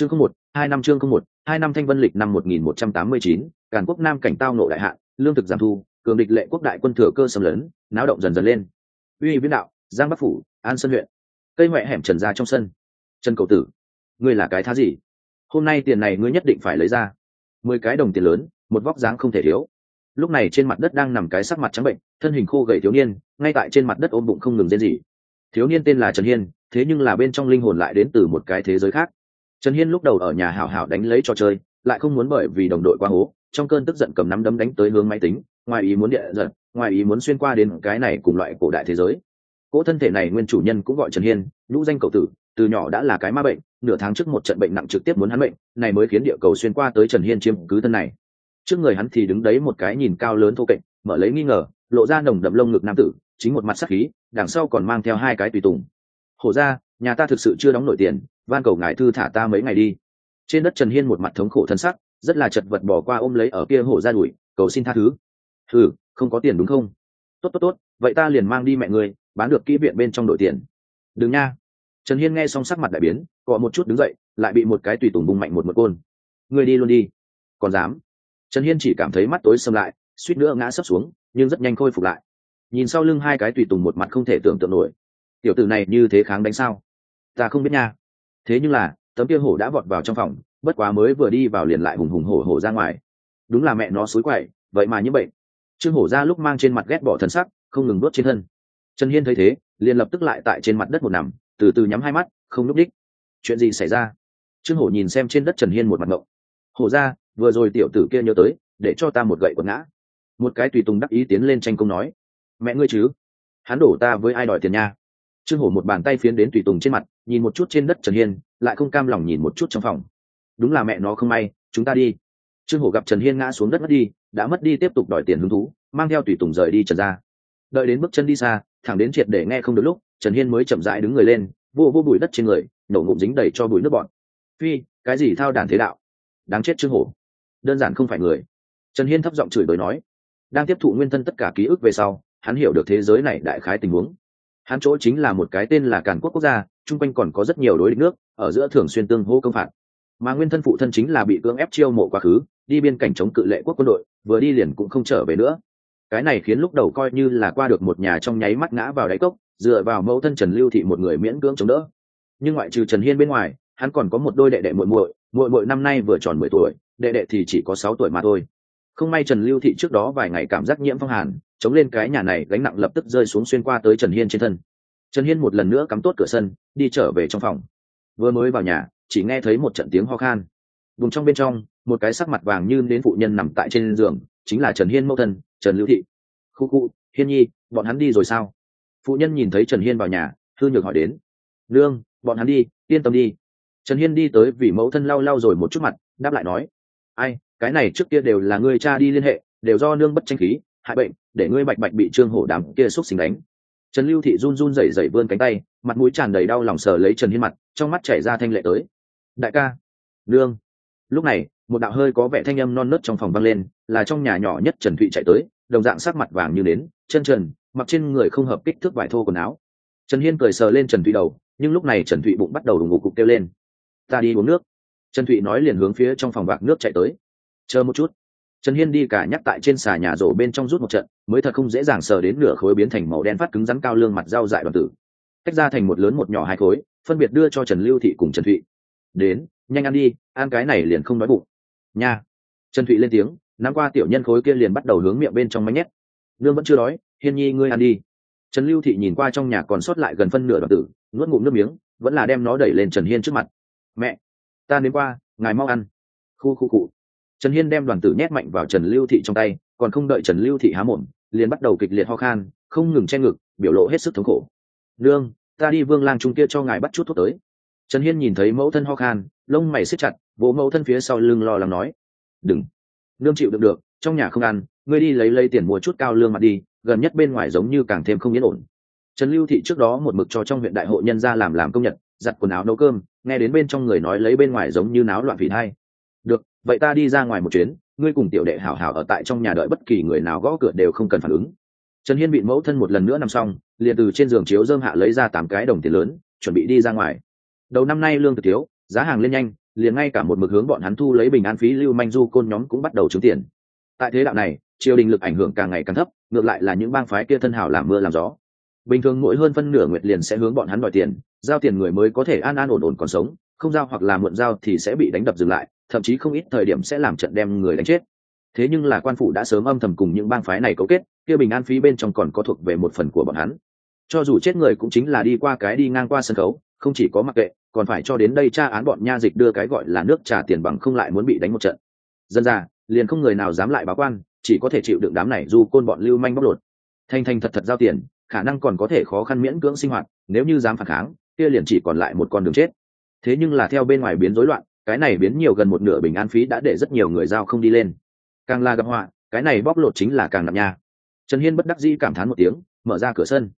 chương không một, hai năm chương không một, hai năm thanh vân lịch năm một nghìn một trăm tám mươi chín, càn quốc nam cảnh tao nộ đại hạn, lương thực giảm thu, cường địch lệ quốc đại quân thừa cơ xâm lấn, náo động dần dần lên. Uy viễn đạo, giang bắc phủ, an sơn huyện. Cây huệ hẻm trần ra trong sân. Trần cầu tử, ngươi là cái thá gì? Hôm nay tiền này ngươi nhất định phải lấy ra. Mười cái đồng tiền lớn, một vóc dáng không thể thiếu. Lúc này trên mặt đất đang nằm cái sắc mặt trắng bệnh, thân hình khô gầy thiếu niên, ngay tại trên mặt đất ôm bụng không ngừng rên gì thiếu niên tên là trần hiên, thế nhưng là bên trong linh hồn lại đến từ một cái thế giới khác trần hiên lúc đầu ở nhà hảo hảo đánh lấy trò chơi, lại không muốn bởi vì đồng đội qua hố, trong cơn tức giận cầm nắm đấm đánh tới hướng máy tính, ngoài ý muốn địa giật ngoài ý muốn xuyên qua đến cái này cùng loại cổ đại thế giới. Cỗ thân thể này nguyên chủ nhân cũng gọi trần hiên, nhũ danh cậu tử, từ nhỏ đã là cái ma bệnh, nửa tháng trước một trận bệnh nặng trực tiếp muốn hắn bệnh, này mới khiến địa cầu xuyên qua tới trần hiên chiếm cứ thân này. Trước người hắn thì đứng đấy một cái nhìn cao lớn thô kệch, mở lấy nghi ngờ, lộ ra nồng đậm lông ngực nam tử, chính một mặt sắc khí, đằng sau còn mang theo hai cái tùy tùng. Hổ ra nhà ta thực sự chưa đóng nổi tiền van cầu ngài thư thả ta mấy ngày đi. Trên đất trần hiên một mặt thống khổ thân sắc, rất là chật vật bỏ qua ôm lấy ở kia hổ ra đuổi, cầu xin tha thứ. Thử không có tiền đúng không? Tốt tốt tốt, vậy ta liền mang đi mẹ ngươi, bán được kỹ viện bên trong đội tiền. Đừng nha. Trần hiên nghe xong sắc mặt đại biến, cọ một chút đứng dậy, lại bị một cái tùy tùng bung mạnh một một côn. Ngươi đi luôn đi. Còn dám? Trần hiên chỉ cảm thấy mắt tối xâm lại, suýt nữa ngã sấp xuống, nhưng rất nhanh khôi phục lại. Nhìn sau lưng hai cái tùy tùng một mặt không thể tưởng tượng nổi. Tiểu tử này như thế kháng đánh sao? Ta không biết nha thế nhưng là, tấm kia hổ đã vọt vào trong phòng, bất quá mới vừa đi vào liền lại hùng hùng hổ hổ ra ngoài. Đúng là mẹ nó xối quậy, vậy mà như vậy trương hổ ra lúc mang trên mặt ghét bỏ thân sắc, không ngừng đốt trên thân. Trần hiên thấy thế, liền lập tức lại tại trên mặt đất một nằm, từ từ nhắm hai mắt, không núp đích. Chuyện gì xảy ra? Trương hổ nhìn xem trên đất trần hiên một mặt ngộng. Hổ ra, vừa rồi tiểu tử kia nhớ tới, để cho ta một gậy quật ngã. Một cái tùy tùng đắc ý tiến lên tranh công nói. Mẹ ngươi chứ? Hắn đổ ta với ai đòi tiền nha? Trương hổ một bàn tay phiến đến tùy tùng trên mặt, nhìn một chút trên đất trần hiên, lại không cam lòng nhìn một chút trong phòng. Đúng là mẹ nó không may, chúng ta đi. Trương hổ gặp trần hiên ngã xuống đất mất đi, đã mất đi tiếp tục đòi tiền hứng thú, mang theo tùy tùng rời đi trần ra đợi đến bước chân đi xa, thẳng đến triệt để nghe không được lúc, trần hiên mới chậm rãi đứng người lên, vô vô bụi đất trên người, nổ ngụm dính đầy cho bụi nước bọn phi, cái gì thao đàn thế đạo? Đáng chết trương hổ. Đơn giản không phải người. Trần hiên thấp giọng chửi bới nói. Đang tiếp thụ nguyên thân tất cả ký ức về sau, hắn hiểu được thế giới này đại khái tình huống hắn chỗ chính là một cái tên là càn quốc quốc gia, chung quanh còn có rất nhiều đối địch nước, ở giữa thường xuyên tương hô công phạt. Mà nguyên thân phụ thân chính là bị cưỡng ép chiêu mộ quá khứ, đi biên cảnh chống cự lệ quốc quân đội, vừa đi liền cũng không trở về nữa. Cái này khiến lúc đầu coi như là qua được một nhà trong nháy mắt ngã vào đáy cốc, dựa vào mẫu thân trần lưu thị một người miễn cưỡng chống đỡ. Nhưng ngoại trừ trần hiên bên ngoài, hắn còn có một đôi đệ đệ muội muội muội muội năm nay vừa tròn mười tuổi, đệ đệ thì chỉ có sáu tuổi mà thôi không may trần lưu thị trước đó vài ngày cảm giác nhiễm phong hàn, chống lên cái nhà này gánh nặng lập tức rơi xuống xuyên qua tới trần hiên trên thân. Trần hiên một lần nữa cắm tốt cửa sân, đi trở về trong phòng. Vừa mới vào nhà, chỉ nghe thấy một trận tiếng ho khan. Vùng trong bên trong, một cái sắc mặt vàng như đến phụ nhân nằm tại trên giường, chính là trần hiên mẫu thân, trần lưu thị. Khu khu, hiên nhi, bọn hắn đi rồi sao? Phụ nhân nhìn thấy trần hiên vào nhà thư nhược hỏi đến. Nương, bọn hắn đi, yên tâm đi. Trần hiên đi tới vì mẫu thân lau lau rồi một chút mặt, đáp lại nói. Ai cái này trước kia đều là ngươi cha đi liên hệ, đều do nương bất tranh khí, hại bệnh, để ngươi bạch bạch bị trương hổ đám kia xúc xình đánh. Trần lưu thị run run rẩy rẩy vươn cánh tay, mặt mũi tràn đầy đau lòng sờ lấy trần hiên mặt, trong mắt chảy ra thanh lệ tới. Đại ca, nương. Lúc này, một đạo hơi có vẻ thanh âm non nớt trong phòng vang lên, là trong nhà nhỏ nhất trần thụy chạy tới, đồng dạng sắc mặt vàng như nến, chân trần, mặc trên người không hợp kích thước vải thô quần áo. Trần hiên cười sờ lên trần thụy đầu, nhưng lúc này trần thụy bụng bắt đầu đùng ngục cục kêu lên. Ta đi uống nước. Trần thụy nói liền hướng phía trong phòng bạc nước chạy tới chờ một chút. Trần hiên đi cả nhắc tại trên xà nhà rổ bên trong rút một trận, mới thật không dễ dàng sờ đến nửa khối biến thành màu đen phát cứng rắn cao lương mặt dao dại đoàn tử. Tách ra thành một lớn một nhỏ hai khối, phân biệt đưa cho trần lưu thị cùng trần thụy. Đến, nhanh ăn đi, ăn cái này liền không nói bụng. Nha. Trần thụy lên tiếng, nắm qua tiểu nhân khối kia liền bắt đầu hướng miệng bên trong máy nhét. Nương vẫn chưa đói, hiên nhi ngươi ăn đi. Trần lưu thị nhìn qua trong nhà còn sót lại gần phân nửa đoàn tử, nuốt ngụm nước miếng, vẫn là đem nó đẩy lên trần hiên trước mặt. Mẹ, ta đến qua, ngài mau ăn. Khu khu cụ trần hiên đem đoàn tử nhét mạnh vào trần lưu thị trong tay, còn không đợi trần lưu thị há mồm, liền bắt đầu kịch liệt ho khan, không ngừng che ngực, biểu lộ hết sức thống khổ. Nương, ta đi vương lang trung kia cho ngài bắt chút thuốc tới. Trần hiên nhìn thấy mẫu thân ho khan, lông mày xích chặt, vỗ mẫu thân phía sau lưng lo lắng nói, đừng, nương chịu được được, trong nhà không ăn, ngươi đi lấy lấy tiền mua chút cao lương mặt đi, gần nhất bên ngoài giống như càng thêm không yên ổn. Trần lưu thị trước đó một mực cho trong huyện đại hội nhân ra làm làm công nhật, giặt quần áo nấu cơm, nghe đến bên trong người nói lấy bên ngoài giống như náo loạn vị hai được, vậy ta đi ra ngoài một chuyến, ngươi cùng tiểu đệ hảo hảo ở tại trong nhà đợi bất kỳ người nào gõ cửa đều không cần phản ứng. Trần hiên bị mẫu thân một lần nữa nằm xong, liền từ trên giường chiếu dơm hạ lấy ra tám cái đồng tiền lớn, chuẩn bị đi ra ngoài. Đầu năm nay lương thực thiếu, giá hàng lên nhanh, liền ngay cả một mực hướng bọn hắn thu lấy bình an phí lưu manh du côn nhóm cũng bắt đầu trúng tiền. Tại thế đạo này, triều đình lực ảnh hưởng càng ngày càng thấp, ngược lại là những bang phái kia thân hảo làm mưa làm gió. Bình thường mỗi hơn phân nửa nguyệt liền sẽ hướng bọn hắn đòi tiền, giao tiền người mới có thể an an ổn ổn còn sống không giao hoặc là muộn giao thì sẽ bị đánh đập dừng lại, thậm chí không ít thời điểm sẽ làm trận đem người đánh chết. Thế nhưng là quan phủ đã sớm âm thầm cùng những bang phái này cấu kết, kia bình an phí bên trong còn có thuộc về một phần của bọn hắn. Cho dù chết người cũng chính là đi qua cái đi ngang qua sân khấu, không chỉ có mặc kệ, còn phải cho đến đây tra án bọn nha dịch đưa cái gọi là nước trả tiền bằng không lại muốn bị đánh một trận. Dân ra, liền không người nào dám lại báo quan, chỉ có thể chịu đựng đám này dù côn bọn lưu manh bóc lột. Thanh thanh thật thật giao tiền, khả năng còn có thể khó khăn miễn cưỡng sinh hoạt, nếu như dám phản kháng, kia liền chỉ còn lại một con đường chết thế nhưng là theo bên ngoài biến rối loạn, cái này biến nhiều gần một nửa bình an phí đã để rất nhiều người giao không đi lên. Càng là gặp họa, cái này bóc lột chính là càng nặng nha. Trần hiên bất đắc dĩ cảm thán một tiếng, mở ra cửa sân.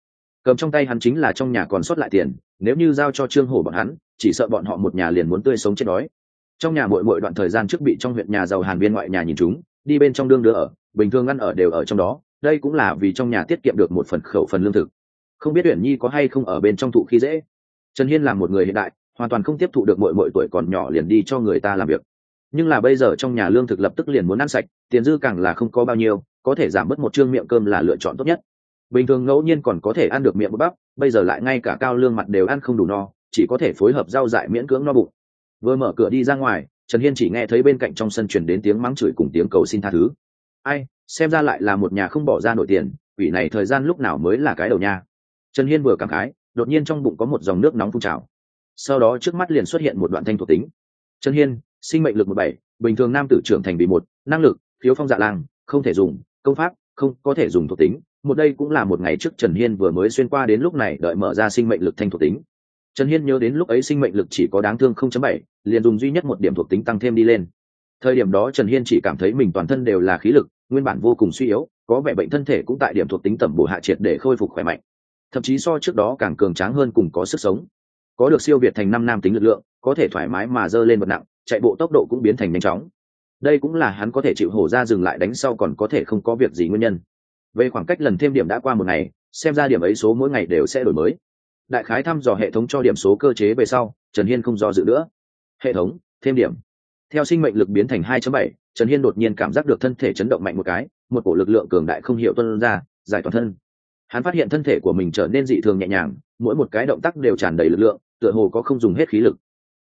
Cầm trong tay hắn chính là trong nhà còn sót lại tiền, nếu như giao cho trương hổ bọn hắn, chỉ sợ bọn họ một nhà liền muốn tươi sống chết đói. Trong nhà mỗi mỗi đoạn thời gian trước bị trong huyện nhà giàu hàn Viên ngoại nhà nhìn chúng, đi bên trong đương đưa ở, bình thường ăn ở đều ở trong đó, đây cũng là vì trong nhà tiết kiệm được một phần khẩu phần lương thực. Không biết uyển nhi có hay không ở bên trong thụ khi dễ. Trần hiên là một người hiện đại hoàn toàn không tiếp thụ được mỗi mỗi tuổi còn nhỏ liền đi cho người ta làm việc. Nhưng là bây giờ trong nhà lương thực lập tức liền muốn ăn sạch, tiền dư càng là không có bao nhiêu, có thể giảm bớt một chương miệng cơm là lựa chọn tốt nhất. Bình thường ngẫu nhiên còn có thể ăn được miệng bắp bây giờ lại ngay cả cao lương mặt đều ăn không đủ no, chỉ có thể phối hợp rau dại miễn cưỡng no bụng. Vừa mở cửa đi ra ngoài, trần hiên chỉ nghe thấy bên cạnh trong sân chuyển đến tiếng mắng chửi cùng tiếng cầu xin tha thứ. Ai, xem ra lại là một nhà không bỏ ra nổi tiền ủy này thời gian lúc nào mới là cái đầu nha. Trần hiên vừa cảm khái, đột nhiên trong bụng có một dòng nước nóng phun trào sau đó trước mắt liền xuất hiện một đoạn thanh thuộc tính. Trần hiên, sinh mệnh lực một bảy, bình thường nam tử trưởng thành bị một, năng lực thiếu phong dạ lang không thể dùng, công pháp, không có thể dùng thuộc tính. Một đây cũng là một ngày trước trần hiên vừa mới xuyên qua đến lúc này đợi mở ra sinh mệnh lực thanh thuộc tính. Trần hiên nhớ đến lúc ấy sinh mệnh lực chỉ có đáng thương không chấm bảy, liền dùng duy nhất một điểm thuộc tính tăng thêm đi lên. Thời điểm đó trần hiên chỉ cảm thấy mình toàn thân đều là khí lực, nguyên bản vô cùng suy yếu, có vẻ bệnh thân thể cũng tại điểm thuộc tính tẩm bổ hạ triệt để khôi phục khỏe mạnh. Thậm chí so trước đó càng cường tráng hơn cùng có sức sống có được siêu việt thành năm nam tính lực lượng có thể thoải mái mà dơ lên vật nặng chạy bộ tốc độ cũng biến thành nhanh chóng. Đây cũng là hắn có thể chịu hổ ra dừng lại đánh sau còn có thể không có việc gì nguyên nhân. Về khoảng cách lần thêm điểm đã qua một ngày xem ra điểm ấy số mỗi ngày đều sẽ đổi mới. Đại khái thăm dò hệ thống cho điểm số cơ chế về sau trần hiên không do dự nữa. Hệ thống thêm điểm. Theo sinh mệnh lực biến thành 2.7, trần hiên đột nhiên cảm giác được thân thể chấn động mạnh một cái một cổ lực lượng cường đại không hiểu tuân ra giải toàn thân. Hắn phát hiện thân thể của mình trở nên dị thường nhẹ nhàng mỗi một cái động tác đều tràn đầy lực lượng, tựa hồ có không dùng hết khí lực.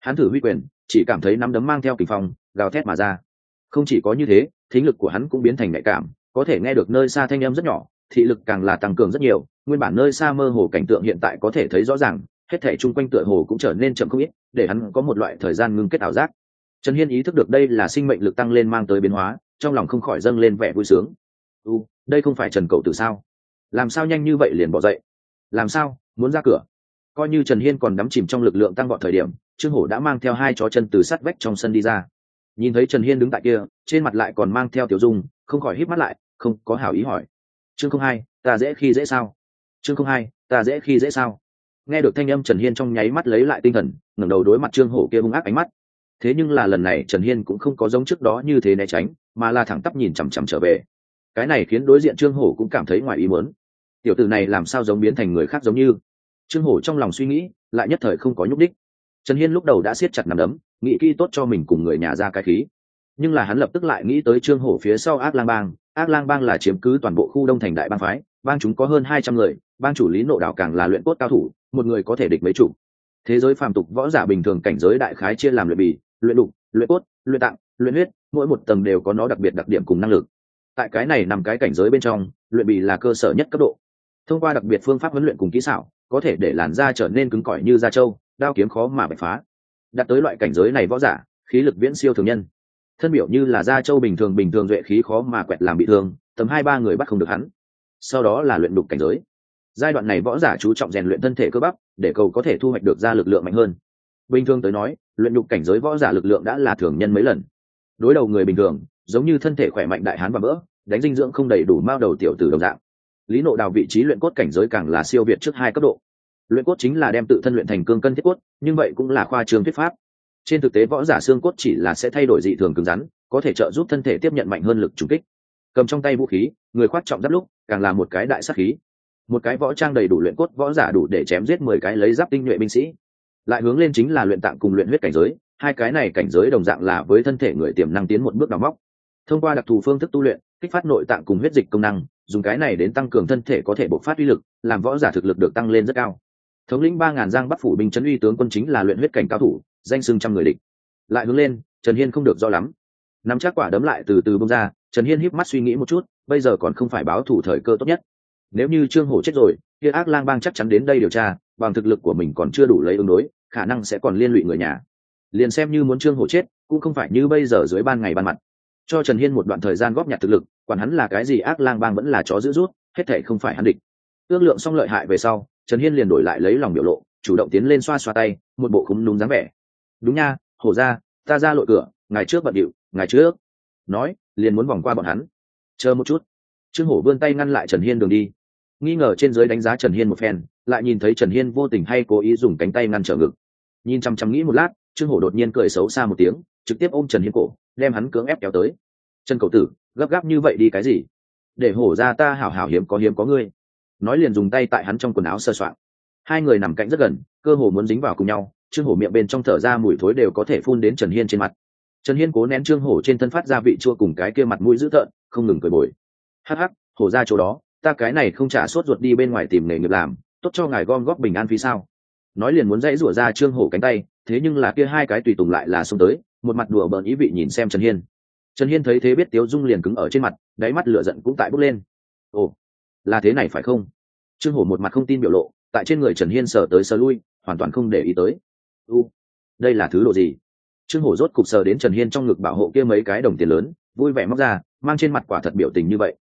Hắn thử huy quyền, chỉ cảm thấy nắm đấm mang theo kỳ phong, gào thét mà ra. Không chỉ có như thế, thính lực của hắn cũng biến thành nhạy cảm, có thể nghe được nơi xa thanh âm rất nhỏ, thị lực càng là tăng cường rất nhiều, nguyên bản nơi xa mơ hồ cảnh tượng hiện tại có thể thấy rõ ràng, hết thể chung quanh tựa hồ cũng trở nên chậm không ít, để hắn có một loại thời gian ngưng kết ảo giác. Trần hiên ý thức được đây là sinh mệnh lực tăng lên mang tới biến hóa, trong lòng không khỏi dâng lên vẻ vui sướng. U, đây không phải trần cầu từ sao? Làm sao nhanh như vậy liền bỏ dậy? Làm sao? Muốn ra cửa. Coi như trần hiên còn đắm chìm trong lực lượng tăng vọt thời điểm, trương hổ đã mang theo hai chó chân từ sắt vách trong sân đi ra. Nhìn thấy trần hiên đứng tại kia, trên mặt lại còn mang theo tiểu dung, không khỏi hít mắt lại, không có hảo ý hỏi. Chương không hai, ta dễ khi dễ sao? Chương không hai, ta dễ khi dễ sao? Nghe được thanh âm trần hiên trong nháy mắt lấy lại tinh thần, ngẩng đầu đối mặt trương hổ kia hung ác ánh mắt. Thế nhưng là lần này trần hiên cũng không có giống trước đó như thế né tránh, mà là thẳng tắp nhìn chằm chằm trở về. Cái này khiến đối diện trương hổ cũng cảm thấy ngoài ý muốn tiểu tử này làm sao giống biến thành người khác giống như? Trương hổ trong lòng suy nghĩ, lại nhất thời không có nhúc đích trần hiên lúc đầu đã siết chặt nằm đấm, nghĩ kỹ tốt cho mình cùng người nhà ra cái khí. Nhưng là hắn lập tức lại nghĩ tới trương hổ phía sau ác lang bang. Ác lang bang là chiếm cứ toàn bộ khu đông thành đại bang phái, bang chúng có hơn hai trăm người, bang chủ lý nộ đạo càng là luyện cốt cao thủ, một người có thể địch mấy chủ. Thế giới phàm tục võ giả bình thường cảnh giới đại khái chia làm luyện bì, luyện đục, luyện cốt, luyện tạng, luyện huyết, mỗi một tầng đều có nó đặc biệt đặc điểm cùng năng lực. Tại cái này nằm cái cảnh giới bên trong, luyện bì là cơ sở nhất cấp độ thông qua đặc biệt phương pháp huấn luyện cùng kỹ xảo, có thể để làn da trở nên cứng cỏi như da trâu, đao kiếm khó mà bạch phá. Đạt tới loại cảnh giới này võ giả, khí lực viễn siêu thường nhân. Thân biểu như là da trâu bình thường bình thường duệ khí khó mà quẹt làm bị thương, tầm hai ba người bắt không được hắn. Sau đó là luyện đục cảnh giới. Giai đoạn này võ giả chú trọng rèn luyện thân thể cơ bắp, để cầu có thể thu hoạch được ra lực lượng mạnh hơn. Bình thường tới nói, luyện đục cảnh giới võ giả lực lượng đã là thường nhân mấy lần. Đối đầu người bình thường, giống như thân thể khỏe mạnh đại hán và bỡ, đánh dinh dưỡng không đầy đủ mao đầu tiểu tử đồng dạng lý nộ đào vị trí luyện cốt cảnh giới càng là siêu việt trước hai cấp độ. Luyện cốt chính là đem tự thân luyện thành cương cân thiết cốt, nhưng vậy cũng là khoa trường thuyết pháp. Trên thực tế võ giả xương cốt chỉ là sẽ thay đổi dị thường cứng rắn, có thể trợ giúp thân thể tiếp nhận mạnh hơn lực trùng kích. Cầm trong tay vũ khí, người khoát trọng giáp lúc, càng là một cái đại sắc khí. Một cái võ trang đầy đủ luyện cốt võ giả đủ để chém giết mười cái lấy giáp tinh nhuệ binh sĩ. Lại hướng lên chính là luyện tạng cùng luyện huyết cảnh giới, hai cái này cảnh giới đồng dạng là với thân thể người tiềm năng tiến một bước đào móc thông qua đặc thù phương thức tu luyện, kích phát nội tạng cùng huyết dịch công năng, dùng cái này đến tăng cường thân thể có thể bộc phát uy lực, làm võ giả thực lực được tăng lên rất cao. Thống lĩnh ba ngàn giang bắc phủ binh chấn uy tướng quân chính là luyện huyết cảnh cao thủ, danh sưng trăm người địch. Lại hướng lên, trần hiên không được do lắm. Nắm chắc quả đấm lại từ từ bông ra, trần hiên híp mắt suy nghĩ một chút, bây giờ còn không phải báo thủ thời cơ tốt nhất. Nếu như trương hổ chết rồi, kia ác lang bang chắc chắn đến đây điều tra, bằng thực lực của mình còn chưa đủ lấy ứng đối, khả năng sẽ còn liên lụy người nhà. Liền xem như muốn trương hổ chết, cũng không phải như bây giờ dưới ban ngày ban mặt cho trần hiên một đoạn thời gian góp nhặt thực lực, quản hắn là cái gì ác lang bang vẫn là chó giữ rút, hết thể không phải hắn địch. Ước lượng xong lợi hại về sau, trần hiên liền đổi lại lấy lòng biểu lộ, chủ động tiến lên xoa xoa tay, một bộ khúng đúng dáng vẻ. Đúng nha hổ ra ta ra lội cửa ngày trước bận điệu ngày trước. Nói, liền muốn vòng qua bọn hắn. Chờ một chút. Trương hổ vươn tay ngăn lại trần hiên đường đi. Nghi ngờ trên giới đánh giá trần hiên một phen, lại nhìn thấy trần hiên vô tình hay cố ý dùng cánh tay ngăn trở ngực. Nhìn chăm chăm nghĩ một lát, trương hổ đột nhiên cười xấu xa một tiếng trực tiếp ôm trần hiên cổ, đem hắn cưỡng ép kéo tới. Trần cầu tử, gấp gáp như vậy đi cái gì? Để hổ ra ta hảo hảo hiếm có hiếm có ngươi. Nói liền dùng tay tại hắn trong quần áo sơ soạn hai người nằm cạnh rất gần, cơ hồ muốn dính vào cùng nhau, trương hổ miệng bên trong thở ra mùi thối đều có thể phun đến trần hiên trên mặt. Trần hiên cố nén trương hổ trên thân phát ra vị chua cùng cái kia mặt mũi dữ tợn, không ngừng cười bồi. Hắc hắc, hổ ra chỗ đó, ta cái này không trả sốt ruột đi bên ngoài tìm nghề nghiệp làm, tốt cho ngài gom góp bình an phí sao? Nói liền muốn dãy rủa ra trương hổ cánh tay, thế nhưng là kia hai cái tùy tùng lại là xông tới một mặt đùa bỡn ý vị nhìn xem trần hiên. Trần hiên thấy thế biết tiếu dung liền cứng ở trên mặt, đáy mắt lửa giận cũng tại bốc lên. Ồ, là thế này phải không? Trương hổ một mặt không tin biểu lộ, tại trên người trần hiên sờ tới sờ lui, hoàn toàn không để ý tới. U, đây là thứ đồ gì? Trương hổ rốt cục sờ đến trần hiên trong ngực bảo hộ kia mấy cái đồng tiền lớn, vui vẻ móc ra, mang trên mặt quả thật biểu tình như vậy.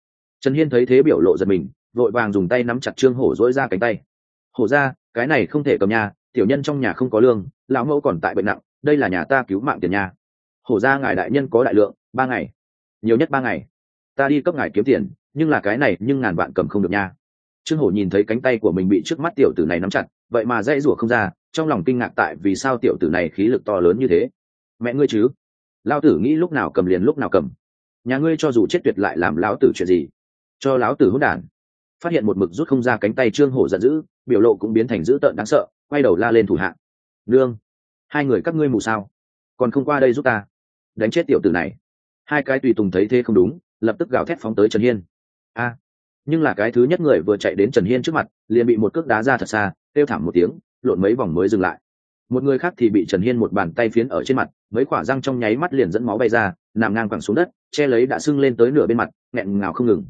Trần hiên thấy thế biểu lộ giật mình, vội vàng dùng tay nắm chặt trương hổ dỗi ra cánh tay. Hổ ra, cái này không thể cầm nhà tiểu nhân trong nhà không có lương, lão mẫu còn tại bệnh nặng đây là nhà ta cứu mạng tiền nhà. Hổ ra ngài đại nhân có đại lượng, ba ngày. Nhiều nhất ba ngày. Ta đi cấp ngài kiếm tiền, nhưng là cái này, nhưng ngàn vạn cầm không được nha. Trương hổ nhìn thấy cánh tay của mình bị trước mắt tiểu tử này nắm chặt, vậy mà dãy rủa không ra, trong lòng kinh ngạc tại vì sao tiểu tử này khí lực to lớn như thế. Mẹ ngươi chứ? Lao tử nghĩ lúc nào cầm liền lúc nào cầm. Nhà ngươi cho dù chết tuyệt lại làm lão tử chuyện gì? Cho lão tử hỗn đản. Phát hiện một mực rút không ra cánh tay trương hổ giận dữ, biểu lộ cũng biến thành dữ tợn đáng sợ, quay đầu la lên thủ hạ. Nương hai người các ngươi mù sao? Còn không qua đây giúp ta. Đánh chết tiểu tử này. Hai cái tùy tùng thấy thế không đúng, lập tức gào thét phóng tới trần hiên. A. Nhưng là cái thứ nhất người vừa chạy đến trần hiên trước mặt, liền bị một cước đá ra thật xa, kêu thảm một tiếng, lộn mấy vòng mới dừng lại. Một người khác thì bị trần hiên một bàn tay phiến ở trên mặt, mấy quả răng trong nháy mắt liền dẫn máu bay ra, nằm ngang quẳng xuống đất, che lấy đã sưng lên tới nửa bên mặt, nghẹn ngào không ngừng.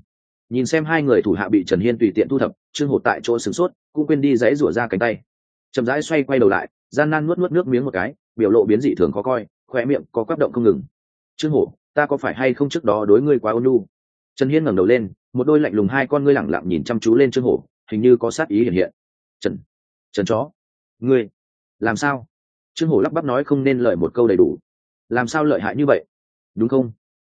Nhìn xem hai người thủ hạ bị trần hiên tùy tiện thu thập, trương hột tại chỗ sửng sốt, cũng quên đi dãy rủa ra cánh tay. Chậm rãi xoay quay đầu lại gian nan nuốt nuốt nước miếng một cái, biểu lộ biến dị thường khó coi khoe miệng có quắc động không ngừng. Trương hổ, ta có phải hay không trước đó đối ngươi quá ôn nhu? Trần hiên ngẩng đầu lên, một đôi lạnh lùng hai con ngươi lẳng lặng nhìn chăm chú lên trương hổ, hình như có sát ý hiện hiện. Trần trần chó, ngươi, làm sao? Trương hổ lắp bắp nói không nên lời một câu đầy đủ. Làm sao lợi hại như vậy? Đúng không?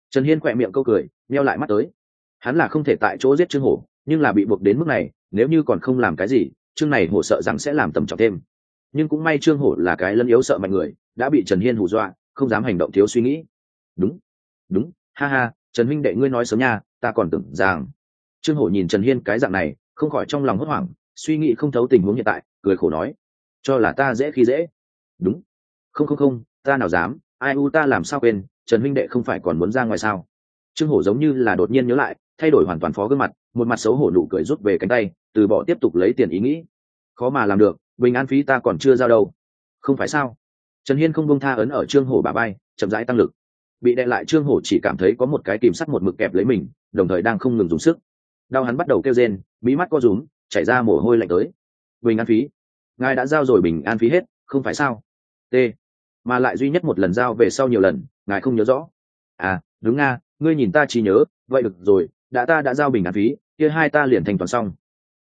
Trần hiên khỏe miệng câu cười neo lại mắt tới. Hắn là không thể tại chỗ giết trương hổ, nhưng là bị buộc đến mức này, nếu như còn không làm cái gì, trương này hổ sợ rằng sẽ làm tầm trọng thêm nhưng cũng may trương hổ là cái lân yếu sợ mạnh người, đã bị trần hiên hù dọa, không dám hành động thiếu suy nghĩ. Đúng đúng, ha ha, trần huynh đệ ngươi nói sớm nha, ta còn tưởng rằng. Trương hổ nhìn trần hiên cái dạng này, không khỏi trong lòng hốt hoảng, suy nghĩ không thấu tình huống hiện tại, cười khổ nói, cho là ta dễ khi dễ. Đúng. Không không không, ta nào dám, ai u ta làm sao quên, trần huynh đệ không phải còn muốn ra ngoài sao? Trương hổ giống như là đột nhiên nhớ lại, thay đổi hoàn toàn phó gương mặt, một mặt xấu hổ nụ cười rút về cánh tay, từ bỏ tiếp tục lấy tiền ý nghĩ. Khó mà làm được bình an phí ta còn chưa giao đâu. Không phải sao? Trần hiên không bông tha ấn ở trương hổ bà bay chậm rãi tăng lực. Bị đè lại, trương hổ chỉ cảm thấy có một cái kìm sắt một mực kẹp lấy mình, đồng thời đang không ngừng dùng sức. Đau hắn bắt đầu kêu rên bí mắt co rúm, chảy ra mồ hôi lạnh tới. Bình an phí. Ngài đã giao rồi bình an phí hết, không phải sao? T. Mà lại duy nhất một lần giao về sau nhiều lần, ngài không nhớ rõ. À đúng nga, ngươi nhìn ta chỉ nhớ, vậy được rồi, đã ta đã giao bình an phí, kia hai ta liền thành toàn xong.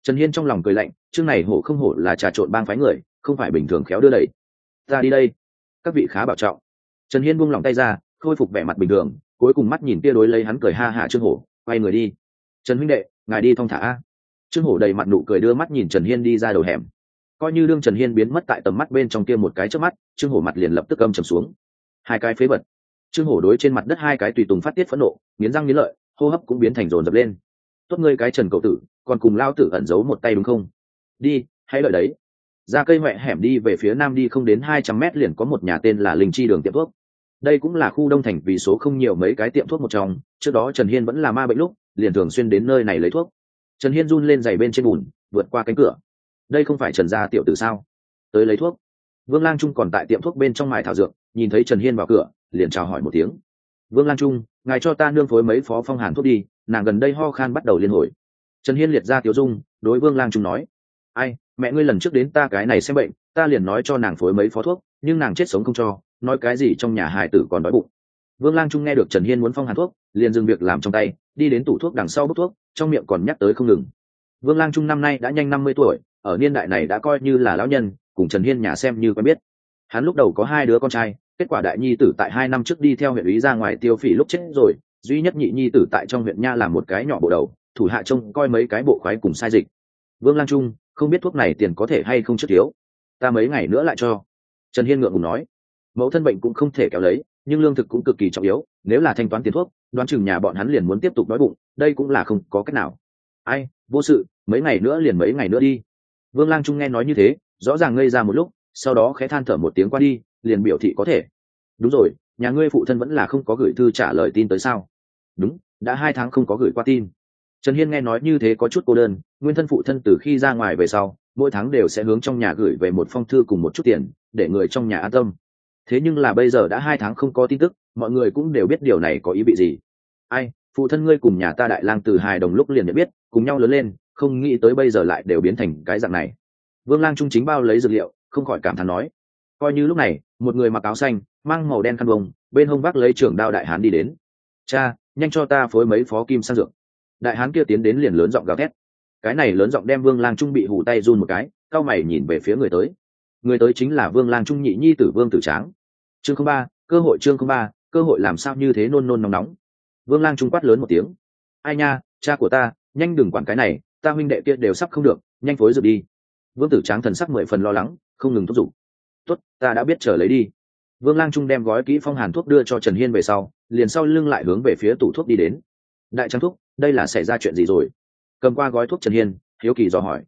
Trần hiên trong lòng cười lạnh chương này hổ không hổ là trà trộn bang phái người, không phải bình thường khéo đưa đẩy. Ta đi đây. Các vị khá bảo trọng. Trần hiên buông lòng tay ra, khôi phục vẻ mặt bình thường, cuối cùng mắt nhìn tia đối lấy hắn cười ha hả trương hổ, quay người đi. Trần huynh đệ, ngài đi thong thả. Trương hổ đầy mặt nụ cười đưa mắt nhìn trần hiên đi ra đầu hẻm. Coi như đương trần hiên biến mất tại tầm mắt bên trong kia một cái trước mắt, trương hổ mặt liền lập tức âm trầm xuống. Hai cái phế vật. Trương hổ đối trên mặt đất hai cái tùy tùng phát tiết phẫn nộ, nghiến răng nghiến lợi, hô hấp cũng biến thành rồn rập lên. Tốt ngươi cái trần cậu tử, còn cùng lao tử ẩn giấu một tay đúng không? Đi, hãy lợi đấy. Ra cây huệ hẻm đi về phía nam đi không đến hai trăm mét liền có một nhà tên là linh chi đường tiệm thuốc. Đây cũng là khu đông thành vì số không nhiều mấy cái tiệm thuốc một trong, trước đó trần hiên vẫn là ma bệnh lúc, liền thường xuyên đến nơi này lấy thuốc. Trần hiên run lên giày bên trên bùn, vượt qua cánh cửa. Đây không phải trần gia tiểu tử sao? Tới lấy thuốc. Vương lang trung còn tại tiệm thuốc bên trong mài thảo dược, nhìn thấy trần hiên vào cửa, liền chào hỏi một tiếng. Vương lang trung, ngài cho ta nương phối mấy phó phong hàn thuốc đi, nàng gần đây ho khan bắt đầu liên hồi. Trần hiên liệt ra tiểu dung, đối vương lang trung nói ai, mẹ ngươi lần trước đến ta cái này xem bệnh, ta liền nói cho nàng phối mấy phó thuốc, nhưng nàng chết sống không cho, nói cái gì trong nhà hài tử còn đói bụng. Vương lang trung nghe được trần hiên muốn phong hàn thuốc, liền dừng việc làm trong tay, đi đến tủ thuốc đằng sau bốc thuốc, trong miệng còn nhắc tới không ngừng. Vương lang trung năm nay đã nhanh năm mươi tuổi, ở niên đại này đã coi như là lão nhân, cùng trần hiên nhà xem như quen biết. Hắn lúc đầu có hai đứa con trai, kết quả đại nhi tử tại hai năm trước đi theo huyện ý ra ngoài tiêu phỉ lúc chết rồi, duy nhất nhị nhi tử tại trong huyện nha làm một cái nhỏ bộ đầu, thủ hạ trông coi mấy cái bộ khoái cùng sai dịch. Vương lang trung không biết thuốc này tiền có thể hay không chất thiếu. Ta mấy ngày nữa lại cho. Trần hiên ngượng ngùng nói. Mẫu thân bệnh cũng không thể kéo lấy, nhưng lương thực cũng cực kỳ trọng yếu, nếu là thanh toán tiền thuốc, đoán chừng nhà bọn hắn liền muốn tiếp tục đói bụng, đây cũng là không có cách nào. Ai, vô sự, mấy ngày nữa liền mấy ngày nữa đi. Vương lang trung nghe nói như thế, rõ ràng ngây ra một lúc, sau đó khẽ than thở một tiếng qua đi, liền biểu thị có thể. Đúng rồi, nhà ngươi phụ thân vẫn là không có gửi thư trả lời tin tới sao? Đúng, đã hai tháng không có gửi qua tin trần hiên nghe nói như thế có chút cô đơn, nguyên thân phụ thân từ khi ra ngoài về sau, mỗi tháng đều sẽ hướng trong nhà gửi về một phong thư cùng một chút tiền, để người trong nhà an tâm. Thế nhưng là bây giờ đã hai tháng không có tin tức, mọi người cũng đều biết điều này có ý vị gì. Ai, phụ thân ngươi cùng nhà ta đại lang từ hài đồng lúc liền nhận biết, cùng nhau lớn lên, không nghĩ tới bây giờ lại đều biến thành cái dạng này. Vương lang trung chính bao lấy dược liệu, không khỏi cảm thán nói. Coi như lúc này, một người mặc áo xanh, mang màu đen khăn bông, bên hông vác lấy trưởng đao đại hán đi đến. Cha, nhanh cho ta phối mấy phó kim sang dược đại hán kia tiến đến liền lớn giọng gào thét. Cái này lớn giọng đem vương lang trung bị hủ tay run một cái, cao mày nhìn về phía người tới. Người tới chính là vương lang trung nhị nhi tử vương tử tráng. Chương không ba, cơ hội chương không ba, cơ hội làm sao như thế nôn nôn nóng nóng. Vương lang trung quát lớn một tiếng. Ai nha, cha của ta, nhanh đừng quản cái này, ta huynh đệ kia đều sắp không được, nhanh phối dược đi. Vương tử tráng thần sắc mười phần lo lắng, không ngừng thúc giục. Tuất ta đã biết trở lấy đi. Vương lang trung đem gói kỹ phong hàn thuốc đưa cho trần hiên về sau, liền sau lưng lại hướng về phía tủ thuốc đi đến. Đại trang thuốc đây là xảy ra chuyện gì rồi? Cầm qua gói thuốc trần hiên, hiếu kỳ dò hỏi.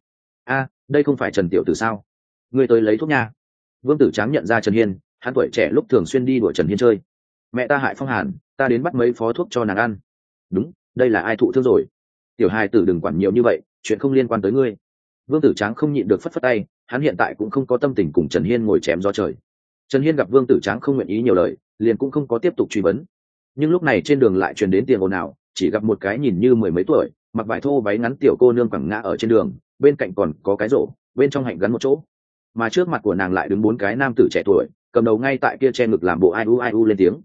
A, đây không phải trần tiểu tử sao? Người tới lấy thuốc nha. Vương tử tráng nhận ra trần hiên, hắn tuổi trẻ lúc thường xuyên đi đuổi trần hiên chơi. Mẹ ta hại phong hàn, ta đến bắt mấy phó thuốc cho nàng ăn. Đúng, đây là ai thụ thương rồi? Tiểu hai tử đừng quản nhiều như vậy, chuyện không liên quan tới ngươi. Vương tử tráng không nhịn được phất phất tay, hắn hiện tại cũng không có tâm tình cùng trần hiên ngồi chém do trời. Trần hiên gặp vương tử tráng không nguyện ý nhiều lời, liền cũng không có tiếp tục truy vấn. Nhưng lúc này trên đường lại truyền đến tiền ồn ào chỉ gặp một cái nhìn như mười mấy tuổi, mặc vải thô váy ngắn tiểu cô nương quẳng ngã ở trên đường, bên cạnh còn có cái rổ, bên trong hạnh gắn một chỗ. Mà trước mặt của nàng lại đứng bốn cái nam tử trẻ tuổi, cầm đầu ngay tại kia che ngực làm bộ ai u ai u lên tiếng.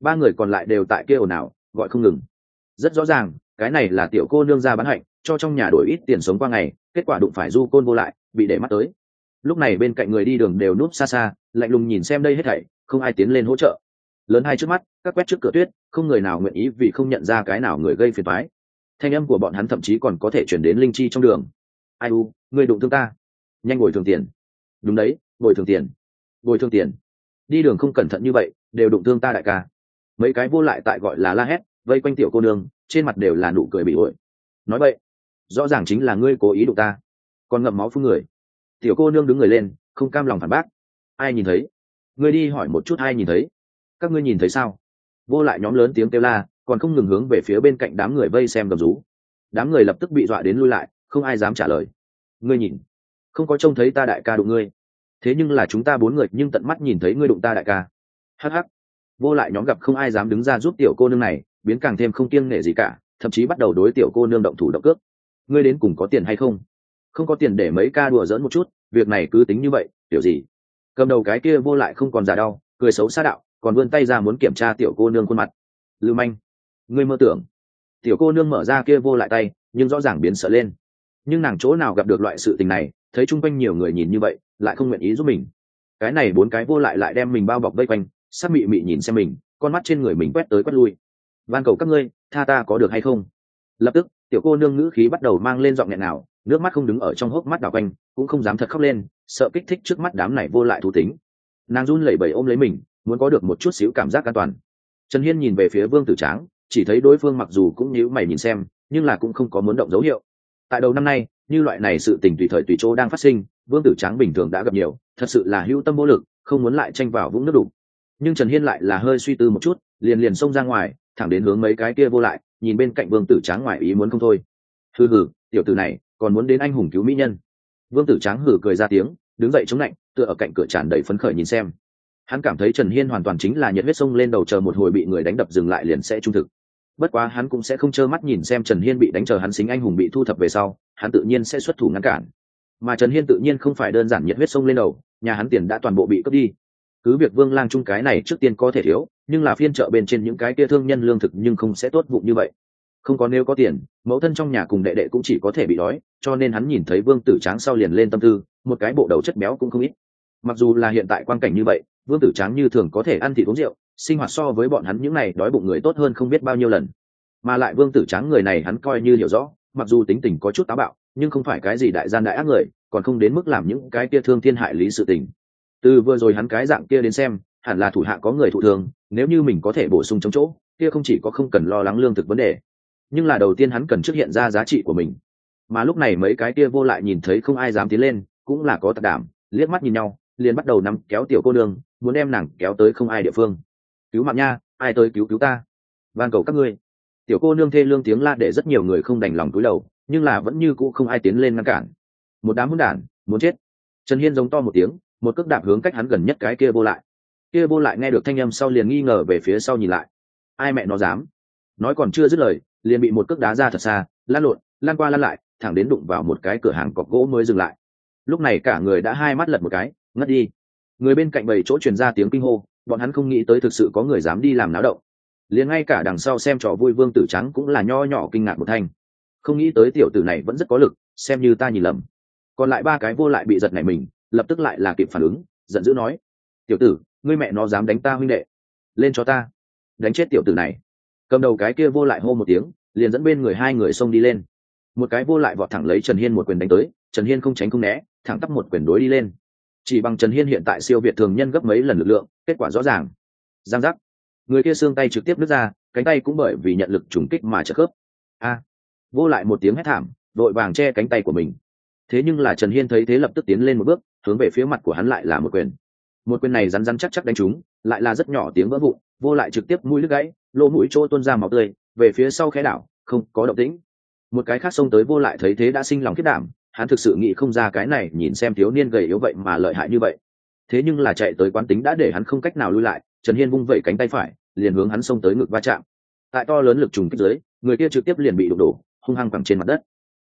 Ba người còn lại đều tại kia ồn ào, gọi không ngừng. Rất rõ ràng, cái này là tiểu cô nương ra bán hạnh, cho trong nhà đổi ít tiền sống qua ngày, kết quả đụng phải du côn vô lại, bị để mắt tới. Lúc này bên cạnh người đi đường đều núp xa xa, lạnh lùng nhìn xem đây hết thảy, không ai tiến lên hỗ trợ lớn hai trước mắt, các quét trước cửa tuyết, không người nào nguyện ý vì không nhận ra cái nào người gây phiền toái. Thanh âm của bọn hắn thậm chí còn có thể chuyển đến linh chi trong đường. Ai u, người đụng thương ta. Nhanh ngồi thường tiền. Đúng đấy, ngồi thường tiền. Ngồi thường tiền. Đi đường không cẩn thận như vậy, đều đụng thương ta đại ca. Mấy cái vô lại tại gọi là la hét, vây quanh tiểu cô nương, trên mặt đều là nụ cười bị ổi. Nói vậy, rõ ràng chính là ngươi cố ý đụng ta. Còn ngậm máu phun người. Tiểu cô nương đứng người lên, không cam lòng phản bác. Ai nhìn thấy? Ngươi đi hỏi một chút ai nhìn thấy? Các ngươi nhìn thấy sao? Vô lại nhóm lớn tiếng kêu la, còn không ngừng hướng về phía bên cạnh đám người vây xem gầm rú. Đám người lập tức bị dọa đến lui lại, không ai dám trả lời. Ngươi nhìn, không có trông thấy ta đại ca đụng ngươi. Thế nhưng là chúng ta bốn người nhưng tận mắt nhìn thấy ngươi đụng ta đại ca. Hh vô lại nhóm gặp không ai dám đứng ra giúp tiểu cô nương này, biến càng thêm không kiêng nể gì cả, thậm chí bắt đầu đối tiểu cô nương động thủ động cước. Ngươi đến cùng có tiền hay không? Không có tiền để mấy ca đùa dỡn một chút, việc này cứ tính như vậy, tiểu gì? Cầm đầu cái kia vô lại không còn giả đau, cười xấu xa đạo còn vươn tay ra muốn kiểm tra tiểu cô nương khuôn mặt. Lưu manh, ngươi mơ tưởng. Tiểu cô nương mở ra kia vô lại tay, nhưng rõ ràng biến sợ lên. Nhưng nàng chỗ nào gặp được loại sự tình này, thấy chung quanh nhiều người nhìn như vậy, lại không nguyện ý giúp mình. Cái này bốn cái vô lại lại đem mình bao bọc vây quanh sắp mị mị nhìn xem mình, con mắt trên người mình quét tới quét lui. Van cầu các ngươi, tha ta có được hay không? Lập tức, tiểu cô nương ngữ khí bắt đầu mang lên giọng nghẹn nào nước mắt không đứng ở trong hốc mắt đào quanh, cũng không dám thật khóc lên, sợ kích thích trước mắt đám này vô lại thú tính. Nàng run lẩy bẩy ôm lấy mình muốn có được một chút xíu cảm giác an toàn. Trần hiên nhìn về phía vương tử tráng, chỉ thấy đối phương mặc dù cũng nhíu mày nhìn xem, nhưng là cũng không có muốn động dấu hiệu. Tại đầu năm nay, như loại này sự tình tùy thời tùy chỗ đang phát sinh, vương tử tráng bình thường đã gặp nhiều, thật sự là hữu tâm vô lực, không muốn lại tranh vào vũng nước đục. nhưng trần hiên lại là hơi suy tư một chút, liền liền xông ra ngoài, thẳng đến hướng mấy cái kia vô lại, nhìn bên cạnh vương tử tráng ngoài ý muốn không thôi. Hừ hừ, tiểu tử này, còn muốn đến anh hùng cứu mỹ nhân. Vương tử tráng hừ cười ra tiếng, đứng dậy chống lạnh, tựa ở cạnh cửa tràn đầy phấn khởi nhìn xem hắn cảm thấy trần hiên hoàn toàn chính là nhiệt huyết sông lên đầu chờ một hồi bị người đánh đập dừng lại liền sẽ trung thực. Bất quá hắn cũng sẽ không trơ mắt nhìn xem trần hiên bị đánh chờ hắn xính anh hùng bị thu thập về sau, hắn tự nhiên sẽ xuất thủ ngăn cản. Mà trần hiên tự nhiên không phải đơn giản nhiệt huyết sông lên đầu, nhà hắn tiền đã toàn bộ bị cướp đi. Cứ việc vương lang trung cái này trước tiên có thể thiếu, nhưng là phiên chợ bên trên những cái kia thương nhân lương thực nhưng không sẽ tốt vụ như vậy. Không có nếu có tiền, mẫu thân trong nhà cùng đệ đệ cũng chỉ có thể bị đói, cho nên hắn nhìn thấy vương tử tráng sau liền lên tâm tư, một cái bộ đầu chất béo cũng không ít. Mặc dù là hiện tại quan cảnh như vậy vương tử tráng như thường có thể ăn thịt uống rượu, sinh hoạt so với bọn hắn những này đói bụng người tốt hơn không biết bao nhiêu lần. Mà lại vương tử tráng người này hắn coi như hiểu rõ, mặc dù tính tình có chút táo bạo, nhưng không phải cái gì đại gian đại ác người, còn không đến mức làm những cái kia thương thiên hại lý sự tình. Từ vừa rồi hắn cái dạng kia đến xem, hẳn là thủ hạ có người thụ thường nếu như mình có thể bổ sung chống chỗ, kia không chỉ có không cần lo lắng lương thực vấn đề, nhưng là đầu tiên hắn cần trước hiện ra giá trị của mình. Mà lúc này mấy cái kia vô lại nhìn thấy không ai dám tiến lên, cũng là có tạc đảm, liếc mắt nhìn nhau liền bắt đầu nắm kéo tiểu cô nương, muốn đem nàng kéo tới không ai địa phương. Cứu mạng nha, ai tới cứu cứu ta? Van cầu các ngươi. Tiểu cô nương thê lương tiếng la để rất nhiều người không đành lòng cúi đầu, nhưng là vẫn như cũ không ai tiến lên ngăn cản. Một đám hôn đản, muốn chết. Trần hiên giống to một tiếng, một cước đạp hướng cách hắn gần nhất cái kia vô lại. Kia vô lại nghe được thanh âm sau liền nghi ngờ về phía sau nhìn lại. Ai mẹ nó dám? Nói còn chưa dứt lời, liền bị một cước đá ra thật xa lan lộn lan qua lan lại, thẳng đến đụng vào một cái cửa hàng cọc gỗ mới dừng lại. Lúc này cả người đã hai mắt lật một cái ngất đi. Người bên cạnh bảy chỗ truyền ra tiếng kinh hô, bọn hắn không nghĩ tới thực sự có người dám đi làm náo động. Liền ngay cả đằng sau xem trò vui vương tử trắng cũng là nho nhỏ kinh ngạc một thanh. Không nghĩ tới tiểu tử này vẫn rất có lực, xem như ta nhìn lầm. Còn lại ba cái vô lại bị giật này mình, lập tức lại là kịp phản ứng, giận dữ nói, tiểu tử, ngươi mẹ nó dám đánh ta huynh đệ. Lên cho ta. Đánh chết tiểu tử này. Cầm đầu cái kia vô lại hô một tiếng, liền dẫn bên người hai người xông đi lên. Một cái vô lại vọt thẳng lấy trần hiên một quyền đánh tới, trần hiên không tránh không né, thẳng tắp một quyền đối đi lên chỉ bằng trần hiên hiện tại siêu việt thường nhân gấp mấy lần lực lượng, kết quả rõ ràng. Giang giác. Người kia xương tay trực tiếp nứt ra, cánh tay cũng bởi vì nhận lực trùng kích mà trợ khớp. A. Vô lại một tiếng hét thảm đội vàng che cánh tay của mình. Thế nhưng là trần hiên thấy thế lập tức tiến lên một bước, hướng về phía mặt của hắn lại là một quyền. Một quyền này rắn rắn chắc chắc đánh trúng, lại là rất nhỏ tiếng vỡ vụn, vô lại trực tiếp mũi lưỡi gãy, lỗ mũi trôi tuôn ra máu tươi, về phía sau khẽ đảo, không có động tĩnh. Một cái khác xông tới vô lại thấy thế đã sinh lòng kết đảm hắn thực sự nghĩ không ra cái này nhìn xem thiếu niên gầy yếu vậy mà lợi hại như vậy. Thế nhưng là chạy tới quán tính đã để hắn không cách nào lui lại, trần hiên vung vẩy cánh tay phải, liền hướng hắn xông tới ngực va chạm. Tại to lớn lực trùng kích dưới, người kia trực tiếp liền bị đụng đổ, hung hăng quẳng trên mặt đất.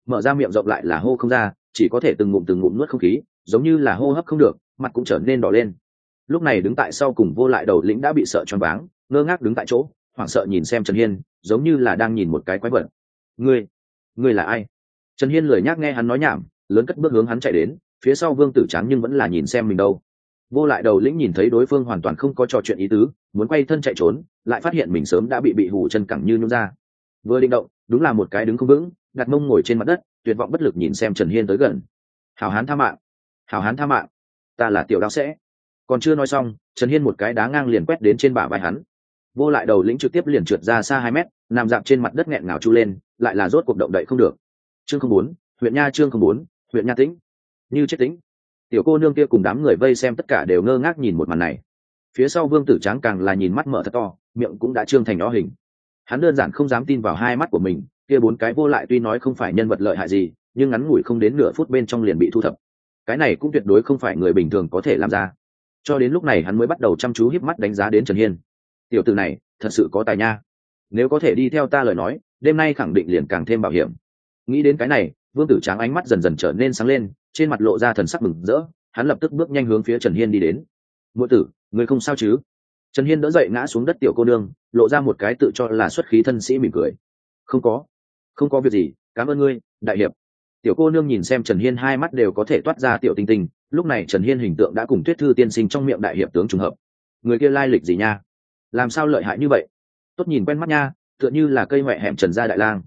Mở ra miệng rộng lại là hô không ra, chỉ có thể từng ngụm từng ngụm nuốt không khí, giống như là hô hấp không được, mặt cũng trở nên đỏ lên. Lúc này đứng tại sau cùng vô lại đầu lĩnh đã bị sợ choáng váng, ngơ ngác đứng tại chỗ, hoảng sợ nhìn xem trần hiên, giống như là đang nhìn một cái quái vật. Ngươi ngươi là ai? Trần hiên lười nhác nghe hắn nói nhảm, lớn cất bước hướng hắn chạy đến, phía sau vương tử tráng nhưng vẫn là nhìn xem mình đâu. Vô lại đầu lĩnh nhìn thấy đối phương hoàn toàn không có trò chuyện ý tứ, muốn quay thân chạy trốn, lại phát hiện mình sớm đã bị bị hủ chân cẳng như nhung ra. Vừa định động, đúng là một cái đứng không vững, đặt mông ngồi trên mặt đất, tuyệt vọng bất lực nhìn xem trần hiên tới gần. Hào hán tha mạng hào hán tha mạng, ta là tiểu đao sẽ. Còn chưa nói xong, trần hiên một cái đá ngang liền quét đến trên bả vai hắn. Vô lại đầu lĩnh trực tiếp liền trượt ra xa hai mét, nằm dạp trên mặt đất nghẹn ngào chu lên, lại là rốt cuộc động đậy không được chương không bốn, huyện nha chương không bốn, huyện nha tĩnh. Như chết tĩnh. Tiểu cô nương kia cùng đám người vây xem tất cả đều ngơ ngác nhìn một màn này. Phía sau vương tử tráng càng là nhìn mắt mở thật to, miệng cũng đã trương thành đó hình. Hắn đơn giản không dám tin vào hai mắt của mình, kia bốn cái vô lại tuy nói không phải nhân vật lợi hại gì, nhưng ngắn ngủi không đến nửa phút bên trong liền bị thu thập. Cái này cũng tuyệt đối không phải người bình thường có thể làm ra. Cho đến lúc này hắn mới bắt đầu chăm chú híp mắt đánh giá đến trần hiên. Tiểu tử này, thật sự có tài nha. Nếu có thể đi theo ta lời nói, đêm nay khẳng định liền càng thêm bảo hiểm nghĩ đến cái này, vương tử tráng ánh mắt dần dần trở nên sáng lên, trên mặt lộ ra thần sắc mừng rỡ, hắn lập tức bước nhanh hướng phía trần hiên đi đến. Ngụ tử, người không sao chứ? Trần hiên đỡ dậy ngã xuống đất tiểu cô nương, lộ ra một cái tự cho là xuất khí thân sĩ mỉm cười. Không có không có việc gì, cảm ơn ngươi, đại hiệp. Tiểu cô nương nhìn xem trần hiên hai mắt đều có thể toát ra tiểu tinh tinh, lúc này trần hiên hình tượng đã cùng tuyết thư tiên sinh trong miệng đại hiệp tướng trùng hợp. Người kia lai lịch gì nha? Làm sao lợi hại như vậy? Tốt nhìn quen mắt nha, tựa như là cây huệ hẻm trần gia đại lang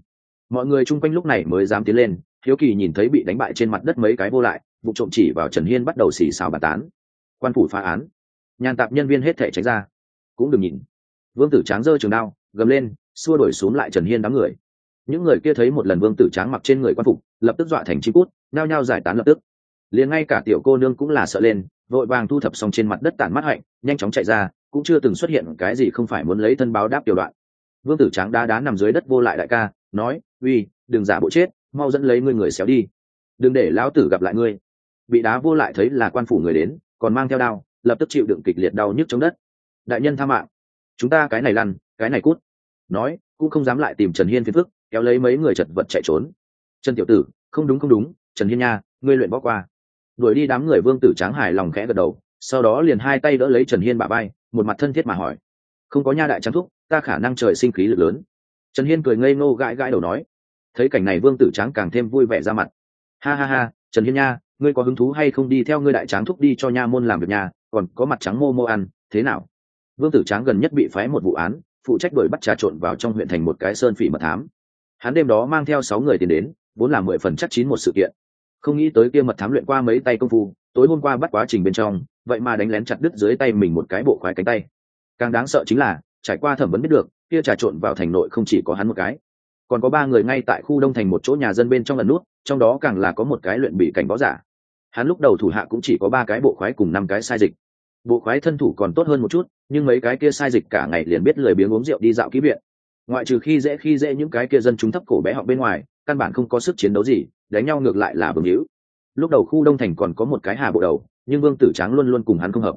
mọi người chung quanh lúc này mới dám tiến lên, hiếu kỳ nhìn thấy bị đánh bại trên mặt đất mấy cái vô lại, vụ trộm chỉ vào trần hiên bắt đầu xì xào bà tán. Quan phủ phá án. Nhàn tạp nhân viên hết thể tránh ra. Cũng đừng nhìn. Vương tử tráng dơ trường đao, gầm lên, xua đổi xuống lại trần hiên đám người. Những người kia thấy một lần vương tử tráng mặc trên người quan phục, lập tức dọa thành chim cút nao nhao giải tán lập tức. Liền ngay cả tiểu cô nương cũng là sợ lên, vội vàng thu thập xong trên mặt đất tản mắt hạnh, nhanh chóng chạy ra, cũng chưa từng xuất hiện cái gì không phải muốn lấy thân báo đáp tiểu đoạn. Vương tử tráng đá đá nằm dưới đất vô lại đại ca nói, uy, đừng giả bộ chết, mau dẫn lấy ngươi người xéo đi. Đừng để lão tử gặp lại ngươi. Bị đá vô lại thấy là quan phủ người đến, còn mang theo đao, lập tức chịu đựng kịch liệt đau nhức chống đất. Đại nhân tha mạng, chúng ta cái này lăn, cái này cút. Nói, cũng không dám lại tìm trần hiên phiền phức, kéo lấy mấy người chật vật chạy trốn. Trần tiểu tử, không đúng không đúng, trần hiên nha, ngươi luyện bỏ qua. Đuổi đi đám người vương tử tráng hài lòng khẽ gật đầu, sau đó liền hai tay đỡ lấy trần hiên bà bay một mặt thân thiết mà hỏi, không có nha đại trắng thúc, ta khả năng trời sinh khí lực lớn trần hiên cười ngây ngô gãi gãi đầu nói, thấy cảnh này vương tử tráng càng thêm vui vẻ ra mặt. Ha ha ha, trần hiên nha, ngươi có hứng thú hay không đi theo ngươi đại tráng thúc đi cho nha môn làm việc nhà, còn có mặt trắng mô mô ăn, thế nào? Vương tử tráng gần nhất bị phái một vụ án, phụ trách đuổi bắt trà trộn vào trong huyện thành một cái sơn phỉ mật thám. Hắn đêm đó mang theo sáu người tiền đến, vốn là mười phần chắc chín một sự kiện. Không nghĩ tới kia mật thám luyện qua mấy tay công phu, tối hôm qua bắt quá trình bên trong, vậy mà đánh lén chặt đứt dưới tay mình một cái bộ khoái cánh tay. Càng đáng sợ chính là, trải qua thẩm vấn biết được kia trà trộn vào thành nội không chỉ có hắn một cái, còn có ba người ngay tại khu đông thành một chỗ nhà dân bên trong lần nút, trong đó càng là có một cái luyện bị cảnh võ giả. Hắn lúc đầu thủ hạ cũng chỉ có ba cái bộ khoái cùng năm cái sai dịch. Bộ khoái thân thủ còn tốt hơn một chút, nhưng mấy cái kia sai dịch cả ngày liền biết lười biếng uống rượu đi dạo ký viện. Ngoại trừ khi dễ khi dễ những cái kia dân chúng thấp cổ bé họ bên ngoài, căn bản không có sức chiến đấu gì, đánh nhau ngược lại là vương hữu lúc đầu khu đông thành còn có một cái hà bộ đầu, nhưng vương tử tráng luôn luôn cùng hắn không hợp.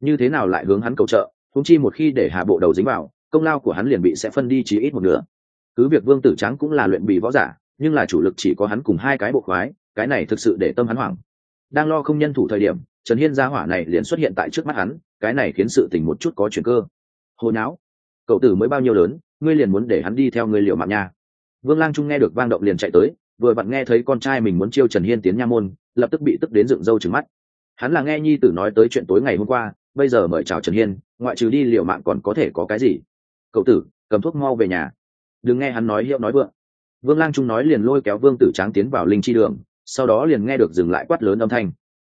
Như thế nào lại hướng hắn cầu trợ húng chi một khi để hà bộ đầu dính vào công lao của hắn liền bị sẽ phân đi chí ít một nửa. Cứ việc vương tử tráng cũng là luyện bị võ giả, nhưng là chủ lực chỉ có hắn cùng hai cái bộ khoái, cái này thực sự để tâm hắn hoảng. Đang lo không nhân thủ thời điểm, trần hiên gia hỏa này liền xuất hiện tại trước mắt hắn, cái này khiến sự tình một chút có chuyện cơ. Hồi não cậu tử mới bao nhiêu lớn, ngươi liền muốn để hắn đi theo ngươi liệu mạng nha. Vương lang trung nghe được vang động liền chạy tới, vừa vặn nghe thấy con trai mình muốn chiêu trần hiên tiến nha môn, lập tức bị tức đến dựng râu trừng mắt. Hắn là nghe nhi tử nói tới chuyện tối ngày hôm qua, bây giờ mời chào trần hiên, ngoại trừ đi liệu mạng còn có thể có cái gì? Cậu tử, cầm thuốc mau về nhà. Đừng nghe hắn nói hiệu nói vượng. Vương lang trung nói liền lôi kéo vương tử tráng tiến vào linh chi đường, sau đó liền nghe được dừng lại quát lớn âm thanh.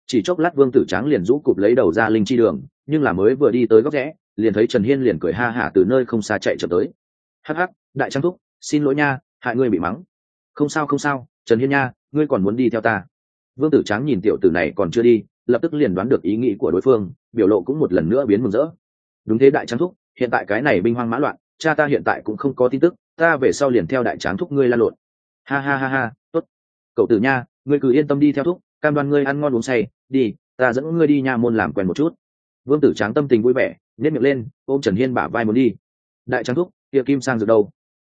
Chỉ chốc lát vương tử tráng liền rũ cụp lấy đầu ra linh chi đường, nhưng là mới vừa đi tới góc rẽ, liền thấy trần hiên liền cười ha hả từ nơi không xa chạy trở tới. Hắc hắc, đại trang thúc, xin lỗi nha, hại ngươi bị mắng. Không sao không sao, trần hiên nha, ngươi còn muốn đi theo ta. Vương tử tráng nhìn tiểu tử này còn chưa đi, lập tức liền đoán được ý nghĩ của đối phương, biểu lộ cũng một lần nữa biến mừng rỡ. Đúng thế, đại tráng thúc hiện tại cái này binh hoang mã loạn, cha ta hiện tại cũng không có tin tức, ta về sau liền theo đại tráng thúc ngươi la lộn. Ha ha ha ha, tốt. Cậu tử nha, ngươi cứ yên tâm đi theo thúc, cam đoan ngươi ăn ngon uống say, đi, ta dẫn ngươi đi nha môn làm quen một chút. Vương tử tráng tâm tình vui vẻ nhét miệng lên, ôm trần hiên bả vai muốn đi. Đại tráng thúc, kia kim sang dược đâu?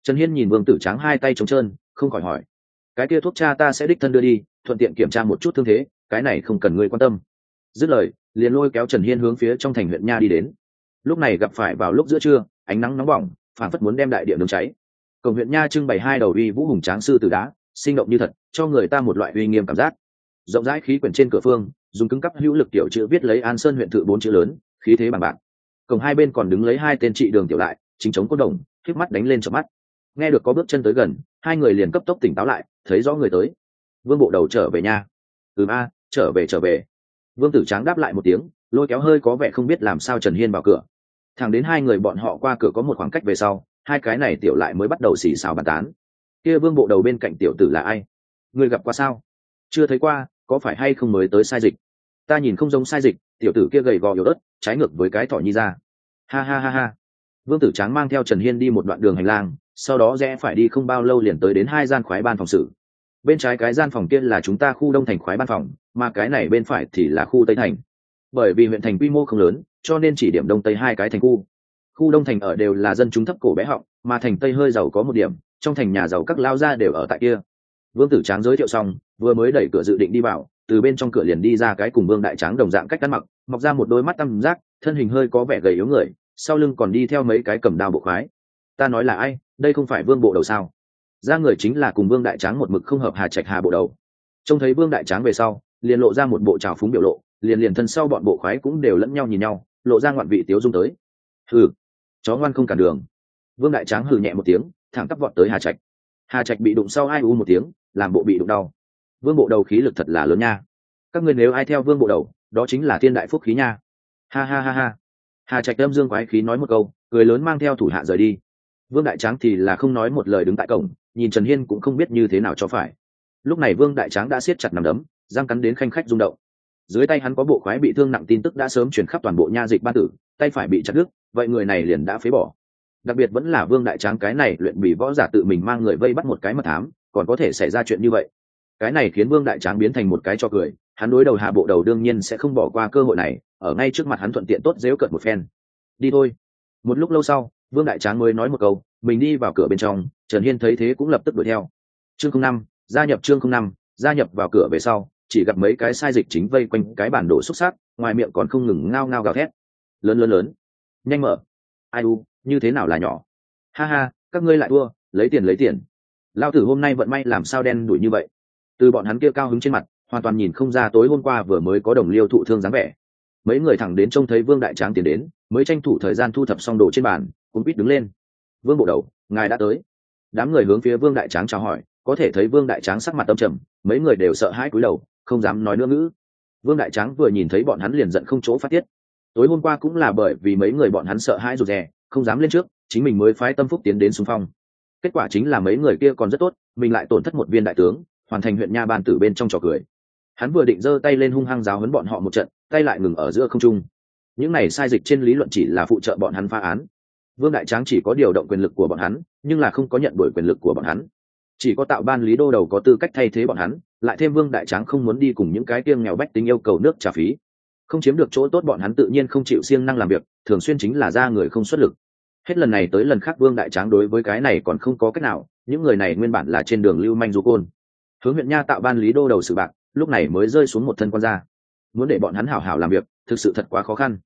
Trần hiên nhìn vương tử tráng hai tay trống trơn, không khỏi hỏi. Cái kia thuốc cha ta sẽ đích thân đưa đi, thuận tiện kiểm tra một chút thương thế, cái này không cần ngươi quan tâm. Dứt lời, liền lôi kéo trần hiên hướng phía trong thành huyện nha đi đến lúc này gặp phải vào lúc giữa trưa, ánh nắng nóng bỏng phản phất muốn đem đại địa nướng cháy. Cổng huyện nha trưng bày hai đầu uy vũ hùng tráng sư từ đá, sinh động như thật, cho người ta một loại uy nghiêm cảm giác. Rộng rãi khí quyển trên cửa phương, dùng cứng cắp hữu lực tiểu chữ viết lấy an sơn huyện thự bốn chữ lớn, khí thế bằng bạc. Cổng hai bên còn đứng lấy hai tên trị đường tiểu lại, chính chống cốt đồng, khiếp mắt đánh lên cho mắt. Nghe được có bước chân tới gần, hai người liền cấp tốc tỉnh táo lại, thấy rõ người tới. Vương bộ đầu trở về nhà ừm a, trở về trở về. Vương tử tráng đáp lại một tiếng, lôi kéo hơi có vẻ không biết làm sao trần hiên vào cửa thẳng đến hai người bọn họ qua cửa có một khoảng cách về sau, hai cái này tiểu lại mới bắt đầu xì xào bàn tán. Kia vương bộ đầu bên cạnh tiểu tử là ai? Người gặp qua sao? Chưa thấy qua, có phải hay không mới tới sai dịch? Ta nhìn không giống sai dịch, tiểu tử kia gầy gò yếu đất trái ngược với cái thỏ nhi ra. Ha ha ha ha. Vương tử tráng mang theo trần hiên đi một đoạn đường hành lang, sau đó rẽ phải đi không bao lâu liền tới đến hai gian khoái ban phòng sự. bên trái cái gian phòng kia là chúng ta khu đông thành khoái ban phòng, mà cái này bên phải thì là khu tây thành. Bởi vì huyện thành quy mô không lớn cho nên chỉ điểm đông tây hai cái thành khu. Khu đông thành ở đều là dân chúng thấp cổ bé họng, mà thành tây hơi giàu có một điểm, trong thành nhà giàu các lao gia đều ở tại kia. Vương tử tráng giới thiệu xong, vừa mới đẩy cửa dự định đi vào, từ bên trong cửa liền đi ra cái cùng vương đại tráng đồng dạng cách ăn mặc, mọc ra một đôi mắt tăm giác, thân hình hơi có vẻ gầy yếu người, sau lưng còn đi theo mấy cái cầm đao bộ khoái. Ta nói là ai, đây không phải vương bộ đầu sao? Ra người chính là cùng vương đại tráng một mực không hợp hà trạch hà bộ đầu. Trông thấy vương đại tráng về sau, liền lộ ra một bộ trào phúng biểu lộ, liền liền thân sau bọn bộ khoái cũng đều lẫn nhau nhìn nhau lộ ra ngoạn vị tiếu dung tới. Hừ, chó ngoan không cản đường. Vương đại tráng hừ nhẹ một tiếng, thẳng tắp vọt tới hà trạch. Hà trạch bị đụng sau ai u một tiếng, làm bộ bị đụng đau. Vương bộ đầu khí lực thật là lớn nha. Các người nếu ai theo vương bộ đầu, đó chính là thiên đại phúc khí nha. Ha ha ha ha. Hà trạch âm dương quái khí nói một câu người lớn mang theo thủ hạ rời đi. Vương đại tráng thì là không nói một lời đứng tại cổng, nhìn trần hiên cũng không biết như thế nào cho phải. Lúc này vương đại tráng đã siết chặt nằm đấm, răng cắn đến khanh khách rung động dưới tay hắn có bộ khoái bị thương nặng tin tức đã sớm chuyển khắp toàn bộ nha dịch ban tử, tay phải bị chặt đứt, vậy người này liền đã phế bỏ. Đặc biệt vẫn là vương đại tráng cái này luyện bị võ giả tự mình mang người vây bắt một cái mật thám, còn có thể xảy ra chuyện như vậy. Cái này khiến vương đại tráng biến thành một cái cho cười, hắn đối đầu hạ bộ đầu đương nhiên sẽ không bỏ qua cơ hội này, ở ngay trước mặt hắn thuận tiện tốt dễu cận một phen. Đi thôi. Một lúc lâu sau, vương đại tráng mới nói một câu, mình đi vào cửa bên trong, trần hiên thấy thế cũng lập tức đuổi theo. Chương không năm, gia nhập chương không năm, gia nhập vào cửa về sau chỉ gặp mấy cái sai dịch chính vây quanh cái bản đồ xúc sắc ngoài miệng còn không ngừng ngao ngao gào thét. Lớn lớn lớn. Nhanh mở. Ai u, như thế nào là nhỏ? Ha ha, các ngươi lại thua, lấy tiền lấy tiền. Lao tử hôm nay vận may làm sao đen đuổi như vậy? Từ bọn hắn kia cao hứng trên mặt, hoàn toàn nhìn không ra tối hôm qua vừa mới có đồng liêu thụ thương dáng vẻ. Mấy người thẳng đến trông thấy vương đại tráng tiến đến, mới tranh thủ thời gian thu thập xong đồ trên bàn cũng biết đứng lên. Vương bộ đầu, ngài đã tới. Đám người hướng phía vương đại tráng chào hỏi, có thể thấy vương đại tráng sắc mặt tâm trầm, mấy người đều sợ hãi cúi đầu không dám nói nữa ngữ. Vương đại tráng vừa nhìn thấy bọn hắn liền giận không chỗ phát tiết. Tối hôm qua cũng là bởi vì mấy người bọn hắn sợ hãi rụt rè, không dám lên trước, chính mình mới phái tâm phúc tiến đến xung phong. Kết quả chính là mấy người kia còn rất tốt, mình lại tổn thất một viên đại tướng, hoàn thành huyện nha ban tử bên trong trò cười. Hắn vừa định giơ tay lên hung hăng giáo hấn bọn họ một trận, tay lại ngừng ở giữa không trung. Những này sai dịch trên lý luận chỉ là phụ trợ bọn hắn phá án. Vương đại tráng chỉ có điều động quyền lực của bọn hắn, nhưng là không có nhận đổi quyền lực của bọn hắn chỉ có tạo ban lý đô đầu có tư cách thay thế bọn hắn, lại thêm vương đại tráng không muốn đi cùng những cái tiêng nghèo bách tính yêu cầu nước trả phí. Không chiếm được chỗ tốt bọn hắn tự nhiên không chịu siêng năng làm việc, thường xuyên chính là ra người không xuất lực. Hết lần này tới lần khác vương đại tráng đối với cái này còn không có cách nào, những người này nguyên bản là trên đường lưu manh du côn. Hướng huyện nha tạo ban lý đô đầu sự bạc, lúc này mới rơi xuống một thân quan gia. Muốn để bọn hắn hảo hảo làm việc, thực sự thật quá khó khăn.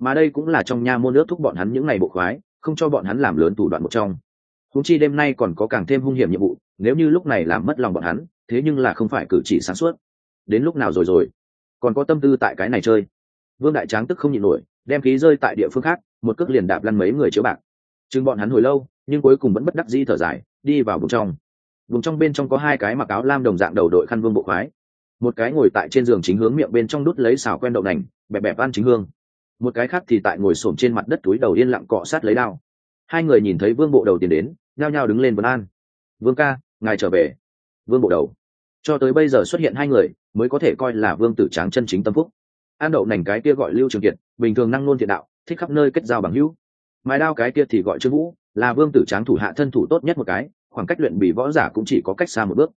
Mà đây cũng là trong nha môn nước thúc bọn hắn những ngày bộ khoái, không cho bọn hắn làm lớn thủ đoạn một trong cũng chi đêm nay còn có càng thêm hung hiểm nhiệm vụ, nếu như lúc này làm mất lòng bọn hắn, thế nhưng là không phải cử chỉ sáng suốt. Đến lúc nào rồi rồi? Còn có tâm tư tại cái này chơi. Vương đại tráng tức không nhịn nổi, đem khí rơi tại địa phương khác, một cước liền đạp lăn mấy người chiếu bạc. Chừng bọn hắn hồi lâu, nhưng cuối cùng vẫn bất đắc di thở dài, đi vào vùng trong. Vùng trong bên trong có hai cái mặc áo lam đồng dạng đầu đội khăn vương bộ khoái. Một cái ngồi tại trên giường chính hướng miệng bên trong đút lấy xào quen đậu nành, bẹp bẹp ăn chính hương. Một cái khác thì tại ngồi xổm trên mặt đất túi đầu yên lặng cọ sát lấy đao. Hai người nhìn thấy vương bộ đầu tiến đến nhao nhao đứng lên vấn an. Vương ca ngài trở về. Vương bộ đầu. Cho tới bây giờ xuất hiện hai người mới có thể coi là vương tử tráng chân chính tâm phúc. An đậu nành cái kia gọi lưu trường kiệt bình thường năng nôn thiện đạo thích khắp nơi kết giao bằng hữu. Mái đao cái kia thì gọi trương vũ là vương tử tráng thủ hạ thân thủ tốt nhất một cái khoảng cách luyện bị võ giả cũng chỉ có cách xa một bước.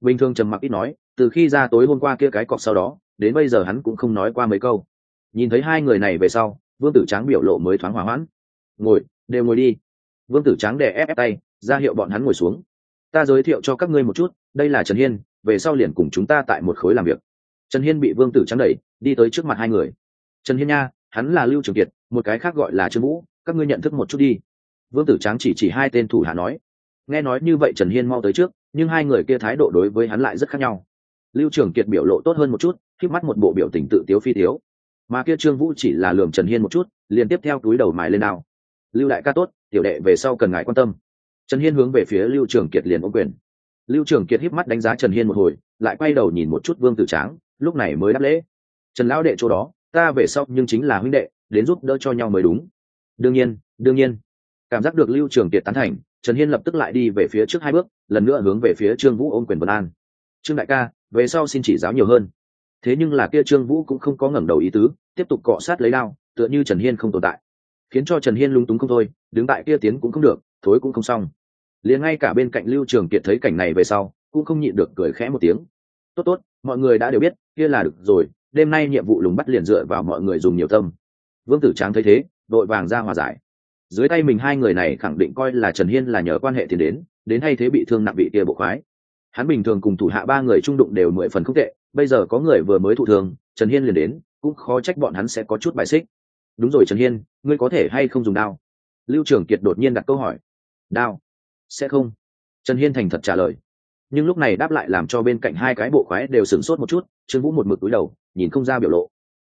Bình thường trầm mặc ít nói từ khi ra tối hôm qua kia cái cọc sau đó đến bây giờ hắn cũng không nói qua mấy câu. Nhìn thấy hai người này về sau vương tử tráng biểu lộ mới thoáng hỏa hoãn. Ngồi đều ngồi đi. Vương tử tráng đè ép, ép tay ra hiệu bọn hắn ngồi xuống. Ta giới thiệu cho các ngươi một chút, đây là trần hiên, về sau liền cùng chúng ta tại một khối làm việc. Trần hiên bị vương tử Trắng đẩy, đi tới trước mặt hai người. Trần hiên nha, hắn là lưu trường kiệt, một cái khác gọi là trương vũ, các ngươi nhận thức một chút đi. Vương tử tráng chỉ chỉ hai tên thủ hạ nói. Nghe nói như vậy trần hiên mau tới trước, nhưng hai người kia thái độ đối với hắn lại rất khác nhau. Lưu trường kiệt biểu lộ tốt hơn một chút k mắt một bộ biểu tình tự tiếu phi tiếu. Mà kia trương vũ chỉ là lường trần hiên một chút, liền tiếp theo túi đầu mài lên nào lưu đại ca tốt, tiểu đệ về sau cần ngài quan tâm trần hiên hướng về phía lưu trường kiệt liền ô quyền. Lưu trường kiệt híp mắt đánh giá trần hiên một hồi, lại quay đầu nhìn một chút vương tử tráng, lúc này mới đáp lễ. Trần lão đệ chỗ đó, ta về sau nhưng chính là huynh đệ, đến giúp đỡ cho nhau mới đúng. Đương nhiên đương nhiên. Cảm giác được lưu trường kiệt tán thành, trần hiên lập tức lại đi về phía trước hai bước, lần nữa hướng về phía trương vũ ôm quyền vân an. Trương đại ca, về sau xin chỉ giáo nhiều hơn. Thế nhưng là kia trương vũ cũng không có ngẩng đầu ý tứ, tiếp tục cọ sát lấy đao, tựa như trần hiên không tồn tại. Khiến cho trần hiên lung túng không thôi, đứng tại kia tiến cũng không được thối cũng không xong. Liền ngay cả bên cạnh lưu trường kiệt thấy cảnh này về sau, cũng không nhịn được cười khẽ một tiếng. Tốt tốt, mọi người đã đều biết, kia là được rồi, đêm nay nhiệm vụ lùng bắt liền dựa vào mọi người dùng nhiều tâm. Vương tử tráng thấy thế, đội vàng ra hòa giải. Dưới tay mình hai người này khẳng định coi là trần hiên là nhờ quan hệ tiền đến đến hay thế bị thương nặng bị kia bộ khoái. Hắn bình thường cùng thủ hạ ba người trung đụng đều mười phần không tệ, bây giờ có người vừa mới thụ thường trần hiên liền đến, cũng khó trách bọn hắn sẽ có chút bài xích. Đúng rồi trần hiên, ngươi có thể hay không dùng đao? Lưu Trường kiệt đột nhiên đặt câu hỏi đao. Sẽ không. Trần hiên thành thật trả lời. Nhưng lúc này đáp lại làm cho bên cạnh hai cái bộ khoái đều sửng sốt một chút, trương vũ một mực túi đầu, nhìn không ra biểu lộ.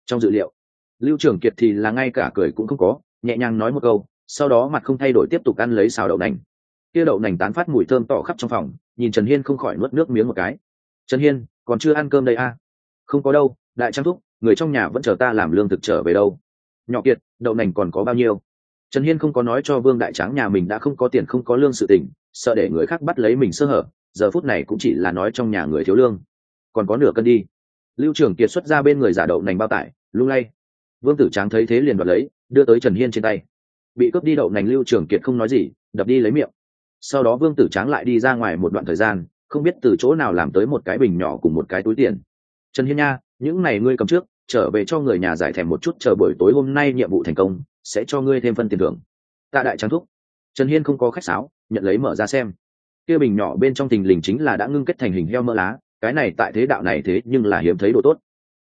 Trong dự liệu, lưu trưởng kiệt thì là ngay cả cười cũng không có, nhẹ nhàng nói một câu, sau đó mặt không thay đổi tiếp tục ăn lấy xào đậu nành. Kia đậu nành tán phát mùi thơm tỏ khắp trong phòng, nhìn trần hiên không khỏi nuốt nước miếng một cái. Trần hiên, còn chưa ăn cơm đây à? không có đâu, đại trang thúc, người trong nhà vẫn chờ ta làm lương thực trở về đâu. Nhỏ kiệt, đậu nành còn có bao nhiêu? Trần hiên không có nói cho vương đại tráng nhà mình đã không có tiền không có lương sự tình, sợ để người khác bắt lấy mình sơ hở, giờ phút này cũng chỉ là nói trong nhà người thiếu lương. Còn có nửa cân đi. Lưu trưởng kiệt xuất ra bên người giả đậu nành bao tải, lung lay. Vương tử tráng thấy thế liền đoạt lấy, đưa tới trần hiên trên tay. Bị cướp đi đậu nành lưu trưởng kiệt không nói gì, đập đi lấy miệng. Sau đó vương tử tráng lại đi ra ngoài một đoạn thời gian, không biết từ chỗ nào làm tới một cái bình nhỏ cùng một cái túi tiền. Trần hiên nha, những này ngươi cầm trước, trở về cho người nhà giải thèm một chút, chờ buổi tối hôm nay nhiệm vụ thành công sẽ cho ngươi thêm phân tiền thưởng. Tạ đại trắng thúc, trần hiên không có khách sáo, nhận lấy mở ra xem. Kia bình nhỏ bên trong tình lình chính là đã ngưng kết thành hình heo mỡ lá, cái này tại thế đạo này thế nhưng là hiếm thấy đồ tốt.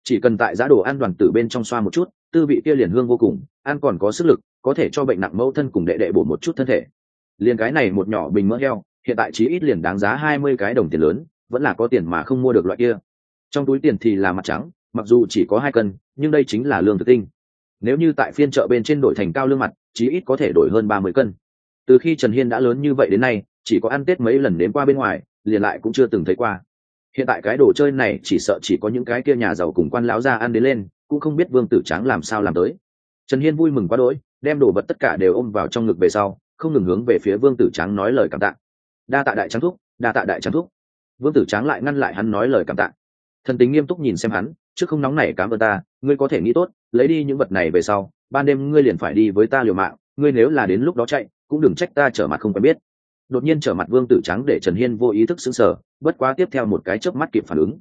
Chỉ cần tại giá đồ ăn đoàn tử bên trong xoa một chút, tư vị kia liền hương vô cùng, ăn còn có sức lực, có thể cho bệnh nặng mẫu thân cùng đệ đệ bổ một chút thân thể. Liền cái này một nhỏ bình mỡ heo, hiện tại chí ít liền đáng giá hai mươi cái đồng tiền lớn, vẫn là có tiền mà không mua được loại kia. Trong túi tiền thì là mặt trắng, mặc dù chỉ có hai cân, nhưng đây chính là lương thực tinh nếu như tại phiên chợ bên trên đổi thành cao lương mặt, chí ít có thể đổi hơn ba mươi cân. Từ khi trần hiên đã lớn như vậy đến nay, chỉ có ăn tết mấy lần đến qua bên ngoài, liền lại cũng chưa từng thấy qua. Hiện tại cái đồ chơi này chỉ sợ chỉ có những cái kia nhà giàu cùng quan lão ra ăn đến lên, cũng không biết vương tử tráng làm sao làm tới. Trần hiên vui mừng quá đỗi, đem đồ vật tất cả đều ôm vào trong ngực về sau, không ngừng hướng về phía vương tử tráng nói lời cảm tạ. Đa tạ đại trắng thúc, đa tạ đại trắng thúc. Vương tử tráng lại ngăn lại hắn nói lời cảm tạ. Thần tính nghiêm túc nhìn xem hắn chứ không nóng này cám ơn ta, ngươi có thể nghĩ tốt, lấy đi những vật này về sau, ban đêm ngươi liền phải đi với ta liều mạng, ngươi nếu là đến lúc đó chạy, cũng đừng trách ta trở mặt không quen biết. Đột nhiên trở mặt vương tử trắng để trần hiên vô ý thức xứng sở bất quá tiếp theo một cái chớp mắt kịp phản ứng.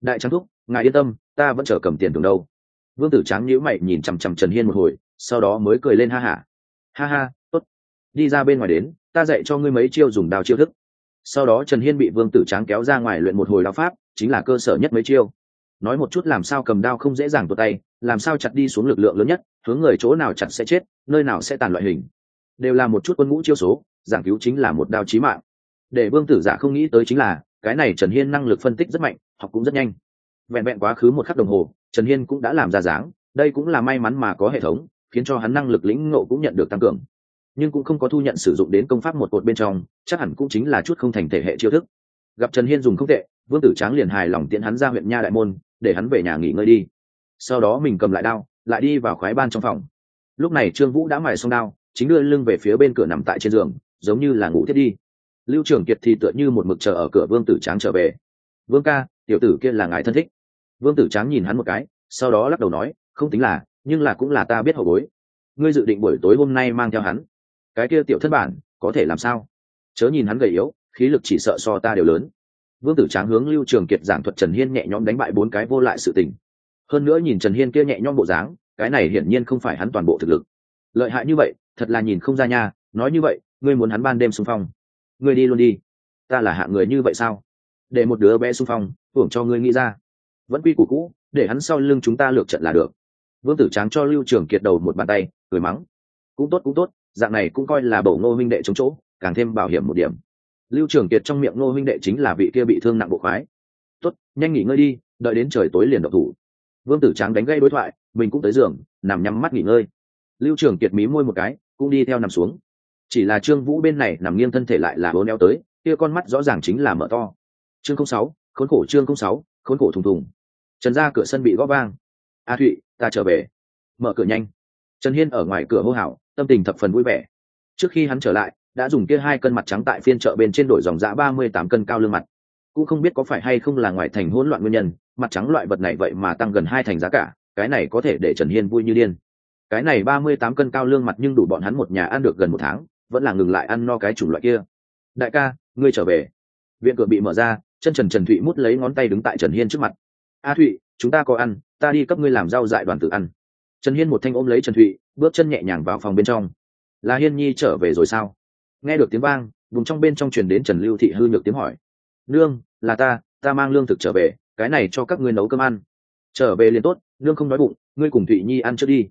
Đại trắng thúc, ngài yên tâm, ta vẫn chờ cầm tiền từ đâu. Vương tử trắng nhíu mày nhìn chằm chằm trần hiên một hồi, sau đó mới cười lên ha hả. Ha. ha ha tốt. Đi ra bên ngoài đến, ta dạy cho ngươi mấy chiêu dùng đào chiêu thức. Sau đó trần hiên bị vương tử tráng kéo ra ngoài luyện một hồi đao pháp, chính là cơ sở nhất mấy chiêu nói một chút làm sao cầm đao không dễ dàng tuột tay, làm sao chặt đi xuống lực lượng lớn nhất, hướng người chỗ nào chặt sẽ chết, nơi nào sẽ tàn loại hình. Đều là một chút quân ngũ chiêu số, giảng cứu chính là một đao chí mạng. Để vương tử giả không nghĩ tới chính là, cái này trần hiên năng lực phân tích rất mạnh, học cũng rất nhanh. Vẹn vẹn quá khứ một khắc đồng hồ, trần hiên cũng đã làm ra dáng, đây cũng là may mắn mà có hệ thống, khiến cho hắn năng lực lĩnh ngộ cũng nhận được tăng cường. Nhưng cũng không có thu nhận sử dụng đến công pháp một cột bên trong, chắc hẳn cũng chính là chút không thành thể hệ chiêu thức. Gặp trần hiên dùng không tệ, vương tử tráng liền hài lòng tiến hắn ra huyện nha đại môn để hắn về nhà nghỉ ngơi đi. Sau đó mình cầm lại đao, lại đi vào khoái ban trong phòng. Lúc này trương vũ đã mài xong đao, chính đưa lưng về phía bên cửa nằm tại trên giường, giống như là ngủ thiết đi. Lưu trưởng kiệt thì tựa như một mực chờ ở cửa vương tử tráng trở về. Vương ca, tiểu tử kia là ngài thân thích. Vương tử tráng nhìn hắn một cái, sau đó lắc đầu nói, không tính là, nhưng là cũng là ta biết hậu bối. Ngươi dự định buổi tối hôm nay mang theo hắn? Cái kia tiểu thất bản, có thể làm sao? Chớ nhìn hắn gầy yếu, khí lực chỉ sợ so ta đều lớn vương tử tráng hướng lưu trường kiệt giảng thuật trần hiên nhẹ nhõm đánh bại bốn cái vô lại sự tình. Hơn nữa nhìn trần hiên kia nhẹ nhõm bộ dáng, cái này hiển nhiên không phải hắn toàn bộ thực lực. Lợi hại như vậy, thật là nhìn không ra nha, nói như vậy, ngươi muốn hắn ban đêm xung phong. Ngươi đi luôn đi. Ta là hạ người như vậy sao? Để một đứa bé xung phong, hưởng cho ngươi nghĩ ra. Vẫn quy củ cũ, để hắn sau lưng chúng ta lược trận là được. Vương tử tráng cho lưu trường kiệt đầu một bàn tay, cười mắng. Cũng tốt cũng tốt, dạng này cũng coi là bầu ngô Minh đệ chống chỗ, càng thêm bảo hiểm một điểm lưu trường kiệt trong miệng ngô huynh đệ chính là vị kia bị thương nặng bộ khoái. Tốt, nhanh nghỉ ngơi đi, đợi đến trời tối liền độc thủ. Vương tử tráng đánh gây đối thoại, mình cũng tới giường, nằm nhắm mắt nghỉ ngơi. Lưu trường kiệt mí môi một cái, cũng đi theo nằm xuống. Chỉ là trương vũ bên này nằm nghiêng thân thể lại là hố neo tới, kia con mắt rõ ràng chính là mở to. Chương sáu, khốn khổ chương sáu, khốn khổ thùng thùng. Trần ra cửa sân bị gõ vang. A thụy, ta trở về. Mở cửa nhanh. Trần hiên ở ngoài cửa hô hào, tâm tình thập phần vui vẻ. Trước khi hắn trở lại đã dùng kia hai cân mặt trắng tại phiên chợ bên trên đổi dòng giã ba mươi tám cân cao lương mặt. Cũng không biết có phải hay không là ngoài thành hỗn loạn nguyên nhân, mặt trắng loại vật này vậy mà tăng gần hai thành giá cả, cái này có thể để trần hiên vui như điên. Cái này ba mươi tám cân cao lương mặt nhưng đủ bọn hắn một nhà ăn được gần một tháng, vẫn là ngừng lại ăn no cái chủng loại kia. Đại ca, ngươi trở về. Viện cửa bị mở ra, chân trần trần thụy mút lấy ngón tay đứng tại trần hiên trước mặt. A thụy, chúng ta có ăn, ta đi cấp ngươi làm rau dại đoàn tự ăn. Trần hiên một thanh ôm lấy trần thụy, bước chân nhẹ nhàng vào phòng bên trong. Là hiên nhi trở về rồi sao? Nghe được tiếng vang, vùng trong bên trong truyền đến trần lưu thị hư nhược tiếng hỏi. Nương, là ta ta mang lương thực trở về, cái này cho các ngươi nấu cơm ăn. Trở về liền tốt, nương không nói bụng, ngươi cùng thụy nhi ăn trước đi.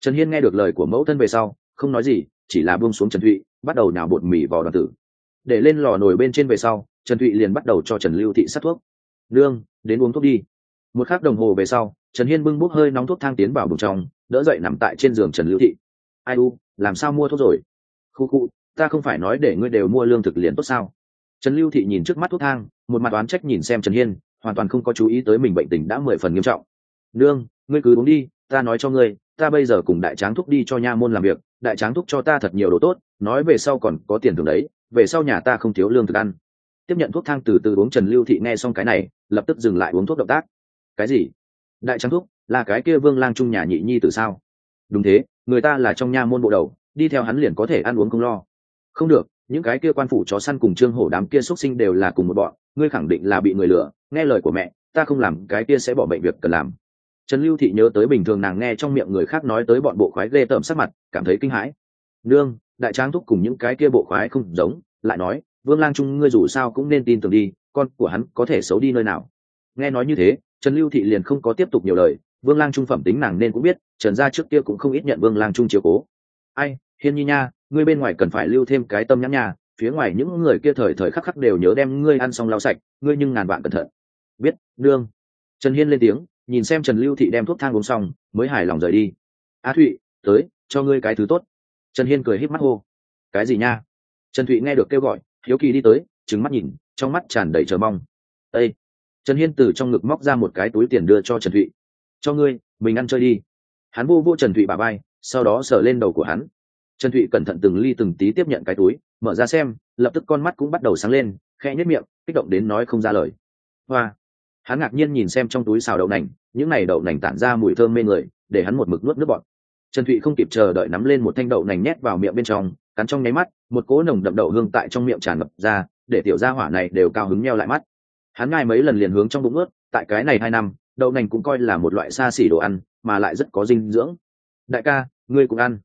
Trần hiên nghe được lời của mẫu thân về sau, không nói gì, chỉ là buông xuống trần thụy, bắt đầu nhào bột mì vào đoàn tử. Để lên lò nồi bên trên về sau, trần thụy liền bắt đầu cho trần lưu thị sắt thuốc. Nương, đến uống thuốc đi. Một k h ắ c đồng hồ về sau, trần hiên bưng bút hơi nóng thuốc thang tiến vào bụng trong, đỡ dậy nằm tại trên giường trần lưu thị. Ai u, làm sao mua thuốc rồi? Khu khu ta không phải nói để ngươi đều mua lương thực liền tốt sao? Trần lưu thị nhìn trước mắt thuốc thang, một mặt oán trách nhìn xem trần hiên, hoàn toàn không có chú ý tới mình bệnh tình đã mười phần nghiêm trọng. Nương, ngươi cứ uống đi, ta nói cho ngươi, ta bây giờ cùng đại tráng thúc đi cho nha môn làm việc, đại tráng thúc cho ta thật nhiều đồ tốt, nói về sau còn có tiền thưởng đấy, về sau nhà ta không thiếu lương thực ăn. Tiếp nhận thuốc thang từ từ uống, trần lưu thị nghe xong cái này, lập tức dừng lại uống thuốc động tác. Cái gì? Đại tráng thúc, là cái kia vương lang trung nhà nhị nhi từ sao? Đúng thế, người ta là trong nha môn bộ đầu, đi theo hắn liền có thể ăn uống không lo không được, những cái kia quan phủ chó săn cùng trương hổ đám kia xuất sinh đều là cùng một bọn, ngươi khẳng định là bị người lừa, nghe lời của mẹ, ta không làm, cái kia sẽ bỏ bệnh việc cần làm. Trần lưu thị nhớ tới bình thường nàng nghe trong miệng người khác nói tới bọn bộ khoái ghê tởm sắc mặt, cảm thấy kinh hãi. Nương, đại tráng thúc cùng những cái kia bộ khoái không giống, lại nói, vương lang trung ngươi dù sao cũng nên tin tưởng đi, con của hắn có thể xấu đi nơi nào. Nghe nói như thế, trần lưu thị liền không có tiếp tục nhiều lời, vương lang trung phẩm tính nàng nên cũng biết, trần gia trước kia cũng không ít nhận vương lang trung chiếu cố. Ai, hiên nhi nha ngươi bên ngoài cần phải lưu thêm cái tâm nhãn nhà, phía ngoài những người kia thời thời khắc khắc đều nhớ đem ngươi ăn xong lau sạch, ngươi nhưng ngàn vạn cẩn thận. Biết, đương. trần hiên lên tiếng, nhìn xem trần lưu thị đem thuốc thang uống xong, mới hài lòng rời đi. A thụy, tới, cho ngươi cái thứ tốt. Trần hiên cười híp mắt hô. Cái gì nha? Trần thụy nghe được kêu gọi, hiếu kỳ đi tới trứng mắt nhìn, trong mắt tràn đầy chờ mong. Ây trần hiên từ trong ngực móc ra một cái túi tiền đưa cho trần thụy. Cho ngươi, mình ăn chơi đi. Hắn vô vô trần thụy bà bay sau đó sờ lên đầu của hắn trần thụy cẩn thận từng ly từng tí tiếp nhận cái túi, mở ra xem, lập tức con mắt cũng bắt đầu sáng lên khe nhất miệng, kích động đến nói không ra lời. Hoa! Hắn ngạc nhiên nhìn xem trong túi xào đậu nành, những n à y đậu nành tản ra mùi thơm mê người, để hắn một mực nuốt nước bọt. Trần thụy không kịp chờ đợi nắm lên một thanh đậu nành nhét vào miệng bên trong, cắn trong nháy mắt, một cỗ nồng đậm đậu hương tại trong miệng tràn ngập ra, để tiểu gia hỏa này đều cao hứng meo lại mắt. Hắn ngai mấy lần liền hướng trong bụng ướt tại cái này hai năm, đậu nành cũng coi là một loại xa xỉ đồ ăn, mà lại rất có dinh dưỡng. Đại ca, ngươi cũng ăn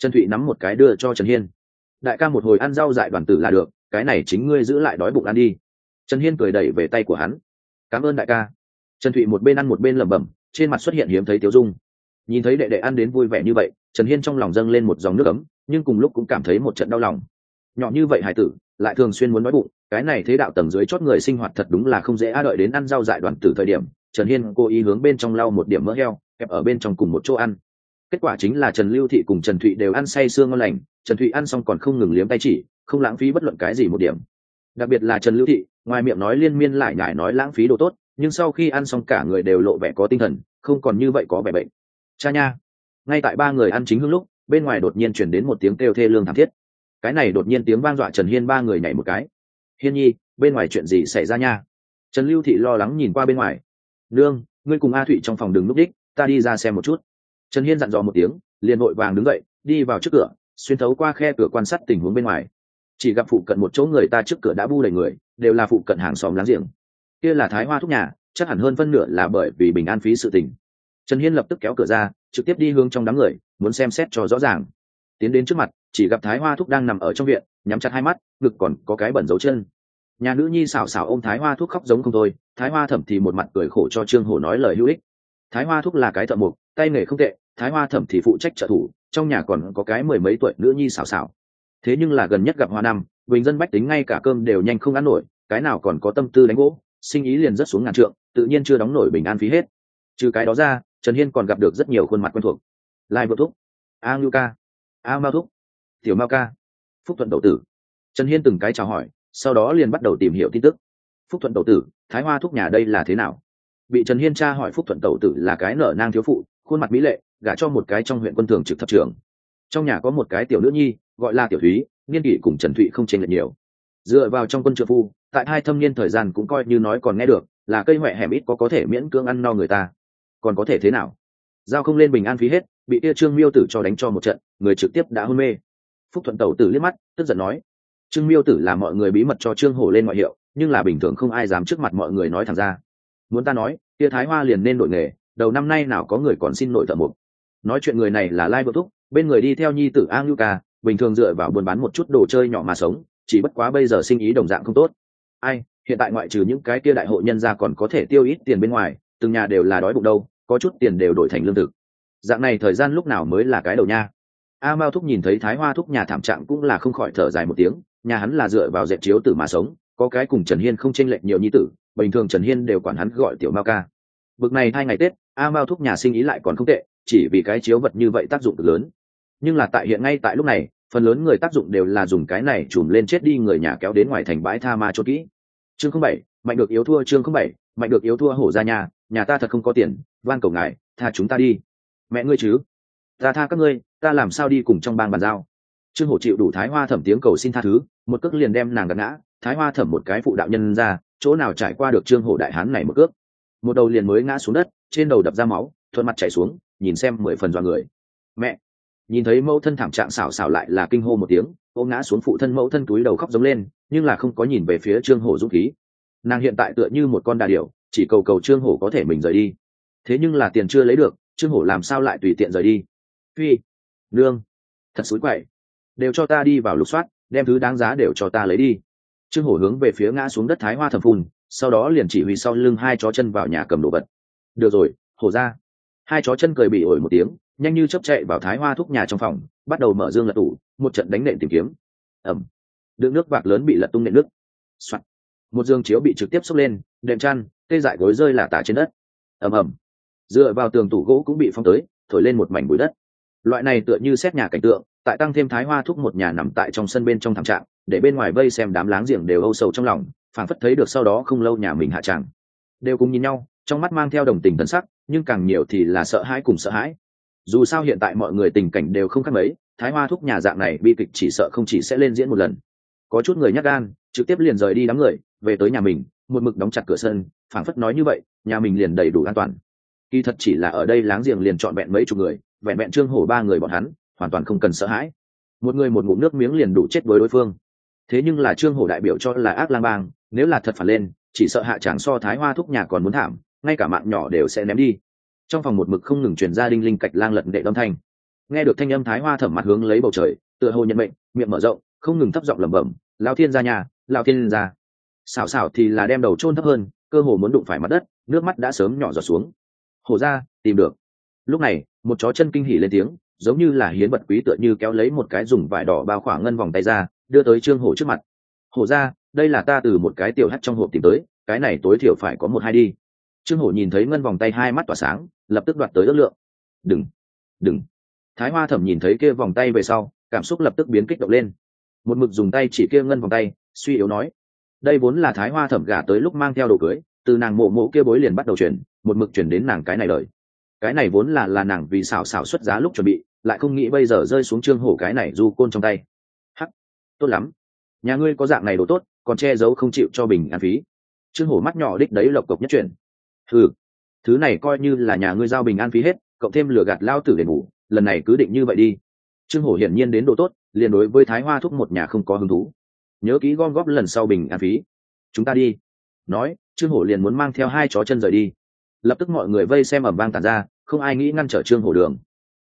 trần thụy nắm một cái đưa cho trần hiên. Đại ca một hồi ăn rau dại đoàn tử là được, cái này chính ngươi giữ lại đói bụng ăn đi. Trần hiên cười đẩy về tay của hắn. Cảm ơn đại ca. Trần thụy một bên ăn một bên lẩm bẩm, trên mặt xuất hiện hiếm thấy tiếu dung. Nhìn thấy đệ đệ ăn đến vui vẻ như vậy, trần hiên trong lòng dâng lên một dòng nước ấm, nhưng cùng lúc cũng cảm thấy một trận đau lòng. Nhỏ như vậy hải tử, lại thường xuyên muốn nói bụng, cái này thế đạo tầng dưới chót người sinh hoạt thật đúng là không dễ a, đợi đến ăn rau dại đoàn tử thời điểm, trần hiên cố ý hướng bên trong lau một điểm mỡ heo, kẹp ở bên trong cùng một chỗ ăn kết quả chính là trần lưu thị cùng trần thụy đều ăn say sương ngon lành, trần thụy ăn xong còn không ngừng liếm tay chỉ, không lãng phí bất luận cái gì một điểm. Đặc biệt là trần lưu thị, ngoài miệng nói liên miên lại nhải nói lãng phí đồ tốt, nhưng sau khi ăn xong cả người đều lộ vẻ có tinh thần, không còn như vậy có vẻ bệnh. Cha nha! Ngay tại ba người ăn chính hưng lúc, bên ngoài đột nhiên chuyển đến một tiếng kêu thê lương thảm thiết. Cái này đột nhiên tiếng vang dọa trần hiên ba người nhảy một cái. Hiên nhi, bên ngoài chuyện gì xảy ra nha? Trần lưu thị lo lắng nhìn qua bên ngoài. Nương, ngươi cùng a thụy trong phòng đường núp đích, ta đi ra xem một chút trần hiên dặn dò một tiếng, liền vội vàng đứng dậy, đi vào trước cửa, xuyên thấu qua khe cửa quan sát tình huống bên ngoài. Chỉ gặp phụ cận một chỗ người ta trước cửa đã bu đầy người, đều là phụ cận hàng xóm láng giềng. Kia là thái hoa thúc nhà, chắc hẳn hơn phân nửa là bởi vì bình an phí sự tình. Trần hiên lập tức kéo cửa ra, trực tiếp đi hướng trong đám người, muốn xem xét cho rõ ràng. Tiến đến trước mặt, chỉ gặp thái hoa thúc đang nằm ở trong viện, nhắm chặt hai mắt, ngực còn có cái bẩn dấu chân. Nhà nữ nhi xào xào ôm thái hoa thúc khóc giống không thôi, thái hoa thẩm thì một mặt cười khổ cho trương hổ nói lời hữu ích. Thái hoa thúc là cái thợ mộc, tay nghề không tệ thái hoa thẩm thì phụ trách trợ thủ, trong nhà còn có cái mười mấy tuổi nữ nhi xào xào thế nhưng là gần nhất gặp hoa năm bình dân bách tính ngay cả cơm đều nhanh không ăn nổi, cái nào còn có tâm tư đánh gỗ, sinh ý liền rất xuống ngàn trượng, tự nhiên chưa đóng nổi bình an phí hết. Trừ cái đó ra, trần hiên còn gặp được rất nhiều khuôn mặt quen thuộc. Lai vợ thúc, a ngưu ca, a mao thúc, tiểu mao ca, phúc thuận đậu tử. Trần hiên từng cái chào hỏi, sau đó liền bắt đầu tìm hiểu tin tức. Phúc thuận đậu tử, thái hoa thúc nhà đây là thế nào? Bị trần hiên tra hỏi phúc thuận đậu tử là cái nở nang thiếu phụ, khuôn mặt mỹ lệ gả cho một cái trong huyện quân thường trực thập trưởng. Trong nhà có một cái tiểu nữ nhi, gọi là tiểu thúy, niên kỷ cùng trần thụy không chênh lệch nhiều. Dựa vào trong quân trợ phu, tại hai thâm niên thời gian cũng coi như nói còn nghe được, là cây huệ hẻm ít có có thể miễn cưỡng ăn no người ta. Còn có thể thế nào? Giao không lên bình an phí hết, bị kia trương miêu tử cho đánh cho một trận, người trực tiếp đã hôn mê. Phúc thuận tẩu tử liếc mắt, tức giận nói, trương miêu tử là mọi người bí mật cho trương hổ lên ngoại hiệu, nhưng là bình thường không ai dám trước mặt mọi người nói thẳng ra. Muốn ta nói, kia thái hoa liền nên đổi nghề, đầu năm nay nào có người còn xin nội thợ mục nói chuyện người này là lai vợ thúc, bên người đi theo nhi tử a ngưu ca, bình thường dựa vào buôn bán một chút đồ chơi nhỏ mà sống, chỉ bất quá bây giờ sinh ý đồng dạng không tốt. Ai, hiện tại ngoại trừ những cái kia đại hội nhân ra còn có thể tiêu ít tiền bên ngoài, từng nhà đều là đói bụng đâu, có chút tiền đều đổi thành lương thực. Dạng này thời gian lúc nào mới là cái đầu nha? A mao thúc nhìn thấy thái hoa thúc nhà thảm trạng cũng là không khỏi thở dài một tiếng, nhà hắn là dựa vào dẹp chiếu tử mà sống, có cái cùng trần hiên không chênh lệch nhiều nhi tử, bình thường trần hiên đều quản hắn gọi tiểu mao ca. Bực này hai ngày tết, a mao thúc nhà sinh ý lại còn không tệ chỉ vì cái chiếu vật như vậy tác dụng cực lớn. Nhưng là tại hiện ngay tại lúc này, phần lớn người tác dụng đều là dùng cái này chùm lên chết đi người nhà kéo đến ngoài thành bãi tha ma cho kỹ. Chương không bảy, mạnh được yếu thua chương không bảy, mạnh được yếu thua hổ ra nhà nhà ta thật không có tiền, van cầu ngài, tha chúng ta đi. Mẹ ngươi chứ? Ta tha các ngươi, ta làm sao đi cùng trong bang bàn giao? Trương hổ chịu đủ thái hoa thẩm tiếng cầu xin tha thứ, một cước liền đem nàng gạt ngã, thái hoa thẩm một cái phụ đạo nhân ra, chỗ nào trải qua được trương hổ đại hán này một cước? Một đầu liền mới ngã xuống đất, trên đầu đập ra máu, thuận mặt chảy xuống nhìn xem mười phần dọa người. Mẹ! Nhìn thấy mẫu thân thảm trạng xảo xảo lại là kinh hô một tiếng ô ngã xuống phụ thân mẫu thân túi đầu khóc giống lên, nhưng là không có nhìn về phía trương hổ dũng khí. Nàng hiện tại tựa như một con đà điểu, chỉ cầu cầu trương hổ có thể mình rời đi. Thế nhưng là tiền chưa lấy được, trương hổ làm sao lại tùy tiện rời đi? Phi! Nương! Thật xúi quậy! Đều cho ta đi vào lục soát, đem thứ đáng giá đều cho ta lấy đi. Trương hổ hướng về phía ngã xuống đất thái hoa thầm phun, sau đó liền chỉ huy sau lưng hai chó chân vào nhà cầm đồ vật. Được rồi, hổ ra hai chó chân cười bị ổi một tiếng, nhanh như chấp chạy vào thái hoa thúc nhà trong phòng, bắt đầu mở dương lật tủ, một trận đánh nện tìm kiếm. Ẩm đựng nước bạc lớn bị lật tung nện nước. Soạn. một dương chiếu bị trực tiếp xốc lên, đệm chăn, tê dại gối rơi là tả trên đất. Ầm ầm. Dựa vào tường tủ gỗ cũng bị phong tới, thổi lên một mảnh bụi đất. Loại này tựa như xét nhà cảnh tượng, tại tăng thêm thái hoa thúc một nhà nằm tại trong sân bên trong thảm trạng, để bên ngoài vây xem đám láng giềng đều âu sầu trong lòng, phảng phất thấy được sau đó không lâu nhà mình hạ tràng. Đều cùng nhìn nhau, trong mắt mang theo đồng tình tân sắc nhưng càng nhiều thì là sợ hãi cùng sợ hãi. Dù sao hiện tại mọi người tình cảnh đều không khác mấy, thái hoa thúc nhà dạng này bi kịch chỉ sợ không chỉ sẽ lên diễn một lần. Có chút người nhắc gan, trực tiếp liền rời đi đám người, về tới nhà mình, một mực đóng chặt cửa sân, phảng phất nói như vậy, nhà mình liền đầy đủ an toàn. Kỳ thật chỉ là ở đây láng giềng liền trọn vẹn mấy chục người, vẹn vẹn trương hổ ba người bọn hắn, hoàn toàn không cần sợ hãi. Một người một ngụm nước miếng liền đủ chết với đối phương. Thế nhưng là trương hổ đại biểu cho là ác lang bang, nếu là thật phản lên, chỉ sợ hạ tràng so thái hoa thúc nhà còn muốn thảm ngay cả mạng nhỏ đều sẽ ném đi. Trong phòng một mực không ngừng truyền ra đinh linh cạch lang lật đệ âm thanh. Nghe được thanh âm thái hoa thẩm mặt hướng lấy bầu trời, tựa hồ nhận mệnh, miệng mở rộng, không ngừng thấp giọng lẩm bẩm lao thiên ra nhà lao thiên ra xảo xảo thì là đem đầu chôn thấp hơn, cơ hồ muốn đụng phải mặt đất, nước mắt đã sớm nhỏ giọt xuống. Hồ ra tìm được. Lúc này, một chó chân kinh hỉ lên tiếng, giống như là hiến vật quý tựa như kéo lấy một cái dùng vải đỏ bao khỏa ngân vòng tay ra, đưa tới trương hổ trước mặt. Hổ ra đây là ta từ một cái tiểu hắt trong hộp tìm tới, cái này tối thiểu phải có một hai đi trương hổ nhìn thấy ngân vòng tay hai mắt tỏa sáng, lập tức đoạt tới ước lượng. Đừng đừng. Thái hoa thẩm nhìn thấy kia vòng tay về sau, cảm xúc lập tức biến kích động lên. Một mực dùng tay chỉ kia ngân vòng tay, suy yếu nói. Đây vốn là thái hoa thẩm gả tới lúc mang theo đồ cưới, từ nàng mộ mộ kia bối liền bắt đầu chuyển, một mực chuyển đến nàng cái này lời. Cái này vốn là là nàng vì xảo xảo xuất giá lúc chuẩn bị, lại không nghĩ bây giờ rơi xuống trương hổ cái này du côn trong tay. Hắc, tốt lắm. Nhà ngươi có dạng này đồ tốt, còn che giấu không chịu cho bình an phí. Trương hổ mắt nhỏ đích đấy lộc cộc nhất chuyển ừ thứ này coi như là nhà ngươi giao bình an phí hết cộng thêm lửa gạt lao tử để ngủ, lần này cứ định như vậy đi. Trương hổ hiển nhiên đến độ tốt liền đối với thái hoa thúc một nhà không có hứng thú. Nhớ kỹ gom góp lần sau bình an phí. Chúng ta đi. Nói trương hổ liền muốn mang theo hai chó chân rời đi. Lập tức mọi người vây xem ẩm vang tàn ra không ai nghĩ ngăn trở trương hổ đường.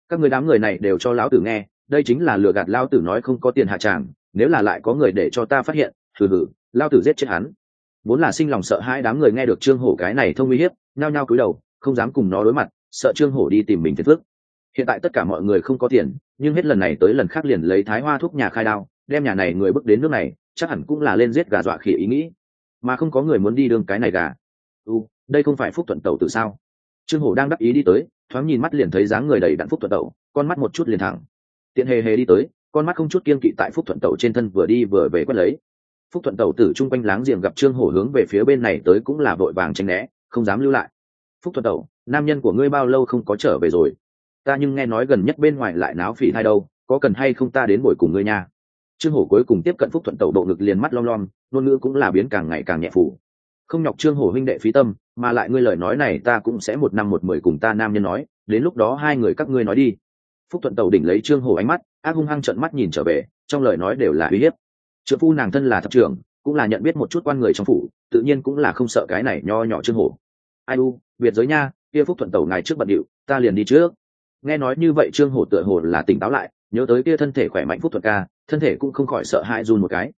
Các người đám người này đều cho lão tử nghe đây chính là lừa gạt lao tử nói không có tiền hạ tràng nếu là lại có người để cho ta phát hiện thử hử lao tử giết chết hắn vốn là sinh lòng sợ hai đám người nghe được trương hổ cái này thông uy hiếp, nhao nhao cúi đầu, không dám cùng nó đối mặt, sợ trương hổ đi tìm mình phiền phước hiện tại tất cả mọi người không có tiền, nhưng hết lần này tới lần khác liền lấy thái hoa thuốc nhà khai đao, đem nhà này người bước đến nước này, chắc hẳn cũng là lên giết gà dọa khỉ ý nghĩ. Mà không có người muốn đi đương cái này gà. U, đây không phải phúc thuận tẩu tự sao? Trương hổ đang đắc ý đi tới, thoáng nhìn mắt liền thấy dáng người đầy đặn phúc thuận tẩu, con mắt một chút liền thẳng. Tiện hề hề đi tới, con mắt không chút kiên kỵ tại phúc thuận tẩu trên thân vừa đi vừa về quét lấy phúc thuận tẩu tử chung quanh láng giềng gặp trương hổ hướng về phía bên này tới cũng là vội vàng tranh né, không dám lưu lại. Phúc thuận tẩu nam nhân của ngươi bao lâu không có trở về rồi? Ta nhưng nghe nói gần nhất bên ngoài lại náo phỉ thai đâu, có cần hay không ta đến buổi cùng ngươi nha? Trương hổ cuối cùng tiếp cận phúc thuận tẩu bộ ngực liền mắt lom lom, ngôn ngữ cũng là biến càng ngày càng nhẹ phủ không nhọc trương hổ huynh đệ phí tâm, mà lại ngươi lời nói này ta cũng sẽ một năm một mười cùng ta nam nhân nói, đến lúc đó hai người các ngươi nói đi. Phúc thuận tẩu đỉnh lấy trương hổ ánh mắt, ác hung hăng trận mắt nhìn trở về, trong lời nói đều là uy hiếp trợ phu nàng thân là thập trưởng, cũng là nhận biết một chút quan người trong phủ, tự nhiên cũng là không sợ cái này nho nhỏ trương hổ. Ai u, việt giới nha, kia phúc thuận tẩu ngài trước bận điệu, ta liền đi trước. Nghe nói như vậy trương hổ tựa hồ là tỉnh táo lại, nhớ tới kia thân thể khỏe mạnh phúc thuận ca, thân thể cũng không khỏi sợ hãi run một cái.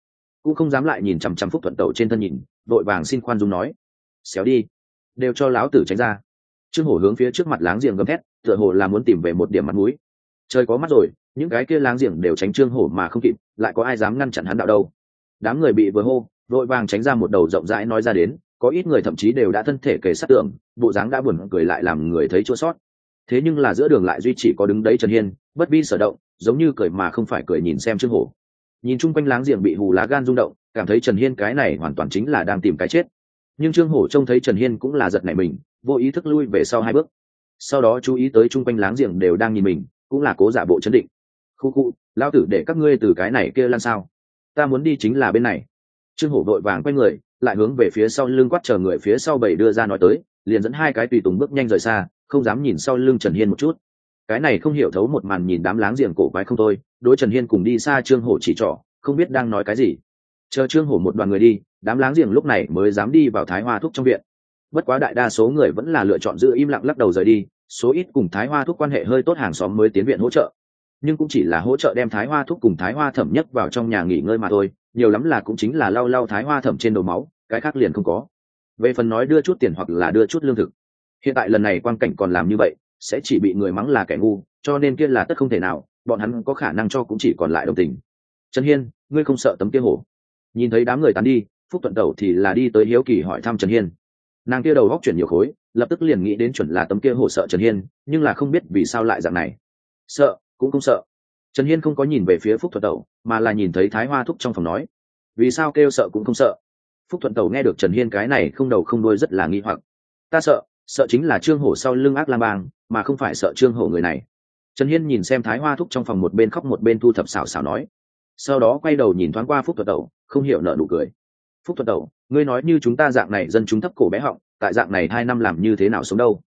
Cũng không dám lại nhìn chằm chằm phúc thuận tẩu trên thân nhìn, vội vàng xin khoan dung nói. Xéo đi. Đều cho láo tử tránh ra. Trương hổ hướng phía trước mặt láng giềng gầm thét, tựa hồ là muốn tìm về một điểm mặt mũi. Trời có mắt rồi, những cái kia láng giềng đều tránh trương hổ mà không kịp lại có ai dám ngăn chặn hắn đạo đâu. Đám người bị vừa hô vội vàng tránh ra một đầu rộng rãi nói ra đến có ít người thậm chí đều đã thân thể kề sát tường, bộ dáng đã buồn cười lại làm người thấy chua sót. Thế nhưng là giữa đường lại duy chỉ có đứng đấy trần hiên bất vi sở động giống như cười mà không phải cười nhìn xem trương hổ. Nhìn chung quanh láng giềng bị hù lá gan rung động cảm thấy trần hiên cái này hoàn toàn chính là đang tìm cái chết. Nhưng trương hổ trông thấy trần hiên cũng là giật nảy mình vô ý thức lui về sau hai bước. Sau đó chú ý tới chung quanh láng giềng đều đang nhìn mình cũng là cố giả bộ chấn định. Khu khu lao tử để các ngươi từ cái này kia lan sao? Ta muốn đi chính là bên này. Trương hổ vội vàng quay người, lại hướng về phía sau lưng quát chờ người phía sau bảy đưa ra nói tới, liền dẫn hai cái tùy tùng bước nhanh rời xa, không dám nhìn sau lưng trần hiên một chút. Cái này không hiểu thấu một màn nhìn đám láng giềng cổ quái không thôi, đối trần hiên cùng đi xa trương hổ chỉ trỏ, không biết đang nói cái gì. Chờ trương hổ một đoàn người đi, đám láng giềng lúc này mới dám đi vào thái hoa thúc trong viện. Bất quá đại đa số người vẫn là lựa chọn giữ im lặng lắc đầu rời đi, số ít cùng thái hoa thúc quan hệ hơi tốt hàng xóm mới tiến viện hỗ trợ nhưng cũng chỉ là hỗ trợ đem thái hoa thuốc cùng thái hoa thẩm nhất vào trong nhà nghỉ ngơi mà thôi, nhiều lắm là cũng chính là lau lau thái hoa thẩm trên đầu máu, cái khác liền không có. Về phần nói đưa chút tiền hoặc là đưa chút lương thực, hiện tại lần này quan cảnh còn làm như vậy, sẽ chỉ bị người mắng là kẻ ngu, cho nên kia là tất không thể nào, bọn hắn có khả năng cho cũng chỉ còn lại đồng tình. Trần hiên, ngươi không sợ tấm kia hổ? Nhìn thấy đám người tán đi, phúc thuận đầu thì là đi tới hiếu kỳ hỏi thăm trần hiên. Nàng kia đầu góc chuyển nhiều khối, lập tức liền nghĩ đến chuẩn là tấm kia hổ sợ trần hiên, nhưng là không biết vì sao lại dạng này. Sợ? Cũng không sợ. Trần hiên không có nhìn về phía phúc thuận tẩu, mà là nhìn thấy thái hoa thúc trong phòng nói, vì sao kêu sợ cũng không sợ? Phúc thuận tẩu nghe được trần hiên cái này không đầu không đôi rất là nghi hoặc. Ta sợ sợ chính là trương hổ sau lưng ác lang bang, mà không phải sợ trương hổ người này. Trần hiên nhìn xem thái hoa thúc trong phòng một bên khóc một bên thu thập xào xào nói, sau đó quay đầu nhìn thoáng qua phúc thuật tẩu, không hiểu nợ nụ cười. Phúc thuật tẩu, ngươi nói như chúng ta dạng này dân chúng thấp cổ bé họng, tại dạng này hai năm làm như thế nào sống đâu?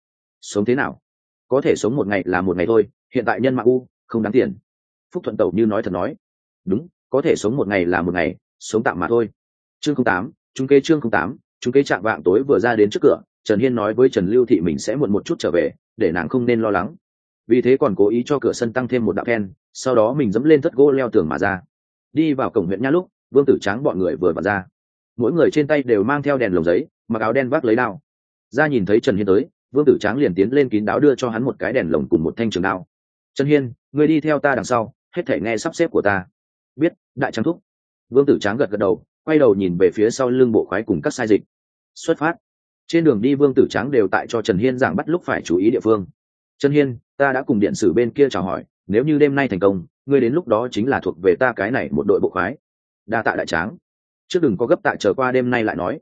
Sống thế nào? Có thể sống một ngày là một ngày thôi, hiện tại nhân mạng u không đáng tiền. Phúc thuận tẩu như nói thật nói. Đúng, có thể sống một ngày là một ngày, sống tạm mà thôi. Chương không tám, chúng kê chương không tám, chúng kê chạm vạng tối vừa ra đến trước cửa, trần hiên nói với trần lưu thị mình sẽ muộn một chút trở về, để nàng không nên lo lắng. Vì thế còn cố ý cho cửa sân tăng thêm một đạo then, sau đó mình dẫm lên thất gỗ leo tường mà ra. Đi vào cổng huyện nha lúc, vương tử tráng bọn người vừa vặn ra. Mỗi người trên tay đều mang theo đèn lồng giấy, mặc áo đen vác lấy đao. Ra nhìn thấy trần hiên tới, vương tử tráng liền tiến lên kín đáo đưa cho hắn một cái đèn lồng cùng một thanh trường đao. Trần hiên người đi theo ta đằng sau, hết thể nghe sắp xếp của ta. Biết, đại trang thúc. Vương tử tráng gật gật đầu, quay đầu nhìn về phía sau lưng bộ khoái cùng các sai dịch. Xuất phát. Trên đường đi vương tử tráng đều tại cho trần hiên giảng bắt lúc phải chú ý địa phương. Trần hiên, ta đã cùng điện sử bên kia chào hỏi, nếu như đêm nay thành công, ngươi đến lúc đó chính là thuộc về ta cái này một đội bộ khoái. Đa tạ đại tráng. Trước đừng có gấp tạ chờ qua đêm nay lại nói.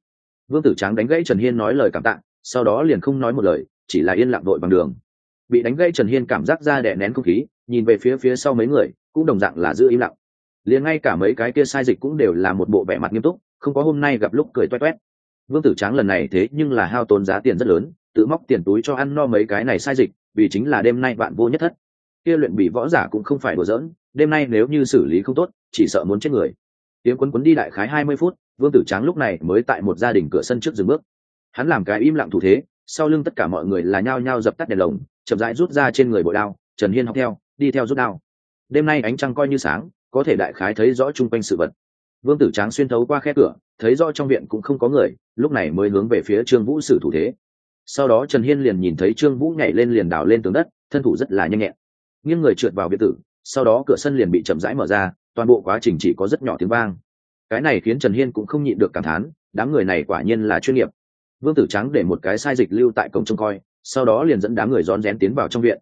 Vương tử tráng đánh gãy trần hiên nói lời cảm tạ, sau đó liền không nói một lời, chỉ là yên lặng đội bằng đường bị đánh gây trần hiên cảm giác ra đè nén không khí, nhìn về phía phía sau mấy người, cũng đồng dạng là giữ im lặng. Liền ngay cả mấy cái kia sai dịch cũng đều là một bộ vẻ mặt nghiêm túc, không có hôm nay gặp lúc cười toét toét. Vương tử tráng lần này thế nhưng là hao tốn giá tiền rất lớn, tự móc tiền túi cho ăn no mấy cái này sai dịch, vì chính là đêm nay bạn vô nhất thất. Kia luyện bị võ giả cũng không phải đùa giỡn, đêm nay nếu như xử lý không tốt, chỉ sợ muốn chết người. Tiếng quấn quấn đi đại khái hai mươi phút, vương tử tráng lúc này mới tại một gia đình cửa sân trước dừng bước. Hắn làm cái im lặng thủ thế sau lưng tất cả mọi người là nhao nhao dập tắt đèn lồng, chậm rãi rút ra trên người bội đao, trần hiên học theo, đi theo rút đao. Đêm nay ánh trăng coi như sáng, có thể đại khái thấy rõ chung quanh sự vật. Vương tử tráng xuyên thấu qua khe cửa, thấy rõ trong viện cũng không có người, lúc này mới hướng về phía trương vũ sử thủ thế. Sau đó trần hiên liền nhìn thấy trương vũ nhảy lên liền đào lên tường đất, thân thủ rất là nhanh nhẹn. Nghiêng người trượt vào biệt tử sau đó cửa sân liền bị chậm rãi mở ra, toàn bộ quá trình chỉ có rất nhỏ tiếng vang. Cái này khiến trần hiên cũng không nhịn được cảm thán, đám người này quả nhiên là chuyên nghiệp vương tử trắng để một cái sai dịch lưu tại cổng trông coi, sau đó liền dẫn đám người rón rén tiến vào trong viện.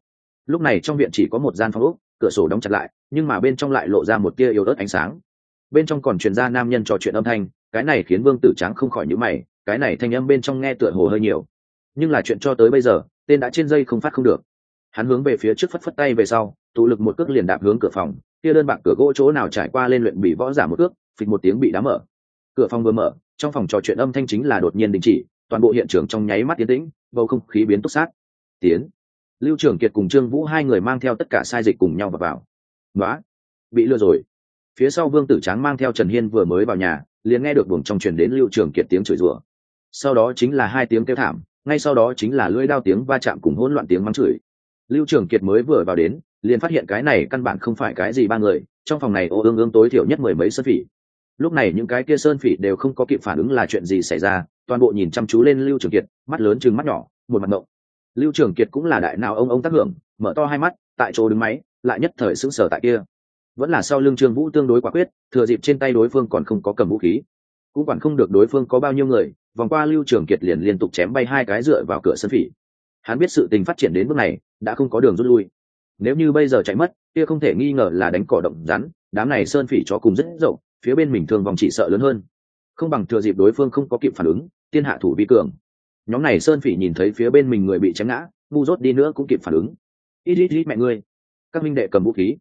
Lúc này trong viện chỉ có một gian phòng úc cửa sổ đóng chặt lại, nhưng mà bên trong lại lộ ra một tia yếu ớt ánh sáng. Bên trong còn truyền ra nam nhân trò chuyện âm thanh, cái này khiến vương tử trắng không khỏi nhữ mày, cái này thanh âm bên trong nghe tựa hồ hơi nhiều. Nhưng là chuyện cho tới bây giờ, tên đã trên dây không phát không được. Hắn hướng về phía trước phất phất tay về sau, tụ lực một cước liền đạp hướng cửa phòng, kia đơn bạc cửa gỗ chỗ nào trải qua lên luyện bị võ giả một cước, phịch một tiếng bị đá mở. Cửa phòng vừa mở, trong phòng trò chuyện âm thanh chính là đột nhiên đình chỉ toàn bộ hiện trường trong nháy mắt tiến tĩnh, bầu không khí biến túc sát. Tiến. Lưu trưởng kiệt cùng trương vũ hai người mang theo tất cả sai dịch cùng nhau vào vào. Nói bị lừa rồi. Phía sau vương tử tráng mang theo trần hiên vừa mới vào nhà, liền nghe được buồng trong truyền đến lưu trưởng kiệt tiếng chửi rủa. Sau đó chính là hai tiếng kêu thảm, ngay sau đó chính là lưỡi đao tiếng va chạm cùng hỗn loạn tiếng mắng chửi. Lưu trường kiệt mới vừa vào đến, liền phát hiện cái này căn bản không phải cái gì ba người, trong phòng này ô ương ương tối thiểu nhất mười mấy sơn phỉ lúc này những cái kia sơn phỉ đều không có kịp phản ứng là chuyện gì xảy ra, toàn bộ nhìn chăm chú lên lưu trường kiệt, mắt lớn chừng mắt nhỏ, một mặt ngộng. Lưu trường kiệt cũng là đại nào ông ông tác hưởng, mở to hai mắt, tại chỗ đứng máy, lại nhất thời sững sờ tại kia. Vẫn là sau lưng trương vũ tương đối quả quyết, thừa dịp trên tay đối phương còn không có cầm vũ khí. Cũng quản không được đối phương có bao nhiêu người, vòng qua lưu trường kiệt liền liên tục chém bay hai cái dựa vào cửa sân phỉ. Hắn biết sự tình phát triển đến bước này, đã không có đường rút lui. Nếu như bây giờ chạy mất, kia không thể nghi ngờ là đánh cỏ động rắn, đám này sơn phỉ cho cùng rất rộng phía bên mình thường vòng chỉ sợ lớn hơn. Không bằng thừa dịp đối phương không có kịp phản ứng, tiên hạ thủ vi cường. Nhóm này sơn phỉ nhìn thấy phía bên mình người bị chém ngã, ngu dốt đi nữa cũng kịp phản ứng. Ít ít ít mẹ ngươi. Các minh đệ cầm vũ khí.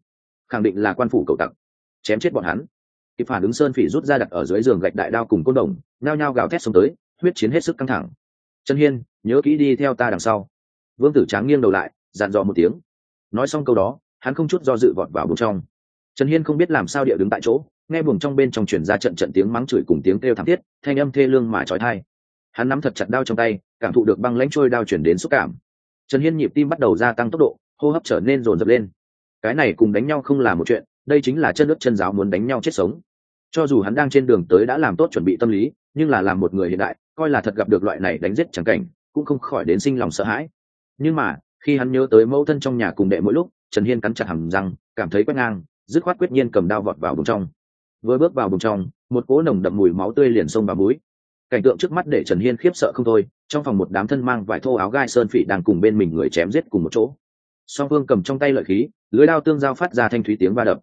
Khẳng định là quan phủ cầu tặc chém chết bọn hắn. Kịp phản ứng sơn phỉ rút ra đặt ở dưới giường gạch đại đao cùng côn đồng, nhao nhao gào thét xuống tới, huyết chiến hết sức căng thẳng. Trần hiên, nhớ kỹ đi theo ta đằng sau. Vương tử tráng nghiêng đầu lại, dặn dò một tiếng. Nói xong câu đó, hắn không chút do dự vọt vào bên trong. Trần hiên không biết làm sao địa đứng tại chỗ nghe buồng trong bên trong chuyển ra trận trận tiếng mắng chửi cùng tiếng kêu thảm thiết, thanh âm thê lương mà trói thai. Hắn nắm thật chặt đao trong tay, cảm thụ được băng lãnh trôi đao chuyển đến xúc cảm. Trần hiên nhịp tim bắt đầu gia tăng tốc độ, hô hấp trở nên rồn rập lên. Cái này cùng đánh nhau không là một chuyện, đây chính là chân nước chân giáo muốn đánh nhau chết sống. Cho dù hắn đang trên đường tới đã làm tốt chuẩn bị tâm lý, nhưng là làm một người hiện đại, coi là thật gặp được loại này đánh giết chẳng cảnh, cũng không khỏi đến sinh lòng sợ hãi. Nhưng mà, khi hắn nhớ tới mẫu thân trong nhà cùng đệ mỗi lúc, trần hiên cắn chặt hầm răng, cảm thấy quét ngang, dứt khoát quyết nhiên cầm đao vọt vào vùng trong vừa bước vào bùng trong, một cỗ nồng đậm mùi máu tươi liền xông vào mũi. Cảnh tượng trước mắt để trần hiên khiếp sợ không thôi, trong phòng một đám thân mang vải thô áo gai sơn phỉ đang cùng bên mình người chém giết cùng một chỗ. Song phương cầm trong tay lợi khí, lưới đao tương giao phát ra thanh thúy tiếng va đập.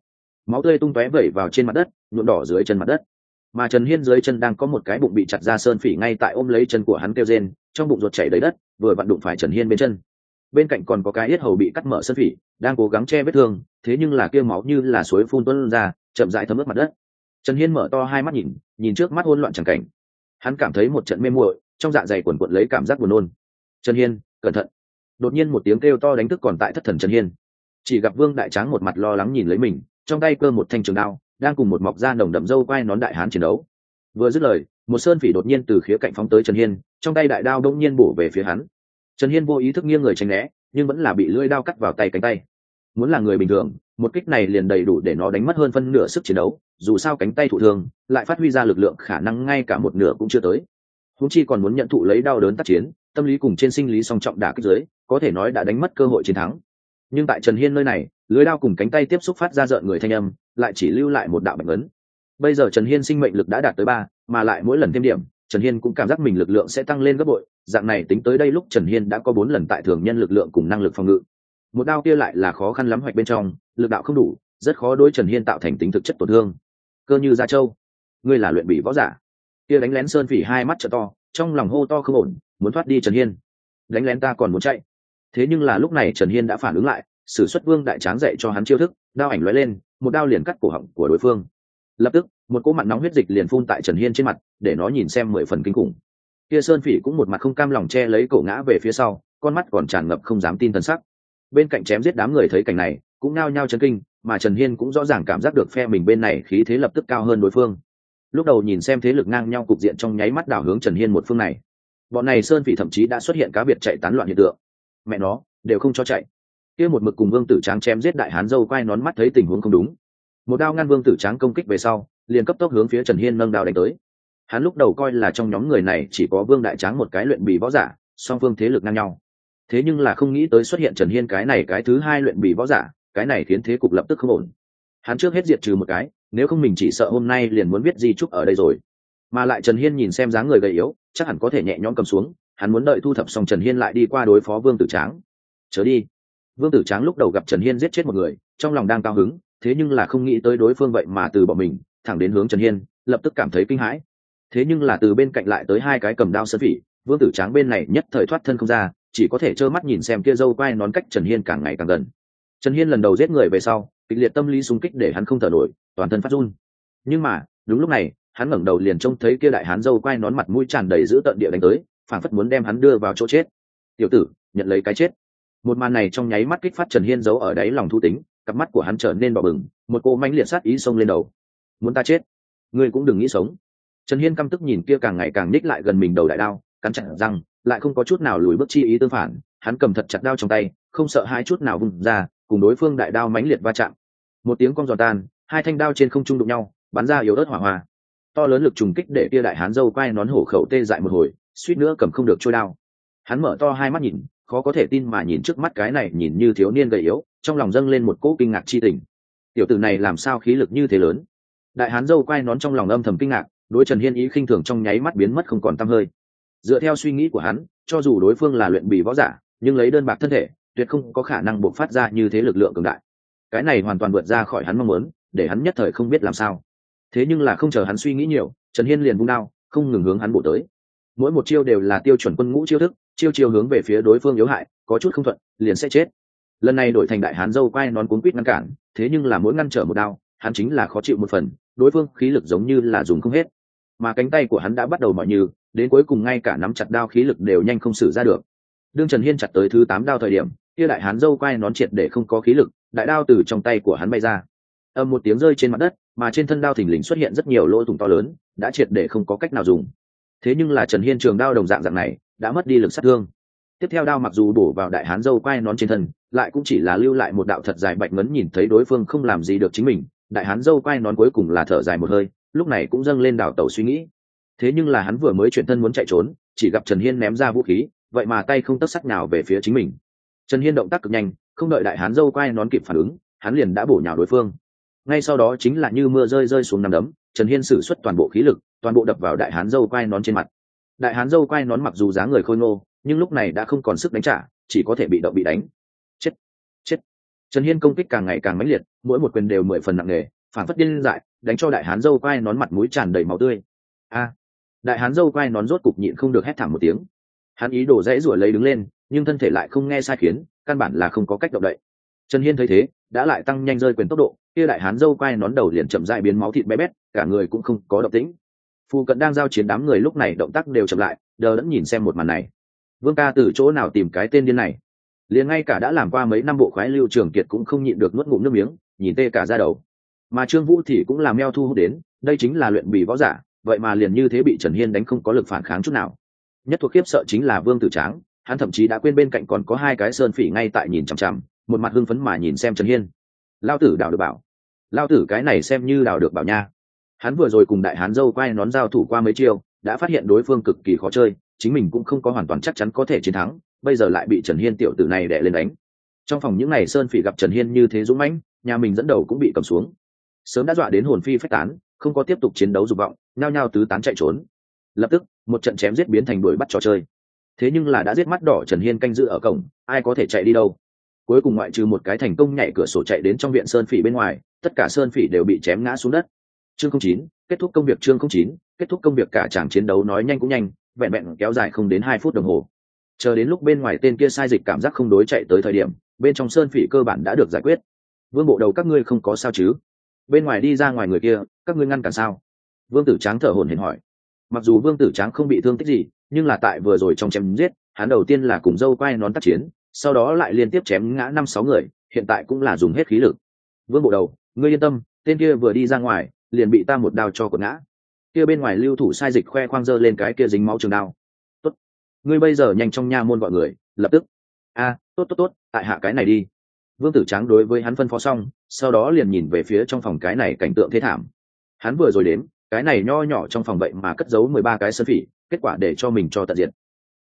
Máu tươi tung tóe vẩy vào trên mặt đất, nhuộm đỏ dưới chân mặt đất. Mà trần hiên dưới chân đang có một cái bụng bị chặt ra sơn phỉ ngay tại ôm lấy chân của hắn kêu rên, trong bụng ruột chảy đầy đất, vừa vặn đụng phải trần hiên bên chân. Bên cạnh còn có cái yết hầu bị cắt mở sơn phỉ, đang cố gắng che vết thương, thế nhưng là kia máu như là suối phun tuân ra, chậm rãi thấm ướt mặt đất trần hiên mở to hai mắt nhìn nhìn trước mắt hôn loạn chẳng cảnh. Hắn cảm thấy một trận mê muội, trong dạ dày quần quận lấy cảm giác buồn nôn. Trần hiên, cẩn thận. Đột nhiên một tiếng kêu to đánh thức còn tại thất thần trần hiên. Chỉ gặp vương đại tráng một mặt lo lắng nhìn lấy mình, trong tay cơ một thanh trường đao, đang cùng một mọc da nồng đậm dâu quai nón đại hán chiến đấu. Vừa dứt lời, một sơn phỉ đột nhiên từ khía cạnh phóng tới trần hiên, trong tay đại đao đông nhiên bổ về phía hắn. Trần hiên vô ý thức nghiêng người tránh né, nhưng vẫn là bị lưỡi đao cắt vào tay cánh tay. Muốn là người bình thường một kích này liền đầy đủ để nó đánh mất hơn phân nửa sức chiến đấu, dù sao cánh tay thụ thương, lại phát huy ra lực lượng khả năng ngay cả một nửa cũng chưa tới. Húng chi còn muốn nhận thụ lấy đau đớn tác chiến, tâm lý cùng trên sinh lý song trọng đả kích giới, có thể nói đã đánh mất cơ hội chiến thắng. Nhưng tại trần hiên nơi này, lưới đao cùng cánh tay tiếp xúc phát ra rợn người thanh âm, lại chỉ lưu lại một đạo mạnh ấn. Bây giờ trần hiên sinh mệnh lực đã đạt tới ba, mà lại mỗi lần thêm điểm, trần hiên cũng cảm giác mình lực lượng sẽ tăng lên gấp bội. Dạng này tính tới đây lúc trần hiên đã có bốn lần tại thường nhân lực lượng cùng năng lực phòng ngự. Một đao kia lại là khó khăn lắm hoạch bên trong lực đạo không đủ, rất khó đối trần hiên tạo thành tính thực chất tổn thương. Cơ như gia châu, ngươi là luyện bị võ giả. Kia đánh lén sơn phỉ hai mắt trợ to, trong lòng hô to không ổn, muốn thoát đi trần hiên. Đánh lén ta còn muốn chạy. Thế nhưng là lúc này trần hiên đã phản ứng lại s ử vương đại tráng dạy cho hắn chiêu thức, đao ảnh lóe lên, một đao liền cắt cổ họng của đối phương. Lập tức, một cỗ mặn nóng huyết dịch liền phun tại trần hiên trên mặt, để nó nhìn xem mười phần kinh khủng. Kia sơn phỉ cũng một mặt không cam lòng che lấy cổ ngã về phía sau, con mắt còn tràn ngập không dám tin t sắc. Bên cạnh chém giết đám người thấy cảnh này cũng nao nhao chấn kinh, mà trần hiên cũng rõ ràng cảm giác được phe mình bên này khí thế lập tức cao hơn đối phương. Lúc đầu nhìn xem thế lực ngang nhau cục diện trong nháy mắt đảo hướng trần hiên một phương này. Bọn này sơn phỉ thậm chí đã xuất hiện cá biệt chạy tán loạn hiện tượng. Mẹ nó, đều không cho chạy. Kia một mực cùng vương tử tráng chém giết đại hán dâu quay nón mắt thấy tình huống không đúng. Một đao ngăn vương tử tráng công kích về sau, liền cấp tốc hướng phía trần hiên nâng đao đánh tới. Hắn lúc đầu coi là trong nhóm người này chỉ có vương đại tráng một cái luyện bì võ giả, song phương thế lực ngang nhau. Thế nhưng là không nghĩ tới xuất hiện trần hiên cái này cái thứ hai luyện bì võ giả cái này khiến thế cục lập tức không ổn. Hắn trước hết diệt trừ một cái, nếu không mình chỉ sợ hôm nay liền muốn biết di trúc ở đây rồi. Mà lại trần hiên nhìn xem dáng người gầy yếu, chắc hẳn có thể nhẹ nhõm cầm xuống, hắn muốn đợi thu thập xong trần hiên lại đi qua đối phó vương tử tráng. Chớ đi. Vương tử tráng lúc đầu gặp trần hiên giết chết một người, trong lòng đang cao hứng, thế nhưng là không nghĩ tới đối phương vậy mà từ bỏ mình, thẳng đến hướng trần hiên, lập tức cảm thấy kinh hãi. Thế nhưng là từ bên cạnh lại tới hai cái cầm đao sơn phỉ, vương tử tráng bên này nhất thời thoát thân không ra, chỉ có thể trơ mắt nhìn xem kia dâu quai nón cách trần hiên càng ngày càng gần trần hiên lần đầu giết người về sau, kịch liệt tâm lý xung kích để hắn không thở nổi, toàn thân phát run. Nhưng mà, đúng lúc này, hắn ngẩng đầu liền trông thấy kia đại hán dâu quai nón mặt mũi tràn đầy dữ tợn địa đánh tới phản phất muốn đem hắn đưa vào chỗ chết. Tiểu tử, nhận lấy cái chết. Một màn này trong nháy mắt kích phát trần hiên giấu ở đáy lòng thu tính, cặp mắt của hắn trở nên đỏ bừng, một cô manh liệt sát ý xông lên đầu. Muốn ta chết? Ngươi cũng đừng nghĩ sống. Trần hiên căm tức nhìn kia càng ngày càng ních lại gần mình đầu đại đao, cắn chặt răng, lại không có chút nào lùi bước chi ý tương phản, hắn cầm thật chặt đao trong tay, không sợ hai chút nào vùng ra cùng đối phương đại đao mãnh liệt va chạm. Một tiếng cong giòn tan, hai thanh đao trên không trung đụng nhau, bắn ra yếu ớt hỏa hoa. To lớn lực trùng kích để kia đại hán dâu quay nón hổ khẩu tê dại một hồi, suýt nữa cầm không được trôi đao. Hắn mở to hai mắt nhìn, khó có thể tin mà nhìn trước mắt cái này nhìn như thiếu niên gầy yếu, trong lòng dâng lên một cỗ kinh ngạc chi tình. Tiểu tử này làm sao khí lực như thế lớn? Đại hán dâu quay nón trong lòng âm thầm kinh ngạc, đối trần hiên ý khinh thường trong nháy mắt biến mất không còn t hơi. Dựa theo suy nghĩ của hắn, cho dù đối phương là luyện bì võ giả, nhưng lấy đơn bạc thân thể tuyệt không có khả năng buộc phát ra như thế lực lượng cường đại. Cái này hoàn toàn vượt ra khỏi hắn mong muốn, để hắn nhất thời không biết làm sao. Thế nhưng là không chờ hắn suy nghĩ nhiều, trần hiên liền vung đao, không ngừng hướng hắn bổ tới. Mỗi một chiêu đều là tiêu chuẩn quân ngũ chiêu thức, chiêu chiêu hướng về phía đối phương yếu hại, có chút không thuận, liền sẽ chết. Lần này đổi thành đại hán dâu quai nón cuốn quýt ngăn cản, thế nhưng là mỗi ngăn trở một đao, hắn chính là khó chịu một phần, đối phương khí lực giống như là dùng không hết. Mà cánh tay của hắn đã bắt đầu mọi như đến cuối cùng ngay cả nắm chặt đao khí lực đều nhanh không xử ra được. Đương trần hiên chặt tới thứ tám đao thời điểm kia đại hán dâu quay nón triệt để không có khí lực, đại đao từ trong tay của hắn bay ra. Âm một tiếng rơi trên mặt đất, mà trên thân đao thình lình xuất hiện rất nhiều lỗ thủng to lớn, đã triệt để không có cách nào dùng. Thế nhưng là trần hiên trường đao đồng dạng dạng này, đã mất đi lực sát thương. Tiếp theo đao mặc dù bổ vào đại hán dâu quay nón trên thân, lại cũng chỉ là lưu lại một đạo thật dài bạch ngấn nhìn thấy đối phương không làm gì được chính mình, đại hán dâu quay nón cuối cùng là thở dài một hơi, lúc này cũng dâng lên đảo tàu suy nghĩ. Thế nhưng là hắn vừa mới chuyển thân muốn chạy trốn, chỉ gặp trần hiên ném ra vũ khí, vậy mà tay không tất sắc nào về phía chính mình trần hiên động tác cực nhanh, không đợi đại hán dâu quay nón kịp phản ứng, hắn liền đã bổ nhào đối phương. Ngay sau đó chính là như mưa rơi rơi xuống nằm đấm, trần hiên sử xuất toàn bộ khí lực, toàn bộ đập vào đại hán dâu quay nón trên mặt. Đại hán dâu quay nón mặc dù dáng người khôi ngô, nhưng lúc này đã không còn sức đánh trả, chỉ có thể bị động bị đánh. Chết chết. Trần hiên công kích càng ngày càng mãnh liệt, mỗi một quyền đều mười phần nặng nề, phản phất điên dại, đánh cho đại hán dâu quay nón mặt mũi tràn đầy máu tươi. A. Đại hán dâu quay nón rốt cục nhịn không được hét thảm một tiếng. Hắn ý đồ dễ ruổi lấy đứng lên nhưng thân thể lại không nghe sai khiến, căn bản là không có cách động đậy. Trần hiên thấy thế, đã lại tăng nhanh rơi quyền tốc độ, kia đại hán dâu quay nón đầu liền chậm dại biến máu thịt bé bét, cả người cũng không có động tĩnh. Phù cận đang giao chiến đám người lúc này động tác đều chậm lại, đờ đẫn nhìn xem một màn này. Vương ca từ chỗ nào tìm cái tên điên này? Liền ngay cả đã làm qua mấy năm bộ khoái lưu trường kiệt cũng không nhịn được nuốt ngụm nước miếng, nhìn tê cả ra đầu. Mà trương vũ thì cũng làm meo thu hút đến, đây chính là luyện bì võ giả, vậy mà liền như thế bị trần hiên đánh không có lực phản kháng chút nào. Nhất thuộc khiếp sợ chính là vương tử tráng hắn thậm chí đã quên bên cạnh còn có hai cái sơn phỉ ngay tại nhìn chằm chằm, một mặt hưng phấn mà nhìn xem trần hiên. Lao tử đào được bảo. Lao tử cái này xem như đào được bảo nha. Hắn vừa rồi cùng đại hán dâu quay nón giao thủ qua mấy chiêu, đã phát hiện đối phương cực kỳ khó chơi, chính mình cũng không có hoàn toàn chắc chắn có thể chiến thắng, bây giờ lại bị trần hiên tiểu tử này đè lên đánh. Trong phòng những ngày sơn phỉ gặp trần hiên như thế dũng mãnh, nhà mình dẫn đầu cũng bị cầm xuống. Sớm đã dọa đến hồn phi phách tán, không có tiếp tục chiến đấu dục vọng, nhao nhao tứ tán chạy trốn. Lập tức, một trận chém giết biến thành đuổi bắt trò chơi thế nhưng là đã giết mắt đỏ trần hiên canh giữ ở cổng, ai có thể chạy đi đâu? Cuối cùng ngoại trừ một cái thành công nhảy cửa sổ chạy đến trong viện sơn phỉ bên ngoài, tất cả sơn phỉ đều bị chém ngã xuống đất. Chương không chín, kết thúc công việc chương không chín, kết thúc công việc cả tràng chiến đấu nói nhanh cũng nhanh, vẹn vẹn kéo dài không đến hai phút đồng hồ. Chờ đến lúc bên ngoài tên kia sai dịch cảm giác không đối chạy tới thời điểm, bên trong sơn phỉ cơ bản đã được giải quyết. Vương bộ đầu các ngươi không có sao chứ? Bên ngoài đi ra ngoài người kia, các ngươi ngăn cản sao? Vương tử tráng thở hổn hển hỏi. Mặc dù vương tử tráng không bị thương tích gì nhưng là tại vừa rồi trong chém giết, hắn đầu tiên là cùng dâu quay nón tác chiến, sau đó lại liên tiếp chém ngã năm sáu người, hiện tại cũng là dùng hết khí lực. Vương bộ đầu, ngươi yên tâm, tên kia vừa đi ra ngoài, liền bị ta một đao cho quật ngã. Kia bên ngoài lưu thủ sai dịch khoe khoang dơ lên cái kia dính máu trường đao. Tốt. Ngươi bây giờ nhanh trong nha môn gọi người, lập tức. A, tốt tốt tốt, tại hạ cái này đi. Vương tử tráng đối với hắn phân phó xong, sau đó liền nhìn về phía trong phòng cái này cảnh tượng thế thảm. Hắn vừa rồi đến cái này nho nhỏ trong phòng vậy mà cất giấu mười ba cái sơn phỉ kết quả để cho mình cho tận diện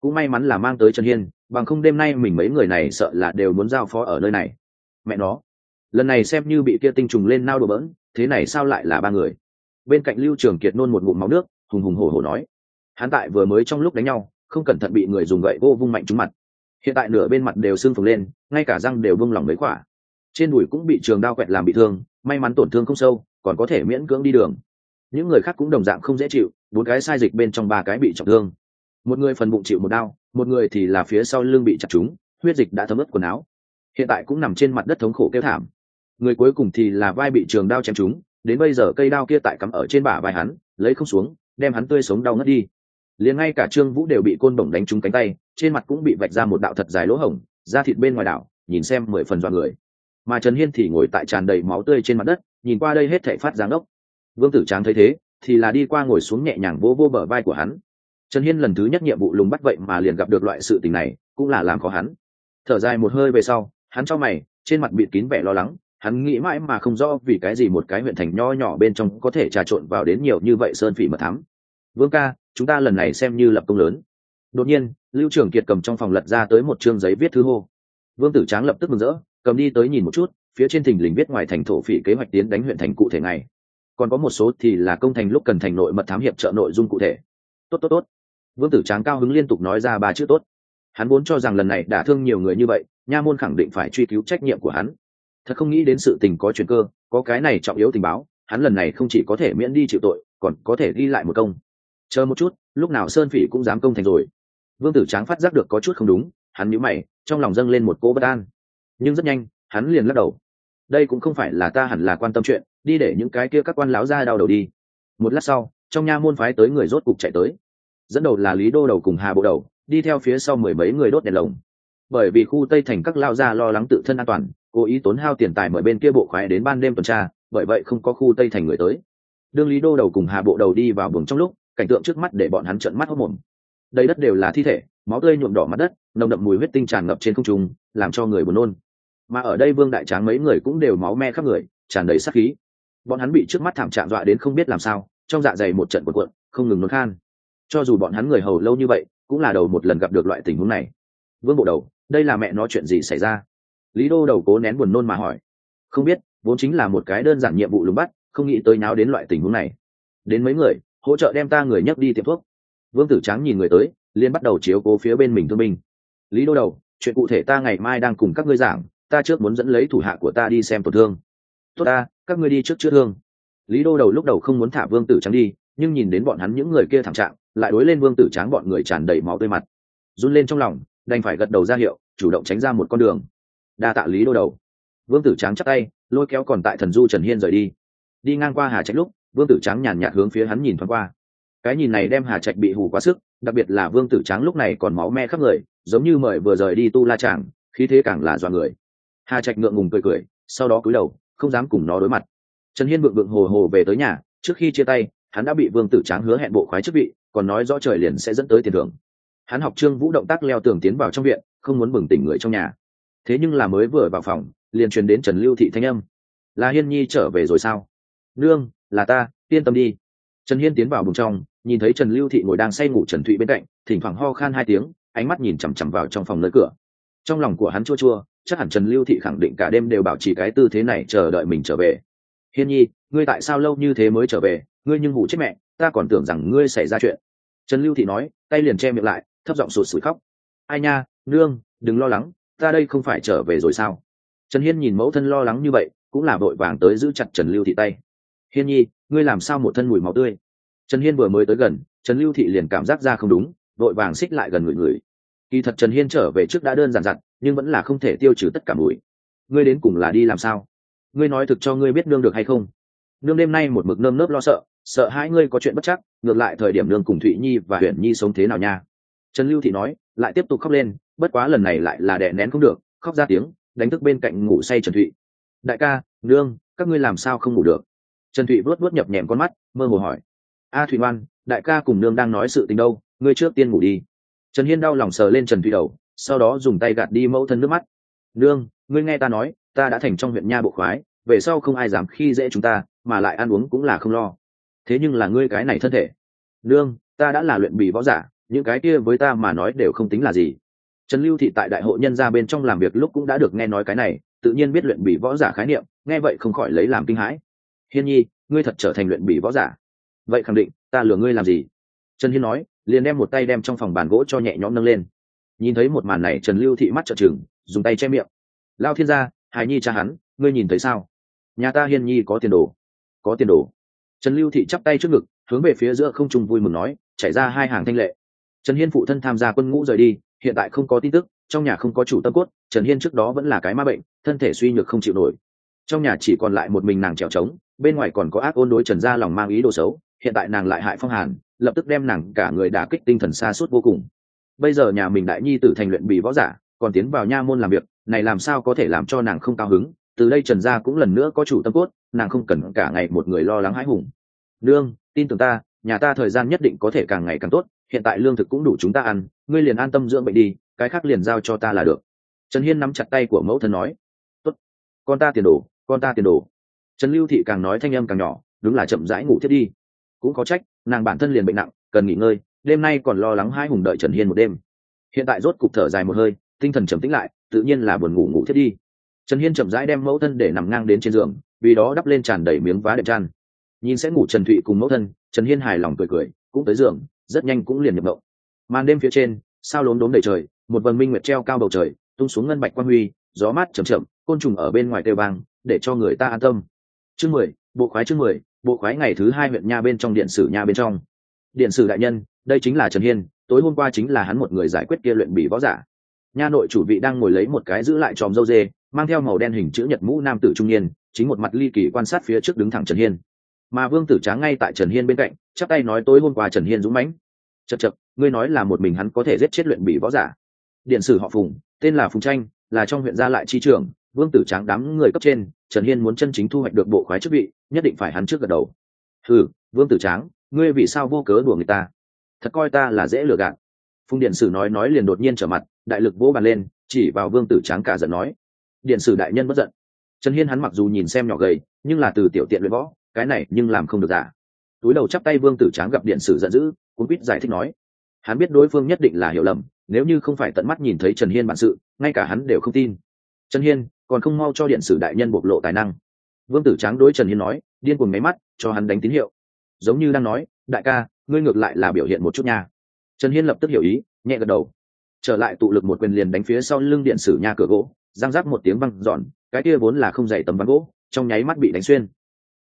cũng may mắn là mang tới trần hiên, bằng không đêm nay mình mấy người này sợ là đều muốn giao phó ở nơi này. Mẹ nó, lần này xem như bị kia tinh trùng lên nao đồ bỡn, thế này sao lại là ba người? Bên cạnh lưu trường kiệt nôn một ngụm máu nước, hùng hùng hổ hổ nói, hắn tại vừa mới trong lúc đánh nhau, không cẩn thận bị người dùng gậy vô vung mạnh trúng mặt. Hiện tại nửa bên mặt đều sưng phồng lên, ngay cả răng đều vung lỏng mấy quả. Trên đùi cũng bị trường đao quẹt làm bị thương, may mắn tổn thương không sâu, còn có thể miễn cưỡng đi đường. Những người khác cũng đồng dạng không dễ chịu bốn cái sai dịch bên trong ba cái bị trọng thương. Một người phần bụng chịu một đau, một người thì là phía sau lưng bị chặt trúng, huyết dịch đã thấm ướt quần áo. Hiện tại cũng nằm trên mặt đất thống khổ kêu thảm. Người cuối cùng thì là vai bị trường đao chém trúng, đến bây giờ cây đao kia tại cắm ở trên bả vai hắn, lấy không xuống, đem hắn tươi sống đau ngất đi. Liền ngay cả trương vũ đều bị côn bổng đánh trúng cánh tay, trên mặt cũng bị vạch ra một đạo thật dài lỗ hổng, da thịt bên ngoài đảo, nhìn xem mười phần dọn người. Mà trần hiên thì ngồi tại tràn đầy máu tươi trên mặt đất, nhìn qua đây hết thể phát giáng ốc vương tử tráng thấy thế thì là đi qua ngồi xuống nhẹ nhàng vô vô bờ vai của hắn. Trần hiên lần thứ nhất nhiệm vụ lùng bắt vậy mà liền gặp được loại sự tình này, cũng là làm khó hắn. Thở dài một hơi về sau, hắn cho mày, trên mặt bịt kín vẻ lo lắng, hắn nghĩ mãi mà không rõ vì cái gì một cái huyện thành nho nhỏ bên trong có thể trà trộn vào đến nhiều như vậy sơn phỉ mật thám vương ca, chúng ta lần này xem như lập công lớn. Đột nhiên, lưu trưởng kiệt cầm trong phòng lật ra tới một chương giấy viết thư hô. Vương tử tráng lập tức mừng rỡ, cầm đi tới nhìn một chút, phía trên thình lình viết ngoài thành thổ phỉ kế hoạch tiến đánh huyện thành cụ thể này còn có một số thì là công thành lúc cần thành nội mật thám hiệp trợ nội dung cụ thể. Tốt tốt tốt. Vương tử tráng cao hứng liên tục nói ra ba chữ tốt. Hắn vốn cho rằng lần này đả thương nhiều người như vậy, nha môn khẳng định phải truy cứu trách nhiệm của hắn. Thật không nghĩ đến sự tình có chuyện cơ, có cái này trọng yếu tình báo, hắn lần này không chỉ có thể miễn đi chịu tội, còn có thể ghi lại một công. Chờ một chút, lúc nào sơn phỉ cũng dám công thành rồi. Vương tử tráng phát giác được có chút không đúng, hắn nhíu mày, trong lòng dâng lên một cỗ bất an. Nhưng rất nhanh, hắn liền lắc đầu. Đây cũng không phải là ta hẳn là quan tâm chuyện đi để những cái kia các quan láo ra đau đầu đi. Một lát sau, trong nha môn phái tới người rốt cục chạy tới. Dẫn đầu là lý đô đầu cùng hà bộ đầu, đi theo phía sau mười mấy người đốt đèn lồng. Bởi vì khu tây thành các lao gia lo lắng tự thân an toàn, cố ý tốn hao tiền tài mời bên kia bộ khoái đến ban đêm tuần tra, bởi vậy không có khu tây thành người tới. Đương lý đô đầu cùng hà bộ đầu đi vào buồng trong lúc, cảnh tượng trước mắt để bọn hắn trợn mắt hốc mồm đây đất đều là thi thể, máu tươi nhuộm đỏ mặt đất, nồng đậm mùi huyết tinh tràn ngập trên không trung, làm cho người buồn nôn. Mà ở đây vương đại tráng mấy người cũng đều máu me khắp người, tràn đầy sát khí bọn hắn bị trước mắt thảm trạng dọa đến không biết làm sao, trong dạ dày một trận cuộn cuộn, không ngừng nôn khan. Cho dù bọn hắn người hầu lâu như vậy, cũng là đầu một lần gặp được loại tình huống này. Vương bộ đầu, đây là mẹ nó chuyện gì xảy ra? Lý đô đầu cố nén buồn nôn mà hỏi. Không biết, vốn chính là một cái đơn giản nhiệm vụ lùng bắt, không nghĩ tới nháo đến loại tình huống này. Đến mấy người, hỗ trợ đem ta người nhấc đi tiệm thuốc. Vương tử tráng nhìn người tới liên bắt đầu chiếu cố phía bên mình thương binh. Lý đô đầu, chuyện cụ thể ta ngày mai đang cùng các ngươi giảng, ta trước muốn dẫn lấy thủ hạ của ta đi xem tổn thương tốt ta, các ngươi đi trước chữa thương. Lý đô đầu lúc đầu không muốn thả vương tử trắng đi, nhưng nhìn đến bọn hắn những người kia thảm trạng, lại đối lên vương tử tráng bọn người tràn đầy máu tươi mặt. Run lên trong lòng, đành phải gật đầu ra hiệu, chủ động tránh ra một con đường. Đa tạ lý đô đầu. Vương tử tráng chắc tay, lôi kéo còn tại thần du trần hiên rời đi. Đi ngang qua hà trạch lúc, vương tử tráng nhàn nhạt hướng phía hắn nhìn thoáng qua. Cái nhìn này đem hà trạch bị hù quá sức, đặc biệt là vương tử tráng lúc này còn máu me khắp người, giống như mời vừa rời đi tu la tràng khí thế càng là dọa người. Hà trạch ngượng ngùng cười cười, sau đó cúi đầu không dám cùng nó đối mặt. Trần hiên vượng vượng hồ hồ về tới nhà, trước khi chia tay, hắn đã bị vương tử tráng hứa hẹn bộ khoái chức vị, còn nói rõ trời liền sẽ dẫn tới tiền thưởng. Hắn học trương vũ động tác leo tường tiến vào trong viện, không muốn bừng tỉnh người trong nhà. Thế nhưng là mới vừa vào phòng, liền truyền đến trần lưu thị thanh âm. Là hiên nhi trở về rồi sao? Nương, là ta, yên tâm đi. Trần hiên tiến vào bùng trong, nhìn thấy trần lưu thị ngồi đang say ngủ trần thụy bên cạnh, thỉnh thoảng ho khan hai tiếng, ánh mắt nhìn chằm chằm vào trong phòng nơi cửa. Trong lòng của hắn chua chua chắc hẳn trần lưu thị khẳng định cả đêm đều bảo trì cái tư thế này chờ đợi mình trở về. Hiên nhi, ngươi tại sao lâu như thế mới trở về? Ngươi nhưng hủ chết mẹ, ta còn tưởng rằng ngươi xảy ra chuyện. Trần lưu thị nói, tay liền che miệng lại, thấp giọng sụt sùi khóc. Ai nha, nương, đừng lo lắng, ta đây không phải trở về rồi sao? Trần hiên nhìn mẫu thân lo lắng như vậy, cũng là vội vàng tới giữ chặt trần lưu thị tay. Hiên nhi, ngươi làm sao một thân mùi máu tươi? Trần hiên vừa mới tới gần, trần lưu thị liền cảm giác ra không đúng, vội vàng xích lại gần người người. Kỳ thật trần hiên trở về trước đã đơn giản dặn nhưng vẫn là không thể tiêu trừ tất cả mùi. Ngươi đến cùng là đi làm sao? Ngươi nói thực cho ngươi biết nương được hay không? Nương đêm nay một mực nơm nớp lo sợ sợ hai ngươi có chuyện bất chắc, ngược lại thời điểm nương cùng thụy nhi và huyền nhi sống thế nào nha? Trần lưu thị nói, lại tiếp tục khóc lên, bất quá lần này lại là đè nén không được, khóc ra tiếng, đánh thức bên cạnh ngủ say trần thụy. Đại ca, nương, các ngươi làm sao không ngủ được? Trần thụy vuốt vuốt nhập nhèm con mắt, mơ hồ hỏi. A thụy ngoan đại ca cùng nương đang nói sự tình đâu, ngươi trước tiên ngủ đi. Trần hiên đau lòng sờ lên trần thụy đầu sau đó dùng tay gạt đi mẫu thân nước mắt. Nương, ngươi nghe ta nói, ta đã thành trong huyện nha bộ khoái, về sau không ai dám khi dễ chúng ta, mà lại ăn uống cũng là không lo. Thế nhưng là ngươi cái này thân thể. Nương, ta đã là luyện bị võ giả, những cái kia với ta mà nói đều không tính là gì. Trần lưu thị tại đại hội nhân gia bên trong làm việc lúc cũng đã được nghe nói cái này, tự nhiên biết luyện bị võ giả khái niệm, nghe vậy không khỏi lấy làm kinh hãi. Hiên nhi, ngươi thật trở thành luyện bị võ giả. Vậy khẳng định, ta lừa ngươi làm gì? Trần hiên nói, liền đem một tay đem trong phòng bàn gỗ cho nhẹ nhõm nâng lên nhìn thấy một màn này, trần lưu thị mắt trợn trừng, dùng tay che miệng. Lao thiên gia, hài nhi cha hắn, ngươi nhìn thấy sao? Nhà ta hiên nhi có tiền đồ. Có tiền đồ? Trần lưu thị chắp tay trước ngực, hướng về phía giữa không trung vui mừng nói, chảy ra hai hàng thanh lệ. Trần hiên phụ thân tham gia quân ngũ rời đi, hiện tại không có tin tức, trong nhà không có chủ tâm cốt, trần hiên trước đó vẫn là cái ma bệnh, thân thể suy nhược không chịu nổi. Trong nhà chỉ còn lại một mình nàng trèo trống, bên ngoài còn có ác ôn đối trần gia lòng mang ý đồ xấu, hiện tại nàng lại hại phong hàn, lập tức đem nàng cả người đả kích tinh thần xa suốt vô cùng bây giờ nhà mình đại nhi tử thành luyện bị võ giả, còn tiến vào nha môn làm việc, này làm sao có thể làm cho nàng không cao hứng? Từ đây trần gia cũng lần nữa có chủ tâm cốt, nàng không cần cả ngày một người lo lắng hãi hùng. Nương, tin tưởng ta, nhà ta thời gian nhất định có thể càng ngày càng tốt, hiện tại lương thực cũng đủ chúng ta ăn, ngươi liền an tâm dưỡng bệnh đi, cái khác liền giao cho ta là được. Trần hiên nắm chặt tay của mẫu thân nói, tốt, con ta tiền đồ, con ta tiền đồ. Trần lưu thị càng nói thanh âm càng nhỏ, đúng là chậm rãi ngủ thiết đi. Cũng có trách, nàng bản thân liền bệnh nặng, cần nghỉ ngơi đêm nay còn lo lắng hai hùng đợi trần hiên một đêm. Hiện tại rốt cục thở dài một hơi, tinh thần trầm tĩnh lại, tự nhiên là buồn ngủ ngủ thiết đi. Trần hiên chậm rãi đem mẫu thân để nằm ngang đến trên giường, vì đó đắp lên tràn đầy miếng vá đệm tràn nhìn sẽ ngủ trần thụy cùng mẫu thân, trần hiên hài lòng cười cười, cũng tới giường, rất nhanh cũng liền nhập mộng. Màn đêm phía trên, sao lốm đốm đầy trời, một vần minh nguyệt treo cao bầu trời, tung xuống ngân bạch quan huy, gió mát chầm chậm, côn trùng ở bên ngoài kêu vang, để cho người ta an tâm. Chương mười, bộ khoái chương mười, bộ khoái ngày thứ hai huyện nha bên trong điện sử nha bên trong. Điện sử đại nhân đây chính là trần hiên, tối hôm qua chính là hắn một người giải quyết kia luyện bị võ giả. Nha nội chủ vị đang ngồi lấy một cái giữ lại tròm dâu dê, mang theo màu đen hình chữ nhật mũ nam tử trung niên, chính một mặt ly kỳ quan sát phía trước đứng thẳng trần hiên. Mà vương tử tráng ngay tại trần hiên bên cạnh, chắp tay nói tối hôm qua trần hiên dũng mãnh. Chật chật ngươi nói là một mình hắn có thể giết chết luyện bị võ giả? Điện sử họ phùng, tên là phùng tranh, là trong huyện gia lại chi trưởng, vương tử tráng đám người cấp trên, trần hiên muốn chân chính thu hoạch được bộ khoái chức vị, nhất định phải hắn trước gật đầu. Ừ vương tử tráng, ngươi vì sao vô cớ đùa người ta? Thật coi ta là dễ lừa gạt. Phùng điện sử nói nói liền đột nhiên trở mặt, đại lực vỗ bàn lên, chỉ vào vương tử tráng cả giận nói. Điện sử đại nhân bất giận. Trần hiên hắn mặc dù nhìn xem nhỏ gầy, nhưng là từ tiểu tiện luyện võ, cái này nhưng làm không được giả túi đầu chắp tay vương tử tráng gặp điện sử giận dữ cũng biết giải thích nói. Hắn biết đối phương nhất định là hiểu lầm, nếu như không phải tận mắt nhìn thấy trần hiên bản sự, ngay cả hắn đều không tin. Trần hiên, còn không mau cho điện sử đại nhân bộc lộ tài năng. Vương tử tráng đối trần hiên nói, điên cuồng máy mắt, cho hắn đánh tín hiệu. Giống như đang nói, đại ca ngươi ngược lại là biểu hiện một chút nha. Trần hiên lập tức hiểu ý, nhẹ gật đầu. Trở lại tụ lực một quyền liền đánh phía sau lưng điện sử nhà cửa gỗ giang rác một tiếng văng dọn. cái kia vốn là không dày tấm ván gỗ, trong nháy mắt bị đánh xuyên.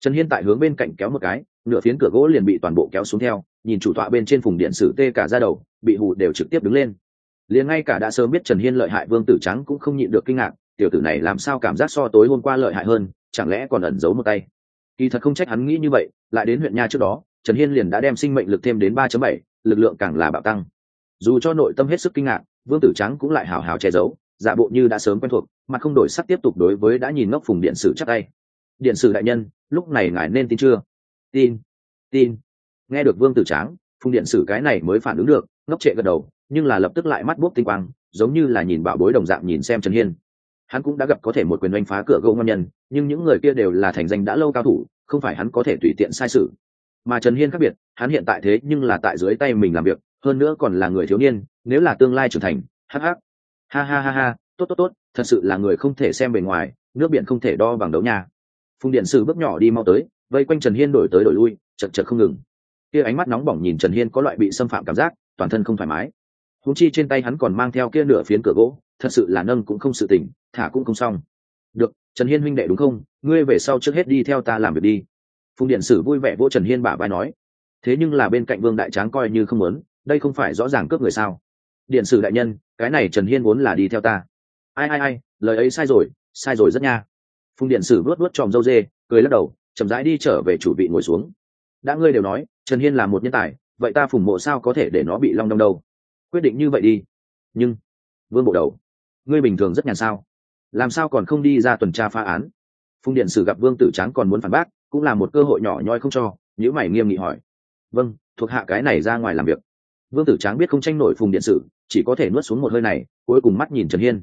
Trần hiên tại hướng bên cạnh kéo một cái, nửa phiến cửa gỗ liền bị toàn bộ kéo xuống theo, nhìn chủ tọa bên trên phùng điện sử tê cả ra đầu, bị hù đều trực tiếp đứng lên. Liền ngay cả đã sớm biết trần hiên lợi hại vương tử trắng cũng không nhịn được kinh ngạc, tiểu tử này làm sao cảm giác so tối hôm qua lợi hại hơn, chẳng lẽ còn ẩn giấu một tay? Kỳ thật không trách hắn nghĩ như vậy, lại đến huyện nha trước đó trần hiên liền đã đem sinh mệnh lực thêm đến ba bảy, lực lượng càng là bạo tăng. Dù cho nội tâm hết sức kinh ngạc, vương tử trắng cũng lại hào hào che giấu, giả bộ như đã sớm quen thuộc, mà không đổi sắc tiếp tục đối với đã nhìn ngốc phùng điện sử chắc tay. Điện sử đại nhân, lúc này ngài nên tin chưa? Tin tin. Nghe được vương tử tráng, phùng điện sử cái này mới phản ứng được, ngốc trệ gật đầu, nhưng là lập tức lại mắt bốc tinh quang, giống như là nhìn bảo bối đồng dạng nhìn xem trần hiên. Hắn cũng đã gặp có thể một quyền đánh phá cửa gỗ ngon nhân, nhưng những người kia đều là thành danh đã lâu cao thủ, không phải hắn có thể tùy tiện sai sự mà trần hiên khác biệt, hắn hiện tại thế nhưng là tại dưới tay mình làm việc, hơn nữa còn là người thiếu niên, nếu là tương lai trưởng thành, hắc hắc. Ha ha ha ha, tốt tốt tốt, thật sự là người không thể xem bề ngoài, nước biển không thể đo bằng đấu nha. Phùng điện sử bước nhỏ đi mau tới, vây quanh trần hiên đổi tới đổi lui, chật chật không ngừng. Kia ánh mắt nóng bỏng nhìn trần hiên có loại bị xâm phạm cảm giác, toàn thân không thoải mái. Húng chi trên tay hắn còn mang theo kia nửa phiến cửa gỗ, thật sự là nâng cũng không sự tỉnh, thả cũng không xong. Được, trần hiên huynh đệ đúng không? Ngươi về sau trước hết đi theo ta làm việc đi phùng điện sử vui vẻ vỗ trần hiên bả vai nói, thế nhưng là bên cạnh vương đại tráng coi như không muốn, đây không phải rõ ràng cướp người sao? Điện sử đại nhân, cái này trần hiên vốn là đi theo ta. Ai ai ai, lời ấy sai rồi sai rồi rất nha. Phùng điện sử vớt vớt tròm dâu dê, cười lắc đầu, chậm rãi đi trở về chủ vị ngồi xuống. Đã ngươi đều nói, trần hiên là một nhân tài, vậy ta phùng mộ sao có thể để nó bị long đong đâu? Quyết định như vậy đi. Nhưng, vương bộ đầu, ngươi bình thường rất nhàn sao? Làm sao còn không đi ra tuần tra phá án? Phùng điện sử gặp vương tử tráng còn muốn phản bác cũng là một cơ hội nhỏ nhoi không cho nếu mày nghiêm nghị hỏi. Vâng thuộc hạ cái này ra ngoài làm việc. Vương tử tráng biết không tranh nổi phùng điện sử, chỉ có thể nuốt xuống một hơi này, cuối cùng mắt nhìn trần hiên.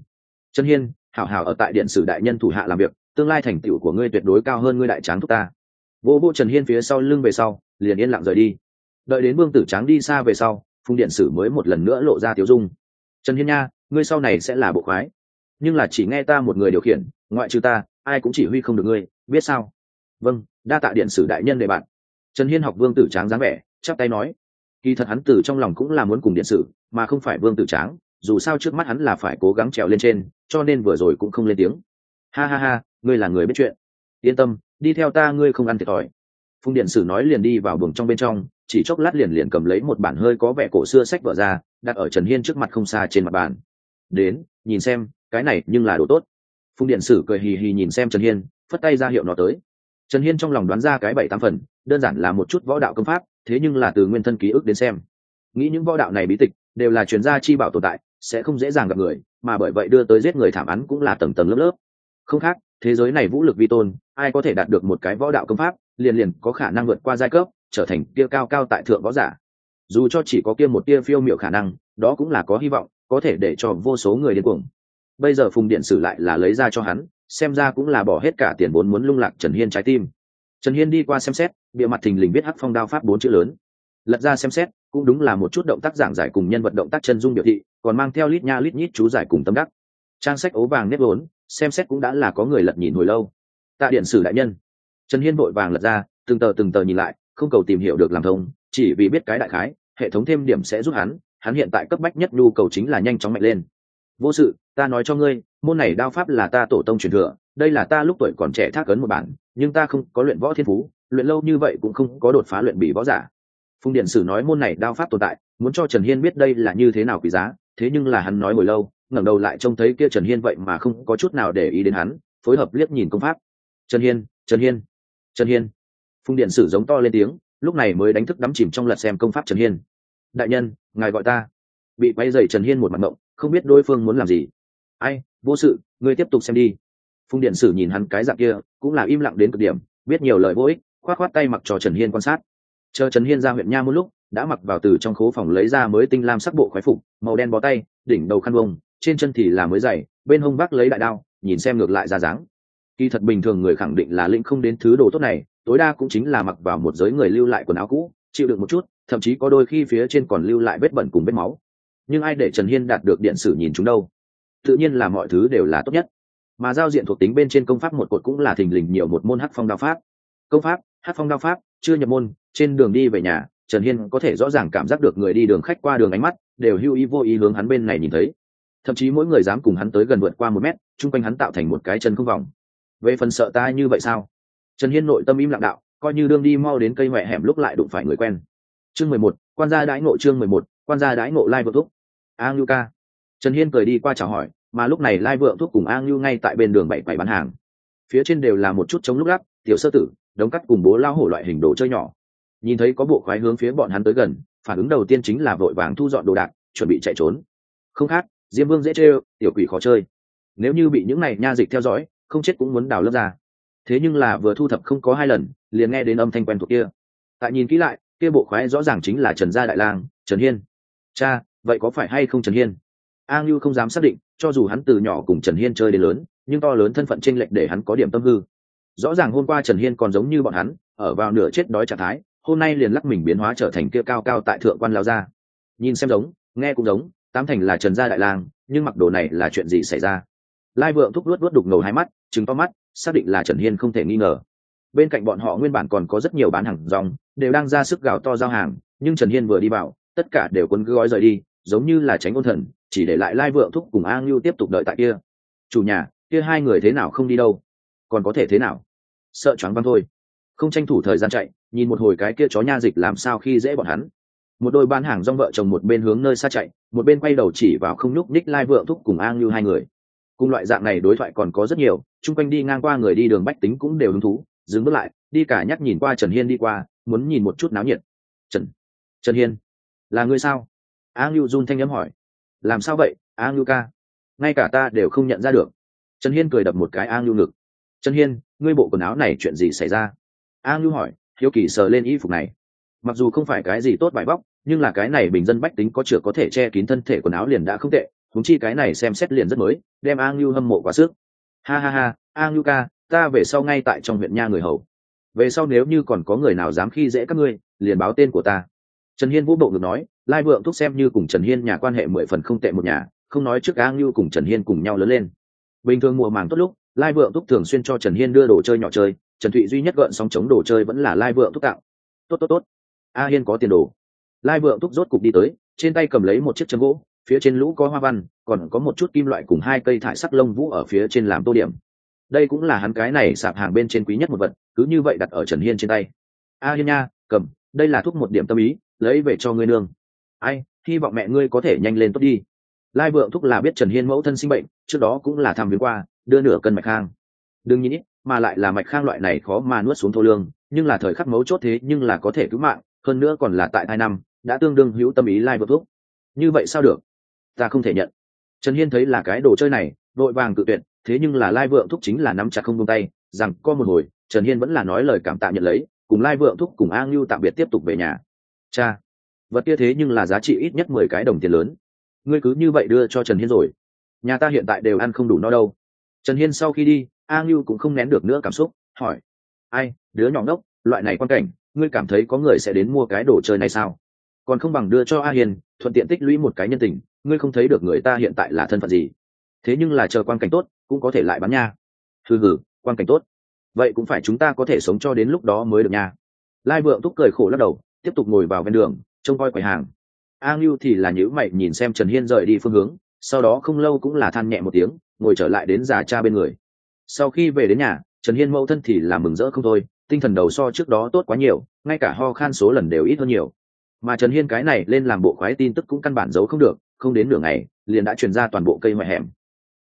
Trần hiên, hảo hảo ở tại điện sử đại nhân thủ hạ làm việc, tương lai thành tựu của ngươi tuyệt đối cao hơn ngươi đại tráng thúc ta. Vô vô trần hiên phía sau lưng về sau, liền yên lặng rời đi. Đợi đến vương tử tráng đi xa về sau, phùng điện sử mới một lần nữa lộ ra tiếu dung. Trần hiên nha, ngươi sau này sẽ là bộ khoái. Nhưng là chỉ nghe ta một người điều khiển, ngoại trừ ta, ai cũng chỉ huy không được ngươi, biết sao? Vâng đa tạ điện sử đại nhân đề bạn. Trần hiên học vương tử tráng dáng vẻ, chắp tay nói. Kỳ thật hắn từ trong lòng cũng là muốn cùng điện sử, mà không phải vương tử tráng, dù sao trước mắt hắn là phải cố gắng trèo lên trên, cho nên vừa rồi cũng không lên tiếng. Ha ha ha, ngươi là người biết chuyện. Yên tâm, đi theo ta, ngươi không ăn thiệt thòi. Phùng điện sử nói liền đi vào buồng trong bên trong, chỉ chốc lát liền liền cầm lấy một bản hơi có vẻ cổ xưa sách vở ra, đặt ở trần hiên trước mặt không xa trên mặt bàn. Đến, nhìn xem, cái này nhưng là đồ tốt. Phùng điện sử cười hì hì nhìn xem trần hiên, phất tay ra hiệu nó tới trần hiên trong lòng đoán ra cái bảy tám phần, đơn giản là một chút võ đạo công pháp, thế nhưng là từ nguyên thân ký ức đến xem. Nghĩ những võ đạo này bí tịch, đều là chuyên gia chi bảo tồn tại, sẽ không dễ dàng gặp người, mà bởi vậy đưa tới giết người thảm án cũng là tầng tầng lớp lớp. Không khác, thế giới này vũ lực vi tôn, ai có thể đạt được một cái võ đạo công pháp, liền liền có khả năng vượt qua giai cấp, trở thành kia cao cao tại thượng võ giả. Dù cho chỉ có kia một tia phiêu miệu khả năng, đó cũng là có hy vọng, có thể để cho vô số người điên cuồng. Bây giờ phùng điện sử lại là lấy ra cho hắn xem ra cũng là bỏ hết cả tiền vốn muốn lung lạc trần hiên trái tim. Trần hiên đi qua xem xét, bịa mặt thình lình viết hắc phong đao pháp bốn chữ lớn. Lật ra xem xét, cũng đúng là một chút động tác giảng giải cùng nhân vật động tác chân dung biểu thị, còn mang theo lít nha lít nhít chú giải cùng tâm đắc. Trang sách ố vàng nếp vốn, xem xét cũng đã là có người lật nhìn hồi lâu. Tạ điện sử đại nhân. Trần hiên vội vàng lật ra, từng tờ từng tờ nhìn lại, không cầu tìm hiểu được làm thông, chỉ vì biết cái đại khái, hệ thống thêm điểm sẽ giúp hắn hắn hiện tại cấp bách nhất nhu cầu chính là nhanh chóng mạnh lên. Vô sự, ta nói cho ngươi môn này đao pháp là ta tổ tông truyền thừa, đây là ta lúc tuổi còn trẻ thác ấn một bản, nhưng ta không có luyện võ thiên phú, luyện lâu như vậy cũng không có đột phá luyện bị võ giả. Phùng điện sử nói môn này đao pháp tồn tại, muốn cho trần hiên biết đây là như thế nào quý giá, thế nhưng là hắn nói hồi lâu, ngẩng đầu lại trông thấy kia trần hiên vậy mà không có chút nào để ý đến hắn, phối hợp liếc nhìn công pháp. Trần hiên trần hiên trần hiên. Phùng điện sử giống to lên tiếng, lúc này mới đánh thức đắm chìm trong lật xem công pháp trần hiên. Đại nhân, ngài gọi ta. Bị quay dày trần hiên một mặt mộng, không biết đối phương muốn làm gì ai, vô sự, ngươi tiếp tục xem đi. Phùng điện sử nhìn hắn cái dạng kia, cũng là im lặng đến cực điểm, biết nhiều lời vô ích, khoát khoát tay mặc cho trần hiên quan sát. Chờ trần hiên ra huyện nha một lúc, đã mặc vào từ trong khố phòng lấy ra mới tinh lam sắc bộ khoái phục, màu đen bó tay, đỉnh đầu khăn bông, trên chân thì là mới dày, bên hông vác lấy đại đao, nhìn xem ngược lại ra dáng. Kỳ thật bình thường người khẳng định là lĩnh không đến thứ đồ tốt này, tối đa cũng chính là mặc vào một giới người lưu lại quần áo cũ, chịu được một chút, thậm chí có đôi khi phía trên còn lưu lại vết bẩn cùng vết máu. Nhưng ai để trần hiên đạt được điện sử nhìn chúng đâu? Tự nhiên là mọi thứ đều là tốt nhất. Mà giao diện thuộc tính bên trên công pháp một cột cũng là thình lình nhiều một môn hát phong đao pháp. Công pháp hát phong đao pháp, chưa nhập môn, trên đường đi về nhà, trần hiên có thể rõ ràng cảm giác được người đi đường khách qua đường ánh mắt, đều hưu ý vô ý hướng hắn bên này nhìn thấy. Thậm chí mỗi người dám cùng hắn tới gần vượt qua một mét, chung quanh hắn tạo thành một cái chân không vòng. Về phần sợ ta như vậy sao? Trần hiên nội tâm im lặng đạo, coi như đương đi mau đến cây mẹ hẻm lúc lại đụng phải người quen. Chương mười một, quan gia đãi ngộ chương mười một, quan gia đãi ngộ lai vợ thúc. A ngưu ca trần hiên cười đi qua chào hỏi, mà lúc này lai Vượng thuốc cùng a ngưu ngay tại bên đường bảy bảy bán hàng. Phía trên đều là một chút chống lúc lắc tiểu sơ tử, đống cắt cùng bố lao hổ loại hình đồ chơi nhỏ. Nhìn thấy có bộ khoái hướng phía bọn hắn tới gần, phản ứng đầu tiên chính là vội vàng thu dọn đồ đạc, chuẩn bị chạy trốn. Không khác, diêm vương dễ chơi tiểu quỷ khó chơi. Nếu như bị những này nha dịch theo dõi, không chết cũng muốn đào lớp ra. Thế nhưng là vừa thu thập không có hai lần, liền nghe đến âm thanh quen thuộc kia. Tại nhìn kỹ lại, kia bộ khoái rõ ràng chính là trần gia đại lang, trần hiên. Cha, vậy có phải hay không trần hiên? A ngưu không dám xác định, cho dù hắn từ nhỏ cùng trần hiên chơi đến lớn, nhưng to lớn thân phận tranh lệch để hắn có điểm tâm hư. Rõ ràng hôm qua trần hiên còn giống như bọn hắn, ở vào nửa chết đói trạng thái, hôm nay liền lắc mình biến hóa trở thành kia cao cao tại thượng quan lao gia. Nhìn xem giống, nghe cũng giống, tám thành là trần gia đại lang, nhưng mặc đồ này là chuyện gì xảy ra? Lai vượng thúc luốt luốt đục ngầu hai mắt chứng to mắt, xác định là trần hiên không thể nghi ngờ. Bên cạnh bọn họ nguyên bản còn có rất nhiều bán hàng rong, đều đang ra sức gào to giao hàng, nhưng trần hiên vừa đi vào, tất cả đều quân gói rời đi giống như là tránh ôn thần, chỉ để lại lai vượng thúc cùng a ngưu tiếp tục đợi tại kia. Chủ nhà, kia hai người thế nào không đi đâu? Còn có thể thế nào? Sợ choáng văng thôi. Không tranh thủ thời gian chạy, nhìn một hồi cái kia chó nha dịch làm sao khi dễ bọn hắn. Một đôi bán hàng rong vợ chồng một bên hướng nơi xa chạy, một bên quay đầu chỉ vào không nhúc ních lai vượng thúc cùng a ngưu hai người. Cùng loại dạng này đối thoại còn có rất nhiều, chung quanh đi ngang qua người đi đường bách tính cũng đều hứng thú, dừng bước lại, đi cả nhắc nhìn qua trần hiên đi qua, muốn nhìn một chút náo nhiệt. Trần trần hiên, là ngươi sao? A ngưu run thanh â m hỏi. Làm sao vậy, a ngưu ca? Ngay cả ta đều không nhận ra được. Trần hiên cười đập một cái a ngưu ngực. Trần hiên, ngươi bộ quần áo này chuyện gì xảy ra? A ngưu hỏi, hiếu kỳ sờ lên y phục này. Mặc dù không phải cái gì tốt bài bóc, nhưng là cái này bình dân bách tính có chửa có thể che kín thân thể quần áo liền đã không tệ thúng chi cái này xem xét liền rất mới, đem a ngưu hâm mộ quá sức. Ha ha ha, a ngưu ca, ta về sau ngay tại trong huyện nha người hầu. Về sau nếu như còn có người nào dám khi dễ các ngươi, liền báo tên của ta. Trần hiên vũ bộ được nói lai vượng thúc xem như cùng trần hiên nhà quan hệ mười phần không tệ một nhà, không nói trước a ngưu cùng trần hiên cùng nhau lớn lên. Bình thường mùa màng tốt lúc, lai vượng thúc thường xuyên cho trần hiên đưa đồ chơi nhỏ chơi, trần thụy duy nhất gợn song chống đồ chơi vẫn là lai vượng thúc tạo. Tốt tốt tốt. A hiên có tiền đồ. Lai vượng thúc rốt cục đi tới, trên tay cầm lấy một chiếc chân gỗ, phía trên lũ có hoa văn, còn có một chút kim loại cùng hai cây thải sắc lông vũ ở phía trên làm tô điểm. Đây cũng là hắn cái này sạp hàng bên trên quý nhất một vật, cứ như vậy đặt ở trần hiên trên tay. A hiên nha, cầm, đây là thuốc một điểm tâm ý, lấy về cho ngươi nương ai, hy vọng mẹ ngươi có thể nhanh lên tốt đi. Lai vượng thúc là biết trần hiên mẫu thân sinh bệnh, trước đó cũng là thăm viếng qua, đưa nửa cân mạch khang đừng nhìn ít, mà lại là mạch khang loại này khó mà nuốt xuống thô lương, nhưng là thời khắc mấu chốt thế nhưng là có thể cứu mạng, hơn nữa còn là tại hai năm, đã tương đương hữu tâm ý lai vượng thúc. Như vậy sao được? Ta không thể nhận. Trần hiên thấy là cái đồ chơi này vội vàng tự tuyệt, thế nhưng là lai vượng thúc chính là nắm chặt không tung tay, rằng co một hồi, trần hiên vẫn là nói lời cảm tạ nhận lấy, cùng lai vượng thúc cùng a ngưu tạm biệt tiếp tục về nhà. Cha vật kia thế nhưng là giá trị ít nhất mười cái đồng tiền lớn. Ngươi cứ như vậy đưa cho trần hiên rồi, nhà ta hiện tại đều ăn không đủ no đâu. Trần hiên sau khi đi, a ngưu cũng không nén được nữa cảm xúc, hỏi, ai, đứa nhỏ ngốc, loại này quan cảnh, ngươi cảm thấy có người sẽ đến mua cái đồ chơi này sao? Còn không bằng đưa cho a hiền, thuận tiện tích lũy một cái nhân tình, ngươi không thấy được người ta hiện tại là thân phận gì. Thế nhưng là chờ quan cảnh tốt, cũng có thể lại bán nha. Thư hừ, quan cảnh tốt. Vậy cũng phải chúng ta có thể sống cho đến lúc đó mới được nha. Lai vượng thúc cười khổ lắc đầu, tiếp tục ngồi vào ven đường trông coi quầy hàng. A ngưu thì là nhữ mày nhìn xem trần hiên rời đi phương hướng, sau đó không lâu cũng là than nhẹ một tiếng, ngồi trở lại đến già cha bên người. Sau khi về đến nhà, trần hiên mẫu thân thì là mừng rỡ không thôi, tinh thần đầu so trước đó tốt quá nhiều, ngay cả ho khan số lần đều ít hơn nhiều. Mà trần hiên cái này lên làm bộ khoái tin tức cũng căn bản giấu không được, không đến nửa ngày, liền đã truyền ra toàn bộ cây ngoại hẻm.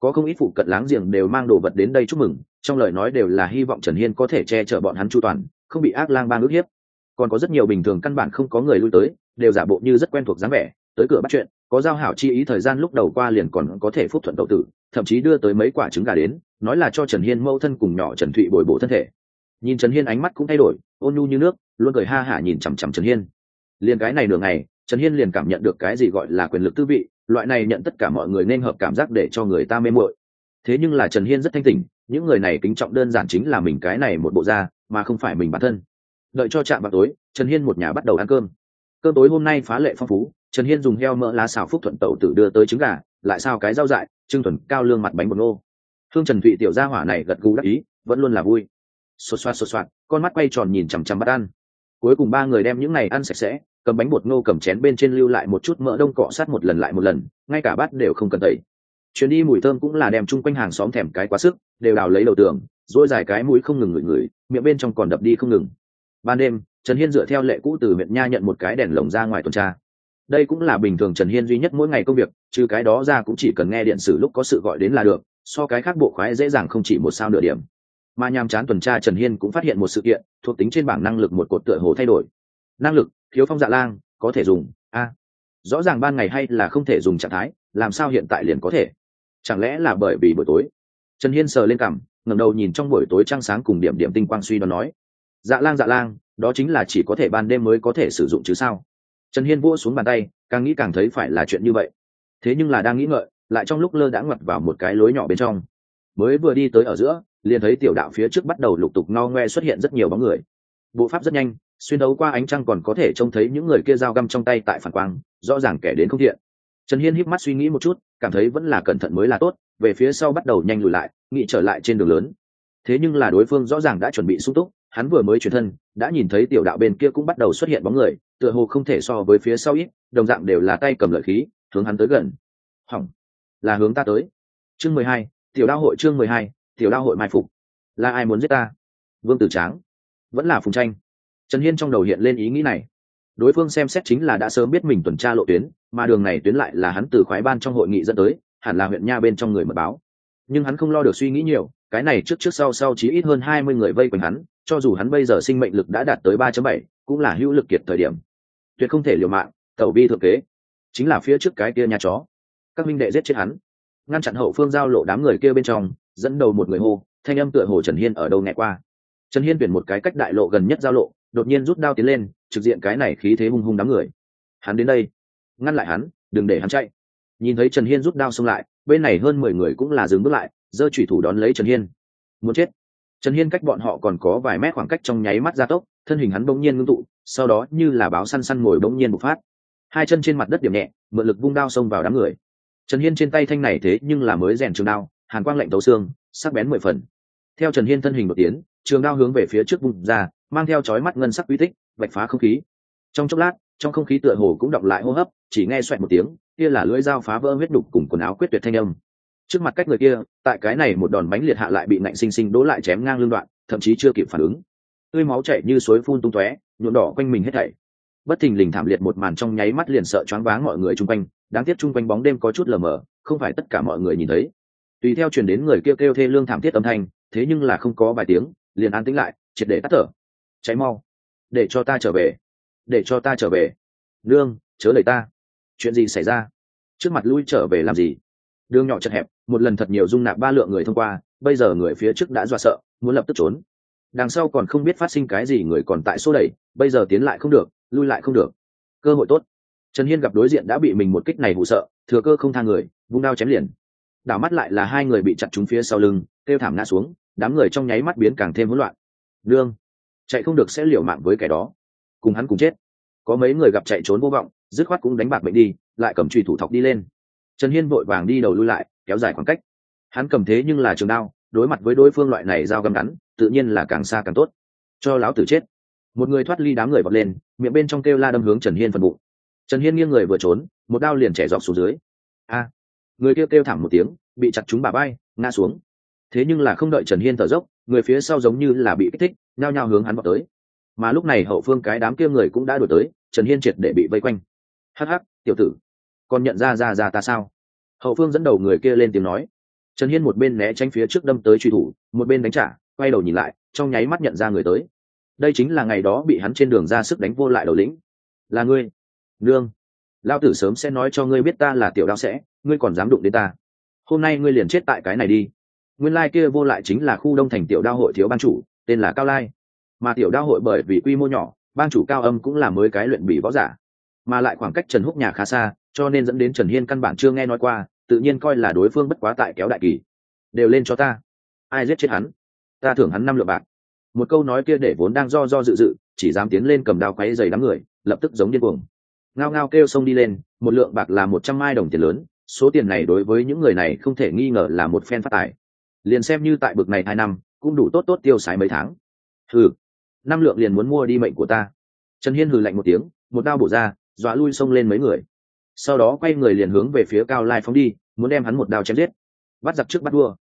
Có không ít phụ cận láng giềng đều mang đồ vật đến đây chúc mừng, trong lời nói đều là hy vọng trần hiên có thể che chở bọn hắn chu toàn, không bị ác lang bang ước hiếp còn có rất nhiều bình thường căn bản không có người lui tới, đều giả bộ như rất quen thuộc dáng vẻ, tới cửa bắt chuyện, có giao hảo chi ý thời gian lúc đầu qua liền còn có thể phúc thuận tậu tử, thậm chí đưa tới mấy quả trứng gà đến, nói là cho trần hiên mâu thân cùng nhỏ trần thụy bồi bổ thân thể. Nhìn trần hiên ánh mắt cũng thay đổi, ôn nhu như nước, luôn cười ha hả nhìn chằm chằm trần hiên. Liền cái này nửa ngày, trần hiên liền cảm nhận được cái gì gọi là quyền lực tư vị, loại này nhận tất cả mọi người nên hợp cảm giác để cho người ta mê muội. Thế nhưng là trần hiên rất thanh tỉnh, những người này kính trọng đơn giản chính là mình cái này một bộ da, mà không phải mình bản thân đợi cho chạm vào tối, trần hiên một nhà bắt đầu ăn cơm. Cơm tối hôm nay phá lệ phong phú, trần hiên dùng heo mỡ lá xào phúc thuận tẩu tử đưa tới trứng gà, lại sao cái rau dại, trưng thuần cao lương mặt bánh bột ngô. Thương trần thụy tiểu gia hỏa này gật gù đắc ý, vẫn luôn là vui. Xô xoa xô xoạt, con mắt quay tròn nhìn chằm chằm bắt ăn. Cuối cùng ba người đem những này ăn sạch sẽ, cầm bánh bột ngô cầm chén bên trên lưu lại một chút mỡ đông cọ sát một lần lại một lần, ngay cả bát đều không cần tẩy. Chuyến đi mùi thơm cũng là đem chung quanh hàng xóm thèm cái quá sức, đều đào lấy đầu tường dỗi dài cái mũi không ngừng ngửi ngửi, miệng bên trong còn đập đi không ngừng ban đêm, trần hiên dựa theo lệ cũ từ huyện nha nhận một cái đèn lồng ra ngoài tuần tra. Đây cũng là bình thường trần hiên duy nhất mỗi ngày công việc, trừ cái đó ra cũng chỉ cần nghe điện sử lúc có sự gọi đến là được, so cái khác bộ khoái dễ dàng không chỉ một sao nửa điểm. Mà nhàm chán tuần tra trần hiên cũng phát hiện một sự kiện, thuộc tính trên bảng năng lực một cột tựa hồ thay đổi. Năng lực thiếu phong dạ lang, có thể dùng, a. Rõ ràng ban ngày hay là không thể dùng trạng thái, làm sao hiện tại liền có thể? Chẳng lẽ là bởi vì buổi tối? Trần hiên sờ lên cằm, ngẩng đầu nhìn trong buổi tối trăng sáng cùng điểm điểm tinh quang suy đoán nói dạ lang dạ lang, đó chính là chỉ có thể ban đêm mới có thể sử dụng chứ sao? Trần hiên vua xuống bàn tay, càng nghĩ càng thấy phải là chuyện như vậy. Thế nhưng là đang nghĩ ngợi, lại trong lúc lơ đã ngoặt vào một cái lối nhỏ bên trong. Mới vừa đi tới ở giữa, liền thấy tiểu đạo phía trước bắt đầu lục tục no ngoe xuất hiện rất nhiều bóng người. Bộ pháp rất nhanh, xuyên đấu qua ánh trăng còn có thể trông thấy những người kia dao găm trong tay tại phản quang, rõ ràng kẻ đến không thiện. Trần hiên híp mắt suy nghĩ một chút, cảm thấy vẫn là cẩn thận mới là tốt, về phía sau bắt đầu nhanh lùi lại, nghĩ trở lại trên đường lớn. Thế nhưng là đối phương rõ ràng đã chuẩn bị sung túc hắn vừa mới chuyển thân, đã nhìn thấy tiểu đạo bên kia cũng bắt đầu xuất hiện bóng người, tựa hồ không thể so với phía sau ít, đồng dạng đều là tay cầm lợi khí, hướng hắn tới gần. Hỏng. Là hướng ta tới. Chương mười hai, tiểu đao hội chương mười hai, tiểu đao hội mai phục. Là ai muốn giết ta? Vương tử tráng. Vẫn là phùng tranh. Trần hiên trong đầu hiện lên ý nghĩ này. Đối phương xem xét chính là đã sớm biết mình tuần tra lộ tuyến, mà đường này tuyến lại là hắn từ khoái ban trong hội nghị dẫn tới, hẳn là huyện nha bên trong người mật báo. Nhưng hắn không lo được suy nghĩ nhiều, cái này trước trước sau sau chỉ ít hơn hai mươi người vây quanh hắn cho dù hắn bây giờ sinh mệnh lực đã đạt tới ba bảy, cũng là hữu lực kiệt thời điểm. Tuyệt không thể liều mạng, tẩu vi thượng kế. Chính là phía trước cái kia nhà chó. Các minh đệ giết chết hắn. Ngăn chặn hậu phương giao lộ đám người kia bên trong, dẫn đầu một người hô, thanh âm tựa hồ trần hiên ở đâu nghe qua. Trần hiên tuyển một cái cách đại lộ gần nhất giao lộ, đột nhiên rút đao tiến lên, trực diện cái này khí thế hung hung đám người. Hắn đến đây, ngăn lại hắn, đừng để hắn chạy. Nhìn thấy trần hiên rút đao xông lại, bên này hơn mười người cũng là dừng bước lại, giơ chủy thủ đón lấy trần hiên. Muốn chết trần hiên cách bọn họ còn có vài mét khoảng cách trong nháy mắt gia tốc, thân hình hắn bỗng nhiên ngưng tụ, sau đó như là báo săn săn ngồi bỗng nhiên bộc phát. Hai chân trên mặt đất điểm nhẹ, mượn lực vung đao xông vào đám người. Trần hiên trên tay thanh này thế nhưng là mới rèn trường đao, hàn quang lạnh tấu xương, sắc bén mười phần. Theo trần hiên thân hình đột tiến, trường đao hướng về phía trước vùng ra, mang theo chói mắt ngân sắc uy tích, vạch phá không khí. Trong chốc lát, trong không khí tựa hồ cũng đọc lại hô hấp, chỉ nghe xoẹt một tiếng, kia là lưỡi dao phá vỡ huyết đục cùng quần áo quyết tuyệt thanh âm trước mặt cách người kia, tại cái này một đòn bánh liệt hạ lại bị nạnh sinh sinh đỗ lại chém ngang lưng đoạn, thậm chí chưa kịp phản ứng. Tươi máu chảy như suối phun tung tóe, nhuộm đỏ quanh mình hết thảy. Bất thình lình thảm liệt một màn trong nháy mắt liền sợ choáng váng mọi người chung quanh, đáng tiếc chung quanh bóng đêm có chút lờ mờ, không phải tất cả mọi người nhìn thấy. Tùy theo truyền đến người kêu kêu thê lương thảm thiết âm thanh, thế nhưng là không có vài tiếng, liền an tĩnh lại, triệt để tắt thở. Cháy mau. Để cho ta trở về. Để cho ta trở về. Nương, chớ lời ta. Chuyện gì xảy ra? Trước mặt lui trở về làm gì? Đường nhỏ chật hẹp, một lần thật nhiều dung nạp ba lượng người thông qua, bây giờ người phía trước đã dọa sợ, muốn lập tức trốn. Đằng sau còn không biết phát sinh cái gì, người còn tại số đẩy, bây giờ tiến lại không được, lui lại không được. Cơ hội tốt. Trần hiên gặp đối diện đã bị mình một kích này hụ sợ, thừa cơ không thang người, vung đao chém liền. Đảo mắt lại là hai người bị chặt trúng phía sau lưng, kêu thảm ngã xuống, đám người trong nháy mắt biến càng thêm hỗn loạn. Nương chạy không được sẽ liều mạng với kẻ đó. Cùng hắn cùng chết. Có mấy người gặp chạy trốn vô vọng, dứt khoát cũng đánh bạc bệnh đi, lại cầm trùy thủ thọc đi lên trần hiên vội vàng đi đầu lui lại, kéo dài khoảng cách. Hắn cầm thế nhưng là trường đao, đối mặt với đối phương loại này dao găm ngắn, tự nhiên là càng xa càng tốt. Cho lão tử chết. Một người thoát ly đám người bật lên, miệng bên trong kêu la đâm hướng trần hiên phần bụng. Trần hiên nghiêng người vừa trốn, một đao liền chẻ dọc xuống dưới. A! Người kêu kêu thảm một tiếng, bị chặt trúng bà bay, ngã xuống. Thế nhưng là không đợi trần hiên thở dốc, người phía sau giống như là bị kích thích, nhao nhao hướng hắn vào tới. Mà lúc này hậu phương cái đám kia người cũng đã đổi tới, trần hiên triệt để bị vây quanh. Hắc hắc, tiểu tử, còn nhận ra ra ra ta sao? Hậu phương dẫn đầu người kia lên tiếng nói. Trần hiên một bên né tránh phía trước đâm tới truy thủ, một bên đánh trả, quay đầu nhìn lại, trong nháy mắt nhận ra người tới. Đây chính là ngày đó bị hắn trên đường ra sức đánh vô lại đầu lĩnh. Là ngươi. Nương. Lao tử sớm sẽ nói cho ngươi biết ta là tiểu đao sẽ, ngươi còn dám đụng đến ta. Hôm nay ngươi liền chết tại cái này đi. Nguyên lai kia vô lại chính là khu đông thành tiểu đao hội thiếu ban chủ, tên là cao lai. Mà tiểu đao hội bởi vì quy mô nhỏ, ban chủ cao âm cũng là mới cái luyện bị võ giả. Mà lại khoảng cách trần húc nhà khá xa, cho nên dẫn đến trần hiên căn bản chưa nghe nói qua tự nhiên coi là đối phương bất quá tại kéo đại kỳ. Đều lên cho ta. Ai giết chết hắn? Ta thưởng hắn năm lượng bạc. Một câu nói kia để vốn đang do do dự dự, chỉ dám tiến lên cầm đao quay dày đám người, lập tức giống điên cuồng. Ngao ngao kêu xông đi lên, một lượng bạc là một trăm mai đồng tiền lớn, số tiền này đối với những người này không thể nghi ngờ là một phen phát tài. Liền xem như tại bực này hai năm, cũng đủ tốt tốt tiêu xài mấy tháng. Hừ, năm lượng liền muốn mua đi mệnh của ta. Trần hiên hừ lạnh một tiếng, một đao bổ ra, dọa lui xông lên mấy người sau đó quay người liền hướng về phía cao lai phóng đi, muốn đem hắn một đao chém giết. Bắt giặc trước bắt đua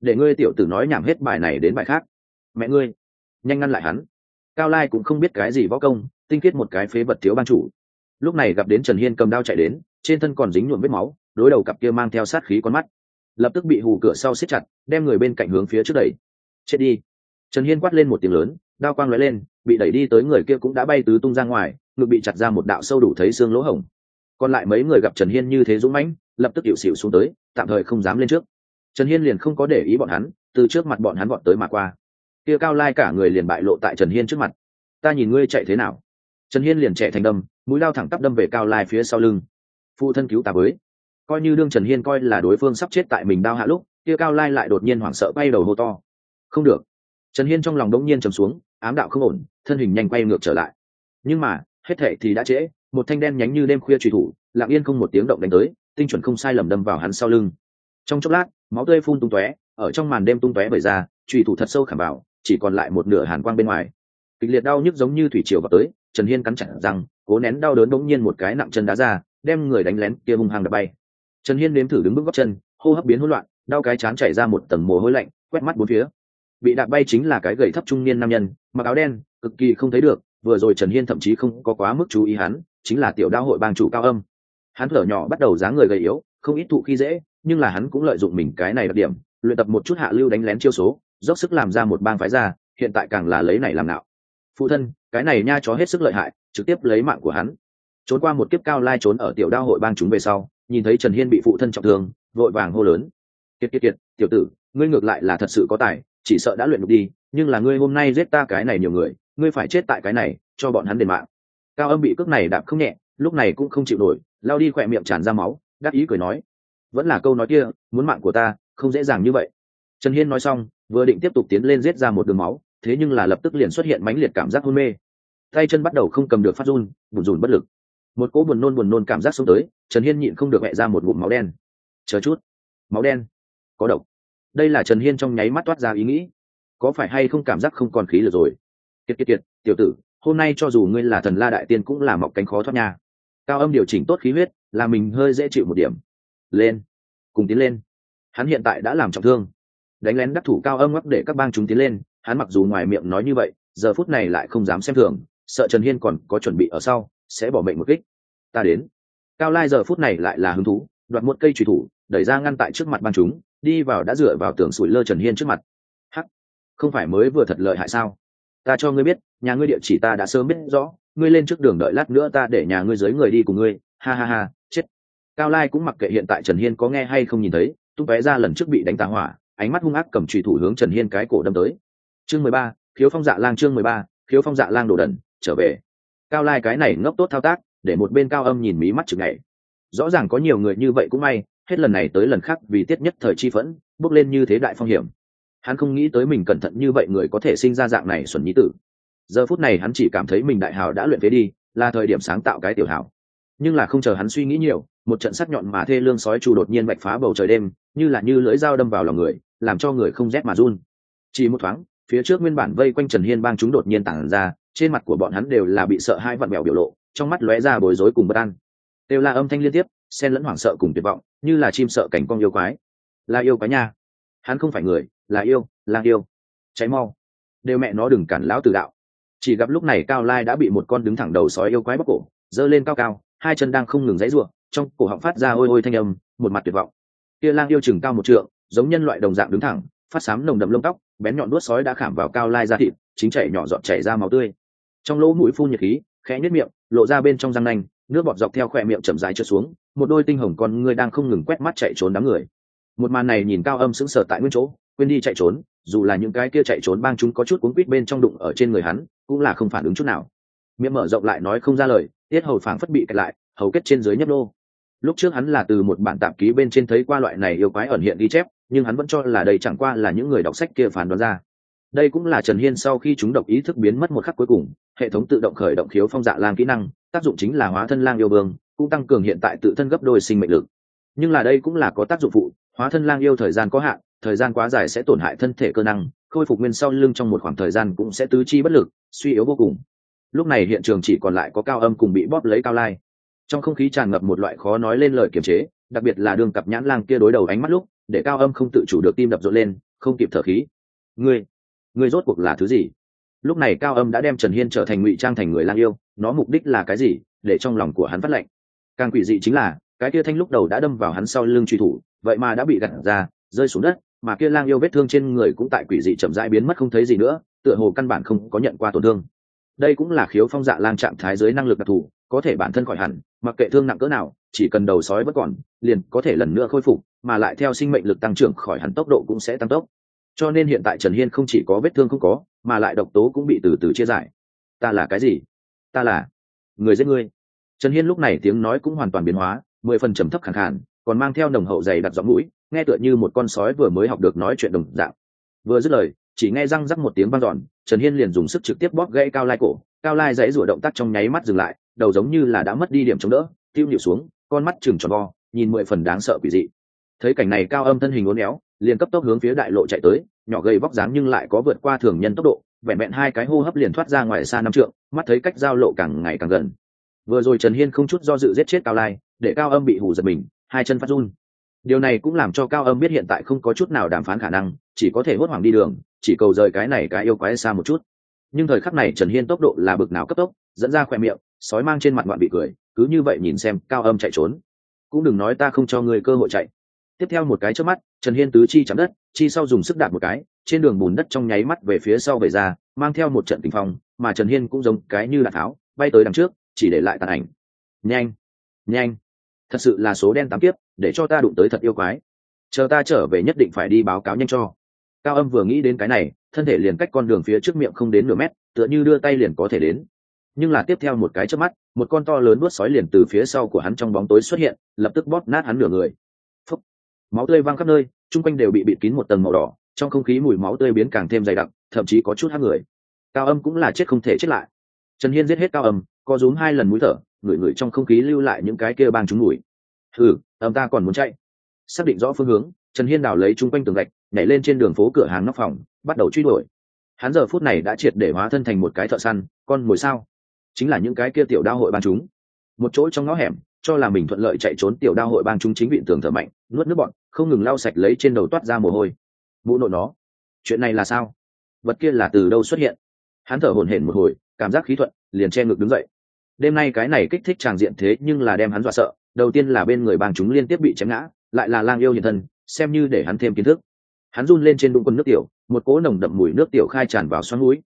để ngươi tiểu tử nói nhảm hết bài này đến bài khác. Mẹ ngươi, nhanh ngăn lại hắn. Cao lai cũng không biết cái gì võ công, tinh khiết một cái phế vật thiếu ban chủ. Lúc này gặp đến trần hiên cầm đao chạy đến, trên thân còn dính nhuộm vết máu, đối đầu cặp kia mang theo sát khí con mắt. Lập tức bị hù cửa sau xích chặt, đem người bên cạnh hướng phía trước đẩy. Chết đi. Trần hiên quát lên một tiếng lớn, đao quang lóe lên, bị đẩy đi tới người kia cũng đã bay tứ tung ra ngoài, ngực bị chặt ra một đạo sâu đủ thấy xương lỗ hổng còn lại mấy người gặp trần hiên như thế dũng mãnh, lập tức hiệu xịu xuống tới, tạm thời không dám lên trước. Trần hiên liền không có để ý bọn hắn, từ trước mặt bọn hắn bọn tới mà qua. Kia cao lai cả người liền bại lộ tại trần hiên trước mặt. Ta nhìn ngươi chạy thế nào? Trần hiên liền chạy thành đâm, mũi lao thẳng tắp đâm về cao lai phía sau lưng. Phụ thân cứu ta với. Coi như đương trần hiên coi là đối phương sắp chết tại mình đao hạ lúc, kia cao lai lại đột nhiên hoảng sợ bay đầu hô to. Không được. Trần hiên trong lòng đống nhiên trầm xuống, ám đạo không ổn, thân hình nhanh quay ngược trở lại. Nhưng mà, hết thệ thì đã trễ một thanh đen nhánh như đêm khuya truy thủ, lặng yên không một tiếng động đánh tới, tinh chuẩn không sai lầm đâm vào hắn sau lưng. Trong chốc lát, máu tươi phun tung tóe, ở trong màn đêm tung tóe bởi ra truy thủ thật sâu khảm vào chỉ còn lại một nửa hàn quang bên ngoài. Kịch liệt đau nhức giống như thủy triều vào tới, trần hiên cắn chặt rằng cố nén đau đớn bỗng nhiên một cái nặng chân đá ra, đem người đánh lén kia hung hăng đập bay. Trần hiên nếm thử đứng bước góc chân, hô hấp biến hỗn loạn, đau cái chán chảy ra một tầng mồ hôi lạnh, quét mắt bốn phía. Bị đạp bay chính là cái gầy thấp trung niên nam nhân, mặc áo đen, cực kỳ không thấy được, vừa rồi trần hiên thậm chí không có quá mức chú ý hắn chính là tiểu đao hội bang chủ cao âm. Hắn thở nhỏ bắt đầu dáng người gầy yếu, không ít thụ khi dễ, nhưng là hắn cũng lợi dụng mình cái này đặc điểm, luyện tập một chút hạ lưu đánh lén chiêu số, dốc sức làm ra một bang phái ra, hiện tại càng là lấy này làm nạo. phụ thân, cái này nha chó hết sức lợi hại, trực tiếp lấy mạng của hắn. Trốn qua một kiếp cao lai trốn ở tiểu đao hội bang chúng về sau, nhìn thấy trần hiên bị phụ thân trọng thương, vội vàng hô lớn. Kiệt kiệt kiệt, tiểu tử, ngươi ngược lại là thật sự có tài, chỉ sợ đã luyện được đi, nhưng là ngươi hôm nay giết ta cái này nhiều người, ngươi phải chết tại cái này, cho bọn hắn đền mạng cao âm bị cước này đạp không nhẹ, lúc này cũng không chịu nổi, lao đi khỏe miệng tràn ra máu, đắc ý cười nói, vẫn là câu nói kia, muốn mạng của ta, không dễ dàng như vậy. Trần hiên nói xong, vừa định tiếp tục tiến lên giết ra một đường máu, thế nhưng là lập tức liền xuất hiện mãnh liệt cảm giác hôn mê. Tay chân bắt đầu không cầm được phát run, bùn rùn bất lực. Một cỗ buồn nôn buồn nôn cảm giác xông tới, trần hiên nhịn không được mẹ ra một ngụm máu đen. Chờ chút, máu đen, có độc. Đây là trần hiên trong nháy mắt toát ra ý nghĩ. Có phải hay không cảm giác không còn khí lực rồi? Kiệt kiệt kiệt, tiểu tử hôm nay cho dù ngươi là thần la đại tiên cũng là mọc cánh khó thoát nha. Cao âm điều chỉnh tốt khí huyết, là mình hơi dễ chịu một điểm. Lên, cùng tiến lên. Hắn hiện tại đã làm trọng thương. Đánh lén đắc thủ cao âm ngắc để các bang chúng tiến lên, hắn mặc dù ngoài miệng nói như vậy, giờ phút này lại không dám xem thường, sợ trần hiên còn có chuẩn bị ở sau, sẽ bỏ mệnh một kích. Ta đến. Cao lai giờ phút này lại là hứng thú, đoạt một cây trùy thủ, đẩy ra ngăn tại trước mặt bang chúng, đi vào đã dựa vào tường sủi lơ trần hiên trước mặt. Hắc, không phải mới vừa thật lợi hại sao? Ta cho ngươi biết, nhà ngươi địa chỉ ta đã sớm biết rõ, ngươi lên trước đường đợi lát nữa ta để nhà ngươi dưới người đi cùng ngươi. Ha ha ha, chết. Cao lai cũng mặc kệ hiện tại trần hiên có nghe hay không nhìn thấy, tung vé ra lần trước bị đánh tá hỏa, ánh mắt hung ác cầm trùy thủ hướng trần hiên cái cổ đâm tới. Chương mười ba, khiếu phong dạ lang chương mười ba, khiếu phong dạ lang đồ đần, trở về. Cao lai cái này ngốc tốt thao tác, để một bên cao âm nhìn mí mắt chừng ngày rõ ràng có nhiều người như vậy cũng may, hết lần này tới lần khác vì tiết nhất thời chi phẫn, bước lên như thế đại phong hiểm hắn không nghĩ tới mình cẩn thận như vậy người có thể sinh ra dạng này xuẩn nhí tử. Giờ phút này hắn chỉ cảm thấy mình đại hào đã luyện phế đi, là thời điểm sáng tạo cái tiểu hào nhưng là không chờ hắn suy nghĩ nhiều, một trận sắc nhọn mà thê lương sói trù đột nhiên bạch phá bầu trời đêm, như là như lưỡi dao đâm vào lòng người, làm cho người không rét mà run. Chỉ một thoáng, phía trước nguyên bản vây quanh trần hiên bang chúng đột nhiên tản ra, trên mặt của bọn hắn đều là bị sợ hai vặn mèo biểu lộ, trong mắt lóe ra bối rối cùng bất an. Đều là âm thanh liên tiếp, xen lẫn hoảng sợ cùng tuyệt vọng, như là chim sợ cảnh con yêu quái. Là yêu quái nha. Hắn không phải người là yêu là yêu, cháy mau. Đều mẹ nó đừng cản lão tử đạo. Chỉ gặp lúc này cao lai đã bị một con đứng thẳng đầu sói yêu quái bóc cổ, giơ lên cao cao, hai chân đang không ngừng dãy ruộng trong cổ họng phát ra ôi ôi thanh âm, một mặt tuyệt vọng. Kia lang yêu chừng cao một trượng, giống nhân loại đồng dạng đứng thẳng, phát sám nồng đậm lông tóc, bén nhọn đuốt sói đã khảm vào cao lai ra thịt, chính chảy nhỏ giọt chảy ra máu tươi. Trong lỗ mũi phun nhiệt khí, khẽ nhất miệng, lộ ra bên trong răng nanh, nước bọt dọc theo khỏe miệng chậm dài trượt xuống, một đôi tinh hồng con ngươi đang không ngừng quét mắt chạy trốn đám người. Một màn này nhìn cao âm sững sờ tại nguyên chỗ quên đi chạy trốn, dù là những cái kia chạy trốn bang chúng có chút cuốn quýt bên trong đụng ở trên người hắn, cũng là không phản ứng chút nào. Miệng mở rộng lại nói không ra lời, tiết hầu phảng phất bị kẹt lại, hầu kết trên dưới nhấp nô. Lúc trước hắn là từ một bản tạp ký bên trên thấy qua loại này yêu quái ẩn hiện ghi chép, nhưng hắn vẫn cho là đây chẳng qua là những người đọc sách kia phán đoán ra. Đây cũng là trần hiên sau khi chúng độc ý thức biến mất một khắc cuối cùng, hệ thống tự động khởi động khiếu phong dạ lang kỹ năng, tác dụng chính là hóa thân lang yêu vương, cũng tăng cường hiện tại tự thân gấp đôi sinh mệnh lực. Nhưng là đây cũng là có tác dụng phụ hóa thân lang yêu thời gian có hạn, thời gian quá dài sẽ tổn hại thân thể cơ năng, khôi phục nguyên sau lưng trong một khoảng thời gian cũng sẽ tứ chi bất lực, suy yếu vô cùng. Lúc này hiện trường chỉ còn lại có cao âm cùng bị bóp lấy cao lai. Trong không khí tràn ngập một loại khó nói lên lời kiềm chế, đặc biệt là đường cặp nhãn lang kia đối đầu ánh mắt lúc, để cao âm không tự chủ được tim đập rộn lên, không kịp thở khí. Ngươi ngươi rốt cuộc là thứ gì? Lúc này cao âm đã đem trần hiên trở thành ngụy trang thành người lang yêu, nó mục đích là cái gì, để trong lòng của hắn phát lệnh. Càng quỷ dị chính là, cái kia thanh lúc đầu đã đâm vào hắn sau lưng truy thủ vậy mà đã bị gặt ra, rơi xuống đất, mà kia lang yêu vết thương trên người cũng tại quỷ dị chậm rãi biến mất không thấy gì nữa, tựa hồ căn bản không có nhận qua tổn thương. Đây cũng là khiếu phong dạ lang trạng thái dưới năng lực đặc thù, có thể bản thân khỏi hẳn, mặc kệ thương nặng cỡ nào, chỉ cần đầu sói vẫn còn, liền có thể lần nữa khôi phục, mà lại theo sinh mệnh lực tăng trưởng khỏi hẳn tốc độ cũng sẽ tăng tốc. Cho nên hiện tại trần hiên không chỉ có vết thương không có, mà lại độc tố cũng bị từ từ chia giải. Ta là cái gì? Ta là người giết ngươi trần hiên lúc này tiếng nói cũng hoàn toàn biến hóa, mười phần trầm thấp khẳng khản còn mang theo nồng hậu dày đặt giọng mũi, nghe tựa như một con sói vừa mới học được nói chuyện đồng dạng. Vừa dứt lời, chỉ nghe răng rắc một tiếng vang giòn trần hiên liền dùng sức trực tiếp bóp gãy cao lai cổ, cao lai dãy rủa động tác trong nháy mắt dừng lại, đầu giống như là đã mất đi điểm chống đỡ, tiêu nhịu xuống, con mắt chừng tròn vo, nhìn mười phần đáng sợ quỷ dị. Thấy cảnh này cao âm thân hình uốn éo, liền cấp tốc hướng phía đại lộ chạy tới, nhỏ gầy vóc dáng nhưng lại có vượt qua thường nhân tốc độ, vẹn vẹn hai cái hô hấp liền thoát ra ngoài xa năm trượng, mắt thấy cách giao lộ càng ngày càng gần. Vừa rồi trần hiên không chút do dự giết chết cao lai, để cao âm bị hù giật mình hai chân phát run. Điều này cũng làm cho cao âm biết hiện tại không có chút nào đàm phán khả năng, chỉ có thể hốt hoảng đi đường, chỉ cầu rời cái này cái yêu quái xa một chút. Nhưng thời khắc này trần hiên tốc độ là bực nào cấp tốc, dẫn ra khoe miệng, sói mang trên mặt ngoạn bị cười, cứ như vậy nhìn xem cao âm chạy trốn. Cũng đừng nói ta không cho ngươi cơ hội chạy. Tiếp theo một cái trước mắt, trần hiên tứ chi chạm đất, chi sau dùng sức đạp một cái, trên đường bùn đất trong nháy mắt về phía sau về ra, mang theo một trận tình phong, mà trần hiên cũng giống cái như là tháo, bay tới đằng trước, chỉ để lại tàn ảnh. Nhanh! Nhanh! Thật sự là số đen tám kiếp, để cho ta đụng tới thật yêu quái. Chờ ta trở về nhất định phải đi báo cáo nhanh cho. Cao âm vừa nghĩ đến cái này, thân thể liền cách con đường phía trước miệng không đến nửa mét, tựa như đưa tay liền có thể đến. Nhưng là tiếp theo một cái trước mắt, một con to lớn nuốt sói liền từ phía sau của hắn trong bóng tối xuất hiện, lập tức bóp nát hắn nửa người. Phúc. máu tươi văng khắp nơi, chung quanh đều bị bịt kín một tầng màu đỏ, trong không khí mùi máu tươi biến càng thêm dày đặc, thậm chí có chút hát người. Cao âm cũng là chết không thể chết lại. Trần hiên giết hết cao âm có rúm hai lần mũi thở ngửi ngửi trong không khí lưu lại những cái kia bang chúng mùi. Ừ âm ta còn muốn chạy. Xác định rõ phương hướng, trần hiên đào lấy chung quanh tường gạch, nhảy lên trên đường phố cửa hàng nóc phòng, bắt đầu truy đuổi. Hắn giờ phút này đã triệt để hóa thân thành một cái thợ săn, con mồi sao? Chính là những cái kia tiểu đao hội bang chúng. Một chỗ trong ngõ hẻm, cho là mình thuận lợi chạy trốn tiểu đao hội bang chúng chính bị tường thở mạnh, nuốt nước bọn, không ngừng lau sạch lấy trên đầu toát ra mồ hôi. Mũ nội nó, chuyện này là sao? Vật kia là từ đâu xuất hiện? Hắn thở hổn hển một hồi, cảm giác khí thuận, liền che ngực đứng dậy đêm nay cái này kích thích tràng diện thế nhưng là đem hắn dọa sợ, đầu tiên là bên người bang chúng liên tiếp bị chém ngã, lại là lang yêu hiện thân, xem như để hắn thêm kiến thức. Hắn run lên trên đụng quân nước tiểu, một cỗ nồng đậm mùi nước tiểu khai tràn vào xoắn núi.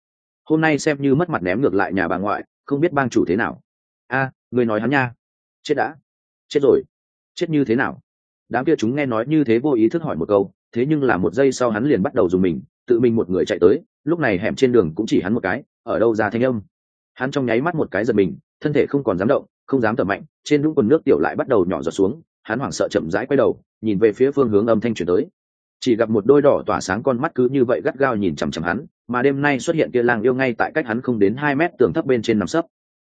Hôm nay xem như mất mặt ném ngược lại nhà bà ngoại, không biết bang chủ thế nào. A, người nói hắn nha. Chết đã. Chết rồi. Chết như thế nào? Đám kia chúng nghe nói như thế vô ý thức hỏi một câu, thế nhưng là một giây sau hắn liền bắt đầu dùng mình, tự mình một người chạy tới, lúc này hẻm trên đường cũng chỉ hắn một cái, ở đâu ra thanh âm? Hắn trong nháy mắt một cái giật mình, thân thể không còn dám động, không dám thở mạnh, trên đúng quần nước tiểu lại bắt đầu nhỏ giọt xuống, hắn hoảng sợ chậm rãi quay đầu, nhìn về phía phương hướng âm thanh chuyển tới. Chỉ gặp một đôi đỏ tỏa sáng con mắt cứ như vậy gắt gao nhìn chằm chằm hắn, mà đêm nay xuất hiện kia lang yêu ngay tại cách hắn không đến hai mét tường thấp bên trên nằm sấp.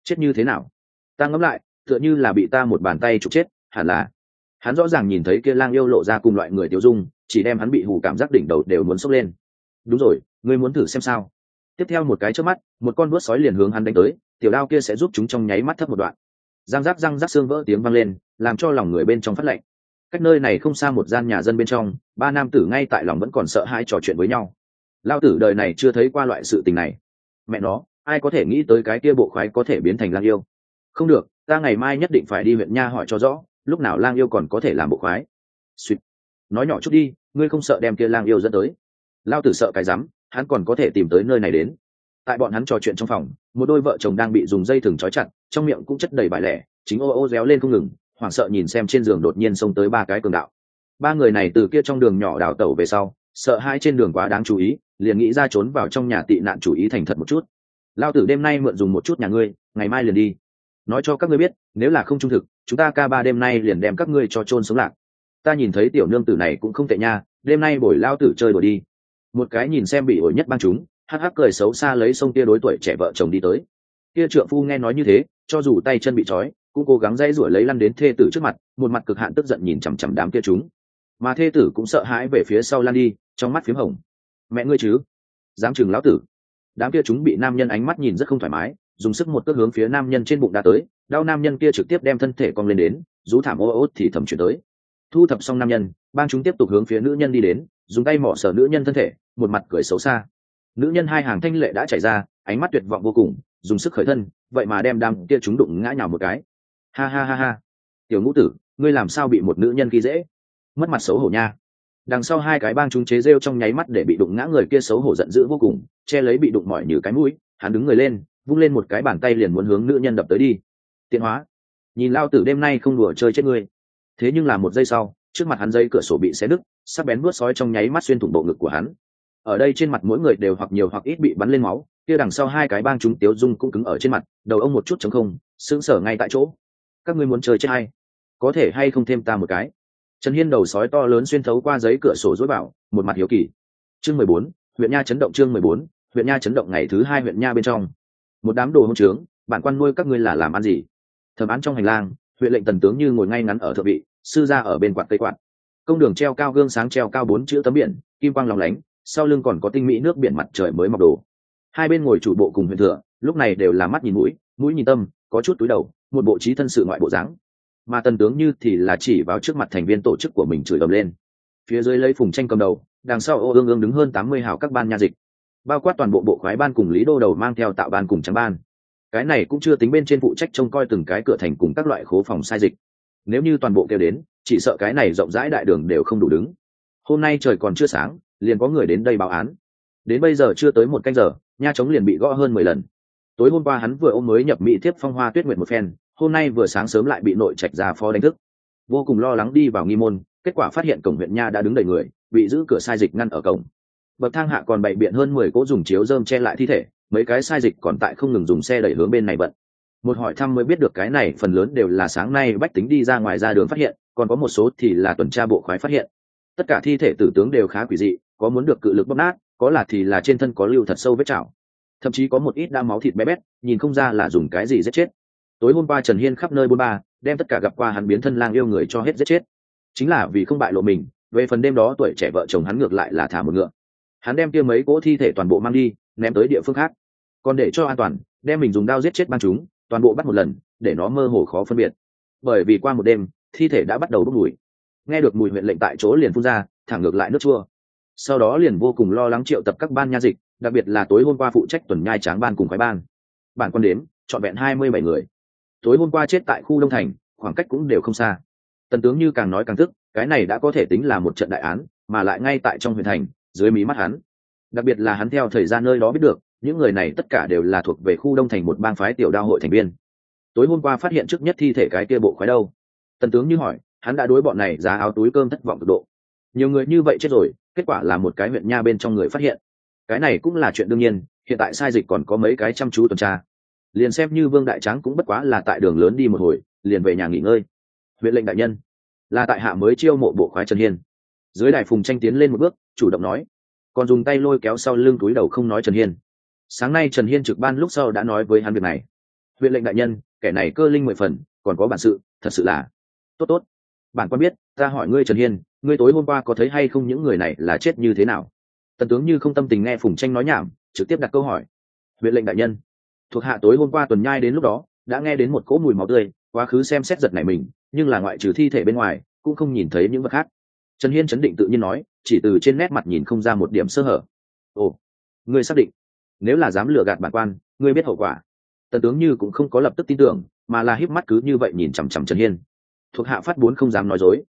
Chết như thế nào? Ta ngẫm lại, tựa như là bị ta một bàn tay trục chết, hẳn là. Hắn rõ ràng nhìn thấy kia lang yêu lộ ra cùng loại người tiêu dung, chỉ đem hắn bị hù cảm giác đỉnh đầu đều muốn sốc lên. Đúng rồi, ngươi muốn thử xem sao? Tiếp theo một cái trước mắt, một con vuốt sói liền hướng hắn đánh tới, tiểu đao kia sẽ giúp chúng trong nháy mắt thấp một đoạn. Răng rác răng rác xương vỡ tiếng vang lên, làm cho lòng người bên trong phát lạnh. Cách nơi này không xa một gian nhà dân bên trong, ba nam tử ngay tại lòng vẫn còn sợ hãi trò chuyện với nhau. Lao tử đời này chưa thấy qua loại sự tình này. Mẹ nó, ai có thể nghĩ tới cái kia bộ khoái có thể biến thành lang yêu? Không được, ta ngày mai nhất định phải đi huyện nha hỏi cho rõ, lúc nào lang yêu còn có thể làm bộ khoái. Suýt. Nói nhỏ chút đi, ngươi không sợ đem kia lang yêu dẫn tới. Lao tử sợ cái rắm hắn còn có thể tìm tới nơi này đến. Tại bọn hắn trò chuyện trong phòng, một đôi vợ chồng đang bị dùng dây thừng trói chặt, trong miệng cũng chất đầy bài lẻ, chính ô ô réo lên không ngừng, hoảng sợ nhìn xem trên giường đột nhiên xông tới ba cái cường đạo. Ba người này từ kia trong đường nhỏ đào tẩu về sau, sợ hai trên đường quá đáng chú ý, liền nghĩ ra trốn vào trong nhà tị nạn chủ ý thành thật một chút. Lao tử đêm nay mượn dùng một chút nhà ngươi, ngày mai liền đi. Nói cho các ngươi biết, nếu là không trung thực, chúng ta ca ba đêm nay liền đem các ngươi cho trôn sống lạc. Ta nhìn thấy tiểu nương tử này cũng không tệ nha, đêm nay buổi lao tử chơi đổi đi một cái nhìn xem bị ổi nhất bang chúng, hắc hắc cười xấu xa lấy sông tia đối tuổi trẻ vợ chồng đi tới. Tia trượng phu nghe nói như thế, cho dù tay chân bị trói, cũng cố gắng dây rủi lấy lăn đến thê tử trước mặt, một mặt cực hạn tức giận nhìn chằm chằm đám kia chúng. Mà thê tử cũng sợ hãi về phía sau lăn đi, trong mắt p h í m hồng. Mẹ ngươi chứ? Dám chừng lão tử. Đám kia chúng bị nam nhân ánh mắt nhìn rất không thoải mái, dùng sức một cước hướng phía nam nhân trên bụng đã tới, đau nam nhân kia trực tiếp đem thân thể cong lên đến, rú thảm ô ô thì thầm chuyển tới. Thu thập xong nam nhân, bang chúng tiếp tục hướng phía nữ nhân đi đến dùng tay mỏ sở nữ nhân thân thể, một mặt cười xấu xa. Nữ nhân hai hàng thanh lệ đã chảy ra, ánh mắt tuyệt vọng vô cùng, dùng sức khởi thân, vậy mà đem đam kia chúng đụng ngã nhào một cái. Ha ha ha ha. Tiểu ngũ tử, ngươi làm sao bị một nữ nhân khi dễ? Mất mặt xấu hổ nha. Đằng sau hai cái bang chúng chế rêu trong nháy mắt để bị đụng ngã người kia xấu hổ giận dữ vô cùng, che lấy bị đụng mỏi như cái mũi, hắn đứng người lên, vung lên một cái bàn tay liền muốn hướng nữ nhân đập tới đi. Tiện hóa. Nhìn lao tử đêm nay không đùa chơi chết ngươi. Thế nhưng là một giây sau trước mặt hắn dây cửa sổ bị xé đứt sắc bén vuốt sói trong nháy mắt xuyên thủng bộ ngực của hắn. Ở đây trên mặt mỗi người đều hoặc nhiều hoặc ít bị bắn lên máu, kia đằng sau hai cái bang chúng tiếu dung cũng cứng ở trên mặt, đầu ông một chút chống không, sững sờ ngay tại chỗ. Các ngươi muốn chơi chết hay có thể hay không thêm ta một cái? Trần hiên đầu sói to lớn xuyên thấu qua giấy cửa sổ dối bảo, một mặt hiếu kỳ. Chương mười bốn, huyện nha chấn động chương mười bốn, huyện nha chấn động ngày thứ hai huyện nha bên trong. Một đám đồ hông trướng bản quan nuôi các ngươi là làm ăn gì? Thẩm án trong hành lang, huyện lệnh tần tướng như ngồi ngay ngắn ở thượng vị sư ra ở bên quạt cây quạt. Công đường treo cao gương sáng treo cao bốn chữ tấm biển, kim quang lòng lánh, sau lưng còn có tinh mỹ nước biển mặt trời mới mọc đồ hai bên ngồi chủ bộ cùng huyện thừa, lúc này đều là mắt nhìn mũi mũi nhìn tâm, có chút túi đầu, một bộ trí thân sự ngoại bộ dáng. Mà tần tướng như thì là chỉ vào trước mặt thành viên tổ chức của mình chửi ầm lên. Phía dưới lấy phùng tranh cầm đầu, đằng sau ô ương ương đứng hơn tám mươi hào các ban nha dịch. Bao quát toàn bộ bộ khoái ban cùng lý đô đầu mang theo tạo ban cùng trắng ban. Cái này cũng chưa tính bên trên phụ trách trông coi từng cái cửa thành cùng các loại khố phòng sai dịch nếu như toàn bộ kêu đến, chỉ sợ cái này rộng rãi đại đường đều không đủ đứng. Hôm nay trời còn chưa sáng, liền có người đến đây báo án. Đến bây giờ chưa tới một canh giờ, nha trống liền bị gõ hơn mười lần. Tối hôm qua hắn vừa ôm mới nhập mỹ tiếp phong hoa tuyết nguyện một phen, hôm nay vừa sáng sớm lại bị nội trạch ra phó đánh thức. Vô cùng lo lắng đi vào nghi môn, kết quả phát hiện cổng huyện nha đã đứng đầy người, bị giữ cửa sai dịch ngăn ở cổng. Bậc thang hạ còn bày biện hơn mười cỗ dùng chiếu dơm che lại thi thể, mấy cái sai dịch còn tại không ngừng dùng xe đẩy hướng bên này bận một hỏi thăm mới biết được cái này phần lớn đều là sáng nay bách tính đi ra ngoài ra đường phát hiện, còn có một số thì là tuần tra bộ khoái phát hiện. Tất cả thi thể tử tướng đều khá quỷ dị, có muốn được cự lực bóp nát, có là thì là trên thân có lưu thật sâu vết chảo. Thậm chí có một ít đa máu thịt bé bét, nhìn không ra là dùng cái gì giết chết. Tối hôm qua trần hiên khắp nơi bôn ba, đem tất cả gặp qua hắn biến thân lang yêu người cho hết giết chết. Chính là vì không bại lộ mình, về phần đêm đó tuổi trẻ vợ chồng hắn ngược lại là thả một ngựa. Hắn đem kia mấy cỗ thi thể toàn bộ mang đi, ném tới địa phương khác. Còn để cho an toàn, đem mình dùng đao giết chết ban chúng toàn bộ bắt một lần, để nó mơ hồ khó phân biệt. Bởi vì qua một đêm, thi thể đã bắt đầu bốc mùi. Nghe được mùi huyện lệnh tại chỗ liền phun ra, thẳng ngược lại nước chua. Sau đó liền vô cùng lo lắng triệu tập các ban nha dịch, đặc biệt là tối hôm qua phụ trách tuần nhai tráng ban cùng khoái ban. Bản quân đếm, trọn vẹn hai mươi bảy người. Tối hôm qua chết tại khu đông thành, khoảng cách cũng đều không xa. Tần tướng như càng nói càng tức, cái này đã có thể tính là một trận đại án, mà lại ngay tại trong huyện thành, dưới mí mắt hắn. Đặc biệt là hắn theo thời gian nơi đó biết được những người này tất cả đều là thuộc về khu đông thành một bang phái tiểu đao hội thành viên. Tối hôm qua phát hiện trước nhất thi thể cái kia bộ khoái đâu. Tần tướng như hỏi, hắn đã đối bọn này giá áo túi cơm thất vọng cực độ. Nhiều người như vậy chết rồi, kết quả là một cái huyện nha bên trong người phát hiện. Cái này cũng là chuyện đương nhiên, hiện tại sai dịch còn có mấy cái chăm chú tuần tra. Liền xem như vương đại tráng cũng bất quá là tại đường lớn đi một hồi, liền về nhà nghỉ ngơi. Huyện lệnh đại nhân, là tại hạ mới chiêu mộ bộ khoái trần hiên. Dưới đài phùng tranh tiến lên một bước, chủ động nói. Còn dùng tay lôi kéo sau lưng túi đầu không nói trần hiên sáng nay trần hiên trực ban lúc sau đã nói với hắn việc này. Huyện lệnh đại nhân, kẻ này cơ linh mười phần, còn có bản sự, thật sự là tốt tốt. Bản quan biết, ta hỏi ngươi trần hiên, ngươi tối hôm qua có thấy hay không những người này là chết như thế nào? Tần tướng như không tâm tình nghe phùng tranh nói nhảm, trực tiếp đặt câu hỏi. Huyện lệnh đại nhân, thuộc hạ tối hôm qua tuần nhai đến lúc đó, đã nghe đến một cỗ mùi máu tươi, quá khứ xem xét giật này mình, nhưng là ngoại trừ thi thể bên ngoài, cũng không nhìn thấy những vật khác. Trần hiên chấn định tự nhiên nói, chỉ từ trên nét mặt nhìn không ra một điểm sơ hở. Ồ, ngươi xác định nếu là dám lừa gạt bản quan, ngươi biết hậu quả. Tần tướng như cũng không có lập tức tin tưởng, mà là híp mắt cứ như vậy nhìn chằm chằm trần hiên. Thuộc hạ phát bốn không dám nói dối.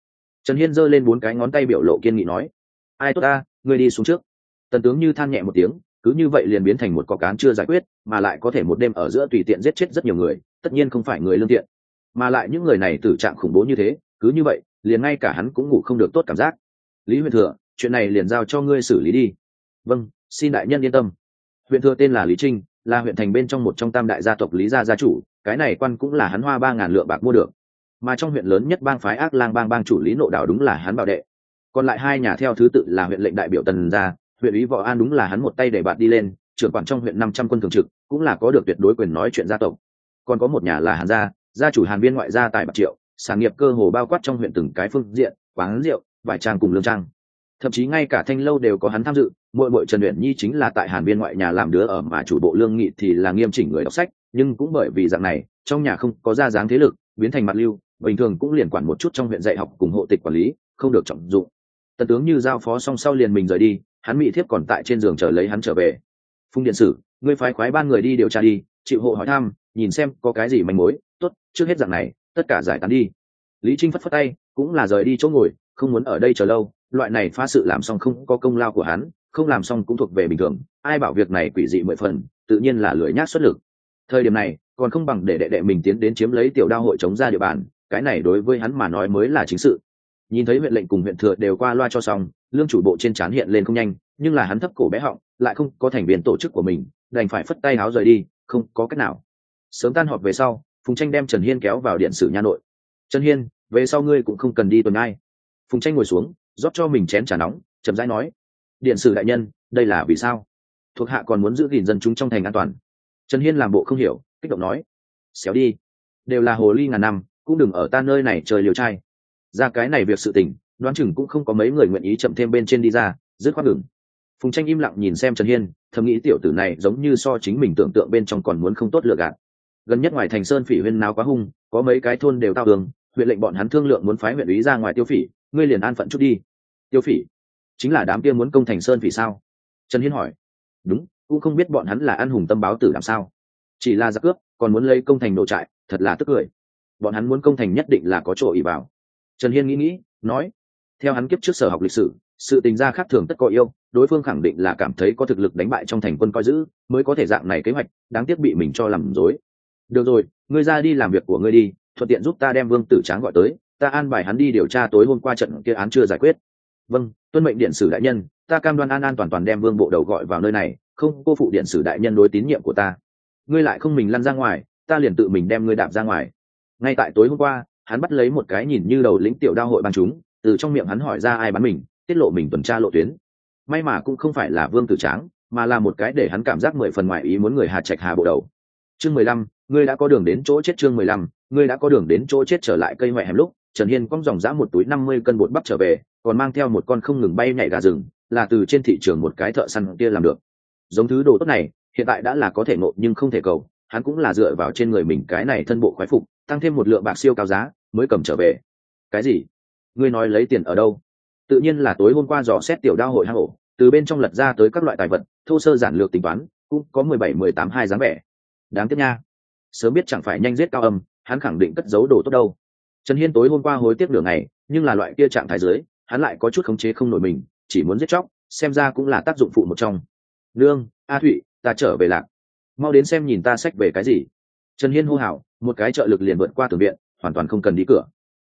Trần hiên giơ lên bốn cái ngón tay biểu lộ kiên nghị nói, ai tốt ta, ngươi đi xuống trước. Tần tướng như than nhẹ một tiếng, cứ như vậy liền biến thành một cọ cán chưa giải quyết, mà lại có thể một đêm ở giữa tùy tiện giết chết rất nhiều người, tất nhiên không phải người lương thiện. Mà lại những người này tử trạng khủng bố như thế, cứ như vậy, liền ngay cả hắn cũng ngủ không được tốt cảm giác. Lý huyền thừa, chuyện này liền giao cho ngươi xử lý đi. Vâng xin đại nhân yên tâm huyện thừa tên là lý trinh, là huyện thành bên trong một trong tam đại gia tộc lý gia gia chủ, cái này quan cũng là hắn hoa ba ngàn lượng bạc mua được. Mà trong huyện lớn nhất bang phái ác lang bang bang chủ lý nộ đảo đúng là hắn bảo đệ. Còn lại hai nhà theo thứ tự là huyện lệnh đại biểu tần gia, huyện ủy võ an đúng là hắn một tay để bạn đi lên, trưởng quản trong huyện năm trăm quân thường trực, cũng là có được tuyệt đối quyền nói chuyện gia tộc. Còn có một nhà là hàn gia gia chủ hàn viên ngoại gia tại bạc triệu, sản nghiệp cơ hồ bao quát trong huyện từng cái phương diện, quán rượu, vải trang cùng lương trang. Thậm chí ngay cả thanh lâu đều có hắn tham dự mỗi mỗi trần luyện nhi chính là tại hàn biên ngoại nhà làm đứa ở mà chủ bộ lương nghị thì là nghiêm chỉnh người đọc sách, nhưng cũng bởi vì dạng này, trong nhà không có ra dáng thế lực, biến thành mặt lưu, bình thường cũng liền quản một chút trong huyện dạy học cùng hộ tịch quản lý, không được trọng dụng. Tần tướng như giao phó xong sau liền mình rời đi, hắn mỹ thiếp còn tại trên giường chờ lấy hắn trở về. Phung điện sử, ngươi phái khoái ban người đi điều tra đi, chịu hộ hỏi thăm, nhìn xem có cái gì manh mối, tốt, trước hết dạng này, tất cả giải tán đi. Lý trinh phất phất tay, cũng là rời đi chỗ ngồi, không muốn ở đây chờ lâu, loại này phá sự làm xong không có công lao của hắn không làm xong cũng thuộc về bình thường, ai bảo việc này quỷ dị mười phần, tự nhiên là lưỡi nhát xuất lực. Thời điểm này, còn không bằng để đệ đệ mình tiến đến chiếm lấy tiểu đao hội chống ra địa bàn, cái này đối với hắn mà nói mới là chính sự. Nhìn thấy huyện lệnh cùng huyện thừa đều qua loa cho xong, lương chủ bộ trên trán hiện lên không nhanh, nhưng là hắn thấp cổ bé họng, lại không có thành viên tổ chức của mình, đành phải phất tay áo rời đi, không có cách nào. Sớm tan họp về sau, phùng tranh đem trần hiên kéo vào điện sử nha nội. Trần hiên, về sau ngươi cũng không cần đi tuần ai. Phùng tranh ngồi xuống, rót cho mình chén trà nóng, chậm rãi nói điện sử đại nhân, đây là vì sao? Thuộc hạ còn muốn giữ gìn dân chúng trong thành an toàn. Trần hiên làm bộ không hiểu, kích động nói. Xéo đi. Đều là hồ ly ngàn năm, cũng đừng ở ta nơi này trời liều trai. Ra cái này việc sự tình, đoán chừng cũng không có mấy người nguyện ý chậm thêm bên trên đi ra, dứt khoát ngừng. Phùng tranh im lặng nhìn xem trần hiên, thầm nghĩ tiểu tử này giống như so chính mình tưởng tượng bên trong còn muốn không tốt lựa gạt. Gần nhất ngoài thành sơn phỉ huyên nào quá hung, có mấy cái thôn đều tao tường huyện lệnh bọn hắn thương lượng muốn phái huyện ý ra ngoài tiêu phỉ, ngươi liền an phận chút đi. Tiêu phỉ chính là đám kia muốn công thành sơn vì sao? Trần hiên hỏi. Đúng, cũng không biết bọn hắn là ăn hùng tâm báo tử làm sao. Chỉ là giặc cướp, còn muốn lấy công thành nổ trại, thật là tức cười. Bọn hắn muốn công thành nhất định là có chỗ ỉ vào. Trần hiên nghĩ nghĩ, nói. Theo hắn kiếp trước sở học lịch sử, sự tình gia khác thường tất có yêu, đối phương khẳng định là cảm thấy có thực lực đánh bại trong thành quân coi giữ, mới có thể dạng này kế hoạch, đáng tiếc bị mình cho làm dối được rồi, ngươi ra đi làm việc của ngươi đi, thuận tiện giúp ta đem vương tử tráng gọi tới, ta an bài hắn đi điều tra tối hôm qua trận kia án chưa giải quyết vâng tuân mệnh điện sử đại nhân, ta cam đoan an an toàn toàn đem vương bộ đầu gọi vào nơi này, không, cô phụ điện sử đại nhân đối tín nhiệm của ta. Ngươi lại không mình lăn ra ngoài, ta liền tự mình đem ngươi đạp ra ngoài. Ngay tại tối hôm qua, hắn bắt lấy một cái nhìn như đầu lĩnh tiểu đao hội bắn chúng, từ trong miệng hắn hỏi ra ai bắn mình, tiết lộ mình tuần tra lộ tuyến. May mà cũng không phải là vương tử tráng, mà là một cái để hắn cảm giác mười phần ngoại ý muốn người hà trạch hà bộ đầu. Chương mười lăm, ngươi đã có đường đến chỗ chết chương mười lăm, ngươi đã có đường đến chỗ chết trở lại cây ngoại hẻm lúc trần hiên cong dòng dã một túi năm mươi cân bột bắp trở về, còn mang theo một con không ngừng bay nhảy gà rừng, là từ trên thị trường một cái thợ săn kia làm được. Giống thứ đồ tốt này, hiện tại đã là có thể ngộ nhưng không thể cầu, hắn cũng là dựa vào trên người mình cái này thân bộ khoái phục, tăng thêm một lượng bạc siêu cao giá, mới cầm trở về. Cái gì? Ngươi nói lấy tiền ở đâu? Tự nhiên là tối hôm qua dò xét tiểu đao hội hang ổ, từ bên trong lật ra tới các loại tài vật, thô sơ giản lược tính toán, cũng có mười bảy, mười tám, hai dáng vẻ. Đáng tiếc nha. Sớm biết chẳng phải nhanh giết cao âm, hắn khẳng định cất giấu đồ tốt đâu trần hiên tối hôm qua hối tiếc nửa ngày, nhưng là loại kia trạng thái dưới, hắn lại có chút khống chế không nổi mình, chỉ muốn giết chóc, xem ra cũng là tác dụng phụ một trong. Nương, a thụy, ta trở về lạc. Mau đến xem nhìn ta sách về cái gì. Trần hiên hô hào, một cái trợ lực liền vượt qua tường viện, hoàn toàn không cần đi cửa.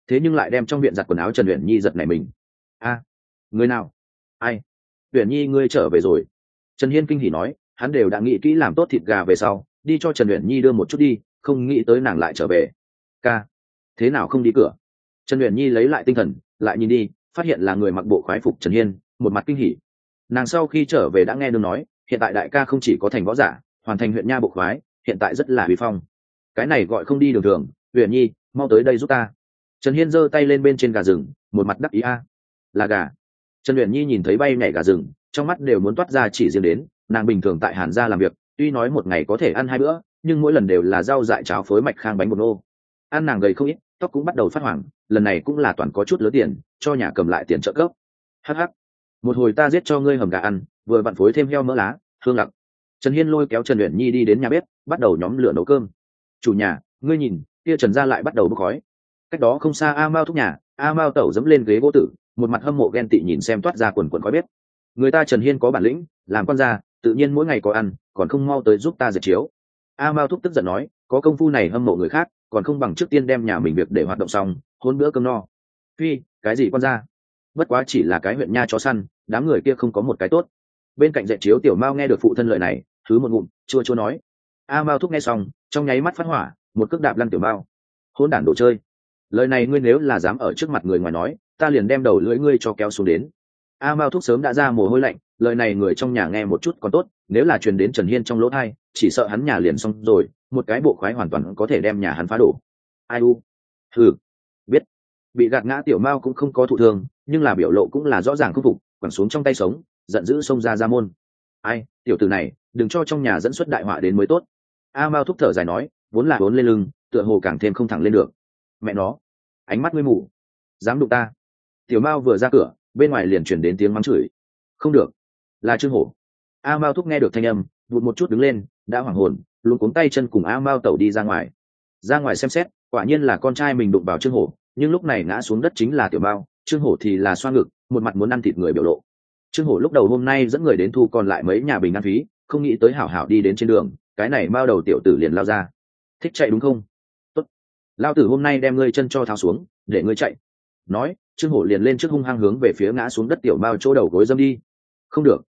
Thế nhưng lại đem trong viện giặt quần áo trần luyện nhi giật này mình. A, người nào? Ai? Luyện nhi, ngươi trở về rồi. Trần hiên kinh hỉ nói, hắn đều đã nghĩ kỹ làm tốt thịt gà về sau, đi cho trần luyện nhi đưa một chút đi, không nghĩ tới nàng lại trở về. Ca thế nào không đi cửa? Trần luyện nhi lấy lại tinh thần, lại nhìn đi, phát hiện là người mặc bộ khoái phục trần hiên, một mặt kinh hỉ. Nàng sau khi trở về đã nghe đương nói, hiện tại đại ca không chỉ có thành võ giả, hoàn thành huyện nha bộ khoái, hiện tại rất là huy phong. Cái này gọi không đi đường thường huyện nhi, mau tới đây giúp ta. Trần hiên giơ tay lên bên trên gà rừng, một mặt đắc ý a. Là gà. Trần luyện nhi nhìn thấy bay nhảy gà rừng, trong mắt đều muốn toát ra chỉ riêng đến, nàng bình thường tại hàn gia làm việc, tuy nói một ngày có thể ăn hai bữa, nhưng mỗi lần đều là rau dại cháo phối mạch khang bánh bột nô. Ăn nàng gầy không ít tóc cũng bắt đầu phát hoảng, lần này cũng là toàn có chút lớn tiền, cho nhà cầm lại tiền trợ cấp. Hh một hồi ta giết cho ngươi hầm gà ăn, vừa vặn phối thêm heo mỡ lá, hương lặng trần hiên lôi kéo trần luyện nhi đi đến nhà bếp, bắt đầu nhóm lửa nấu cơm. Chủ nhà, ngươi nhìn, kia trần gia lại bắt đầu bốc khói. Cách đó không xa a mao thúc nhà, a mao tẩu dẫm lên ghế gỗ tử, một mặt hâm mộ ghen tị nhìn xem toát ra quần quần khói bếp. Người ta trần hiên có bản lĩnh, làm con ra tự nhiên mỗi ngày có ăn, còn không mau tới giúp ta dệt chiếu. A mao thúc tức giận nói, có công phu này hâm mộ người khác còn không bằng trước tiên đem nhà mình việc để hoạt động xong, hôn bữa cơm no. Phi, cái gì con ra? Bất quá chỉ là cái huyện nha chó săn, đám người kia không có một cái tốt. Bên cạnh dạy chiếu tiểu mao nghe được phụ thân lời này, thứ một ngụm, chua chua nói. A mao thúc nghe xong, trong nháy mắt phát hỏa, một cước đạp lăn tiểu mao. Hôn đản đồ chơi. Lời này ngươi nếu là dám ở trước mặt người ngoài nói, ta liền đem đầu lưỡi ngươi cho kéo xuống đến a mao thúc sớm đã ra mồ hôi lạnh, lời này người trong nhà nghe một chút còn tốt, nếu là truyền đến trần hiên trong lỗ thai chỉ sợ hắn nhà liền xong rồi, một cái bộ khoái hoàn toàn có thể đem nhà hắn phá đổ. Ai u? Thử. biết. Bị gạt ngã tiểu mao cũng không có thụ thương, nhưng là biểu lộ cũng là rõ ràng khâm phục, quẳng xuống trong tay sống, giận dữ xông ra ra môn. Ai, tiểu tử này, đừng cho trong nhà dẫn xuất đại họa đến mới tốt. A mao thúc thở dài nói, vốn là vốn lên lưng, tựa hồ càng thêm không thẳng lên được. Mẹ nó. Ánh mắt ngươi mù. Dám đụng ta. Tiểu mao vừa ra cửa bên ngoài liền chuyển đến tiếng mắng chửi. Không được. Là trương hổ. A mao thúc nghe được thanh âm, vụt một chút đứng lên, đã hoảng hồn luôn cuống tay chân cùng a mao tẩu đi ra ngoài. Ra ngoài xem xét, quả nhiên là con trai mình đụng vào trương hổ, nhưng lúc này ngã xuống đất chính là tiểu mao, trương hổ thì là xoa ngực, một mặt muốn ăn thịt người biểu lộ. Trương hổ lúc đầu hôm nay dẫn người đến thu còn lại mấy nhà bình ăn phí, không nghĩ tới hảo hảo đi đến trên đường, cái này mao đầu tiểu tử liền lao ra. Thích chạy đúng không? Tốt. lao tử hôm nay đem ngươi chân cho tháo xuống, để ngươi chạy. Nói trương hổ liền lên trước hung hăng hướng về phía ngã xuống đất tiểu mao chỗ đầu gối dâm đi. Không được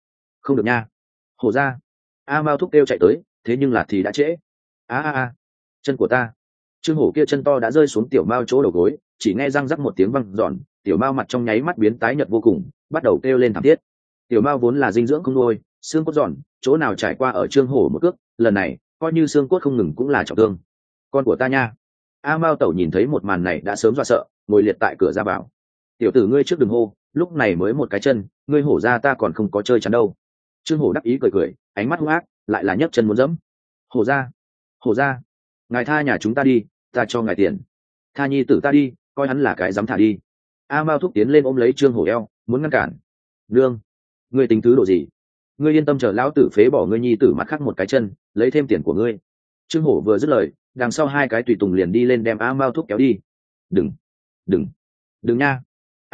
không được nha. Hổ ra. A mao thúc kêu chạy tới, thế nhưng là thì đã trễ. A a a. Chân của ta. Trương hổ kia chân to đã rơi xuống tiểu mao chỗ đầu gối, chỉ nghe răng rắc một tiếng văng giòn tiểu mao mặt trong nháy mắt biến tái nhợt vô cùng, bắt đầu kêu lên thảm thiết. Tiểu mao vốn là dinh dưỡng không nuôi, xương cốt giòn, chỗ nào trải qua ở trương hổ một cước, lần này, coi như xương cốt không ngừng cũng là trọng thương. Con của ta nha. A mao tẩu nhìn thấy một màn này đã sớm dọa sợ, ngồi liệt tại cửa ra vào tiểu tử ngươi trước đường hô, lúc này mới một cái chân, ngươi hổ ra ta còn không có chơi chắn đâu. Trương hổ đắc ý cười cười, ánh mắt hung ác, lại là nhấc chân muốn dẫm. Hổ ra hổ ra, ngài tha nhà chúng ta đi, ta cho ngài tiền. Tha nhi tử ta đi, coi hắn là cái dám thả đi. A mao thúc tiến lên ôm lấy trương hổ eo, muốn ngăn cản. Nương, ngươi tính thứ độ gì? Ngươi yên tâm chờ lão tử phế bỏ ngươi nhi tử mặt khác một cái chân, lấy thêm tiền của ngươi. Trương hổ vừa dứt lời, đằng sau hai cái tùy tùng liền đi lên đem a mao thúc kéo đi. Đừng đừng đừng nha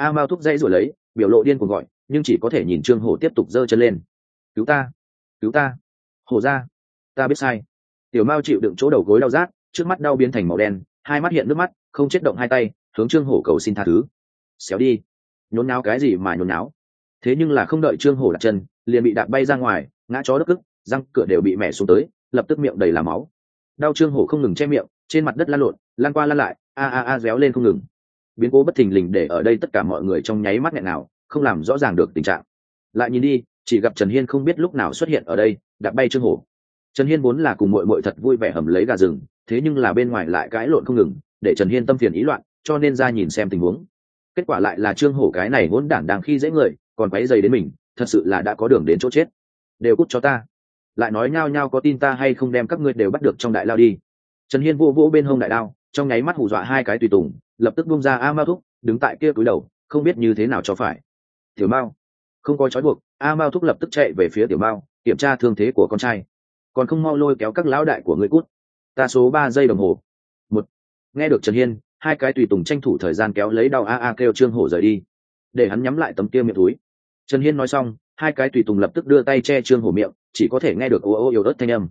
a mao thúc dãy rồi lấy, biểu lộ điên cuồng gọi, nhưng chỉ có thể nhìn trương hổ tiếp tục giơ chân lên. Cứu ta cứu ta. Hổ ra, ta biết sai. Tiểu mao chịu đựng chỗ đầu gối đau rát, trước mắt đau biến thành màu đen, hai mắt hiện nước mắt, không chết động hai tay, hướng trương hổ cầu xin tha thứ. Xéo đi. Nhốn náo cái gì mà nhốn náo thế nhưng là không đợi trương hổ đặt chân, liền bị đạp bay ra ngoài, ngã chó đất cức, răng cửa đều bị mẹ xuống tới, lập tức miệng đầy là máu. Đau trương hổ không ngừng che miệng, trên mặt đất lan lộn lan qua lan lại, a a a réo lên không ngừng biến cố bất thình lình để ở đây tất cả mọi người trong nháy mắt nghẹn nào, không làm rõ ràng được tình trạng. Lại nhìn đi, chỉ gặp trần hiên không biết lúc nào xuất hiện ở đây, đạp bay trương hổ. Trần hiên vốn là cùng mội mội thật vui vẻ hầm lấy gà rừng, thế nhưng là bên ngoài lại cãi lộn không ngừng, để trần hiên tâm phiền ý loạn, cho nên ra nhìn xem tình huống. Kết quả lại là trương hổ cái này hỗn đản đang khi dễ người, còn quáy dày đến mình, thật sự là đã có đường đến chỗ chết. Đều cút cho ta. Lại nói nhao nhao có tin ta hay không đem các ngươi đều bắt được trong đại lao đi. Trần hiên vô vỗ bên hông đại lao trong nháy mắt hù dọa hai cái tùy tùng lập tức bung ra a mao thúc, đứng tại kia cúi đầu, không biết như thế nào cho phải. Tiểu mao, không có trói buộc, a mao thúc lập tức chạy về phía tiểu mao, kiểm tra thương thế của con trai. Còn không mau lôi kéo các lão đại của người cút. Ta số ba giây đồng hồ. Một. Nghe được trần hiên, hai cái tùy tùng tranh thủ thời gian kéo lấy đau a a kêu trương hổ rời đi, để hắn nhắm lại tấm kia miệng túi. Trần hiên nói xong, hai cái tùy tùng lập tức đưa tay che trương hổ miệng, chỉ có thể nghe được ô ô yếu ớt thanh âm.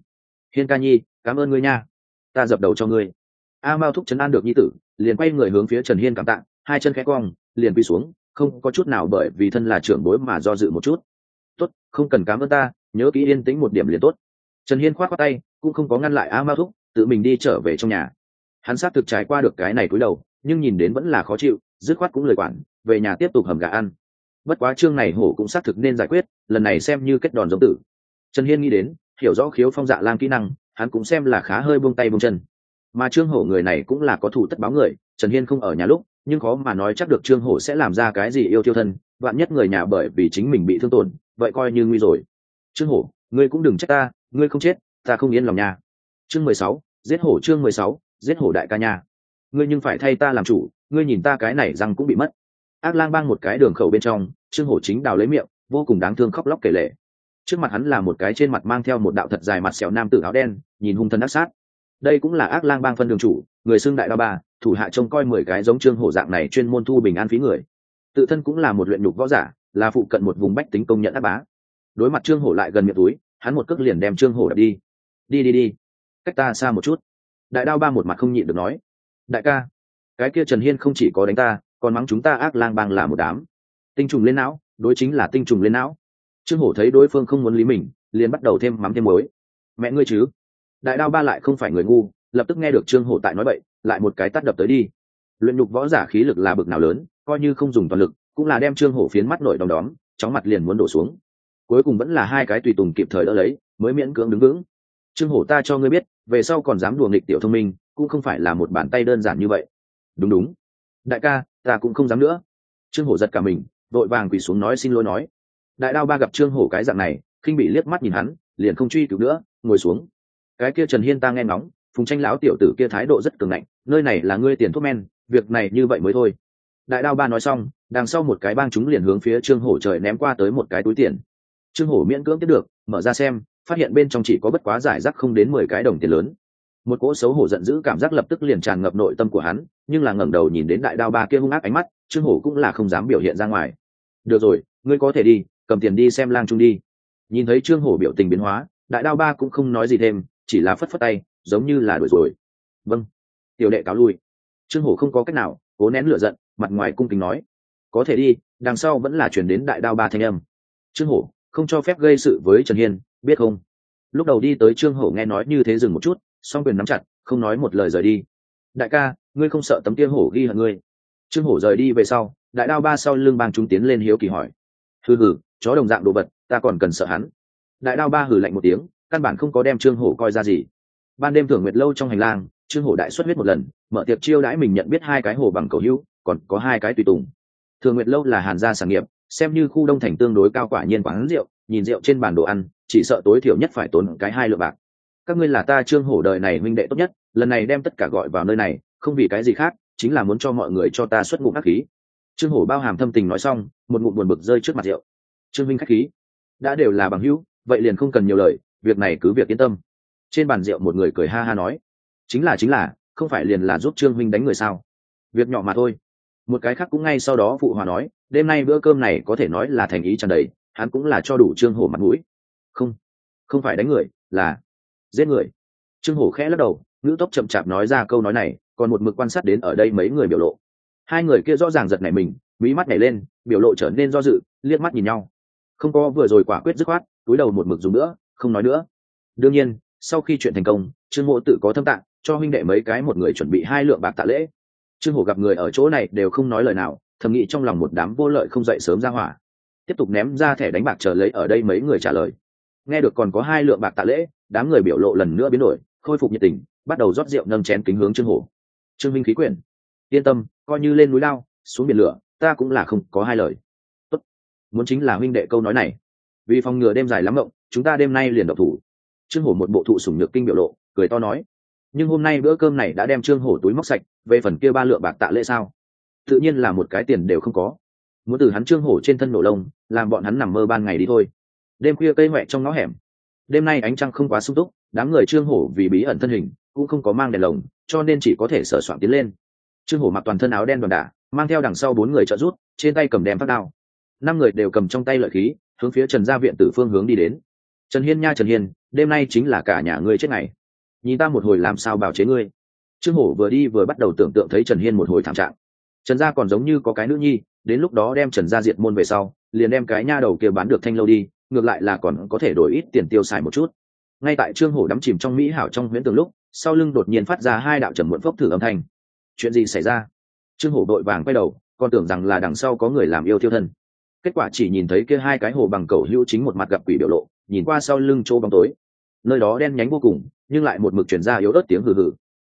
Hiên ca nhi, cảm ơn ngươi nha. Ta dập đầu cho ngươi. A mao thúc chấn an được nhi tử liền quay người hướng phía trần hiên cảm tạ, hai chân khẽ cong, liền quy xuống, không có chút nào bởi vì thân là trưởng bối mà do dự một chút. Tốt, không cần cảm ơn ta, nhớ kỹ yên tĩnh một điểm liền tốt. Trần hiên khoát khoát tay, cũng không có ngăn lại a mao thúc, tự mình đi trở về trong nhà. Hắn xác thực trải qua được cái này cúi đầu, nhưng nhìn đến vẫn là khó chịu, dứt khoát cũng lời quản, về nhà tiếp tục hầm gà ăn. Bất quá chương này hổ cũng xác thực nên giải quyết, lần này xem như kết đòn giống tử. Trần hiên nghĩ đến, hiểu rõ khiếu phong dạ lang kỹ năng, hắn cũng xem là khá hơi buông tay buông chân mà trương hổ người này cũng là có thủ tất báo người, trần hiên không ở nhà lúc, nhưng khó mà nói chắc được trương hổ sẽ làm ra cái gì yêu tiêu thân, vạn nhất người nhà bởi vì chính mình bị thương tổn, vậy coi như nguy rồi. Trương hổ, ngươi cũng đừng trách ta, ngươi không chết, ta không yên lòng nhà chương mười sáu, giết hổ chương mười sáu, giết hổ đại ca nhà ngươi nhưng phải thay ta làm chủ, ngươi nhìn ta cái này răng cũng bị mất. Ác lang bang một cái đường khẩu bên trong, trương hổ chính đào lấy miệng, vô cùng đáng thương khóc lóc kể lệ trước mặt hắn là một cái trên mặt mang theo một đạo thật dài mặt xẻo nam tử áo đen, nhìn hung thân ác sát đây cũng là ác lang bang phân đường chủ, người xưng đại ba ba, thủ hạ trông coi mười cái giống trương hổ dạng này chuyên môn thu bình an phí người. Tự thân cũng là một luyện nhục võ giả, là phụ cận một vùng bách tính công nhận áp bá. Đối mặt trương hổ lại gần miệng túi, hắn một cước liền đem trương hổ đập đi. Đi đi đi. Cách ta xa một chút. Đại đao ba một mặt không nhịn được nói. Đại ca, cái kia trần hiên không chỉ có đánh ta, còn mắng chúng ta ác lang bang là một đám. Tinh trùng lên não, đối chính là tinh trùng lên não. Trương hổ thấy đối phương không muốn lý mình, liền bắt đầu thêm mắm thêm muối. Mẹ ngươi chứ? Đại đao ba lại không phải người ngu lập tức nghe được trương hổ tại nói vậy, lại một cái tắt đập tới đi. Luyện nhục võ giả khí lực là bực nào lớn coi như không dùng toàn lực cũng là đem trương hổ phiến mắt nổi đom đóm chóng mặt liền muốn đổ xuống. Cuối cùng vẫn là hai cái tùy tùng kịp thời đỡ lấy mới miễn cưỡng đứng vững. Trương hổ ta cho ngươi biết về sau còn dám đùa nghịch tiểu thông minh cũng không phải là một bàn tay đơn giản như vậy. Đúng đúng. Đại ca ta cũng không dám nữa. Trương hổ giật cả mình vội vàng quỳ xuống nói xin lỗi nói. Đại đao ba gặp trương hổ cái dạng này khinh bị liếc mắt nhìn hắn liền không truy cứu nữa ngồi xuống cái kia trần hiên ta nghe ngóng, phùng tranh lão tiểu tử kia thái độ rất cường ngạnh, nơi này là ngươi tiền thuốc men, việc này như vậy mới thôi. Đại đao ba nói xong, đằng sau một cái bang chúng liền hướng phía trương hổ trời ném qua tới một cái túi tiền. Trương hổ miễn cưỡng tiếp được, mở ra xem, phát hiện bên trong chỉ có bất quá giải rác không đến mười cái đồng tiền lớn. Một cỗ xấu hổ giận dữ cảm giác lập tức liền tràn ngập nội tâm của hắn, nhưng là ngẩng đầu nhìn đến đại đao ba kia hung ác ánh mắt, trương hổ cũng là không dám biểu hiện ra ngoài. Được rồi, ngươi có thể đi, cầm tiền đi xem lang trung đi. Nhìn thấy trương hổ biểu tình biến hóa, đại đao ba cũng không nói gì thêm chỉ là phất phất tay, giống như là đuổi rồi. Vâng. Tiểu đệ cáo lui. Trương hổ không có cách nào, cố nén lửa giận, mặt ngoài cung kính nói. Có thể đi, đằng sau vẫn là chuyển đến đại đao ba thanh âm. Trương hổ, không cho phép gây sự với trần hiên, biết không? Lúc đầu đi tới trương hổ nghe nói như thế dừng một chút, song quyền nắm chặt, không nói một lời rời đi. Đại ca, ngươi không sợ tấm kia hổ ghi hận ngươi? Trương hổ rời đi về sau, đại đao ba sau lưng bang chúng tiến lên hiếu kỳ hỏi. Hừ hừ, chó đồng dạng đồ vật, ta còn cần sợ hắn. Đại đao ba hừ lạnh một tiếng căn bản không có đem trương hổ coi ra gì. Ban đêm thưởng nguyệt lâu trong hành lang, trương hổ đại xuất huyết một lần, mở tiệc chiêu đãi mình nhận biết hai cái hồ bằng cầu hữu, còn có hai cái tùy tùng. Thường nguyệt lâu là hàn gia sản nghiệp, xem như khu đông thành tương đối cao quả nhiên quán rượu, nhìn rượu trên bàn đồ ăn, chỉ sợ tối thiểu nhất phải tốn cái hai lượng bạc. Các ngươi là ta trương hổ đời này huynh đệ tốt nhất, lần này đem tất cả gọi vào nơi này, không vì cái gì khác, chính là muốn cho mọi người cho ta xuất ngụm hắc khí. Trương hổ bao hàm thâm tình nói xong, một ngụm buồn bực rơi trước mặt rượu. Trương minh khách khí, đã đều là bằng hữu, vậy liền không cần nhiều lời việc này cứ việc yên tâm. Trên bàn rượu một người cười ha ha nói, chính là chính là, không phải liền là giúp trương minh đánh người sao? Việc nhỏ mà thôi. Một cái khác cũng ngay sau đó phụ hòa nói, đêm nay bữa cơm này có thể nói là thành ý tràn đầy, hắn cũng là cho đủ trương hổ mặt mũi. Không không phải đánh người, là giết người. Trương hổ khẽ lắc đầu, ngữ tốc chậm chạp nói ra câu nói này, còn một mực quan sát đến ở đây mấy người biểu lộ. Hai người kia rõ ràng giật nảy mình, mí mắt nhảy lên, biểu lộ trở nên do dự, liếc mắt nhìn nhau. Không có, vừa rồi quả quyết dứt khoát, túi đầu một mực dùng nữa không nói nữa. Đương nhiên sau khi chuyện thành công trương mộ tự có thâm tạng cho huynh đệ mấy cái một người chuẩn bị hai lượng bạc tạ lễ. Trương hổ gặp người ở chỗ này đều không nói lời nào thầm nghĩ trong lòng một đám vô lợi không dậy sớm ra hỏa. Tiếp tục ném ra thẻ đánh bạc chờ lấy ở đây mấy người trả lời. Nghe được còn có hai lượng bạc tạ lễ đám người biểu lộ lần nữa biến đổi khôi phục nhiệt tình bắt đầu rót rượu nâng chén kính hướng trương hổ. Trương minh khí quyển, yên tâm coi như lên núi lao xuống biển lửa ta cũng là không có hai lời. Tốt. muốn chính là huynh đệ câu nói này. Vì phòng ngừa đêm dài lắm mộng chúng ta đêm nay liền độc thủ. Trương hổ một bộ thụ sủng nhược kinh biểu lộ, cười to nói, nhưng hôm nay bữa cơm này đã đem trương hổ túi móc sạch, về phần kia ba lượng bạc tạ lễ sao? Tự nhiên là một cái tiền đều không có. Muốn từ hắn trương hổ trên thân nổ lông, làm bọn hắn nằm mơ ban ngày đi thôi. Đêm khuya cây huệ trong ngõ hẻm. Đêm nay ánh trăng không quá sung túc, đám người trương hổ vì bí ẩn thân hình, cũng không có mang đèn lồng, cho nên chỉ có thể sở soạn tiến lên. Trương hổ mặc toàn thân áo đen đoàn đả, mang theo đằng sau bốn người trợ rút trên tay cầm đèn phát đao. Năm người đều cầm trong tay lợi khí, hướng phía trần gia viện tử phương hướng đi đến trần hiên nha trần hiên, đêm nay chính là cả nhà ngươi chết ngày. Nhìn ta một hồi làm sao bào chế ngươi. Trương hổ vừa đi vừa bắt đầu tưởng tượng thấy trần hiên một hồi thảm trạng. Trần gia còn giống như có cái nữ nhi, đến lúc đó đem trần gia diệt môn về sau, liền đem cái nha đầu kia bán được thanh lâu đi, ngược lại là còn có thể đổi ít tiền tiêu xài một chút. Ngay tại trương hổ đắm chìm trong mỹ hảo trong huyễn tường lúc, sau lưng đột nhiên phát ra hai đạo trầm muộn phốc thử âm thanh. Chuyện gì xảy ra? Trương hổ đội vàng quay đầu, còn tưởng rằng là đằng sau có người làm yêu thiêu thân. Kết quả chỉ nhìn thấy kia hai cái hồ bằng cầu hữu chính một mặt gặp quỷ biểu lộ nhìn qua sau lưng chỗ bóng tối. Nơi đó đen nhánh vô cùng, nhưng lại một mực chuyển ra yếu ớt tiếng hừ hừ.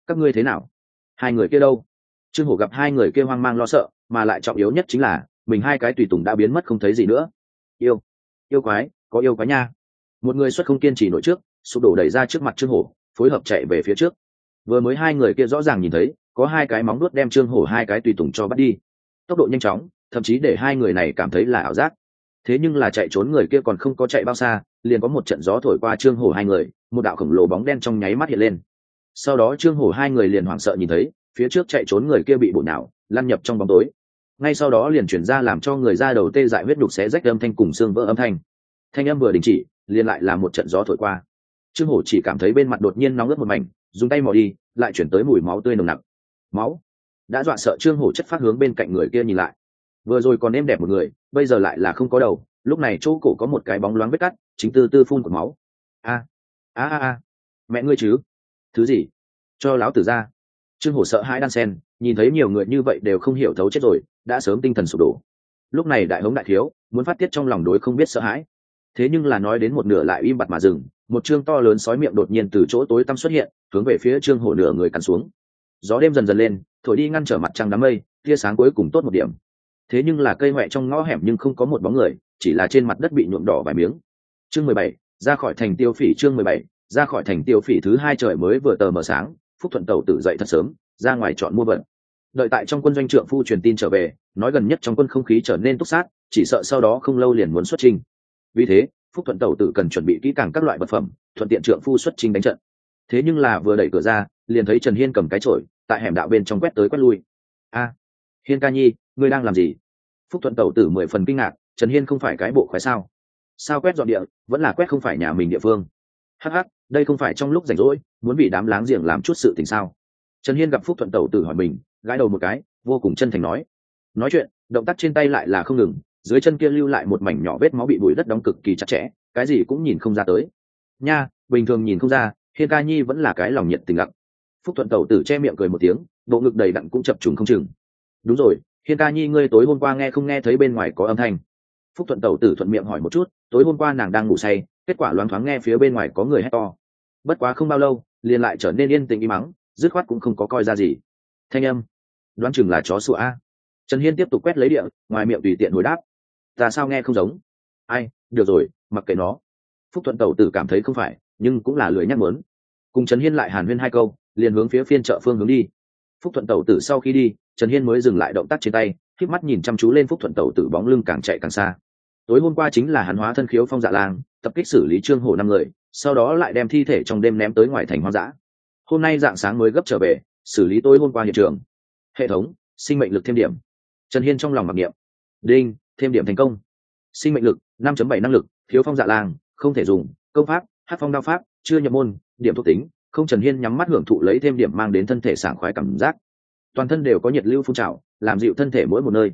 Các ngươi thế nào? Hai người kia đâu? Trương hổ gặp hai người kia hoang mang lo sợ, mà lại trọng yếu nhất chính là, mình hai cái tùy tùng đã biến mất không thấy gì nữa. Yêu yêu quái, có yêu quái nha. Một người xuất không kiên trì nổi trước, sụp đổ đẩy ra trước mặt trương hổ, phối hợp chạy về phía trước. Vừa mới hai người kia rõ ràng nhìn thấy, có hai cái móng nuốt đem trương hổ hai cái tùy tùng cho bắt đi. Tốc độ nhanh chóng, thậm chí để hai người này cảm thấy là ảo giác. Thế nhưng là chạy trốn người kia còn không có chạy bao xa liền có một trận gió thổi qua trương hổ hai người, một đạo khổng lồ bóng đen trong nháy mắt hiện lên. Sau đó trương hổ hai người liền hoảng sợ nhìn thấy, phía trước chạy trốn người kia bị bổ nào lăn nhập trong bóng tối. Ngay sau đó liền chuyển ra làm cho người ra đầu tê dại huyết đục xé rách âm thanh cùng xương vỡ âm thanh. Thanh âm vừa đình chỉ, liền lại là một trận gió thổi qua. Trương hổ chỉ cảm thấy bên mặt đột nhiên nóng ướt một mảnh, dùng tay mò đi, lại chuyển tới mùi máu tươi nồng nặc. Máu đã dọa sợ trương hổ chất phát hướng bên cạnh người kia nhìn lại. Vừa rồi còn êm đẹp một người, bây giờ lại là không có đầu lúc này chỗ cổ có một cái bóng loáng vết cắt, chính tư tư phun của máu. A a a a. Mẹ ngươi chứ? Thứ gì? Cho láo tử ra. Trương hổ sợ hãi đan sen, nhìn thấy nhiều người như vậy đều không hiểu thấu chết rồi, đã sớm tinh thần sụp đổ. Lúc này đại hống đại thiếu, muốn phát tiết trong lòng đối không biết sợ hãi. Thế nhưng là nói đến một nửa lại im bặt mà dừng, một chương to lớn sói miệng đột nhiên từ chỗ tối tăm xuất hiện, hướng về phía trương hổ nửa người cắn xuống. Gió đêm dần dần lên, thổi đi ngăn trở mặt trăng đám mây, tia sáng cuối cùng tốt một điểm thế nhưng là cây huệ trong ngõ hẻm nhưng không có một bóng người, chỉ là trên mặt đất bị nhuộm đỏ vài miếng. Chương mười bảy, ra khỏi thành tiêu phỉ chương mười bảy, ra khỏi thành tiêu phỉ thứ hai trời mới vừa tờ mờ sáng, phúc thuận tàu tự dậy thật sớm, ra ngoài chọn mua vận. Đợi tại trong quân doanh trượng phu truyền tin trở về, nói gần nhất trong quân không khí trở nên túc sát, chỉ sợ sau đó không lâu liền muốn xuất trình vì thế, phúc thuận tàu tự cần chuẩn bị kỹ càng các loại vật phẩm, thuận tiện trượng phu xuất trình đánh trận. Thế nhưng là vừa đẩy cửa ra, liền thấy trần hiên cầm cái chổi, tại hẻm đạo bên trong quét tới quét lui. A, hiên ca nhi ngươi đang làm gì? Phúc thuận Tẩu tử mười phần kinh ngạc, trần hiên không phải cái bộ khoái sao? Sao quét dọn địa, vẫn là quét không phải nhà mình địa phương? Hh đây không phải trong lúc rảnh rỗi, muốn bị đám láng giềng làm chút sự tình sao? Trần hiên gặp phúc thuận Tẩu tử hỏi mình, gãi đầu một cái, vô cùng chân thành nói. Nói chuyện, động tác trên tay lại là không ngừng, dưới chân kia lưu lại một mảnh nhỏ vết máu bị bụi đất đóng cực kỳ chặt chẽ, cái gì cũng nhìn không ra tới. Nha, bình thường nhìn không ra, hiên ca nhi vẫn là cái lòng nhiệt tình lặng. Phúc thuận tẩu tử che miệng cười một tiếng, bộ ngực đầy đặn cũng chập trùng không chừng. Đúng rồi hiên ca nhi, ngươi tối hôm qua nghe không nghe thấy bên ngoài có âm thanh? Phúc thuận tẩu tử thuận miệng hỏi một chút, tối hôm qua nàng đang ngủ say, kết quả loáng thoáng nghe phía bên ngoài có người hét to. Bất quá không bao lâu, liền lại trở nên yên tĩnh im mắng, dứt khoát cũng không có coi ra gì. Thanh âm. Đoán chừng là chó sủa a. Trần hiên tiếp tục quét lấy địa, ngoài miệng tùy tiện hồi đáp. Ta sao nghe không giống? Ai, được rồi, mặc kệ nó. Phúc thuận tẩu tử cảm thấy không phải, nhưng cũng là lười nhắc muốn. Cùng trần hiên lại hàn huyên hai câu, liền hướng phía phiên chợ phương hướng đi. Phúc thuận tẩu tử sau khi đi trần hiên mới dừng lại động tác trên tay k mắt nhìn chăm chú lên phúc thuận tẩu tử bóng lưng càng chạy càng xa. Tối hôm qua chính là hắn hóa thân khiếu phong dạ lang, tập kích xử lý trương hổ năm người, sau đó lại đem thi thể trong đêm ném tới ngoài thành hoang dã. Hôm nay dạng sáng mới gấp trở về, xử lý tối hôm qua hiện trường. Hệ thống, sinh mệnh lực thêm điểm. Trần hiên trong lòng mặc niệm. Đinh, thêm điểm thành công. Sinh mệnh lực, năm bảy năng lực thiếu phong dạ lang, không thể dùng, công pháp, hát phong đao pháp, chưa nhập môn, điểm thuộc tính. Không trần hiên nhắm mắt hưởng thụ lấy thêm điểm mang đến thân thể sảng khoái cảm giác toàn thân đều có nhiệt lưu phun trào, làm dịu thân thể mỗi một nơi.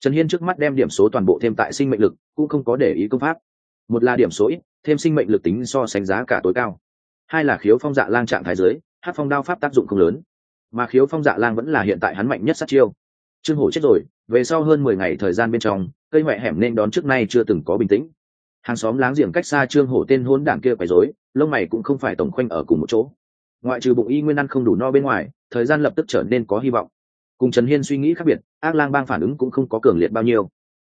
Trần hiên trước mắt đem điểm số toàn bộ thêm tại sinh mệnh lực, cũng không có để ý công pháp. Một là điểm số ít, thêm sinh mệnh lực tính so sánh giá cả tối cao. Hai là khiếu phong dạ lang trạng thái giới hát phong đao pháp tác dụng không lớn. Mà khiếu phong dạ lang vẫn là hiện tại hắn mạnh nhất sát chiêu. Trương hổ chết rồi, về sau hơn mười ngày thời gian bên trong, cây ngoại hẻm nên đón trước nay chưa từng có bình tĩnh. Hàng xóm láng giềng cách xa trương hổ tên hôn đảng kia quấy rối, lông mày cũng không phải tổng khoanh ở cùng một chỗ ngoại trừ bụng y nguyên ăn không đủ no bên ngoài, thời gian lập tức trở nên có hy vọng. Cùng trần hiên suy nghĩ khác biệt, ác lang bang phản ứng cũng không có cường liệt bao nhiêu.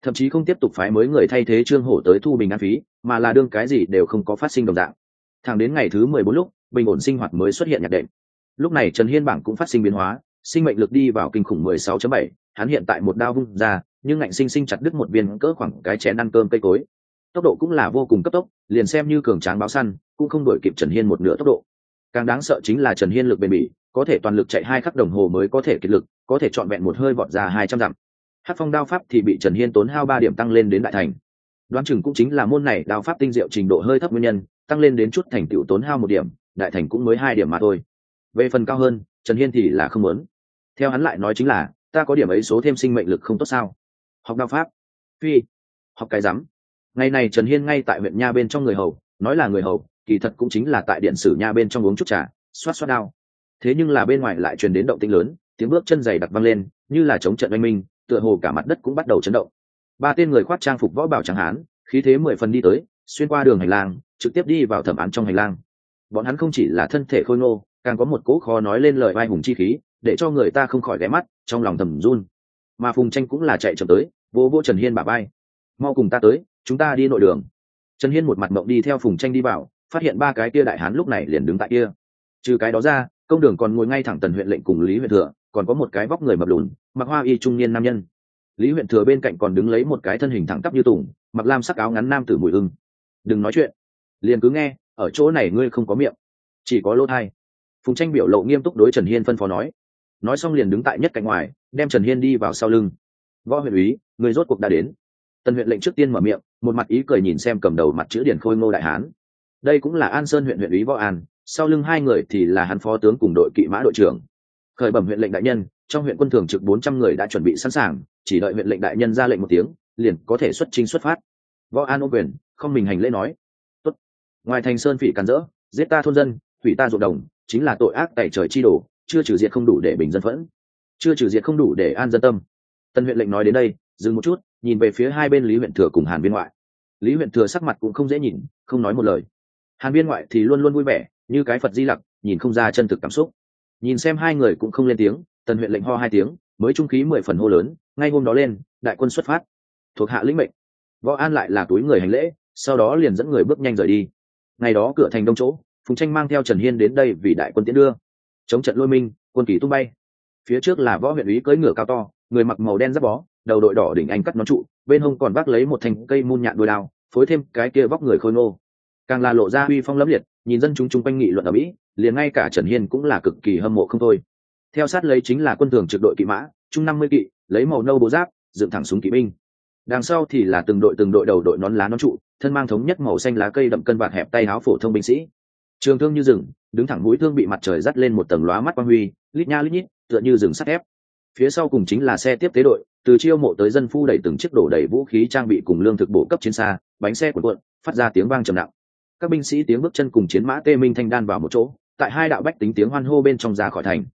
Thậm chí không tiếp tục phái mới người thay thế trương hổ tới thu bình an phí, mà là đương cái gì đều không có phát sinh đồng dạng. Thẳng đến ngày thứ mười bốn lúc, bình ổn sinh hoạt mới xuất hiện nhạc đệm. Lúc này trần hiên bảng cũng phát sinh biến hóa, sinh mệnh lực đi vào kinh khủng mười sáu chấm bảy, hắn hiện tại một đao vung ra, nhưng ngạnh sinh sinh chặt đứt một viên cỡ khoảng cái chén ăn cơm cây cối. Tốc độ cũng là vô cùng cấp tốc, liền xem như cường tráng báo săn, cũng không đổi kịp trần hiên một nửa tốc độ càng đáng sợ chính là trần hiên lực bền bỉ, có thể toàn lực chạy hai khắc đồng hồ mới có thể kiệt lực, có thể trọn vẹn một hơi vọt ra hai trăm dặm. Hát phong đao pháp thì bị trần hiên tốn hao ba điểm tăng lên đến đại thành. Đoán chừng cũng chính là môn này đao pháp tinh diệu trình độ hơi thấp nguyên nhân, tăng lên đến chút thành tựu tốn hao một điểm, đại thành cũng mới hai điểm mà thôi. Về phần cao hơn, trần hiên thì là không muốn. Theo hắn lại nói chính là, ta có điểm ấy số thêm sinh mệnh lực không tốt sao? Học đao pháp. Phi. Học cái rắm. Ngày này trần hiên ngay tại huyện nha bên trong người hầu, nói là người hầu kỳ thật cũng chính là tại điện sử nha bên trong uống chút trà, xoát xoát đao. Thế nhưng là bên ngoài lại truyền đến động tĩnh lớn, tiếng bước chân dày đặc văng lên, như là chống trận oanh minh, tựa hồ cả mặt đất cũng bắt đầu chấn động. Ba tên người khoác trang phục võ bảo trắng hán, khí thế mười phần đi tới, xuyên qua đường hành lang, trực tiếp đi vào thẩm án trong hành lang. Bọn hắn không chỉ là thân thể khôi ngô, càng có một cỗ khó nói lên lời vai hùng chi khí, để cho người ta không khỏi ghé mắt, trong lòng thầm run. Mà phùng tranh cũng là chạy chậm tới, vô vô trần hiên bà bay mau cùng ta tới, chúng ta đi nội đường. Trần hiên một mặt mộng đi theo phùng tranh đi vào phát hiện ba cái kia đại hán lúc này liền đứng tại kia. Trừ cái đó ra, công đường còn ngồi ngay thẳng tần huyện lệnh cùng lý huyện thừa, còn có một cái vóc người mập lùn, mặc hoa y trung niên nam nhân. Lý huyện thừa bên cạnh còn đứng lấy một cái thân hình thẳng tắp như tùng, mặc lam sắc áo ngắn nam tử mùi hưng. Đừng nói chuyện, liền cứ nghe, ở chỗ này ngươi không có miệng, chỉ có lỗ thai. Phùng tranh biểu lộ nghiêm túc đối trần hiên phân phó nói. Nói xong liền đứng tại nhất cạnh ngoài, đem trần hiên đi vào sau lưng. Võ huyện úy người rốt cuộc đã đến. Tần huyện lệnh trước tiên mở miệng, một mặt ý cười nhìn xem cầm đầu mặt chữ điển khôi ngô đại hán đây cũng là an sơn huyện huyện ủy võ an, sau lưng hai người thì là hắn phó tướng cùng đội kỵ mã đội trưởng. Khởi bẩm huyện lệnh đại nhân, trong huyện quân thường trực bốn trăm người đã chuẩn bị sẵn sàng, chỉ đợi huyện lệnh đại nhân ra lệnh một tiếng, liền có thể xuất trình xuất phát. Võ an ô quyền, không mình hành lễ nói. Tốt. ngoài thành sơn phỉ cắn rỡ, giết ta thôn dân hủy ta ruộng đồng, chính là tội ác tại trời chi đổ chưa trừ diệt không đủ để bình dân phẫn. Chưa trừ diệt không đủ để an dân tâm. Tân huyện lệnh nói đến đây, dừng một chút, nhìn về phía hai bên lý huyện thừa cùng hàn biên ngoại. Lý huyện thừa sắc mặt cũng không dễ nhìn, không nói một lời hàn biên ngoại thì luôn luôn vui vẻ, như cái phật di lặc, nhìn không ra chân thực cảm xúc. Nhìn xem hai người cũng không lên tiếng, tần huyện lệnh ho hai tiếng, mới trung khí mười phần hô lớn, ngay hôm đó lên, đại quân xuất phát. Thuộc hạ lĩnh mệnh. Võ an lại là túi người hành lễ, sau đó liền dẫn người bước nhanh rời đi. Ngày đó cửa thành đông chỗ, phùng tranh mang theo trần hiên đến đây vì đại quân tiến đưa. Chống trận lôi minh, quân kỳ tung bay. Phía trước là võ huyện úy cưỡi ngựa cao to, người mặc màu đen giáp bó, đầu đội đỏ đỉnh anh cắt nón trụ, bên hông còn vác lấy một thành cây mun nhạn đôi đao, phối thêm cái kia vóc người khôi ngô càng là lộ ra uy phong lẫm liệt, nhìn dân chúng chung quanh nghị luận ở mỹ, liền ngay cả trần hiên cũng là cực kỳ hâm mộ không thôi. Theo sát lấy chính là quân thường trực đội kỵ mã, chung năm mươi kỵ, lấy màu nâu bố giáp, dựng thẳng súng kỵ binh. Đằng sau thì là từng đội từng đội đầu đội nón lá nón trụ, thân mang thống nhất màu xanh lá cây đậm cân bạc hẹp tay áo phổ thông binh sĩ. Trường thương như rừng, đứng thẳng mũi thương bị mặt trời dắt lên một tầng lóa mắt quang huy, lít nha lít nhít, tựa như rừng sắt thép. Phía sau cùng chính là xe tiếp tế đội, từ chiêu mộ tới dân phu đẩy từng chiếc đổ đầy vũ khí trang bị cùng lương thực bổ cấp chiến xa, bánh xe cuộn cuộn, phát ra tiếng vang trầm nặng các binh sĩ tiếng bước chân cùng chiến mã tê minh thanh đan vào một chỗ, tại hai đạo bách tính tiếng hoan hô bên trong ra khỏi thành.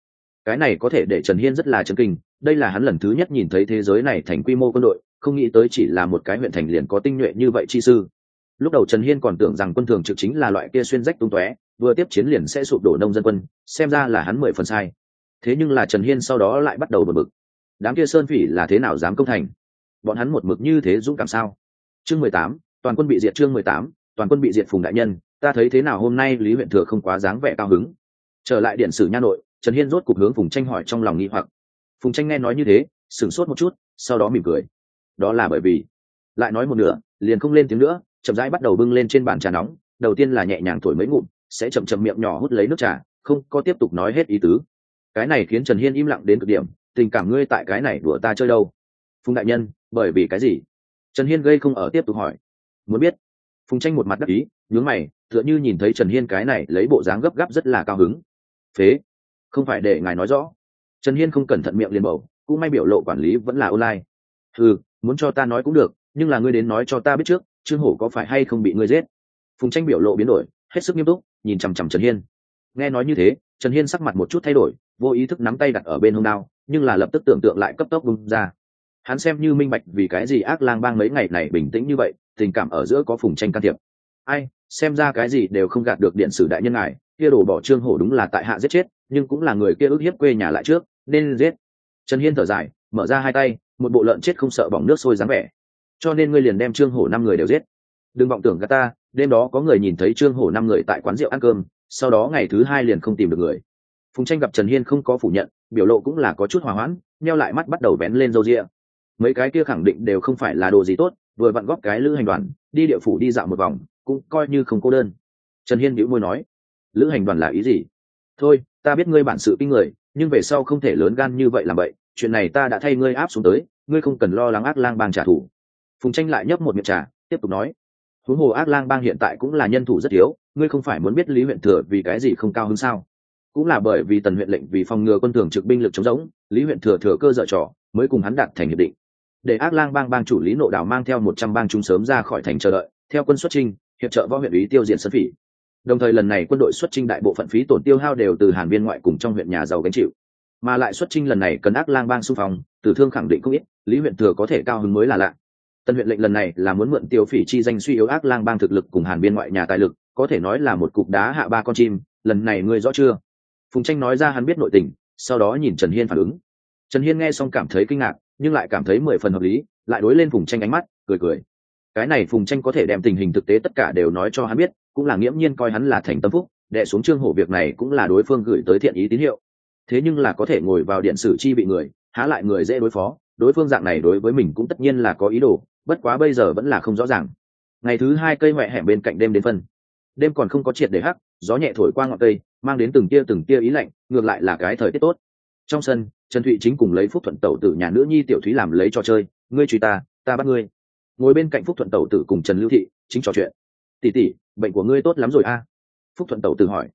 Cái này có thể để trần hiên rất là chấn kinh, đây là hắn lần thứ nhất nhìn thấy thế giới này thành quy mô quân đội, không nghĩ tới chỉ là một cái huyện thành liền có tinh nhuệ như vậy chi sư. Lúc đầu trần hiên còn tưởng rằng quân thường trực chính là loại kia xuyên rách tung tóe, vừa tiếp chiến liền sẽ sụp đổ nông dân quân, xem ra là hắn mười phần sai. Thế nhưng là trần hiên sau đó lại bắt đầu bật bực. Đám kia sơn phỉ là thế nào dám công thành? Bọn hắn một mực như thế dũng cảm sao? Chương mười tám, toàn quân bị diệt chương mười tám toàn quân bị diệt phùng đại nhân, ta thấy thế nào hôm nay lý huyện thừa không quá dáng vẻ cao hứng. Trở lại điện sử nha nội, trần hiên rốt cục hướng phùng tranh hỏi trong lòng nghi hoặc. Phùng tranh nghe nói như thế, sửng sốt một chút, sau đó mỉm cười. Đó là bởi vì, lại nói một nửa, liền không lên tiếng nữa, chậm rãi bắt đầu bưng lên trên bàn trà nóng, đầu tiên là nhẹ nhàng thổi mấy ngụm, sẽ chậm chậm miệng nhỏ hút lấy nước trà, không có tiếp tục nói hết ý tứ. Cái này khiến trần hiên im lặng đến cực điểm, tình cảm ngươi tại cái này đùa ta chơi đâu? Phùng đại nhân, bởi vì cái gì? Trần hiên gây không ở tiếp tục hỏi. Muốn biết phùng tranh một mặt đắc ý, nhướng mày, tựa như nhìn thấy trần hiên cái này lấy bộ dáng gấp gáp rất là cao hứng. Phế, không phải để ngài nói rõ. Trần hiên không cẩn thận miệng liền bầu, cũng may biểu lộ quản lý vẫn là online. Ừ muốn cho ta nói cũng được, nhưng là ngươi đến nói cho ta biết trước, trương hổ có phải hay không bị ngươi giết? Phùng tranh biểu lộ biến đổi, hết sức nghiêm túc, nhìn chằm chằm trần hiên. Nghe nói như thế, trần hiên sắc mặt một chút thay đổi, vô ý thức nắm tay đặt ở bên hông đao, nhưng là lập tức tưởng tượng lại cấp tốc bung ra. Hắn xem như minh bạch vì cái gì ác lang bang mấy ngày này bình tĩnh như vậy tình cảm ở giữa có phùng tranh can thiệp. Ai, xem ra cái gì đều không gạt được điện sử đại nhân ngài, kia đổ bỏ trương hổ đúng là tại hạ giết chết, nhưng cũng là người kia ức hiếp quê nhà lại trước, nên giết. Trần hiên thở dài, mở ra hai tay, một bộ lợn chết không sợ bỏng nước sôi dáng vẻ. Cho nên ngươi liền đem trương hổ năm người đều giết. Đừng vọng tưởng gà ta, đêm đó có người nhìn thấy trương hổ năm người tại quán rượu ăn cơm, sau đó ngày thứ hai liền không tìm được người. Phùng tranh gặp trần hiên không có phủ nhận, biểu lộ cũng là có chút hòa hoãn neo lại mắt bắt đầu vén lên râu ria. Mấy cái kia khẳng định đều không phải là đồ gì tốt vừa vặn góp cái lữ hành đoàn, đi địa phủ đi dạo một vòng, cũng coi như không cô đơn. Trần hiên bĩu môi nói, lữ hành đoàn là ý gì? Thôi, ta biết ngươi bản sự kinh người, nhưng về sau không thể lớn gan như vậy làm vậy chuyện này ta đã thay ngươi áp xuống tới, ngươi không cần lo lắng ác lang bang trả thù. Phùng tranh lại nhấp một miệng trà, tiếp tục nói, huống hồ ác lang bang hiện tại cũng là nhân thủ rất yếu, ngươi không phải muốn biết lý huyện thừa vì cái gì không cao hơn sao? Cũng là bởi vì tần huyện lệnh vì phòng ngừa quân thường trực binh lực chống giống lý huyện thừa thừa cơ dở trò, mới cùng hắn đạt thành hiệp định để ác lang bang bang chủ lý nộ đảo mang theo một trăm bang chúng sớm ra khỏi thành chờ đợi, theo quân xuất trinh hiệp trợ võ huyện ý tiêu diệt sơn phỉ. Đồng thời lần này quân đội xuất trinh đại bộ phận phí tổn tiêu hao đều từ hàn viên ngoại cùng trong huyện nhà giàu gánh chịu. Mà lại xuất trinh lần này cần ác lang bang xung phong tử thương khẳng định không ít, lý huyện thừa có thể cao hứng mới là lạ. Tân huyện lệnh lần này là muốn mượn tiêu phỉ chi danh suy yếu ác lang bang thực lực cùng hàn biên ngoại nhà tài lực, có thể nói là một cục đá hạ ba con chim, lần này ngươi rõ chưa? Phùng tranh nói ra hắn biết nội tình, sau đó nhìn trần hiên phản ứng. Trần hiên nghe xong cảm thấy kinh ngạc nhưng lại cảm thấy mười phần hợp lý, lại đối lên phùng tranh ánh mắt, cười cười. Cái này phùng tranh có thể đem tình hình thực tế tất cả đều nói cho hắn biết, cũng là nghiễm nhiên coi hắn là thành tâm phúc, đệ xuống trương hổ việc này cũng là đối phương gửi tới thiện ý tín hiệu. Thế nhưng là có thể ngồi vào điện sử chi bị người, há lại người dễ đối phó, đối phương dạng này đối với mình cũng tất nhiên là có ý đồ, bất quá bây giờ vẫn là không rõ ràng. Ngày thứ hai cây ngoại hẻm bên cạnh đêm đến phân. Đêm còn không có triệt để hắc, gió nhẹ thổi qua ngọn cây, mang đến từng tia từng tia ý lạnh, ngược lại là cái thời tiết tốt. Trong sân trần thụy chính cùng lấy phúc thuận tẩu tử nhà nữ nhi tiểu thúy làm lấy trò chơi, ngươi truy ta ta bắt ngươi. Ngồi bên cạnh phúc thuận tẩu tử cùng trần lưu thị chính trò chuyện. Tỉ tỉ bệnh của ngươi tốt lắm rồi a. Phúc thuận tẩu tử hỏi.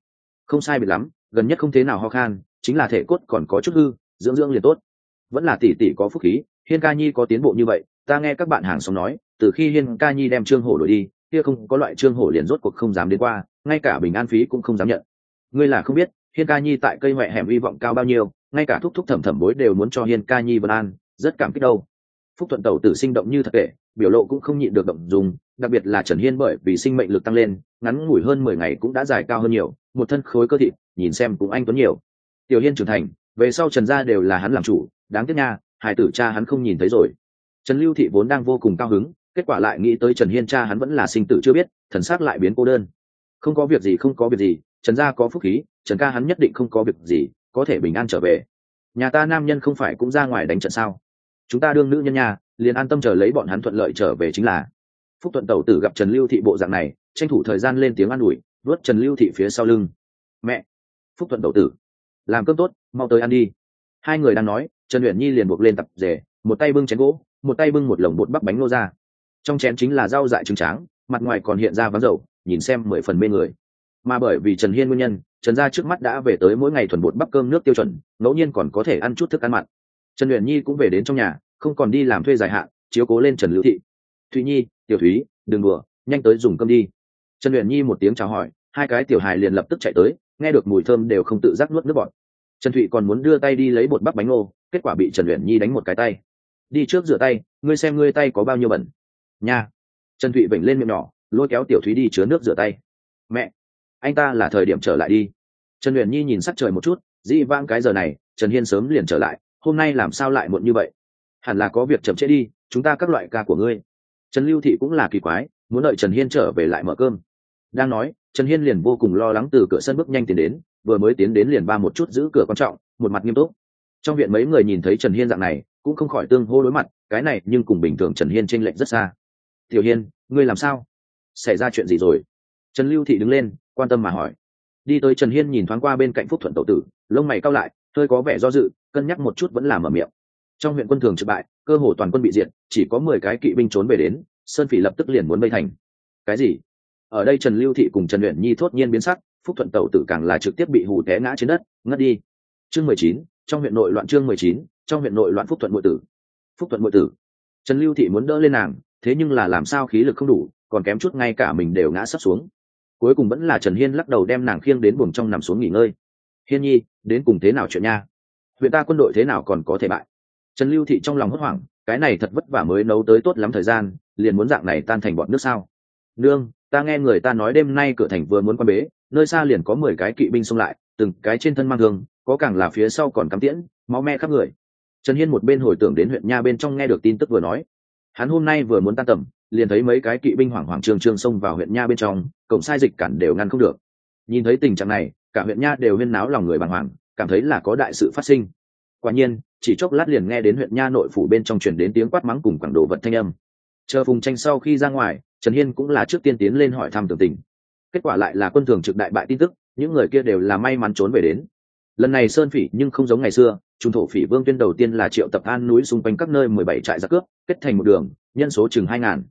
Không sai biệt lắm, gần nhất không thế nào ho khan, chính là thể cốt còn có chút hư, dưỡng dưỡng liền tốt. Vẫn là tỷ tỷ có phúc khí, hiên ca nhi có tiến bộ như vậy, ta nghe các bạn hàng xóm nói, từ khi hiên ca nhi đem trương hổ đổi đi, kia không có loại trương hổ liền rốt cuộc không dám đến qua, ngay cả bình an phí cũng không dám nhận. Ngươi là không biết hiên ca nhi tại cây huệ hẻm hy vọng cao bao nhiêu, ngay cả thúc thúc thẩm thẩm bối đều muốn cho hiên ca nhi vân an, rất cảm kích đâu. Phúc thuận tẩu tử sinh động như thật kể, biểu lộ cũng không nhịn được động dùng đặc biệt là trần hiên bởi vì sinh mệnh lực tăng lên, ngắn ngủi hơn mười ngày cũng đã dài cao hơn nhiều, một thân khối cơ thịt, nhìn xem cũng anh tuấn nhiều. Tiểu hiên trưởng thành, về sau trần gia đều là hắn làm chủ, đáng tiếc nha hải tử cha hắn không nhìn thấy rồi. Trần lưu thị vốn đang vô cùng cao hứng, kết quả lại nghĩ tới trần hiên cha hắn vẫn là sinh tử chưa biết, thần s á c lại biến cô đơn. Không có việc gì, không có việc gì trần gia có phúc khí, trần ca hắn nhất định không có việc gì, có thể bình an trở về. Nhà ta nam nhân không phải cũng ra ngoài đánh trận sao? Chúng ta đương nữ nhân nhà, liền an tâm chờ lấy bọn hắn thuận lợi trở về chính là. Phúc thuận tẩu tử gặp trần lưu thị bộ dạng này, tranh thủ thời gian lên tiếng an ủi vớt trần lưu thị phía sau lưng. Mẹ! Phúc thuận tẩu tử. Làm cơm tốt, mau tới ăn đi. Hai người đang nói, trần luyện nhi liền buộc lên tập rể, một tay bưng chén gỗ, một tay bưng một lồng bột bắp bánh nô ra. Trong chén chính là rau dại trứng tráng, mặt ngoài còn hiện ra vắng dầu, nhìn xem mười phần mê người mà bởi vì trần hiên nguyên nhân, trần gia trước mắt đã về tới mỗi ngày thuần bột bắp cơm nước tiêu chuẩn, ngẫu nhiên còn có thể ăn chút thức ăn mặn. Trần luyện nhi cũng về đến trong nhà, không còn đi làm thuê dài hạn, chiếu cố lên trần lưu thị. Thụy nhi, tiểu thúy, đừng đùa, nhanh tới dùng cơm đi. Trần luyện nhi một tiếng chào hỏi, hai cái tiểu hài liền lập tức chạy tới, nghe được mùi thơm đều không tự giác nuốt nước bọt. Trần thụy còn muốn đưa tay đi lấy bột bắp bánh ngô, kết quả bị trần luyện nhi đánh một cái tay. Đi trước rửa tay, ngươi xem ngươi tay có bao nhiêu bẩn. Nha. Trần thụy vểnh lên miệng nhỏ, lôi kéo tiểu thúy đi chứa nước rửa tay. Mẹ anh ta là thời điểm trở lại đi. Trần luyện nhi nhìn sắc trời một chút, dĩ vãng cái giờ này, trần hiên sớm liền trở lại, hôm nay làm sao lại muộn như vậy? Hẳn là có việc chậm trễ đi, chúng ta các loại ca của ngươi. Trần lưu thị cũng là kỳ quái, muốn đợi trần hiên trở về lại mở cơm. Đang nói, trần hiên liền vô cùng lo lắng từ cửa sân bước nhanh tiến đến, vừa mới tiến đến liền ba một chút giữ cửa quan trọng, một mặt nghiêm túc. Trong viện mấy người nhìn thấy trần hiên dạng này, cũng không khỏi tương hô đối mặt, cái này nhưng cùng bình thường trần hiên t r ê n lệch rất xa. Tiểu hiên, ngươi làm sao? Xảy ra chuyện gì rồi? Trần lưu thị đứng lên quan tâm mà hỏi. Đi tới trần hiên nhìn thoáng qua bên cạnh phúc thuận tẩu tử, lông mày cao lại, hơi có vẻ do dự, cân nhắc một chút vẫn là mở miệng. Trong huyện quân thường trực bại, cơ hồ toàn quân bị diệt, chỉ có mười cái kỵ binh trốn về đến, sơn phỉ lập tức liền muốn bây thành. Cái gì? Ở đây trần lưu thị cùng trần luyện nhi thốt nhiên biến sắc, phúc thuận tẩu tử càng là trực tiếp bị hù té ngã trên đất, ngất đi. Chương mười chín, trong huyện nội loạn chương mười chín, trong huyện nội loạn phúc thuận nội tử. Phúc thuận nội tử. Trần lưu thị muốn đỡ lên nàng, thế nhưng là làm sao khí lực không đủ, còn kém chút ngay cả mình đều ngã sắp xuống cuối cùng vẫn là trần hiên lắc đầu đem nàng khiêng đến buồng trong nằm xuống nghỉ ngơi. Hiên nhi, đến cùng thế nào chuyện nha? Huyện ta quân đội thế nào còn có thể bại? Trần lưu thị trong lòng hốt hoảng, cái này thật vất vả mới nấu tới tốt lắm thời gian, liền muốn dạng này tan thành bọn nước sao? Nương, ta nghe người ta nói đêm nay cửa thành vừa muốn quan bế, nơi xa liền có mười cái kỵ binh xông lại, từng cái trên thân mang thương, có càng là phía sau còn cắm tiễn, máu me khắp người. Trần hiên một bên hồi tưởng đến huyện nha bên trong nghe được tin tức vừa nói. Hắn hôm nay vừa muốn tan tầm liền thấy mấy cái kỵ binh hoảng hoảng trường trường xông vào huyện nha bên trong cổng sai dịch cản đều ngăn không được. Nhìn thấy tình trạng này, cả huyện nha đều huyên náo lòng người bàng hoàng, cảm thấy là có đại sự phát sinh. Quả nhiên, chỉ chốc lát liền nghe đến huyện nha nội phủ bên trong truyền đến tiếng quát mắng cùng quảng đồ vật thanh âm. Chờ phùng tranh sau khi ra ngoài, trần hiên cũng là trước tiên tiến lên hỏi thăm tường tình. Kết quả lại là quân thường trực đại bại tin tức, những người kia đều là may mắn trốn về đến. Lần này sơn phỉ nhưng không giống ngày xưa, trung thổ phỉ vương tuyên đầu tiên là triệu tập an núi xung quanh các nơi mười bảy trại giặc cướp, kết thành một đường, nhân số chừng hai ngàn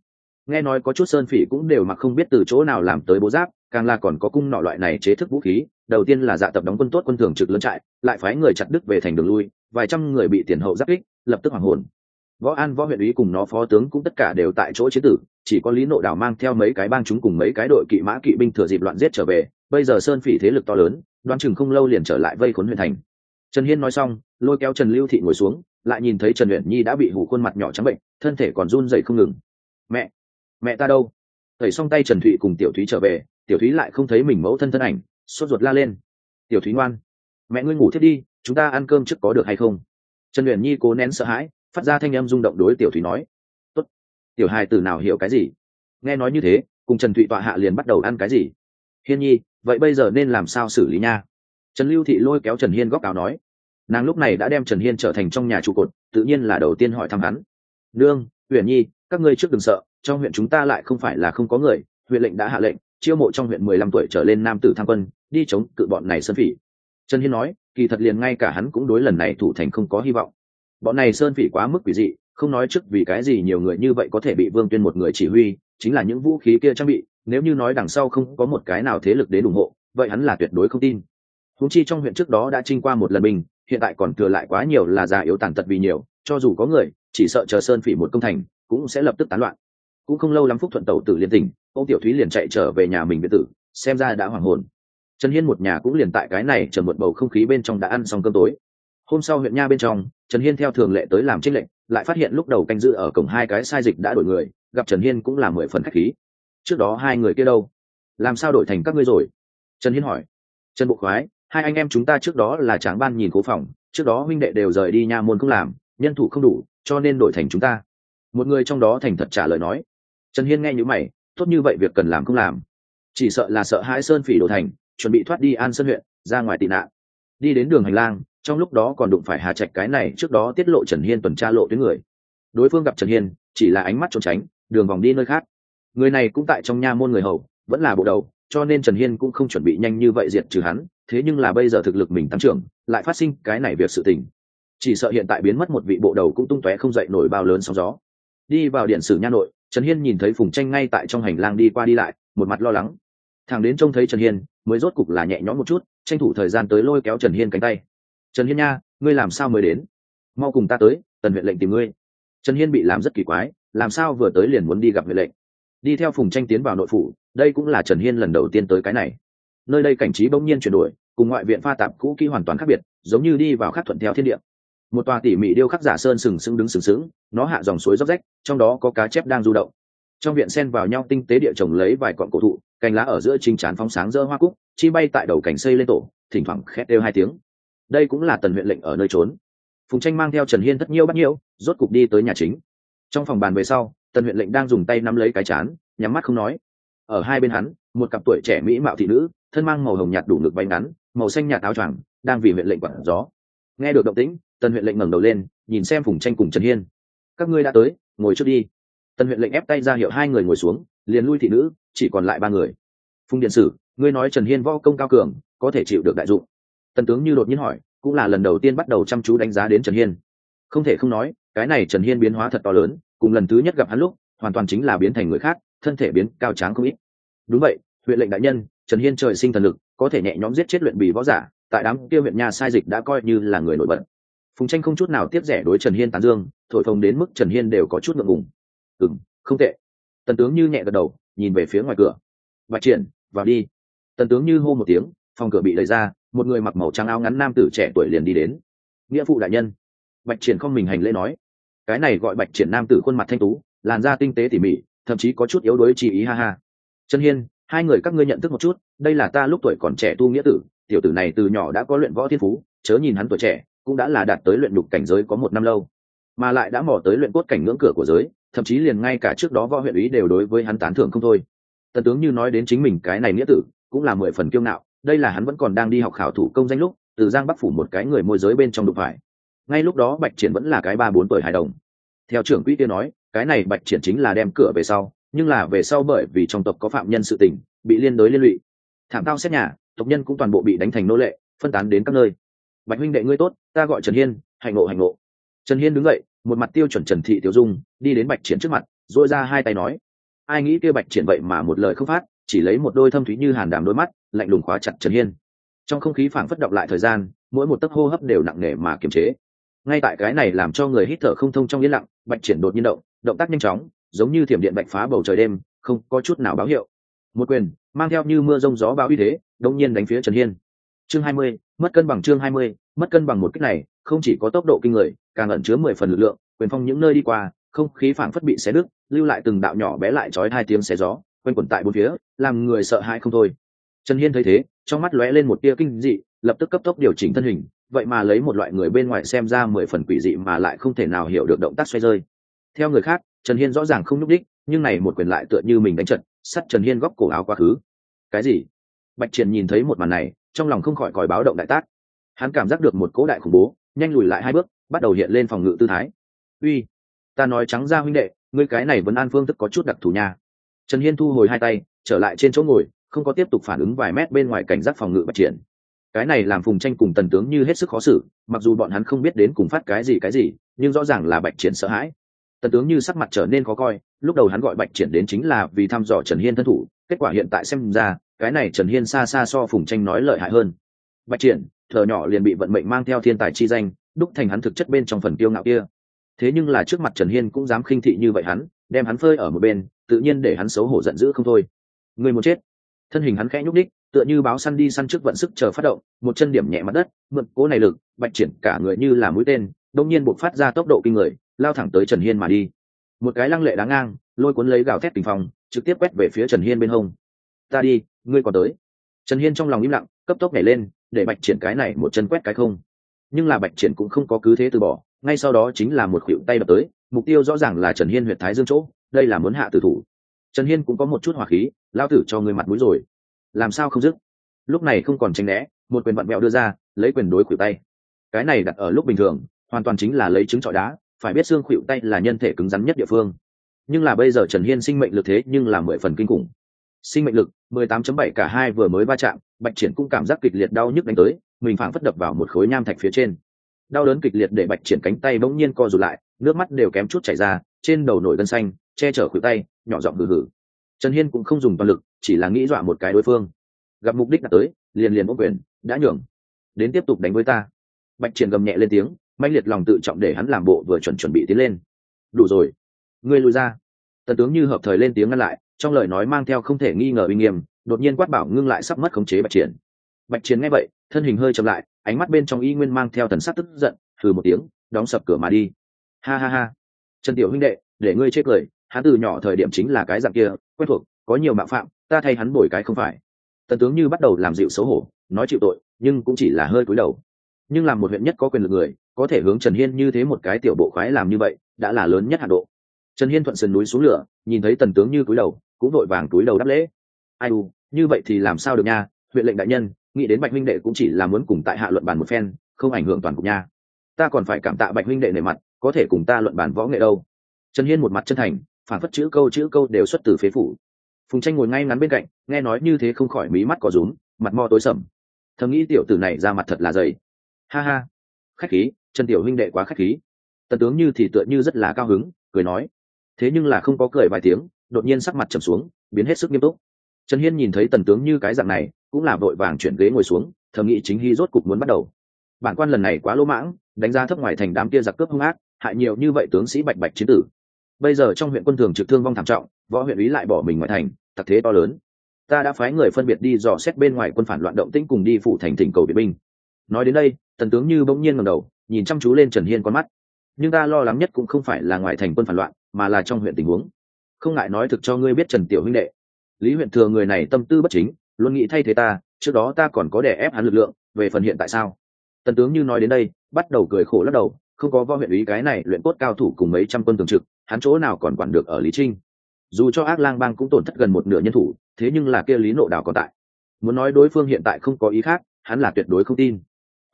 nghe nói có chút sơn phỉ cũng đều mặc không biết từ chỗ nào làm tới bố giáp, càng là còn có cung nọ loại này chế thức vũ khí, đầu tiên là dạ tập đóng quân tốt quân thường trực lớn trại, lại phái người chặt đức về thành đường lui, vài trăm người bị tiền hậu giáp kích, lập tức hoàng hồn. Võ an, võ huyện ủy cùng nó phó tướng cũng tất cả đều tại chỗ chế tử, chỉ có lý nộ đảo mang theo mấy cái bang chúng cùng mấy cái đội kỵ mã kỵ binh thừa dịp loạn giết trở về, bây giờ sơn phỉ thế lực to lớn, đoán chừng không lâu liền trở lại vây khốn huyện thành. Trần hiên nói xong, lôi kéo trần lưu thị ngồi xuống, lại nhìn thấy trần luyện nhi đã bị hủ khuôn mặt nhỏ trắng bệnh, thân thể còn run dậy không ngừng. Mẹ mẹ ta đâu? Thầy xong tay trần thụy cùng tiểu thúy trở về, tiểu thúy lại không thấy mình mẫu thân thân ảnh, sốt ruột la lên. Tiểu thúy ngoan, mẹ ngươi ngủ thiết đi, chúng ta ăn cơm trước có được hay không? Trần luyện nhi cố nén sợ hãi, phát ra thanh âm rung động đối tiểu thúy nói. Tốt, tiểu hai từ nào hiểu cái gì? Nghe nói như thế, cùng trần thụy tọa hạ liền bắt đầu ăn cái gì? Hiên nhi, vậy bây giờ nên làm sao xử lý nha? Trần lưu thị lôi kéo trần hiên góc áo nói. Nàng lúc này đã đem trần hiên trở thành trong nhà trụ cột, tự nhiên là đầu tiên hỏi thăm hắn. Nương, Uyển nhi, các ngươi trước đừng sợ trong huyện chúng ta lại không phải là không có người, huyện lệnh đã hạ lệnh, chiêu mộ trong huyện mười lăm tuổi trở lên nam tử tham quân, đi chống cự bọn này sơn phỉ. Trần hiên nói, kỳ thật liền ngay cả hắn cũng đối lần này thủ thành không có hy vọng. Bọn này sơn phỉ quá mức quỷ dị, không nói trước vì cái gì nhiều người như vậy có thể bị vương tuyên một người chỉ huy, chính là những vũ khí kia trang bị, nếu như nói đằng sau không có một cái nào thế lực đến ủng hộ, vậy hắn là tuyệt đối không tin. Húng chi trong huyện trước đó đã trinh qua một lần bình hiện tại còn thừa lại quá nhiều là già yếu tàn tật vì nhiều, cho dù có người, chỉ sợ chờ sơn phỉ một công thành, cũng sẽ lập tức tán loạn cũng không lâu lắm phúc thuận tẩu tử liên tỉnh ô tiểu thúy liền chạy trở về nhà mình biệt tử, xem ra đã hoàng hồn. Trần hiên một nhà cũng liền tại cái này chờ một bầu không khí bên trong đã ăn xong cơm tối. Hôm sau huyện nha bên trong, trần hiên theo thường lệ tới làm trích lệnh, lại phát hiện lúc đầu canh giữ ở cổng hai cái sai dịch đã đổi người, gặp trần hiên cũng là mười phần khách khí. Trước đó hai người kia đâu? Làm sao đổi thành các ngươi rồi? Trần hiên hỏi. Trần bộ khoái, hai anh em chúng ta trước đó là tráng ban nhìn cố phòng, trước đó huynh đệ đều rời đi nha môn không làm, nhân thủ không đủ, cho nên đổi thành chúng ta. Một người trong đó thành thật trả lời nói trần hiên nghe như mày, tốt như vậy việc cần làm không làm. Chỉ sợ là sợ hãi sơn phỉ đồ thành, chuẩn bị thoát đi an sơn huyện, ra ngoài tị nạn. Đi đến đường hành lang, trong lúc đó còn đụng phải hà trạch cái này trước đó tiết lộ trần hiên tuần tra lộ tuyến người. Đối phương gặp trần hiên, chỉ là ánh mắt trốn tránh, đường vòng đi nơi khác. Người này cũng tại trong nha môn người hầu, vẫn là bộ đầu, cho nên trần hiên cũng không chuẩn bị nhanh như vậy diệt trừ hắn, thế nhưng là bây giờ thực lực mình tăng trưởng, lại phát sinh cái này việc sự tình. Chỉ sợ hiện tại biến mất một vị bộ đầu cũng tung tóe không dậy nổi bao lớn sóng gió. Đi vào điện sử nha nội trần hiên nhìn thấy phùng tranh ngay tại trong hành lang đi qua đi lại, một mặt lo lắng. Thằng đến trông thấy trần hiên, mới rốt cục là nhẹ nhõm một chút, tranh thủ thời gian tới lôi kéo trần hiên cánh tay. Trần hiên nha, ngươi làm sao mới đến? Mau cùng ta tới, tần huyện lệnh tìm ngươi. Trần hiên bị làm rất kỳ quái, làm sao vừa tới liền muốn đi gặp huyện lệnh. Đi theo phùng tranh tiến vào nội phủ, đây cũng là trần hiên lần đầu tiên tới cái này. Nơi đây cảnh trí bỗng nhiên chuyển đổi, cùng ngoại viện pha tạp cũ kỹ hoàn toàn khác biệt, giống như đi vào khắc thuận theo thiên địa một tòa tỉ mỉ điêu khắc giả sơn sừng sững đứng sừng sững, nó hạ dòng suối róc rách, trong đó có cá chép đang du động. Trong viện sen vào nhau tinh tế địa trồng lấy vài cọn cổ thụ, cành lá ở giữa chinh chán phóng sáng dơ hoa cúc, chi bay tại đầu cành xây lên tổ, thỉnh thoảng khét đều hai tiếng. Đây cũng là tần huyện lệnh ở nơi trốn. Phùng tranh mang theo trần hiên thất nhiêu bắt nhiêu, rốt cục đi tới nhà chính. Trong phòng bàn về sau, tần huyện lệnh đang dùng tay nắm lấy cái chán, nhắm mắt không nói. Ở hai bên hắn, một cặp tuổi trẻ mỹ mạo thị nữ, thân mang màu hồng nhạt đủ ngực bay ngắn, màu xanh nhạt áo choàng, đang vì huyện lệnh quản gió. Nghe được động tĩnh tần huyện lệnh ngẩng đầu lên, nhìn xem phùng tranh cùng trần hiên. Các ngươi đã tới, ngồi trước đi. Tần huyện lệnh ép tay ra hiệu hai người ngồi xuống, liền lui thị nữ, chỉ còn lại ba người. Phùng điện sử, ngươi nói trần hiên võ công cao cường, có thể chịu được đại dụng. Tần tướng như đột nhiên hỏi, cũng là lần đầu tiên bắt đầu chăm chú đánh giá đến trần hiên. Không thể không nói, cái này trần hiên biến hóa thật to lớn, cùng lần thứ nhất gặp hắn lúc, hoàn toàn chính là biến thành người khác, thân thể biến cao tráng không ít. Đúng vậy huyện lệnh đại nhân, trần hiên trời sinh thần lực, có thể nhẹ nhõm giết chết luyện bì võ giả, tại đám kia huyện nhà sai dịch đã coi như là người nổi bật phùng tranh không chút nào tiếp rẻ đối trần hiên tán dương, thổi phồng đến mức trần hiên đều có chút ngượng ngùng. Ừ không tệ. Tần tướng như nhẹ gật đầu, nhìn về phía ngoài cửa. Và triển, vào đi. Tần tướng như hô một tiếng, phòng cửa bị đẩy ra, một người mặc màu trắng áo ngắn nam tử trẻ tuổi liền đi đến. Nghĩa phụ đại nhân. Bạch triển không mình hành lễ nói. Cái này gọi bạch triển nam tử khuôn mặt thanh tú, làn da tinh tế tỉ mỉ, thậm chí có chút yếu đuối chi ý, ha ha. Trần hiên, hai người các ngươi nhận thức một chút, đây là ta lúc tuổi còn trẻ tu nghĩa tử, tiểu tử này từ nhỏ đã có luyện võ thiên phú, chớ nhìn hắn tuổi trẻ cũng đã là đạt tới luyện đục cảnh giới có một năm lâu, mà lại đã mò tới luyện cốt cảnh ngưỡng cửa của giới, thậm chí liền ngay cả trước đó võ huyện ý đều đối với hắn tán thưởng không thôi. Tần tướng như nói đến chính mình cái này nghĩa tử, cũng là mười phần kiêu ngạo, đây là hắn vẫn còn đang đi học khảo thủ công danh lúc, từ giang bắc phủ một cái người môi giới bên trong đục phải. Ngay lúc đó bạch triển vẫn là cái ba bốn tuổi hài đồng. Theo trưởng quỹ kia nói, cái này bạch triển chính là đem cửa về sau, nhưng là về sau bởi vì trong tộc có phạm nhân sự tình, bị liên đối liên lụy. Thảm tao xét nhà, tộc nhân cũng toàn bộ bị đánh thành nô lệ, phân tán đến các nơi bạch huynh đệ ngươi tốt, ta gọi trần hiên hành ngộ hành ngộ. Trần hiên đứng dậy, một mặt tiêu chuẩn trần thị tiểu dung, đi đến bạch triển trước mặt dội ra hai tay nói. Ai nghĩ kia bạch triển vậy mà một lời không phát, chỉ lấy một đôi thâm thúy như hàn đàm đôi mắt, lạnh lùng khóa chặt trần hiên. Trong không khí phảng phất động lại thời gian, mỗi một tấc hô hấp đều nặng nề mà kiềm chế. Ngay tại cái này làm cho người hít thở không thông trong yên lặng, bạch triển đột nhiên động động tác nhanh chóng, giống như thiểm điện bạch phá bầu trời đêm, không có chút nào báo hiệu. Một quyền, mang theo như mưa rông gió bão uy thế đông nhiên đánh phía trần hiên. Chương hai mươi mất cân bằng chương hai mươi, mất cân bằng một cách này, không chỉ có tốc độ kinh người, càng ẩn chứa mười phần lực lượng, quyền phong những nơi đi qua, không khí phảng phất bị xé đứt, lưu lại từng đạo nhỏ bé lại trói hai tiếng xé gió, quanh quẩn tại bốn phía, làm người sợ hãi không thôi. Trần hiên thấy thế, trong mắt lóe lên một tia kinh dị, lập tức cấp tốc điều chỉnh thân hình, vậy mà lấy một loại người bên ngoài xem ra mười phần quỷ dị mà lại không thể nào hiểu được động tác xoay rơi. Theo người khác, trần hiên rõ ràng không nhúc đích nhưng này một quyền lại tựa như mình đánh trận, sắt trần hiên góc cổ áo quá khứ. Cái gì? Bạch triển nhìn thấy một màn này trong lòng không khỏi còi báo động đại tác. Hắn cảm giác được một cỗ đại khủng bố, nhanh lùi lại hai bước, bắt đầu hiện lên phòng ngự tư thái. Uy, ta nói trắng ra huynh đệ, ngươi cái này vẫn an phương thức có chút đặc thù nha. Trần hiên thu hồi hai tay, trở lại trên chỗ ngồi, không có tiếp tục phản ứng vài mét bên ngoài cảnh giác phòng ngự bạch triển. Cái này làm phùng tranh cùng tần tướng như hết sức khó xử, mặc dù bọn hắn không biết đến cùng phát cái gì cái gì, nhưng rõ ràng là bạch triển sợ hãi. Tần tướng như sắc mặt trở nên khó coi, lúc đầu hắn gọi bạch triển đến chính là vì thăm dò trần hiên thân thủ, kết quả hiện tại xem ra cái này trần hiên xa xa so phùng tranh nói lợi hại hơn. Bạch triển, thờ nhỏ liền bị vận mệnh mang theo thiên tài chi danh, đúc thành hắn thực chất bên trong phần kiêu ngạo kia. Thế nhưng là trước mặt trần hiên cũng dám khinh thị như vậy hắn, đem hắn phơi ở một bên, tự nhiên để hắn xấu hổ giận dữ không thôi. Người muốn chết. Thân hình hắn khẽ nhúc đích tựa như báo săn đi săn trước vận sức chờ phát động, một chân điểm nhẹ mặt đất, mượn cố này lực, bạch triển cả người như là mũi tên đông nhiên buộc phát ra tốc độ kinh người, lao thẳng tới trần hiên mà đi. Một cái lăng lệ đáng ngang, lôi cuốn lấy gào thét tình phòng, trực tiếp quét về phía trần hiên bên hông. Ta đi ngươi còn tới. Trần hiên trong lòng im lặng, cấp tốc nhảy lên, để bạch triển cái này một chân quét cái không. Nhưng là bạch triển cũng không có cứ thế từ bỏ, ngay sau đó chính là một khuỷu tay đập tới, mục tiêu rõ ràng là trần hiên huyện thái dương chỗ, đây là muốn hạ tử thủ. Trần hiên cũng có một chút hỏa khí, lao tử cho người mặt mũi rồi. Làm sao không dứt? Lúc này không còn tranh né, một quyền vặn mẹo đưa ra, lấy quyền đối khuỷu tay. Cái này đặt ở lúc bình thường, hoàn toàn chính là lấy trứng trọi đá, phải biết xương khuỵu tay là nhân thể cứng rắn nhất địa phương. Nhưng là bây giờ trần hiên sinh mệnh lực thế nhưng là mười phần kinh khủng sinh mệnh lực, mười tám chấm bảy cả hai vừa mới va chạm, bạch triển cũng cảm giác kịch liệt đau nhức đánh tới, mình phảng phất đập vào một khối nham thạch phía trên. Đau đớn kịch liệt để bạch triển cánh tay bỗng nhiên co rụt lại, nước mắt đều kém chút chảy ra, trên đầu nổi gân xanh, che chở khuỷu tay, nhỏ giọng hừ hừ. Trần hiên cũng không dùng toàn lực, chỉ là nghĩ dọa một cái đối phương. Gặp mục đích đã tới, liền liền ôm quyền, đã nhường, đến tiếp tục đánh với ta. Bạch triển gầm nhẹ lên tiếng, mãnh liệt lòng tự trọng để hắn làm bộ vừa chuẩn chuẩn bị tiến lên. Đủ rồi, ngươi lùi ra. Tần tướng như hợp thời lên tiếng ngăn lại trong lời nói mang theo không thể nghi ngờ uy nghiêm, đột nhiên quát bảo ngưng lại sắp mất khống chế bạch triển. Bạch chiến nghe vậy, thân hình hơi chậm lại, ánh mắt bên trong y nguyên mang theo thần sắc tức giận thử một tiếng, đóng sập cửa mà đi. Ha ha ha. Trần tiểu huynh đệ, để ngươi chê cười, hắn từ nhỏ thời điểm chính là cái dạng kia, quen thuộc, có nhiều mạo phạm, ta thay hắn bồi cái không phải. Tần tướng như bắt đầu làm dịu xấu hổ, nói chịu tội, nhưng cũng chỉ là hơi cúi đầu. Nhưng làm một huyện nhất có quyền lực người, có thể hướng trần hiên như thế một cái tiểu bộ khoái làm như vậy, đã là lớn nhất hạ độ. Trần hiên thuận sườn núi xuống lửa, nhìn thấy tần tướng như cúi đầu cũng vội vàng túi đầu đáp lễ. Ai u, như vậy thì làm sao được nha, huyện lệnh đại nhân, nghĩ đến bạch huynh đệ cũng chỉ là muốn cùng tại hạ luận bàn một phen, không ảnh hưởng toàn cục nha. Ta còn phải cảm tạ bạch huynh đệ nề mặt, có thể cùng ta luận bàn võ nghệ đâu. Trần hiên một mặt chân thành, phản phất chữ câu chữ câu đều xuất từ phế phủ. Phùng tranh ngồi ngay ngắn bên cạnh, nghe nói như thế không khỏi mí mắt cỏ rúm, mặt mo tối sầm. Thầm nghĩ tiểu tử này ra mặt thật là dày. Ha ha. Khách khí, trần tiểu huynh đệ quá khách khí. Tần tướng như thì tựa như rất là cao hứng, cười nói. Thế nhưng là không có cười vài tiếng đột nhiên sắc mặt trầm xuống, biến hết sức nghiêm túc. Trần hiên nhìn thấy tần tướng như cái dạng này, cũng là vội vàng chuyển ghế ngồi xuống, thầm nghĩ chính hy rốt cục muốn bắt đầu. Bản quan lần này quá lỗ mãng, đánh giá thấp ngoài thành đám kia giặc cướp hung ác, hại nhiều như vậy tướng sĩ bạch bạch chiến tử. Bây giờ trong huyện quân thường trực thương vong thảm trọng, võ huyện ý lại bỏ mình ngoại thành, tặc thế to lớn. Ta đã phái người phân biệt đi dò xét bên ngoài quân phản loạn động tĩnh cùng đi phủ thành thỉnh cầu viện binh. Nói đến đây, tần tướng như bỗng nhiên ngẩng đầu, nhìn chăm chú lên trần hiên con mắt. Nhưng ta lo lắng nhất cũng không phải là ngoại thành quân phản loạn, mà là trong huyện tình huống không ngại nói thực cho ngươi biết trần tiểu huynh đệ. Lý huyện thừa người này tâm tư bất chính, luôn nghĩ thay thế ta, trước đó ta còn có đè ép hắn lực lượng, về phần hiện tại sao? Tần tướng như nói đến đây, bắt đầu cười khổ lắc đầu, không có võ huyện ý cái này luyện cốt cao thủ cùng mấy trăm quân thường trực, hắn chỗ nào còn quản được ở lý trinh? Dù cho ác lang bang cũng tổn thất gần một nửa nhân thủ, thế nhưng là kia lý nộ đảo còn tại. Muốn nói đối phương hiện tại không có ý khác, hắn là tuyệt đối không tin.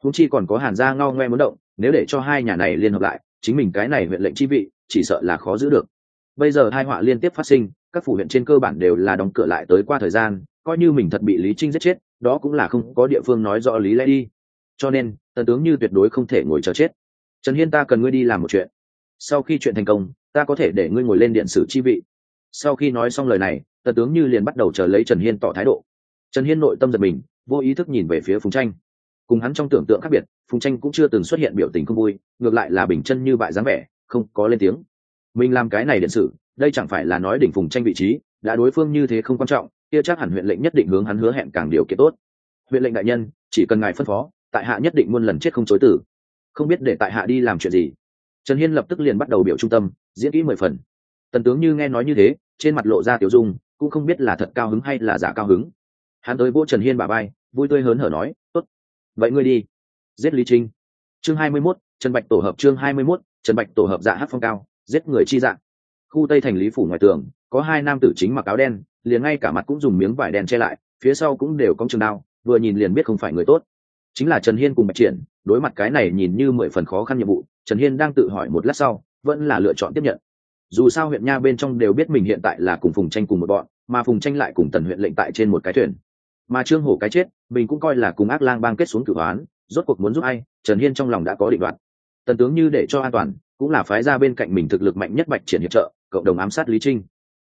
Húng chi còn có hàn gia ngao ngoe muốn động, nếu để cho hai nhà này liên hợp lại, chính mình cái này huyện lệnh chi vị, chỉ sợ là khó giữ được bây giờ hai họa liên tiếp phát sinh, các phủ huyện trên cơ bản đều là đóng cửa lại tới qua thời gian, coi như mình thật bị lý trinh giết chết, đó cũng là không có địa phương nói rõ lý lẽ đi. Cho nên, tần tướng như tuyệt đối không thể ngồi chờ chết. Trần hiên ta cần ngươi đi làm một chuyện. Sau khi chuyện thành công, ta có thể để ngươi ngồi lên điện sử chi vị. Sau khi nói xong lời này, tần tướng như liền bắt đầu chờ lấy trần hiên tỏ thái độ. Trần hiên nội tâm giật mình, vô ý thức nhìn về phía phùng tranh. Cùng hắn trong tưởng tượng khác biệt, phùng tranh cũng chưa từng xuất hiện biểu tình không vui, ngược lại là bình chân như bại dáng vẻ, không có lên tiếng mình làm cái này điện sự đây chẳng phải là nói đỉnh phùng tranh vị trí, đã đối phương như thế không quan trọng, kia chắc hẳn huyện lệnh nhất định hướng hắn hứa hẹn càng điều kiện tốt. Huyện lệnh đại nhân, chỉ cần ngài phân phó, tại hạ nhất định muôn lần chết không chối tử không biết để tại hạ đi làm chuyện gì. Trần hiên lập tức liền bắt đầu biểu trung tâm, diễn kỹ mười phần. Tần tướng như nghe nói như thế, trên mặt lộ ra tiểu dung, cũng không biết là thật cao hứng hay là giả cao hứng. Hắn tới vỗ trần hiên bà bay vui tươi hớn hở nói, tốt, vậy ngươi đi. Giết lý trinh. Chương hai mươi mốt, trần bạch tổ hợp chương hai mươi mốt, trần bạch tổ hợp dạ hát phong cao giết người chi dạng. Khu tây thành lý phủ ngoài tường, có hai nam tử chính mặc áo đen, liền ngay cả mặt cũng dùng miếng vải đen che lại, phía sau cũng đều có trường đao, vừa nhìn liền biết không phải người tốt. Chính là trần hiên cùng bạch triển, đối mặt cái này nhìn như mười phần khó khăn nhiệm vụ, trần hiên đang tự hỏi một lát sau, vẫn là lựa chọn tiếp nhận. Dù sao huyện nha bên trong đều biết mình hiện tại là cùng phùng tranh cùng một bọn, mà phùng tranh lại cùng tần huyện lệnh tại trên một cái thuyền. Mà trương hổ cái chết, mình cũng coi là cùng ác lang bang kết xuống cửu hoán, rốt cuộc muốn giúp ai, trần hiên trong lòng đã có định đoạt. Tần tướng như để cho an toàn cũng là phái ra bên cạnh mình thực lực mạnh nhất bạch triển hiệp trợ, cộng đồng ám sát lý trinh.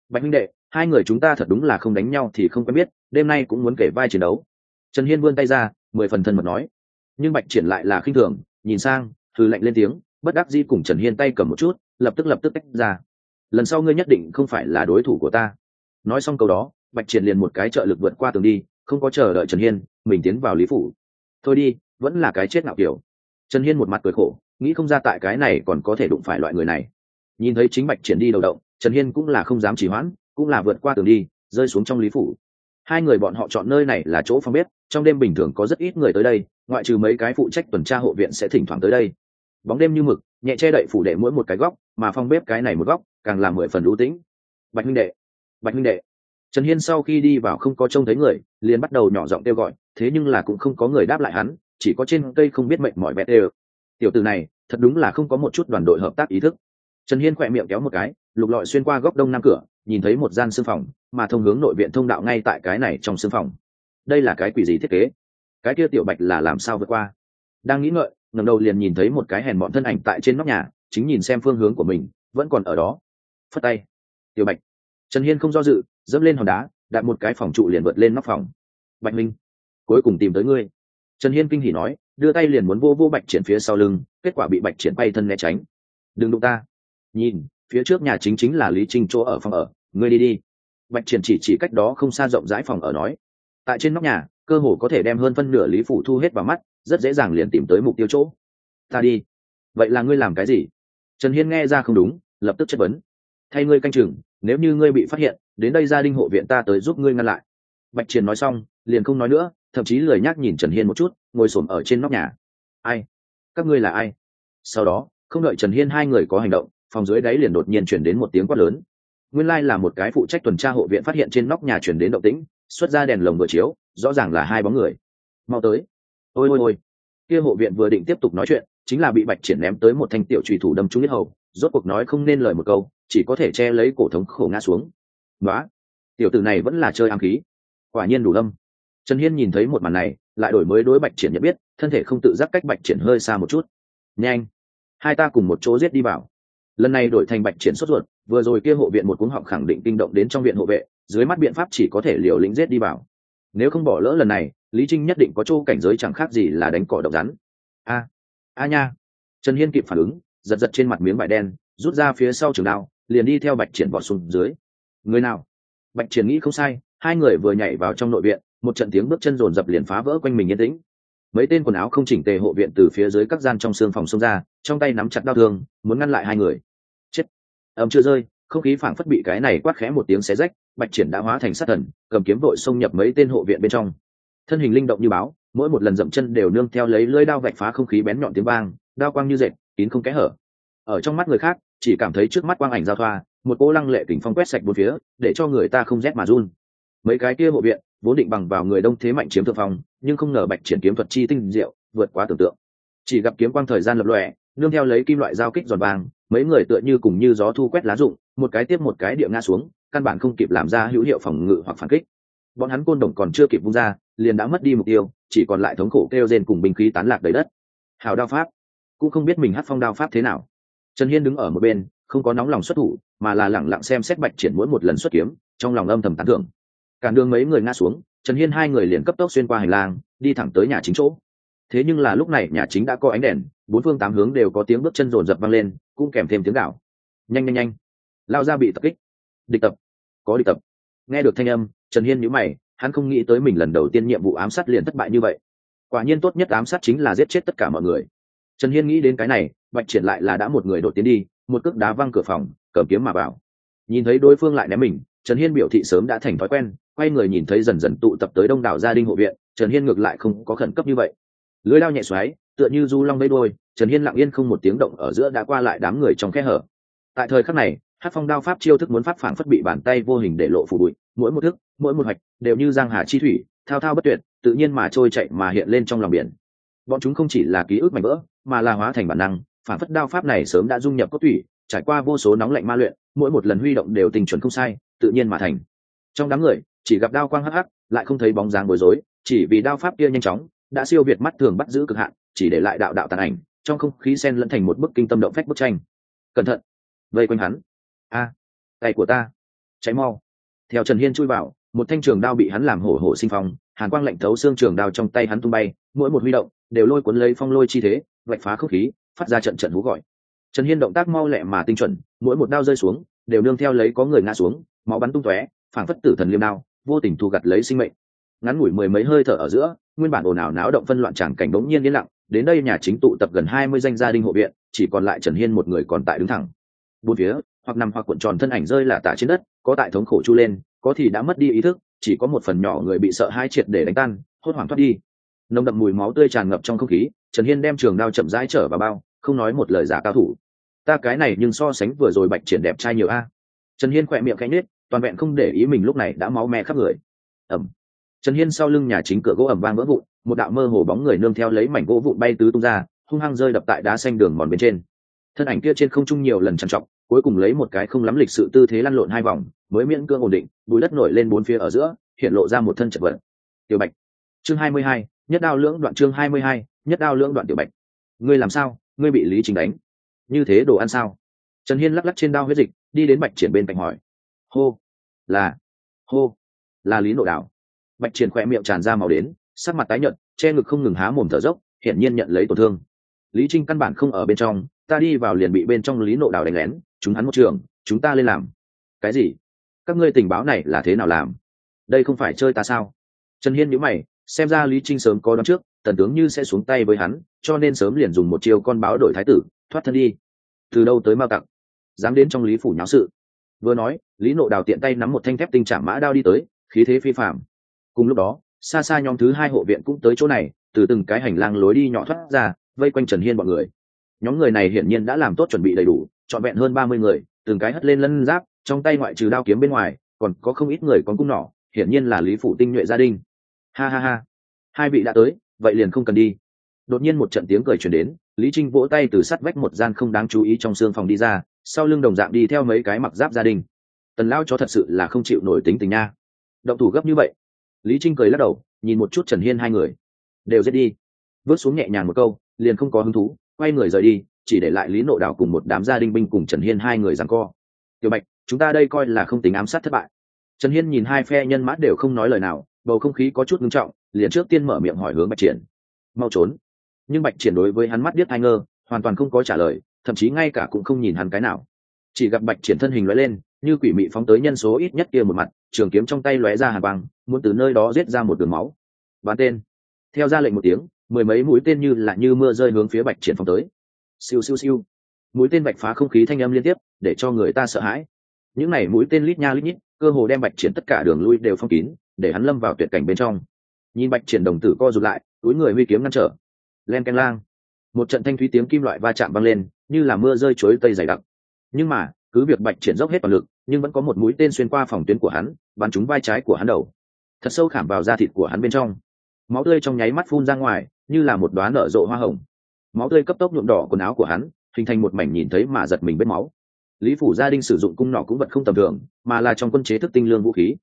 Bạch minh đệ, hai người chúng ta thật đúng là không đánh nhau thì không quen biết, đêm nay cũng muốn kể vai chiến đấu. Trần hiên vươn tay ra, mười phần thân mật nói. Nhưng bạch triển lại là khinh thường, nhìn sang thư lạnh lên tiếng, bất đắc di cùng trần hiên tay cầm một chút, lập tức lập tức tách ra. Lần sau ngươi nhất định không phải là đối thủ của ta. Nói xong câu đó, bạch triển liền một cái trợ lực vượt qua tường đi, không có chờ đợi trần hiên, mình tiến vào lý phủ. Thôi đi, vẫn là cái chết ngạo kiểu. Trần hiên một mặt cười khổ nghĩ không ra tại cái này còn có thể đụng phải loại người này. Nhìn thấy chính bạch triển đi đầu động, trần hiên cũng là không dám chỉ hoãn, cũng là vượt qua tường đi, rơi xuống trong lý phủ. Hai người bọn họ chọn nơi này là chỗ phòng bếp, trong đêm bình thường có rất ít người tới đây, ngoại trừ mấy cái phụ trách tuần tra hộ viện sẽ thỉnh thoảng tới đây. Bóng đêm như mực, nhẹ che đậy phủ đệ mỗi một cái góc, mà phòng bếp cái này một góc, càng làm mười phần lũ tĩnh. Bạch minh đệ, bạch minh đệ. Trần hiên sau khi đi vào không có trông thấy người, liền bắt đầu nhỏ giọng kêu gọi, thế nhưng là cũng không có người đáp lại hắn, chỉ có trên cây không biết mệnh mỏi bẹt đều tiểu từ này, thật đúng là không có một chút đoàn đội hợp tác ý thức. Trần hiên khỏe miệng kéo một cái, lục lọi xuyên qua góc đông nam cửa, nhìn thấy một gian xương phòng, mà thông hướng nội viện thông đạo ngay tại cái này trong xương phòng. Đây là cái quỷ gì thiết kế? Cái kia tiểu bạch là làm sao vượt qua? Đang nghĩ ngợi, ngẩng đầu liền nhìn thấy một cái hèn bọn thân ảnh tại trên nóc nhà, chính nhìn xem phương hướng của mình, vẫn còn ở đó. Phất tay. Tiểu bạch. Trần hiên không do dự, dẫm lên hòn đá, đặt một cái phòng trụ liền vượt lên nóc phòng. Bạch minh, cuối cùng tìm tới ngươi trần hiên kinh hỉ nói, đưa tay liền muốn vô vô bạch triển phía sau lưng, kết quả bị bạch triển bay thân né tránh. Đừng đụng ta. Nhìn, phía trước nhà chính chính là lý trinh chỗ ở phòng ở, ngươi đi đi. Bạch triển chỉ chỉ cách đó không xa rộng rãi phòng ở nói. Tại trên nóc nhà, cơ hồ có thể đem hơn phân nửa lý phủ thu hết vào mắt, rất dễ dàng liền tìm tới mục tiêu chỗ. Ta đi. Vậy là ngươi làm cái gì? Trần hiên nghe ra không đúng, lập tức chất vấn. Thay ngươi canh chừng, nếu như ngươi bị phát hiện, đến đây gia đình hộ viện ta tới giúp ngươi ngăn lại. Bạch triển nói xong, liền không nói nữa thậm chí lười nhác nhìn trần hiên một chút, ngồi s ổ m ở trên nóc nhà. Ai? Các ngươi là ai? Sau đó, không đợi trần hiên hai người có hành động, phòng dưới đáy liền đột nhiên chuyển đến một tiếng quát lớn. Nguyên lai là một cái phụ trách tuần tra hộ viện phát hiện trên nóc nhà chuyển đến động tĩnh, xuất ra đèn lồng vừa chiếu, rõ ràng là hai bóng người. Mau tới. Ôi ôi ôi. Kia hộ viện vừa định tiếp tục nói chuyện, chính là bị bạch triển ném tới một thanh tiểu trùy thủ đâm trúng nhất hầu, rốt cuộc nói không nên lời một câu, chỉ có thể che lấy cổ thống khổ ngã xuống. Đó tiểu tử này vẫn là chơi ám khí. Quả nhiên đủ lâm trần hiên nhìn thấy một màn này, lại đổi mới đối bạch triển nhận biết, thân thể không tự giác cách bạch triển hơi xa một chút. Nhanh! Hai ta cùng một chỗ giết đi vào lần này đổi thành bạch triển sốt ruột, vừa rồi kia hộ viện một cuống họng khẳng định kinh động đến trong viện hộ vệ, dưới mắt biện pháp chỉ có thể liều lĩnh giết đi vào nếu không bỏ lỡ lần này, lý trinh nhất định có chỗ cảnh giới chẳng khác gì là đánh cỏ độc rắn. A! A nha! Trần hiên kịp phản ứng, giật giật trên mặt miếng vải đen, rút ra phía sau trường đao, liền đi theo bạch triển bỏ xuống dưới. Người nào? Bạch triển nghĩ không sai, hai người vừa nhảy vào trong nội viện một trận tiếng bước chân rồn rập liền phá vỡ quanh mình yên tĩnh. Mấy tên quần áo không chỉnh tề hộ viện từ phía dưới các gian trong xương phòng xông ra, trong tay nắm chặt đau thương, muốn ngăn lại hai người. Chết. Ầm chưa rơi, không khí phảng phất bị cái này quát khẽ một tiếng xé rách, bạch triển đã hóa thành sát thần, cầm kiếm vội xông nhập mấy tên hộ viện bên trong. Thân hình linh động như báo, mỗi một lần dậm chân đều nương theo lấy lưỡi đao vạch phá không khí bén nhọn tiếng vang, đao quang như dệt kín không kẽ hở. Ở trong mắt người khác, chỉ cảm thấy trước mắt quang ảnh giao thoa, một cỗ lăng lệ kính phong quét sạch bốn phía, để cho người ta không rét mà run. Mấy cái kia hộ viện vốn định bằng vào người đông thế mạnh chiếm thượng phong, nhưng không ngờ bạch triển kiếm thuật chi tinh diệu, vượt quá tưởng tượng. Chỉ gặp kiếm quang thời gian lập lòe, nương theo lấy kim loại giao kích giòn vàng, mấy người tựa như cùng như gió thu quét lá rụng, một cái tiếp một cái địa ngã xuống, căn bản không kịp làm ra hữu hiệu phòng ngự hoặc phản kích. Bọn hắn côn đồng còn chưa kịp vung ra, liền đã mất đi mục tiêu, chỉ còn lại thống khổ kêu rên cùng binh khí tán lạc đầy đất. Hào đao pháp. Cũng không biết mình hát phong đao pháp thế nào. Trần hiên đứng ở một bên, không có nóng lòng xuất thủ, mà là lẳng lặng xem xét bạch triển mỗi một lần xuất kiếm, trong lòng âm thầm tán thưởng cản đường mấy người ngã xuống, trần hiên hai người liền cấp tốc xuyên qua hành lang, đi thẳng tới nhà chính chỗ. Thế nhưng là lúc này nhà chính đã có ánh đèn, bốn phương tám hướng đều có tiếng bước chân rồn rập vang lên, cũng kèm thêm tiếng gạo nhanh nhanh nhanh. Lao ra bị tập kích. Địch tập. Có địch tập. Nghe được thanh âm, trần hiên nhíu mày, hắn không nghĩ tới mình lần đầu tiên nhiệm vụ ám sát liền thất bại như vậy. Quả nhiên tốt nhất ám sát chính là giết chết tất cả mọi người. Trần hiên nghĩ đến cái này, bạch triển lại là đã một người đột tiến đi, một cước đá văng cửa phòng, cầm kiếm mà vào. Nhìn thấy đối phương lại ném mình, trần hiên biểu thị sớm đã thành thói quen quay người nhìn thấy dần dần tụ tập tới đông đảo gia đình hộ viện, trần hiên ngược lại không có khẩn cấp như vậy. Lưới lao nhẹ xoáy, tựa như du long vây đôi trần hiên lặng yên không một tiếng động ở giữa đã qua lại đám người trong khe hở. Tại thời khắc này hát phong đao pháp chiêu thức muốn pháp phản phất bị bàn tay vô hình để lộ phủ bụi, mỗi một thức, mỗi một hoạch đều như giang hà chi thủy, thao thao bất tuyệt, tự nhiên mà trôi chạy mà hiện lên trong lòng biển. Bọn chúng không chỉ là ký ức mạnh vỡ, mà là hóa thành bản năng, phản phất đao pháp này sớm đã dung nhập cốt thủy, trải qua vô số nóng lạnh ma luyện, mỗi một lần huy động đều tình chuẩn không sai, tự nhiên mà thành. Trong đám người chỉ gặp đao quang hắc hắc, lại không thấy bóng dáng bối rối, chỉ vì đao pháp kia nhanh chóng, đã siêu việt mắt thường bắt giữ cực hạn, chỉ để lại đạo đạo tàn ảnh, trong không khí sen lẫn thành một bức kinh tâm động phách bức tranh. Cẩn thận, vây quanh hắn. A, tay của ta cháy mau. Theo trần hiên chui vào, một thanh trường đao bị hắn làm hổ hổ sinh phong, hàn quang lạnh thấu xương trường đao trong tay hắn tung bay, mỗi một huy động đều lôi cuốn lấy phong lôi chi thế, vạch phá không khí, phát ra trận trận hú gọi. Trần hiên động tác mau lẹ mà tinh chuẩn, mỗi một đao rơi xuống, đều nương theo lấy có người ngã xuống, máu bắn tung tóe, phảng phất tử thần liêm đao vô tình thu gặt lấy sinh mệnh. Ngắn ngủi mười mấy hơi thở ở giữa, nguyên bản ồn ào náo động phân loạn tràng cảnh bỗng nhiên yên lặng, đến đây nhà chính tụ tập gần hai mươi danh gia đình hộ viện, chỉ còn lại trần hiên một người còn tại đứng thẳng. Bốn phía, hoặc nằm hoặc cuộn tròn thân ảnh rơi là tả trên đất, có tại thống khổ chu lên, có thì đã mất đi ý thức, chỉ có một phần nhỏ người bị sợ hai triệt để đánh tan, hốt hoảng thoát đi. Nồng đậm mùi máu tươi tràn ngập trong không khí, trần hiên đem trường đao chậm rãi trở vào bao, không nói một lời giả cao thủ. Ta cái này nhưng so sánh vừa rồi bạch triển đẹp trai nhiều a. Trần hiên khỏe miệng cánh nết toàn vẹn không để ý mình lúc này đã máu me khắp người. Ẩm trần hiên sau lưng nhà chính cửa gỗ ẩm vang vỡ vụn, một đạo mơ hồ bóng người nương theo lấy mảnh gỗ vụn bay tứ tung ra, hung hăng rơi đập tại đá xanh đường mòn bên trên. Thân ảnh kia trên không trung nhiều lần trằn trọc, cuối cùng lấy một cái không lắm lịch sự tư thế lăn lộn hai vòng, mới miễn cưỡng ổn định, bùi đất nổi lên bốn phía ở giữa, hiện lộ ra một thân chật vật. Tiểu bạch. Chương hai mươi hai, nhất đao lưỡng đoạn chương hai mươi hai, nhất đao lưỡng đoạn tiểu bạch. Ngươi làm sao? Ngươi bị lý trình đánh. Như thế đồ ăn sao? Trần hiên lắc lắc trên đao huyết dịch, đi đến bạch triển bên cạnh hỏi hô. Là. Hô. Là lý nộ đạo. Bạch triển khỏe miệng tràn ra màu đến, sắc mặt tái nhợt, che ngực không ngừng há mồm thở dốc, hiển nhiên nhận lấy tổn thương. Lý trinh căn bản không ở bên trong, ta đi vào liền bị bên trong lý nộ đào đánh lén, chúng hắn một trường, chúng ta lên làm. Cái gì? Các ngươi tình báo này là thế nào làm? Đây không phải chơi ta sao? Trần hiên nhữ mày, xem ra lý trinh sớm có đón trước, tần tướng như sẽ xuống tay với hắn, cho nên sớm liền dùng một chiêu con báo đổi thái tử, thoát thân đi. Từ đâu tới mao tặc? Dám đến trong lý phủ nháo sự vừa nói, lý nộ đào tiện tay nắm một thanh thép tinh trảm mã đao đi tới, khí thế phi phạm cùng lúc đó, xa xa nhóm thứ hai hộ viện cũng tới chỗ này, từ từng cái hành lang lối đi nhỏ thoát ra, vây quanh trần hiên bọn người. Nhóm người này hiển nhiên đã làm tốt chuẩn bị đầy đủ, trọn vẹn hơn ba mươi người, từng cái hất lên lân giáp, trong tay ngoại trừ đao kiếm bên ngoài, còn có không ít người còn cung nỏ, hiển nhiên là lý phủ tinh nhuệ gia đình. Ha ha ha. Hai vị đã tới, vậy liền không cần đi. Đột nhiên một trận tiếng cười chuyển đến, lý trinh vỗ tay từ sắt vách một gian không đáng chú ý trong xương phòng đi ra sau lưng đồng dạng đi theo mấy cái mặc giáp gia đình. Tần lao cho thật sự là không chịu nổi tính tình nha. Động thủ gấp như vậy. Lý trinh cười lắc đầu, nhìn một chút trần hiên hai người. Đều giết đi. Vớt xuống nhẹ nhàng một câu, liền không có hứng thú, quay người rời đi, chỉ để lại lý nộ đảo cùng một đám gia đình binh cùng trần hiên hai người rằng co. Tiểu bạch, chúng ta đây coi là không tính ám sát thất bại. Trần hiên nhìn hai phe nhân mã đều không nói lời nào, bầu không khí có chút ngưng trọng, liền trước tiên mở miệng hỏi hướng bạch triển. Mau trốn. Nhưng bạch triển đối với hắn mắt biết hai ngơ hoàn toàn không có trả lời thậm chí ngay cả cũng không nhìn hắn cái nào. Chỉ gặp bạch triển thân hình lóe lên, như quỷ mị phóng tới nhân số ít nhất kia một mặt, trường kiếm trong tay lóe ra hàn băng muốn từ nơi đó giết ra một đường máu. Bán tên. Theo ra lệnh một tiếng, mười mấy mũi tên như là như mưa rơi hướng phía bạch triển phóng tới. Siêu siêu siêu. Mũi tên bạch phá không khí thanh âm liên tiếp, để cho người ta sợ hãi. Những này mũi tên lít nha lít nhít, cơ hồ đem bạch triển tất cả đường lui đều phong kín, để hắn lâm vào tuyệt cảnh bên trong. Nhìn bạch triển đồng tử co rụt lại, túi người huy kiếm ngăn trở. Len canh lang. Một trận thanh thúy tiếng kim loại va chạm vang lên như là mưa rơi chuối tây dày đặc. Nhưng mà, cứ việc bạch triển dốc hết toàn lực, nhưng vẫn có một mũi tên xuyên qua phòng tuyến của hắn, bắn trúng vai trái của hắn đầu. Thật sâu khảm vào da thịt của hắn bên trong. Máu tươi trong nháy mắt phun ra ngoài, như là một đóa nở rộ hoa hồng. Máu tươi cấp tốc nhuộm đỏ quần áo của hắn, hình thành một mảnh nhìn thấy mà giật mình vết máu. Lý phủ gia đình sử dụng cung nỏ cũng vật không tầm thường, mà là trong quân chế thức tinh lương vũ khí.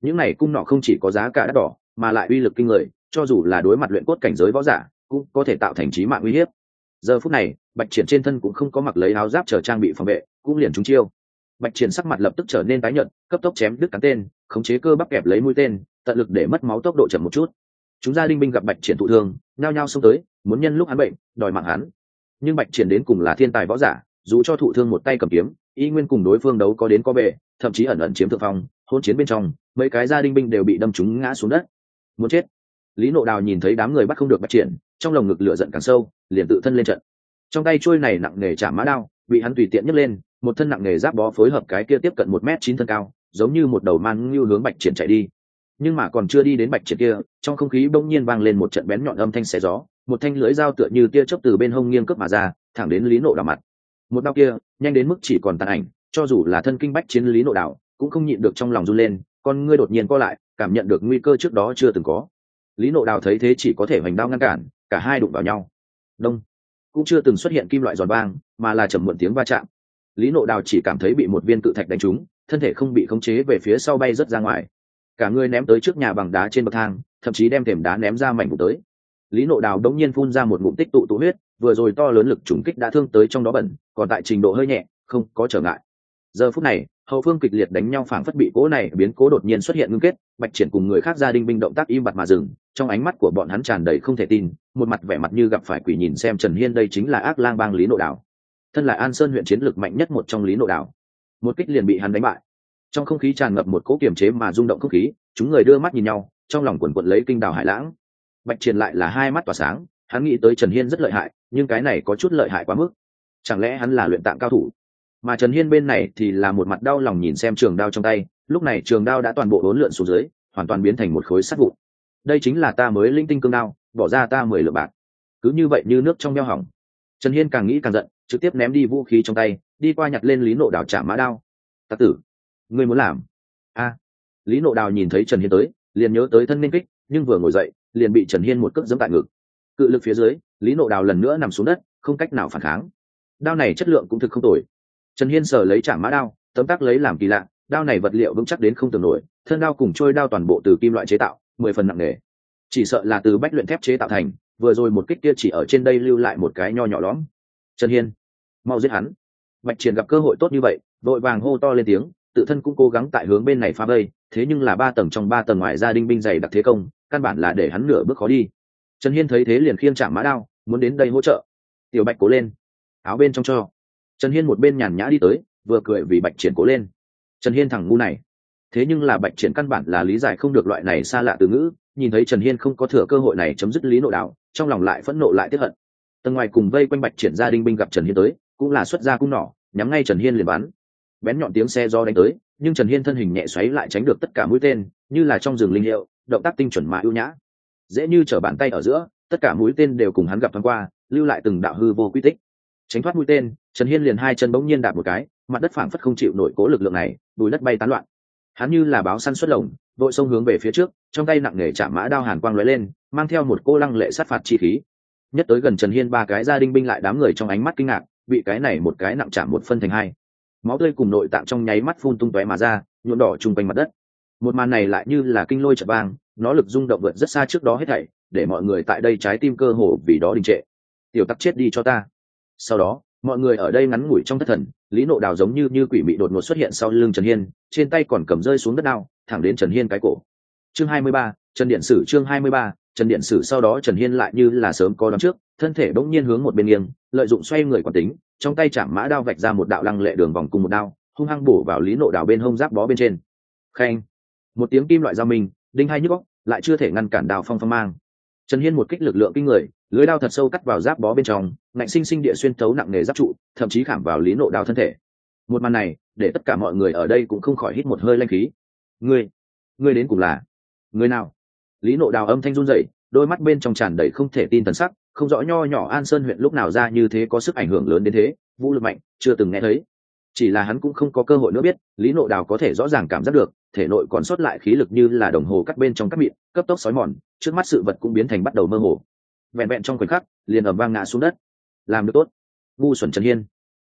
Những này cung nỏ không chỉ có giá cả đắt đỏ, mà lại uy lực kinh người, cho dù là đối mặt luyện cốt cảnh giới võ giả, cũng có thể tạo thành trí mạng uy hiếp giờ phút này, bạch triển trên thân cũng không có mặc lấy áo giáp chờ trang bị phòng vệ, cũng liền trúng chiêu. Bạch triển sắc mặt lập tức trở nên tái nhợt, cấp tốc chém đứt cắn tên, khống chế cơ bắp kẹp lấy mũi tên, tận lực để mất máu tốc độ chậm một chút. Chúng gia linh binh gặp bạch triển thụ thương, nhao nhao xông tới, muốn nhân lúc hắn bệnh, đòi mạng hắn. Nhưng bạch triển đến cùng là thiên tài võ giả, dù cho thụ thương một tay cầm kiếm, y nguyên cùng đối phương đấu có đến có bệ thậm chí ẩn ẩn chiếm thượng phong hôn chiến bên trong, mấy cái gia linh binh đều bị đâm trúng ngã xuống đất. Muốn chết. Lý nộ đào nhìn thấy đám người bắt không được bạch triển trong lồng ngực lửa giận càng sâu, liền tự thân lên trận. Trong tay trôi này nặng nề chạm mã đao, bị hắn tùy tiện nhấc lên, một thân nặng nề giáp bó phối hợp cái kia tiếp cận một m chín thân cao, giống như một đầu man ngưu hướng bạch triển chạy đi. Nhưng mà còn chưa đi đến bạch triển kia, trong không khí bỗng nhiên vang lên một trận bén nhọn âm thanh xé gió, một thanh lưỡi dao tựa như tia chớp từ bên hông nghiêng cướp mà ra, thẳng đến lý nộ đào mặt. Một đao kia, nhanh đến mức chỉ còn tàn ảnh, cho dù là thân kinh bách chiến lý nộ đảo, cũng không nhịn được trong lòng run lên, con ngươi đột nhiên co lại, cảm nhận được nguy cơ trước đó chưa từng có. Lý nộ đào thấy thế chỉ có thể hoành đao ngăn cản cả hai đụng vào nhau. Đông. Cũng chưa từng xuất hiện kim loại giòn vang, mà là chầm muộn tiếng va chạm. Lý nộ đào chỉ cảm thấy bị một viên cự thạch đánh trúng, thân thể không bị khống chế về phía sau bay rớt ra ngoài. Cả người ném tới trước nhà bằng đá trên bậc thang, thậm chí đem thềm đá ném ra mảnh vụ tới. Lý nộ đào đống nhiên phun ra một ngụm tích tụ tụ huyết, vừa rồi to lớn lực trùng kích đã thương tới trong đó bẩn, còn tại trình độ hơi nhẹ, không có trở ngại. Giờ phút này, hậu phương kịch liệt đánh nhau phảng phất bị cố này biến cố đột nhiên xuất hiện ngưng kết, bạch triển cùng người khác gia đình binh động tác im bặt mà dừng trong ánh mắt của bọn hắn tràn đầy không thể tin, một mặt vẻ mặt như gặp phải quỷ nhìn xem trần hiên đây chính là ác lang bang lý nộ đảo. Thân là an sơn huyện chiến lược mạnh nhất một trong lý nộ đảo. Một kích liền bị hắn đánh bại. Trong không khí tràn ngập một cỗ kiềm chế mà rung động không khí, chúng người đưa mắt nhìn nhau, trong lòng quần quận lấy kinh đào hải lãng. Bạch triển lại là hai mắt tỏa sáng, hắn nghĩ tới trần hiên rất lợi hại, nhưng cái này có chút lợi hại quá mức. Chẳng lẽ hắn là luyện tạng cao thủ? Mà trần hiên bên này thì là một mặt đau lòng nhìn xem trường đao trong tay, lúc này trường đao đã toàn bộ hỗn lượn xuống dưới, hoàn toàn biến thành một khối sắt vụn đây chính là ta mới linh tinh cương đao, bỏ ra ta mười lượng bạc. Cứ như vậy như nước trong đeo hỏng. Trần hiên càng nghĩ càng giận, trực tiếp ném đi vũ khí trong tay, đi qua nhặt lên lý nộ đào trả mã đao. Tạ tử, ngươi muốn làm? A. Lý nộ đào nhìn thấy trần hiên tới, liền nhớ tới thân nên kích, nhưng vừa ngồi dậy, liền bị trần hiên một cước dẫm tại ngực. Cự lực phía dưới, lý nộ đào lần nữa nằm xuống đất, không cách nào phản kháng. Đao này chất lượng cũng thực không tồi. Trần hiên sờ lấy trả mã đao, tấm tắc lấy làm kỳ lạ, đao này vật liệu vững chắc đến không tưởng nổi, thân đao cùng trôi đao toàn bộ từ kim loại chế tạo mười phần nặng nề. Chỉ sợ là từ bách luyện thép chế tạo thành, vừa rồi một kích kia chỉ ở trên đây lưu lại một cái nho nhỏ lõm. Trần hiên, mau giết hắn. Bạch triển gặp cơ hội tốt như vậy, vội vàng hô to lên tiếng, tự thân cũng cố gắng tại hướng bên này phá vây, thế nhưng là ba tầng trong ba tầng ngoài gia đình binh dày đặc thế công, căn bản là để hắn nửa bước khó đi. Trần hiên thấy thế liền khiêng chạm mã đao, muốn đến đây hỗ trợ. Tiểu bạch cố lên, áo bên trong cho. Trần hiên một bên nhàn nhã đi tới, vừa cười vì bạch triển cố lên. Trần hiên thẳng ngu này thế nhưng là bạch triển căn bản là lý giải không được loại này xa lạ từ ngữ, nhìn thấy trần hiên không có thừa cơ hội này chấm dứt lý nội đạo, trong lòng lại phẫn nộ lại tiếp hận. Tầng ngoài cùng vây quanh bạch triển gia đinh binh gặp trần hiên tới, cũng là xuất gia cung nỏ, nhắm ngay trần hiên liền bắn. Bén nhọn tiếng xe do đánh tới, nhưng trần hiên thân hình nhẹ xoáy lại tránh được tất cả mũi tên, như là trong rừng linh hiệu, động tác tinh chuẩn mà ưu nhã. Dễ như t bàn tay ở giữa, tất cả mũi tên đều cùng hắn gặp thoáng qua, lưu lại từng đạo hư vô quy tích. Tránh thoát mũi tên, trần hiên liền hai chân bỗng nhiên đạp một cái, mặt đất phảng phất không chịu nổi cố lực lượng này đùi đất bay tán loạn hắn như là báo săn xuất lồng vội sông hướng về phía trước, trong tay nặng nề chạm mã đao hàn quang lóe lên, mang theo một cô lăng lệ sát phạt chi khí. Nhất tới gần trần hiên ba cái gia đinh binh lại đám người trong ánh mắt kinh ngạc, bị cái này một cái nặng chạm một phân thành hai. Máu tươi cùng nội tạng trong nháy mắt phun tung tóe mà ra, nhuộm đỏ chung quanh mặt đất. Một màn này lại như là kinh lôi chập vang, nó lực rung động vượt rất xa trước đó hết thảy, để mọi người tại đây trái tim cơ hồ vì đó đình trệ. Tiểu tắc chết đi cho ta. Sau đó mọi người ở đây ngắn ngủi trong thất thần, lý nộ đào giống như như quỷ mị đột ngột xuất hiện sau lưng trần hiên, trên tay còn cầm rơi xuống đất đao, thẳng đến trần hiên cái cổ. Chương hai mươi ba, trần điện sử chương hai mươi ba, trần điện sử sau đó trần hiên lại như là sớm có đón trước, thân thể bỗng nhiên hướng một bên nghiêng, lợi dụng xoay người quản tính, trong tay chạm mã đao vạch ra một đạo lăng lệ đường vòng cùng một đao, hung hăng bổ vào lý nộ đào bên hông giáp bó bên trên. Khen. Một tiếng kim loại dao mình đinh hai nhức góc lại chưa thể ngăn cản đào phong phong mang trần hiên một kích lực lượng kinh người, lưới đao thật sâu cắt vào giáp bó bên trong, ngạnh sinh sinh địa xuyên thấu nặng nề giáp trụ, thậm chí khảm vào lý nộ đao thân thể. Một màn này, để tất cả mọi người ở đây cũng không khỏi hít một hơi lanh khí. Ngươi ngươi đến cùng là người nào? Lý nộ đào âm thanh run dậy đôi mắt bên trong tràn đầy không thể tin thần sắc, không rõ nho nhỏ an sơn huyện lúc nào ra như thế có sức ảnh hưởng lớn đến thế, vũ lực mạnh, chưa từng nghe thấy chỉ là hắn cũng không có cơ hội nữa biết, lý nộ đào có thể rõ ràng cảm giác được, thể nội còn sót lại khí lực như là đồng hồ cắt bên trong các miệng cấp tốc xói mòn, trước mắt sự vật cũng biến thành bắt đầu mơ hồ. Vẹn vẹn trong khoảnh khắc, liền ẩm vang ngã xuống đất. Làm được tốt. Ngu xuẩn trần hiên.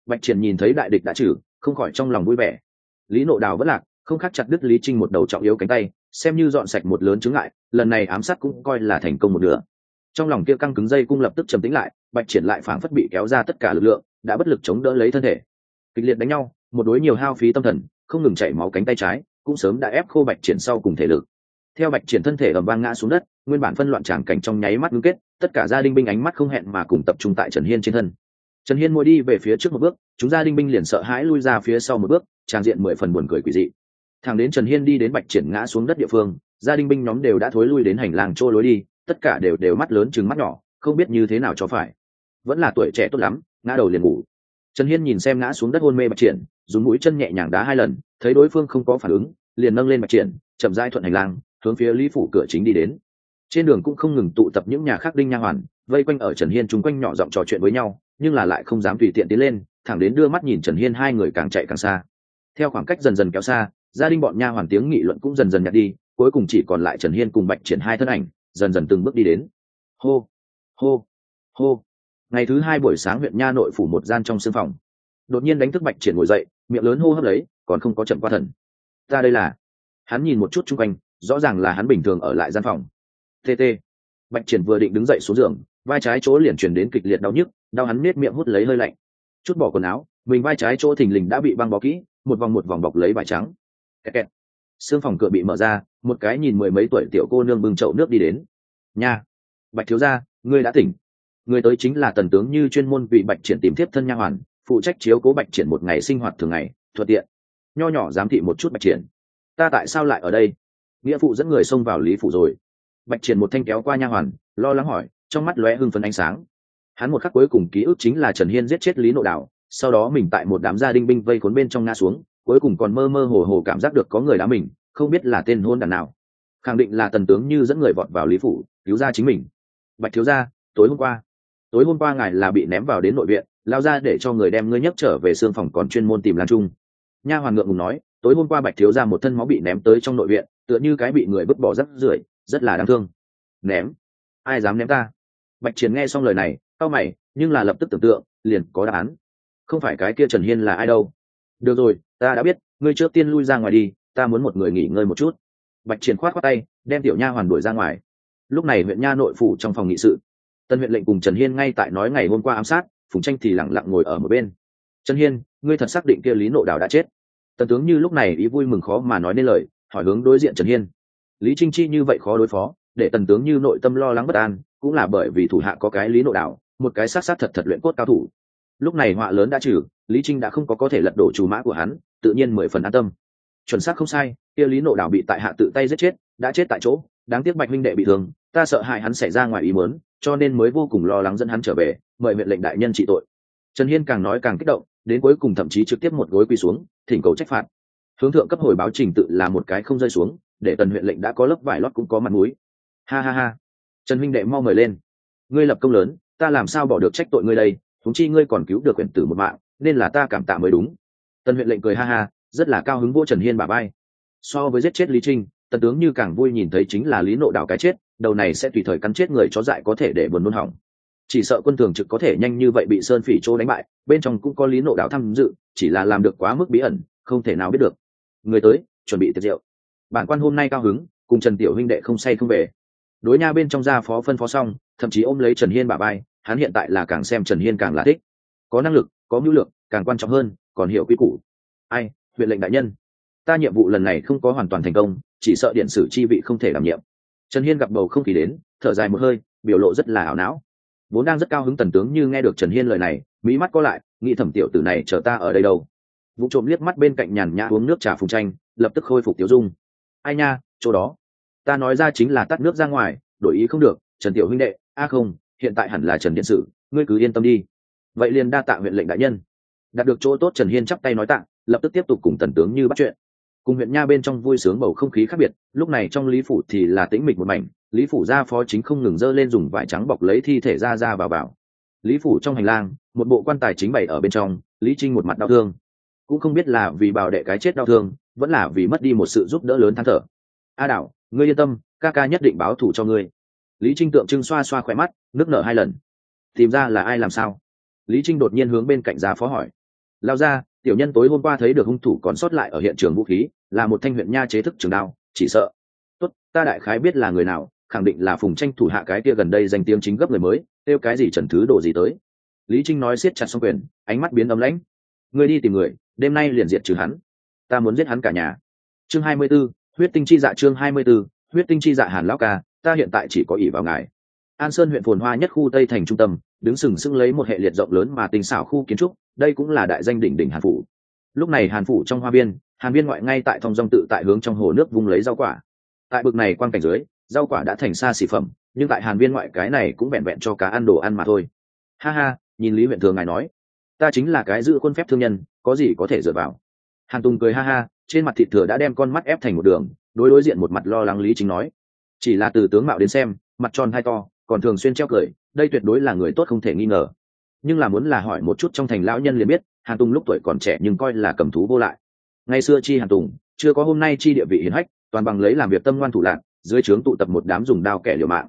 Bạch triển nhìn thấy đại địch đã trừ, không khỏi trong lòng vui vẻ. Lý nộ đào vẫn lạc, không khác chặt đứt lý trinh một đầu trọng yếu cánh tay, xem như dọn sạch một lớn chướng ngại, lần này ám sát cũng coi là thành công một nửa. Trong lòng kia căng cứng dây cung lập tức trầm tĩnh lại, bạch triển lại phảng phất bị kéo ra tất cả lực lượng, đã bất lực chống đỡ lấy thân thể kịch liệt đánh nhau, một đối nhiều hao phí tâm thần, không ngừng chảy máu cánh tay trái, cũng sớm đã ép khô bạch triển sau cùng thể lực. Theo bạch triển thân thể ầm vang ngã xuống đất, nguyên bản phân loạn tràng cảnh trong nháy mắt ngưng kết, tất cả gia đình binh ánh mắt không hẹn mà cùng tập trung tại trần hiên trên thân. Trần hiên mỗi đi về phía trước một bước, chúng gia đình binh liền sợ hãi lui ra phía sau một bước tràng diện mười phần buồn cười quỷ dị. Thằng đến trần hiên đi đến bạch triển ngã xuống đất địa phương, gia đình binh nhóm đều đã thối lui đến hành lang trôi lối đi, tất cả đều đều mắt lớn chừng mắt nhỏ, không biết như thế nào cho phải. Vẫn là tuổi trẻ tốt lắm, ngã đầu liền ngủ trần hiên nhìn xem ngã xuống đất hôn mê bạch triển, dùng mũi chân nhẹ nhàng đá hai lần, thấy đối phương không có phản ứng, liền nâng lên bạch triển, chậm rãi thuận hành lang, hướng phía lý phủ cửa chính đi đến. Trên đường cũng không ngừng tụ tập những nhà khác đinh nha hoàn, vây quanh ở trần hiên chung quanh nhỏ giọng trò chuyện với nhau, nhưng là lại không dám tùy tiện tiến lên, thẳng đến đưa mắt nhìn trần hiên hai người càng chạy càng xa. Theo khoảng cách dần dần kéo xa, gia đình bọn nha hoàn tiếng nghị luận cũng dần dần nhạt đi, cuối cùng chỉ còn lại trần hiên cùng bạch triển hai thân ảnh, dần dần từng bước đi đến. Hô hô hô ngày thứ hai buổi sáng huyện nha nội phủ một gian trong sương phòng. Đột nhiên đánh thức bạch triển ngồi dậy, miệng lớn hô hấp lấy, còn không có chậm qua thần. Ta đây là? Hắn nhìn một chút chung quanh, rõ ràng là hắn bình thường ở lại gian phòng. Tt bạch triển vừa định đứng dậy xuống giường, vai trái chỗ liền chuyển đến kịch liệt đau nhức, đau hắn nết miệng hút lấy hơi lạnh. Chút bỏ quần áo, mình vai trái chỗ thình lình đã bị băng bó kỹ, một vòng một vòng bọc lấy vải trắng. Kẹt kẹt. xương phòng cửa bị mở ra, một cái nhìn mười mấy tuổi tiểu cô nương bưng chậu nước đi đến. Nha. Bạch thiếu gia, ngươi đã tỉnh người tới chính là tần tướng như chuyên môn vị bạch triển tìm tiếp thân nha hoàn, phụ trách chiếu cố bạch triển một ngày sinh hoạt thường ngày, thuận tiện. Nho nhỏ giám thị một chút bạch triển. Ta tại sao lại ở đây? Nghĩa phụ dẫn người xông vào lý phủ rồi. Bạch triển một thanh kéo qua nha hoàn, lo lắng hỏi, trong mắt lóe hưng phấn ánh sáng. Hắn một khắc cuối cùng ký ức chính là trần hiên giết chết lý nội đạo, sau đó mình tại một đám gia đình binh vây khốn bên trong nga xuống, cuối cùng còn mơ mơ hồ hồ cảm giác được có người đá mình, không biết là tên hôn đàn nào. Khẳng định là tần tướng như dẫn người vọt vào lý phủ, cứu ra chính mình. Bạch thiếu gia, tối hôm qua tối hôm qua ngài là bị ném vào đến nội viện, lao ra để cho người đem ngươi nhấc trở về xương phòng còn chuyên môn tìm lan trung. Nha hoàn ngượng ngùng nói, tối hôm qua bạch thiếu ra một thân máu bị ném tới trong nội viện, tựa như cái bị người vứt bỏ rắc rưởi, rất là đáng thương. Ném? Ai dám ném ta? Bạch triển nghe xong lời này, cau mày, nhưng là lập tức tưởng tượng, liền có đáp án. Không phải cái kia trần hiên là ai đâu. Được rồi, ta đã biết, ngươi trước tiên lui ra ngoài đi, ta muốn một người nghỉ ngơi một chút. Bạch triển khoát khoát tay, đem tiểu nha hoàn đuổi ra ngoài. Lúc này huyện nha nội phủ trong phòng nghị sự tân huyện lệnh cùng trần hiên ngay tại nói ngày hôm qua ám sát, phùng tranh thì lẳng lặng ngồi ở một bên. Trần hiên, ngươi thật xác định kia lý nộ đào đã chết? Tần tướng như lúc này ý vui mừng khó mà nói nên lời, hỏi hướng đối diện trần hiên. Lý trinh chi như vậy khó đối phó, để tần tướng như nội tâm lo lắng bất an, cũng là bởi vì thủ hạ có cái lý nộ đảo một cái sát sát thật thật luyện cốt cao thủ. Lúc này họa lớn đã trừ, lý trinh đã không có có thể lật đổ chủ mã của hắn, tự nhiên mười phần an tâm. Chuẩn xác không sai, kia lý nộ đảo bị tại hạ tự tay giết chết, đã chết tại chỗ, đáng tiếc bạch minh đệ bị thương ta sợ hại hắn xảy ra ngoài ý muốn, cho nên mới vô cùng lo lắng dẫn hắn trở về mời huyện lệnh đại nhân trị tội. Trần hiên càng nói càng kích động đến cuối cùng thậm chí trực tiếp một gối quỳ xuống thỉnh cầu trách phạt. Hướng thượng cấp hồi báo trình tự là một cái không rơi xuống để tần huyện lệnh đã có lớp vải lót cũng có mặt mũi. Ha ha ha. Trần huynh đệ mau mời lên. Ngươi lập công lớn ta làm sao bỏ được trách tội ngươi đây? Thúng chi ngươi còn cứu được quyền tử một mạng nên là ta cảm tạ mới đúng. Tần huyện lệnh cười ha ha rất là cao hứng vô trần hiên bà bay so với giết chết lý trinh tần tướng như càng vui nhìn thấy chính là lý nộ đảo cái chết đầu này sẽ tùy thời cắn chết người chó dại có thể để buồn nôn hỏng. Chỉ sợ quân thường trực có thể nhanh như vậy bị sơn phỉ chỗ đánh bại bên trong cũng có lý nộ đảo tham dự chỉ là làm được quá mức bí ẩn không thể nào biết được. Người tới chuẩn bị tiệc rượu. Bản quan hôm nay cao hứng cùng trần tiểu huynh đệ không say không về. Đối nha bên trong gia phó phân phó xong thậm chí ôm lấy trần hiên bà bay hắn hiện tại là càng xem trần hiên càng là thích. Có năng lực có mưu lực, càng quan trọng hơn còn hiểu quy củ. Ai huyện lệnh đại nhân ta nhiệm vụ lần này không có hoàn toàn thành công chỉ sợ điện sử chi vị không thể đảm nhiệm trần hiên gặp bầu không khí đến, thở dài một hơi, biểu lộ rất là ảo não. Vốn đang rất cao hứng tần tướng như nghe được trần hiên lời này, mỹ mắt có lại, nghĩ thẩm tiểu tử này chờ ta ở đây đâu. Vụ trộm liếc mắt bên cạnh nhàn nhã uống nước trà phùng tranh lập tức khôi phục tiểu dung. Ai nha, chỗ đó. Ta nói ra chính là tắt nước ra ngoài, đổi ý không được, trần tiểu huynh đệ. A không, hiện tại hẳn là trần điện sự ngươi cứ yên tâm đi. Vậy liền đa tạ huyện lệnh đại nhân. Đạt được chỗ tốt trần hiên chắp tay nói tạ, lập tức tiếp tục cùng tần tướng như bắt chuyện cùng huyện nha bên trong vui sướng bầu không khí khác biệt, lúc này trong lý phủ thì là tĩnh mịch một mảnh, lý phủ gia phó chính không ngừng dơ lên dùng vải trắng bọc lấy thi thể ra ra vào vào. Lý phủ trong hành lang, một bộ quan tài chính bày ở bên trong, lý trinh một mặt đau thương. Cũng không biết là vì bảo đệ cái chết đau thương, vẫn là vì mất đi một sự giúp đỡ lớn than thở. A đạo, ngươi yên tâm, ca ca nhất định báo thù cho ngươi. Lý trinh tượng trưng xoa xoa khỏe mắt, nước nở hai lần. Tìm ra là ai làm sao? Lý trinh đột nhiên hướng bên cạnh gia phó hỏi. Lao ra tiểu nhân tối hôm qua thấy được hung thủ còn sót lại ở hiện trường vũ khí là một thanh huyện nha chế thức trường đao chỉ sợ. Tốt ta đại khái biết là người nào khẳng định là phùng tranh thủ hạ cái kia gần đây danh tiếng chính gấp người mới kêu cái gì trần thứ đồ gì tới. Lý trinh nói siết chặt xong quyền ánh mắt biến ấm lãnh. Ngươi đi tìm người đêm nay liền diệt trừ hắn. Ta muốn giết hắn cả nhà. Chương hai mươi 24, huyết tinh chi dạ chương hai mươi 24, huyết tinh chi dạ hàn lão ca ta hiện tại chỉ có ỷ vào ngài. An sơn huyện phồn hoa nhất khu tây thành trung tâm đứng sừng sững lấy một hệ liệt rộng lớn mà tinh xảo khu kiến trúc đây cũng là đại danh đỉnh đỉnh hàn phủ. Lúc này hàn phủ trong hoa biên hàn Viên ngoại ngay tại thong dong tự tại hướng trong hồ nước vung lấy rau quả. Tại bực này quan cảnh dưới, rau quả đã thành xa xỉ phẩm, nhưng tại hàn Viên ngoại cái này cũng vẹn vẹn cho cá ăn đồ ăn mà thôi. Ha ha, nhìn lý huyện thường ngài nói, ta chính là cái giữ khuôn phép thương nhân, có gì có thể dựa vào? Hàn tùng cười ha ha, trên mặt thịt thừa đã đem con mắt ép thành một đường, đối đối diện một mặt lo lắng lý chính nói, chỉ là từ tướng mạo đến xem, mặt tròn hai to, còn thường xuyên treo cười, đây tuyệt đối là người tốt không thể nghi ngờ. Nhưng là muốn là hỏi một chút trong thành lão nhân liền biết, hàn tùng lúc tuổi còn trẻ nhưng coi là cầm thú vô lại ngày xưa chi hàn tùng, chưa có hôm nay chi địa vị hiển hách, toàn bằng lấy làm việc tâm ngoan thủ lạc dưới trướng tụ tập một đám dùng đao kẻ liều mạng.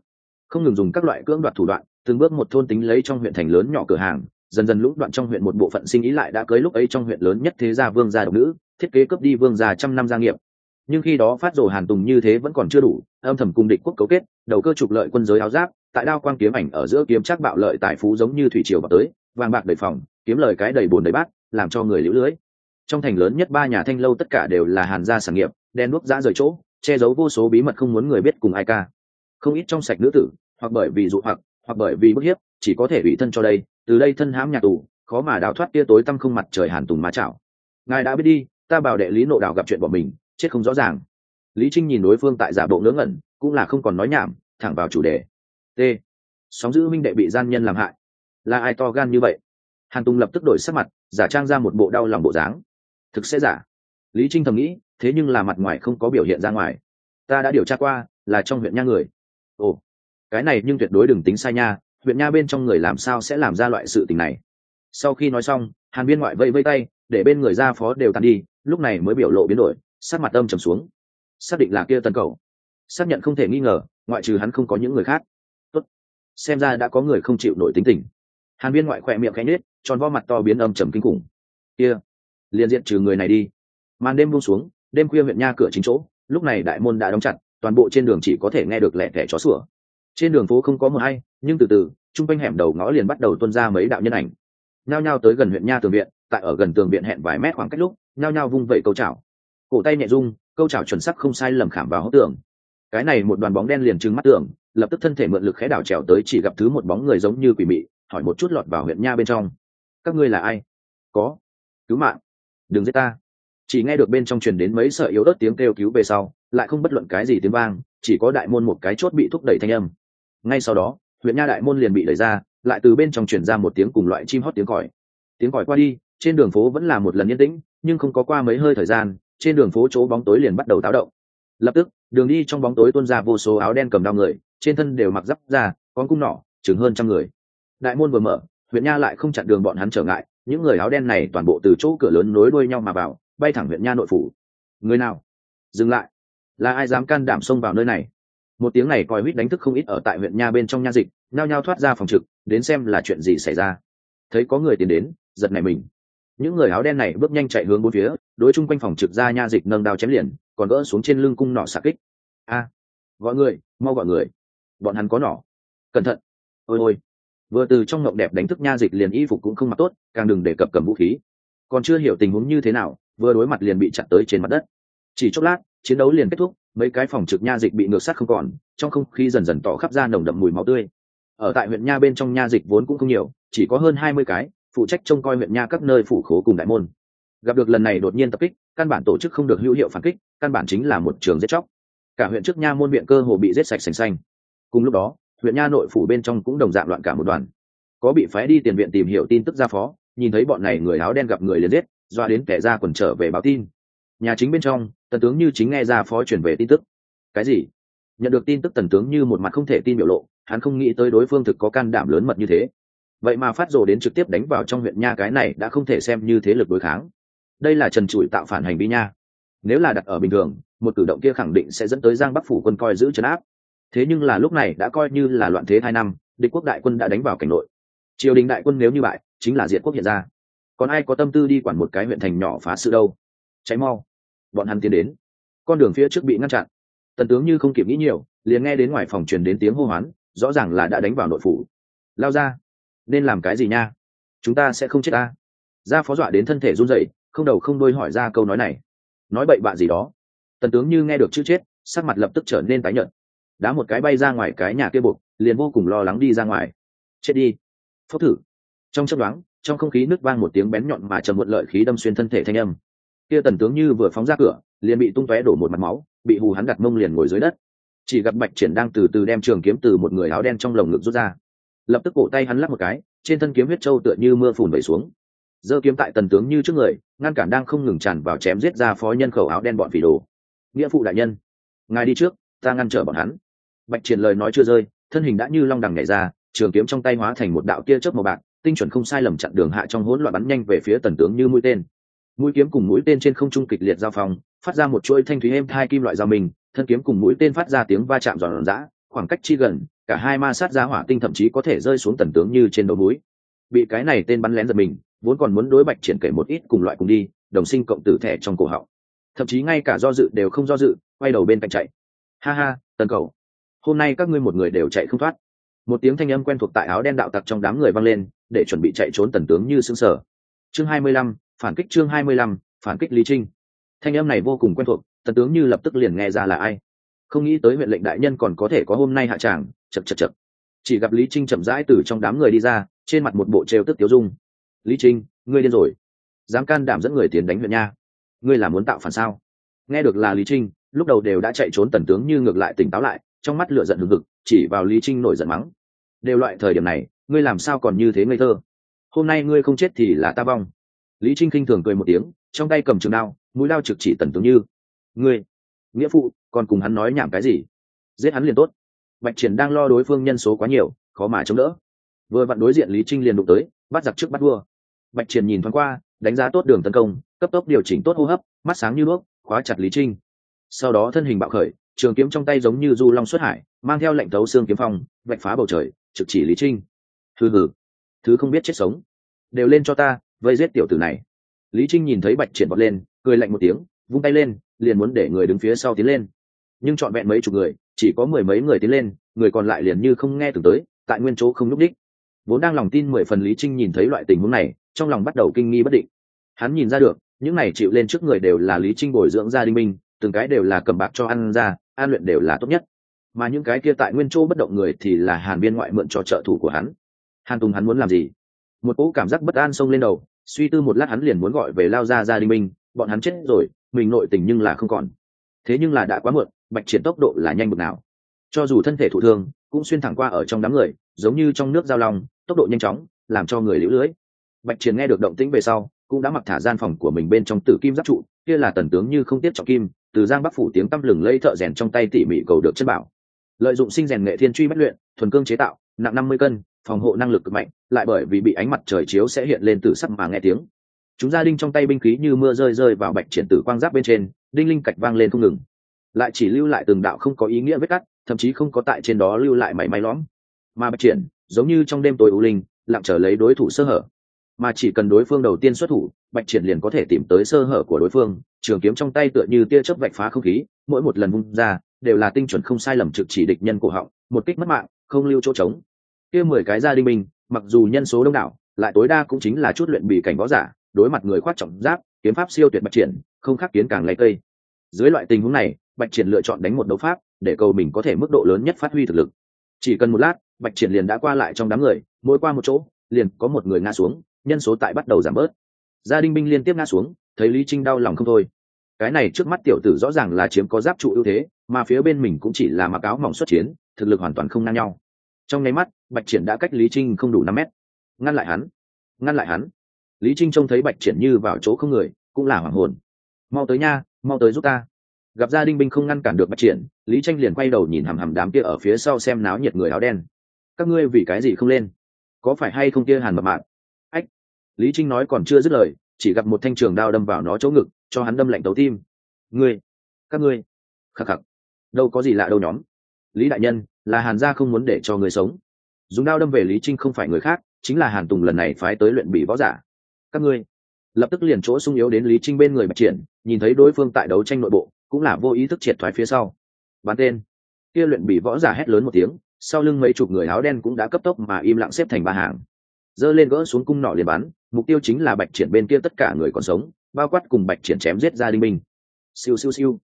Không ngừng dùng các loại cưỡng đoạt thủ đoạn, từng bước một thôn tính lấy trong huyện thành lớn nhỏ cửa hàng, dần dần lũng đoạn trong huyện một bộ phận sinh ý lại đã cưới lúc ấy trong huyện lớn nhất thế gia vương gia độc nữ, thiết kế cướp đi vương gia trăm năm gia nghiệp. Nhưng khi đó phát rồ hàn tùng như thế vẫn còn chưa đủ, âm thầm cùng địch quốc cấu kết, đầu cơ trục lợi quân giới áo giáp, tại đao quang kiếm ảnh ở giữa kiếm chắc bạo lợi tài phú giống như thủy triều vào tới, vàng bạc đầy phòng, kiếm lời cái đầy bồn đầy bát, làm cho người liễu lưới trong thành lớn nhất ba nhà thanh lâu tất cả đều là hàn gia sản nghiệp, đen đuốc giã rời chỗ, che giấu vô số bí mật không muốn người biết cùng ai ca. Không ít trong sạch nữ tử, hoặc bởi vì dụ hoặc hoặc bởi vì bức hiếp, chỉ có thể bị thân cho đây, từ đây thân hãm nhà tù, khó mà đào thoát tia tối tăm không mặt trời hàn tùng má chảo. Ngài đã biết đi, ta bảo đệ lý nộ đào gặp chuyện bọn mình, chết không rõ ràng. Lý trinh nhìn đối phương tại giả bộ ngớ ngẩn, cũng là không còn nói nhảm, thẳng vào chủ đề. T. Sóng giữ minh đệ bị gian nhân làm hại. Là ai to gan như vậy? Hàn tùng lập tức đổi sắc mặt, giả trang ra một bộ đau lòng bộ dáng thực sẽ giả. Lý trinh thầm nghĩ, thế nhưng là mặt ngoài không có biểu hiện ra ngoài. Ta đã điều tra qua, là trong huyện nha người. Ồ, cái này nhưng tuyệt đối đừng tính sai nha, huyện nha bên trong người làm sao sẽ làm ra loại sự tình này? Sau khi nói xong, hàn biên ngoại vây vây tay, để bên người ra phó đều tàn đi, lúc này mới biểu lộ biến đổi sát mặt âm trầm xuống. Xác định là kia tân cầu. Xác nhận không thể nghi ngờ, ngoại trừ hắn không có những người khác. Tốt. xem ra đã có người không chịu nổi tính tình. Hàn biên ngoại khỏe miệng khẽ nhết tròn vo mặt to biến âm trầm kinh khủng. Kia liền diện trừ người này đi. Màn đêm buông xuống, đêm khuya huyện nha cửa chính chỗ, lúc này đại môn đã đóng chặt, toàn bộ trên đường chỉ có thể nghe được lẻ tẻ chó sủa. Trên đường phố không có mờ hay, nhưng từ từ, chung quanh hẻm đầu ngõ liền bắt đầu tuân ra mấy đạo nhân ảnh. Nhao nhao tới gần huyện nha tường viện, tại ở gần tường viện hẹn vài mét khoảng cách lúc, nhao nhao vung vẩy câu chảo. Cổ tay nhẹ rung, câu chảo chuẩn sắc không sai lầm khảm vào hốc tường. Cái này một đoàn bóng đen liền trừng mắt tường, lập tức thân thể mượn lực khẽ đảo trèo tới chỉ gặp thứ một bóng người giống như quỷ mị, hỏi một chút lọt vào huyện nha bên trong. Các ngươi là ai? Có. Cứu mạng đừng giết ta. Chỉ nghe được bên trong truyền đến mấy sợi yếu ớt tiếng kêu cứu về sau, lại không bất luận cái gì tiếng vang, chỉ có đại môn một cái chốt bị thúc đẩy thanh âm. Ngay sau đó, huyện nha đại môn liền bị đẩy ra, lại từ bên trong truyền ra một tiếng cùng loại chim hót tiếng còi. Tiếng còi qua đi, trên đường phố vẫn là một lần yên tĩnh, nhưng không có qua mấy hơi thời gian, trên đường phố chỗ bóng tối liền bắt đầu táo động. Lập tức, đường đi trong bóng tối tuôn ra vô số áo đen cầm đao người, trên thân đều mặc giáp ra con cung nỏ, chừng hơn trăm người. Đại môn vừa mở, huyện nha lại không chặn đường bọn hắn trở ngại những người áo đen này toàn bộ từ chỗ cửa lớn nối đuôi nhau mà vào, bay thẳng huyện nha nội phủ. Người nào? Dừng lại. Là ai dám can đảm xông vào nơi này? Một tiếng này coi huýt đánh thức không ít ở tại huyện nha bên trong nha dịch, nhao nhao thoát ra phòng trực, đến xem là chuyện gì xảy ra. Thấy có người tiến đến, giật nảy mình. Những người áo đen này bước nhanh chạy hướng bốn phía, đối chung quanh phòng trực ra nha dịch nâng đao chém liền, còn gỡ xuống trên lưng cung nỏ xạ kích. A! Gọi người, mau gọi người. Bọn hắn có nỏ. Cẩn thận. Ôi ôi vừa từ trong ngộng đẹp đánh thức nha dịch liền y phục cũng không mặc tốt, càng đừng để cập cầm vũ khí. Còn chưa hiểu tình huống như thế nào, vừa đối mặt liền bị chặt tới trên mặt đất. Chỉ chốc lát, chiến đấu liền kết thúc, mấy cái phòng trực nha dịch bị ngược sát không còn, trong không khí dần dần tỏ khắp ra nồng đậm mùi máu tươi. Ở tại huyện nha bên trong nha dịch vốn cũng không nhiều, chỉ có hơn hai mươi cái, phụ trách trông coi huyện nha các nơi phủ khố cùng đại môn. Gặp được lần này đột nhiên tập kích, căn bản tổ chức không được hữu hiệu phản kích, căn bản chính là một trường giết chóc. Cả huyện trước nha môn viện cơ hồ bị giết sạch sành xanh. Cùng lúc đó huyện nha nội phủ bên trong cũng đồng dạng loạn cả một đoàn. Có bị phái đi tiền viện tìm hiểu tin tức ra phó, nhìn thấy bọn này người áo đen gặp người liền giết, doa đến kẻ ra quần trở về báo tin. Nhà chính bên trong, tần tướng như chính nghe ra phó chuyển về tin tức. Cái gì? Nhận được tin tức tần tướng như một mặt không thể tin biểu lộ, hắn không nghĩ tới đối phương thực có can đảm lớn mật như thế. Vậy mà phát rồ đến trực tiếp đánh vào trong huyện nha cái này đã không thể xem như thế lực đối kháng. Đây là trần trụi tạo phản hành vi nha. Nếu là đặt ở bình thường, một cử động kia khẳng định sẽ dẫn tới giang bắc phủ quân coi giữ trấn áp thế nhưng là lúc này đã coi như là loạn thế hai năm, địch quốc đại quân đã đánh vào cảnh nội. Triều đình đại quân nếu như bại, chính là diệt quốc hiện ra. Còn ai có tâm tư đi quản một cái huyện thành nhỏ phá sự đâu? Cháy mau. Bọn hắn tiến đến. Con đường phía trước bị ngăn chặn. Tần tướng như không kịp nghĩ nhiều, liền nghe đến ngoài phòng truyền đến tiếng hô hoán, rõ ràng là đã đánh vào nội phủ. Lao ra. Nên làm cái gì nha? Chúng ta sẽ không chết ta. Ra phó dọa đến thân thể run rẩy, không đầu không đôi hỏi ra câu nói này. Nói bậy bạ gì đó. Tần tướng như nghe được chữ chết, sắc mặt lập tức trở nên tái nhợt đá một cái bay ra ngoài cái nhà kia buộc, liền vô cùng lo lắng đi ra ngoài. Chết đi. Phốc thử. Trong chấp đoán trong không khí nước vang một tiếng bén nhọn mà trầm một lợi khí đâm xuyên thân thể thanh âm. Kia tần tướng như vừa phóng ra cửa, liền bị tung tóe đổ một mặt máu, bị hù hắn đặt mông liền ngồi dưới đất. Chỉ gặp bạch triển đang từ từ đem trường kiếm từ một người áo đen trong lồng ngực rút ra. Lập tức cổ tay hắn lắp một cái, trên thân kiếm huyết trâu tựa như mưa phùn vẩy xuống. Giơ kiếm tại tần tướng như trước người, ngăn cản đang không ngừng tràn vào chém giết ra phó nhân khẩu áo đen bọn phỉ đồ. Nghĩa phụ đại nhân, ngài đi trước, ta ngăn trở bọn hắn bạch triển lời nói chưa rơi, thân hình đã như long đằng nhảy ra, trường kiếm trong tay hóa thành một đạo tia chớp màu bạc, tinh chuẩn không sai lầm chặn đường hạ trong hỗn loạn bắn nhanh về phía tần tướng như mũi tên. Mũi kiếm cùng mũi tên trên không trung kịch liệt giao phong, phát ra một chuỗi thanh thúy êm hai kim loại giao mình thân kiếm cùng mũi tên phát ra tiếng va chạm giòn giã, khoảng cách chi gần, cả hai ma sát ra hỏa tinh thậm chí có thể rơi xuống tần tướng như trên đầu núi. Bị cái này tên bắn lén giật mình, vốn còn muốn đối bạch triển kể một ít cùng loại cùng đi, đồng sinh cộng tử thẻ trong cổ họng. Thậm chí ngay cả do dự đều không do dự, quay đầu bên cạnh chạy. Ha ha, tần cầu hôm nay các ngươi một người đều chạy không thoát. Một tiếng thanh âm quen thuộc tại áo đen đạo tặc trong đám người vang lên, để chuẩn bị chạy trốn tần tướng như xương sở chương hai mươi lăm, phản kích chương hai mươi lăm, phản kích lý trinh. Thanh âm này vô cùng quen thuộc, tần tướng như lập tức liền nghe ra là ai. Không nghĩ tới huyện lệnh đại nhân còn có thể có hôm nay hạ tràng chật chật chật chỉ gặp lý trinh chậm rãi từ trong đám người đi ra, trên mặt một bộ trêu tức tiêu dung. Lý trinh, ngươi điên rồi. Dám can đảm dẫn người tiến đánh huyện nha. Ngươi là muốn tạo phản sao? Nghe được là lý trinh, lúc đầu đều đã chạy trốn tần tướng như ngược lại tỉnh táo lại trong mắt lửa giận hừng hực, chỉ vào lý trinh nổi giận mắng. Đều loại thời điểm này, ngươi làm sao còn như thế ngây thơ? Hôm nay ngươi không chết thì là ta vong. Lý trinh khinh thường cười một tiếng, trong tay cầm trường đao, mũi đao trực chỉ tần tướng như, ngươi, nghĩa phụ, còn cùng hắn nói nhảm cái gì? Giết hắn liền tốt. Bạch triển đang lo đối phương nhân số quá nhiều, khó mà chống đỡ. Vừa vặn đối diện lý trinh liền đụng tới, bắt giặc trước bắt vua. Bạch triển nhìn thoáng qua, đánh giá tốt đường tấn công, cấp tốc điều chỉnh tốt hô hấp, mắt sáng như đuốc khóa chặt lý trinh. Sau đó thân hình bạo khởi trường kiếm trong tay giống như du long xuất hải, mang theo lệnh tấu xương kiếm phong, vạch phá bầu trời, trực chỉ lý trinh. Thư hử thứ không biết chết sống. Đều lên cho ta, vây giết tiểu tử này. Lý trinh nhìn thấy bạch triển vọt lên, cười lạnh một tiếng, vung tay lên, liền muốn để người đứng phía sau tiến lên. Nhưng chọn vẹn mấy chục người, chỉ có mười mấy người tiến lên, người còn lại liền như không nghe từng tới, tại nguyên chỗ không n ú c đích vốn đang lòng tin mười phần lý trinh nhìn thấy loại tình huống này, trong lòng bắt đầu kinh nghi bất định. Hắn nhìn ra được, những này chịu lên trước người đều là lý trinh bồi dưỡng gia đình minh từng cái đều là cầm bạc cho ăn ra, an luyện đều là tốt nhất. Mà những cái kia tại nguyên chỗ bất động người thì là hàn biên ngoại mượn cho trợ thủ của hắn. Hàn tùng hắn muốn làm gì? Một cỗ cảm giác bất an xông lên đầu, suy tư một lát hắn liền muốn gọi về lao ra gia đình minh, bọn hắn chết rồi, mình nội tình nhưng là không còn. Thế nhưng là đã quá muộn, bạch triển tốc độ là nhanh bực nào. Cho dù thân thể thụ thương, cũng xuyên thẳng qua ở trong đám người, giống như trong nước giao long, tốc độ nhanh chóng, làm cho người liễu lưới. Bạch triển nghe được động tĩnh về sau, cũng đã mặc thả gian phòng của mình bên trong tử kim giáp trụ, kia là tần tướng như không tiếp trọng kim từ giang bắc phủ tiếng tăm lừng lây thợ rèn trong tay tỉ mỉ cầu được chất bảo. Lợi dụng sinh rèn nghệ thiên truy bất luyện, thuần cương chế tạo, nặng năm mươi cân, phòng hộ năng lực cực mạnh, lại bởi vì bị ánh mặt trời chiếu sẽ hiện lên từ sắc mà nghe tiếng. Chúng gia đinh trong tay binh khí như mưa rơi rơi vào bạch triển tử quang giáp bên trên, đinh linh cạch vang lên không ngừng. Lại chỉ lưu lại từng đạo không có ý nghĩa vết cắt, thậm chí không có tại trên đó lưu lại mảy may lõm. Mà bạch triển, giống như trong đêm tối u linh, lặng trở lấy đối thủ sơ hở mà chỉ cần đối phương đầu tiên xuất thủ bạch triển liền có thể tìm tới sơ hở của đối phương. Trường kiếm trong tay tựa như tia chớp vạch phá không khí mỗi một lần vung ra đều là tinh chuẩn không sai lầm trực chỉ địch nhân cổ họng một kích mất mạng không lưu chỗ trống. Kia mười cái gia đình mình, mặc dù nhân số đông đảo lại tối đa cũng chính là chút luyện bị cảnh võ giả đối mặt người khoát trọng giáp kiếm pháp siêu tuyệt bạch triển không khác kiến càng lấy cây. Dưới loại tình huống này bạch triển lựa chọn đánh một đấu pháp để cầu mình có thể mức độ lớn nhất phát huy thực lực. Chỉ cần một lát bạch triển liền đã qua lại trong đám người mỗi qua một chỗ liền có một người ngã xuống nhân số tại bắt đầu giảm bớt. Gia đình binh liên tiếp ngã xuống, thấy lý trinh đau lòng không thôi. Cái này trước mắt tiểu tử rõ ràng là chiếm có giáp trụ ưu thế, mà phía bên mình cũng chỉ là mặc áo mỏng xuất chiến, thực lực hoàn toàn không ngang nhau. Trong nháy mắt, bạch triển đã cách lý trinh không đủ năm mét. Ngăn lại hắn, ngăn lại hắn. Lý trinh trông thấy bạch triển như vào chỗ không người, cũng là hoảng hồn. Mau tới nha, mau tới giúp ta. Gặp gia đình binh không ngăn cản được bạch triển, lý tranh liền quay đầu nhìn hằm hằm đám kia ở phía sau xem náo nhiệt người áo đen. Các ngươi vì cái gì không lên? Có phải hay không kia hàn mập mạng lý trinh nói còn chưa dứt lời, chỉ gặp một thanh trường đao đâm vào nó chỗ ngực, cho hắn đâm lạnh tấu tim. Ngươi, các ngươi. Khắc khắc, đâu có gì lạ đâu nhóm. Lý đại nhân, là hàn gia không muốn để cho người sống. Dùng đao đâm về lý trinh không phải người khác, chính là hàn tùng lần này phái tới luyện bị võ giả. Các ngươi. Lập tức liền chỗ sung yếu đến lý trinh bên người bạch triển, nhìn thấy đối phương tại đấu tranh nội bộ, cũng là vô ý thức triệt thoái phía sau. Bán tên. Kia luyện bị võ giả hét lớn một tiếng, sau lưng mấy chục người áo đen cũng đã cấp tốc mà im lặng xếp thành ba hàng. Giơ lên gỡ xuống cung nỏ liền bắn mục tiêu chính là bạch triển bên kia tất cả người còn sống bao quát cùng bạch triển chém giết ra đinh minh siêu siêu siêu.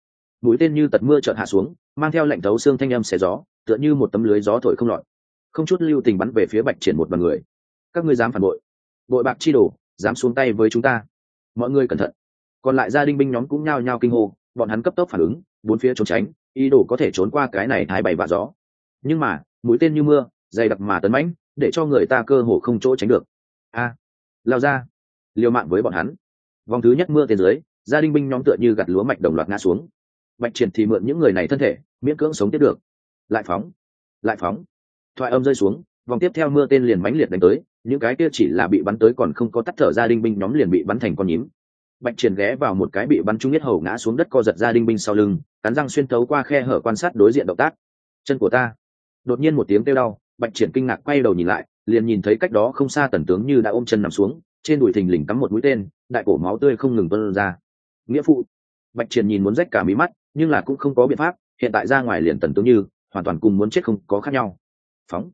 Mũi tên như tật mưa chợt hạ xuống mang theo lệnh thấu xương thanh âm xé gió tựa như một tấm lưới gió thổi không lọt. Không chút lưu tình bắn về phía bạch triển một bằng người. Các ngươi dám phản bội. Bội bạc chi đồ, dám xuống tay với chúng ta. Mọi người cẩn thận. Còn lại gia đình binh nhóm cũng nhao nhao kinh hô bọn hắn cấp tốc phản ứng bốn phía trốn tránh ý đồ có thể trốn qua cái này thái bày vạ gió. Nhưng mà mũi tên như mưa dày đặc mà tấn mãnh để cho người ta cơ hồ không chỗ tránh được. A lao ra, liều mạng với bọn hắn. Vòng thứ nhất mưa tên dưới gia đình binh nhóm tựa như gặt lúa mạch đồng loạt ngã xuống. Bạch triển thì mượn những người này thân thể, miễn cưỡng sống tiếp được. Lại phóng lại phóng. Thoại âm rơi xuống, vòng tiếp theo mưa tên liền mãnh liệt đánh tới. Những cái kia chỉ là bị bắn tới còn không có tắt thở gia đình binh nhóm liền bị bắn thành con nhím. Bạch triển ghé vào một cái bị bắn trúng nhất hầu ngã xuống đất co giật gia đình binh sau lưng, cắn răng xuyên thấu qua khe hở quan sát đối diện động tác. Chân của ta. Đột nhiên một tiếng kêu đau, bạch triển kinh ngạc quay đầu nhìn lại liền nhìn thấy cách đó không xa tần tướng như đã ôm chân nằm xuống, trên đùi thình lình cắm một mũi tên, đại cổ máu tươi không ngừng tuôn ra. Nghĩa phụ. Bạch triển nhìn muốn rách cả mí mắt, nhưng là cũng không có biện pháp, hiện tại ra ngoài liền tần tướng như, hoàn toàn cùng muốn chết không có khác nhau. Phóng.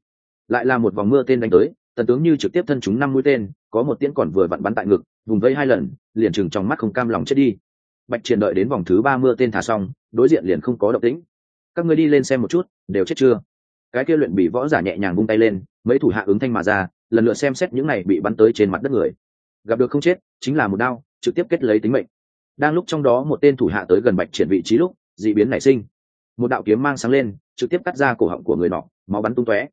Lại là một vòng mưa tên đánh tới, tần tướng như trực tiếp thân chúng năm mũi tên, có một tiễn còn vừa vặn bắn tại ngực, vùng vây hai lần, liền chừng trong mắt không cam lòng chết đi. Bạch triển đợi đến vòng thứ ba mưa tên thả xong, đối diện liền không có động tĩnh. Các ngươi đi lên xem một chút, đều chết chưa? Cái kia luyện bị võ giả nhẹ nhàng vung tay lên, mấy thủ hạ ứng thanh mà ra, lần lượt xem xét những này bị bắn tới trên mặt đất người. Gặp được không chết, chính là một đao, trực tiếp kết lấy tính mệnh. Đang lúc trong đó một tên thủ hạ tới gần bạch triển vị trí lúc d ị biến nảy sinh. Một đạo kiếm mang sáng lên, trực tiếp cắt ra cổ họng của người nọ, máu bắn tung tóe.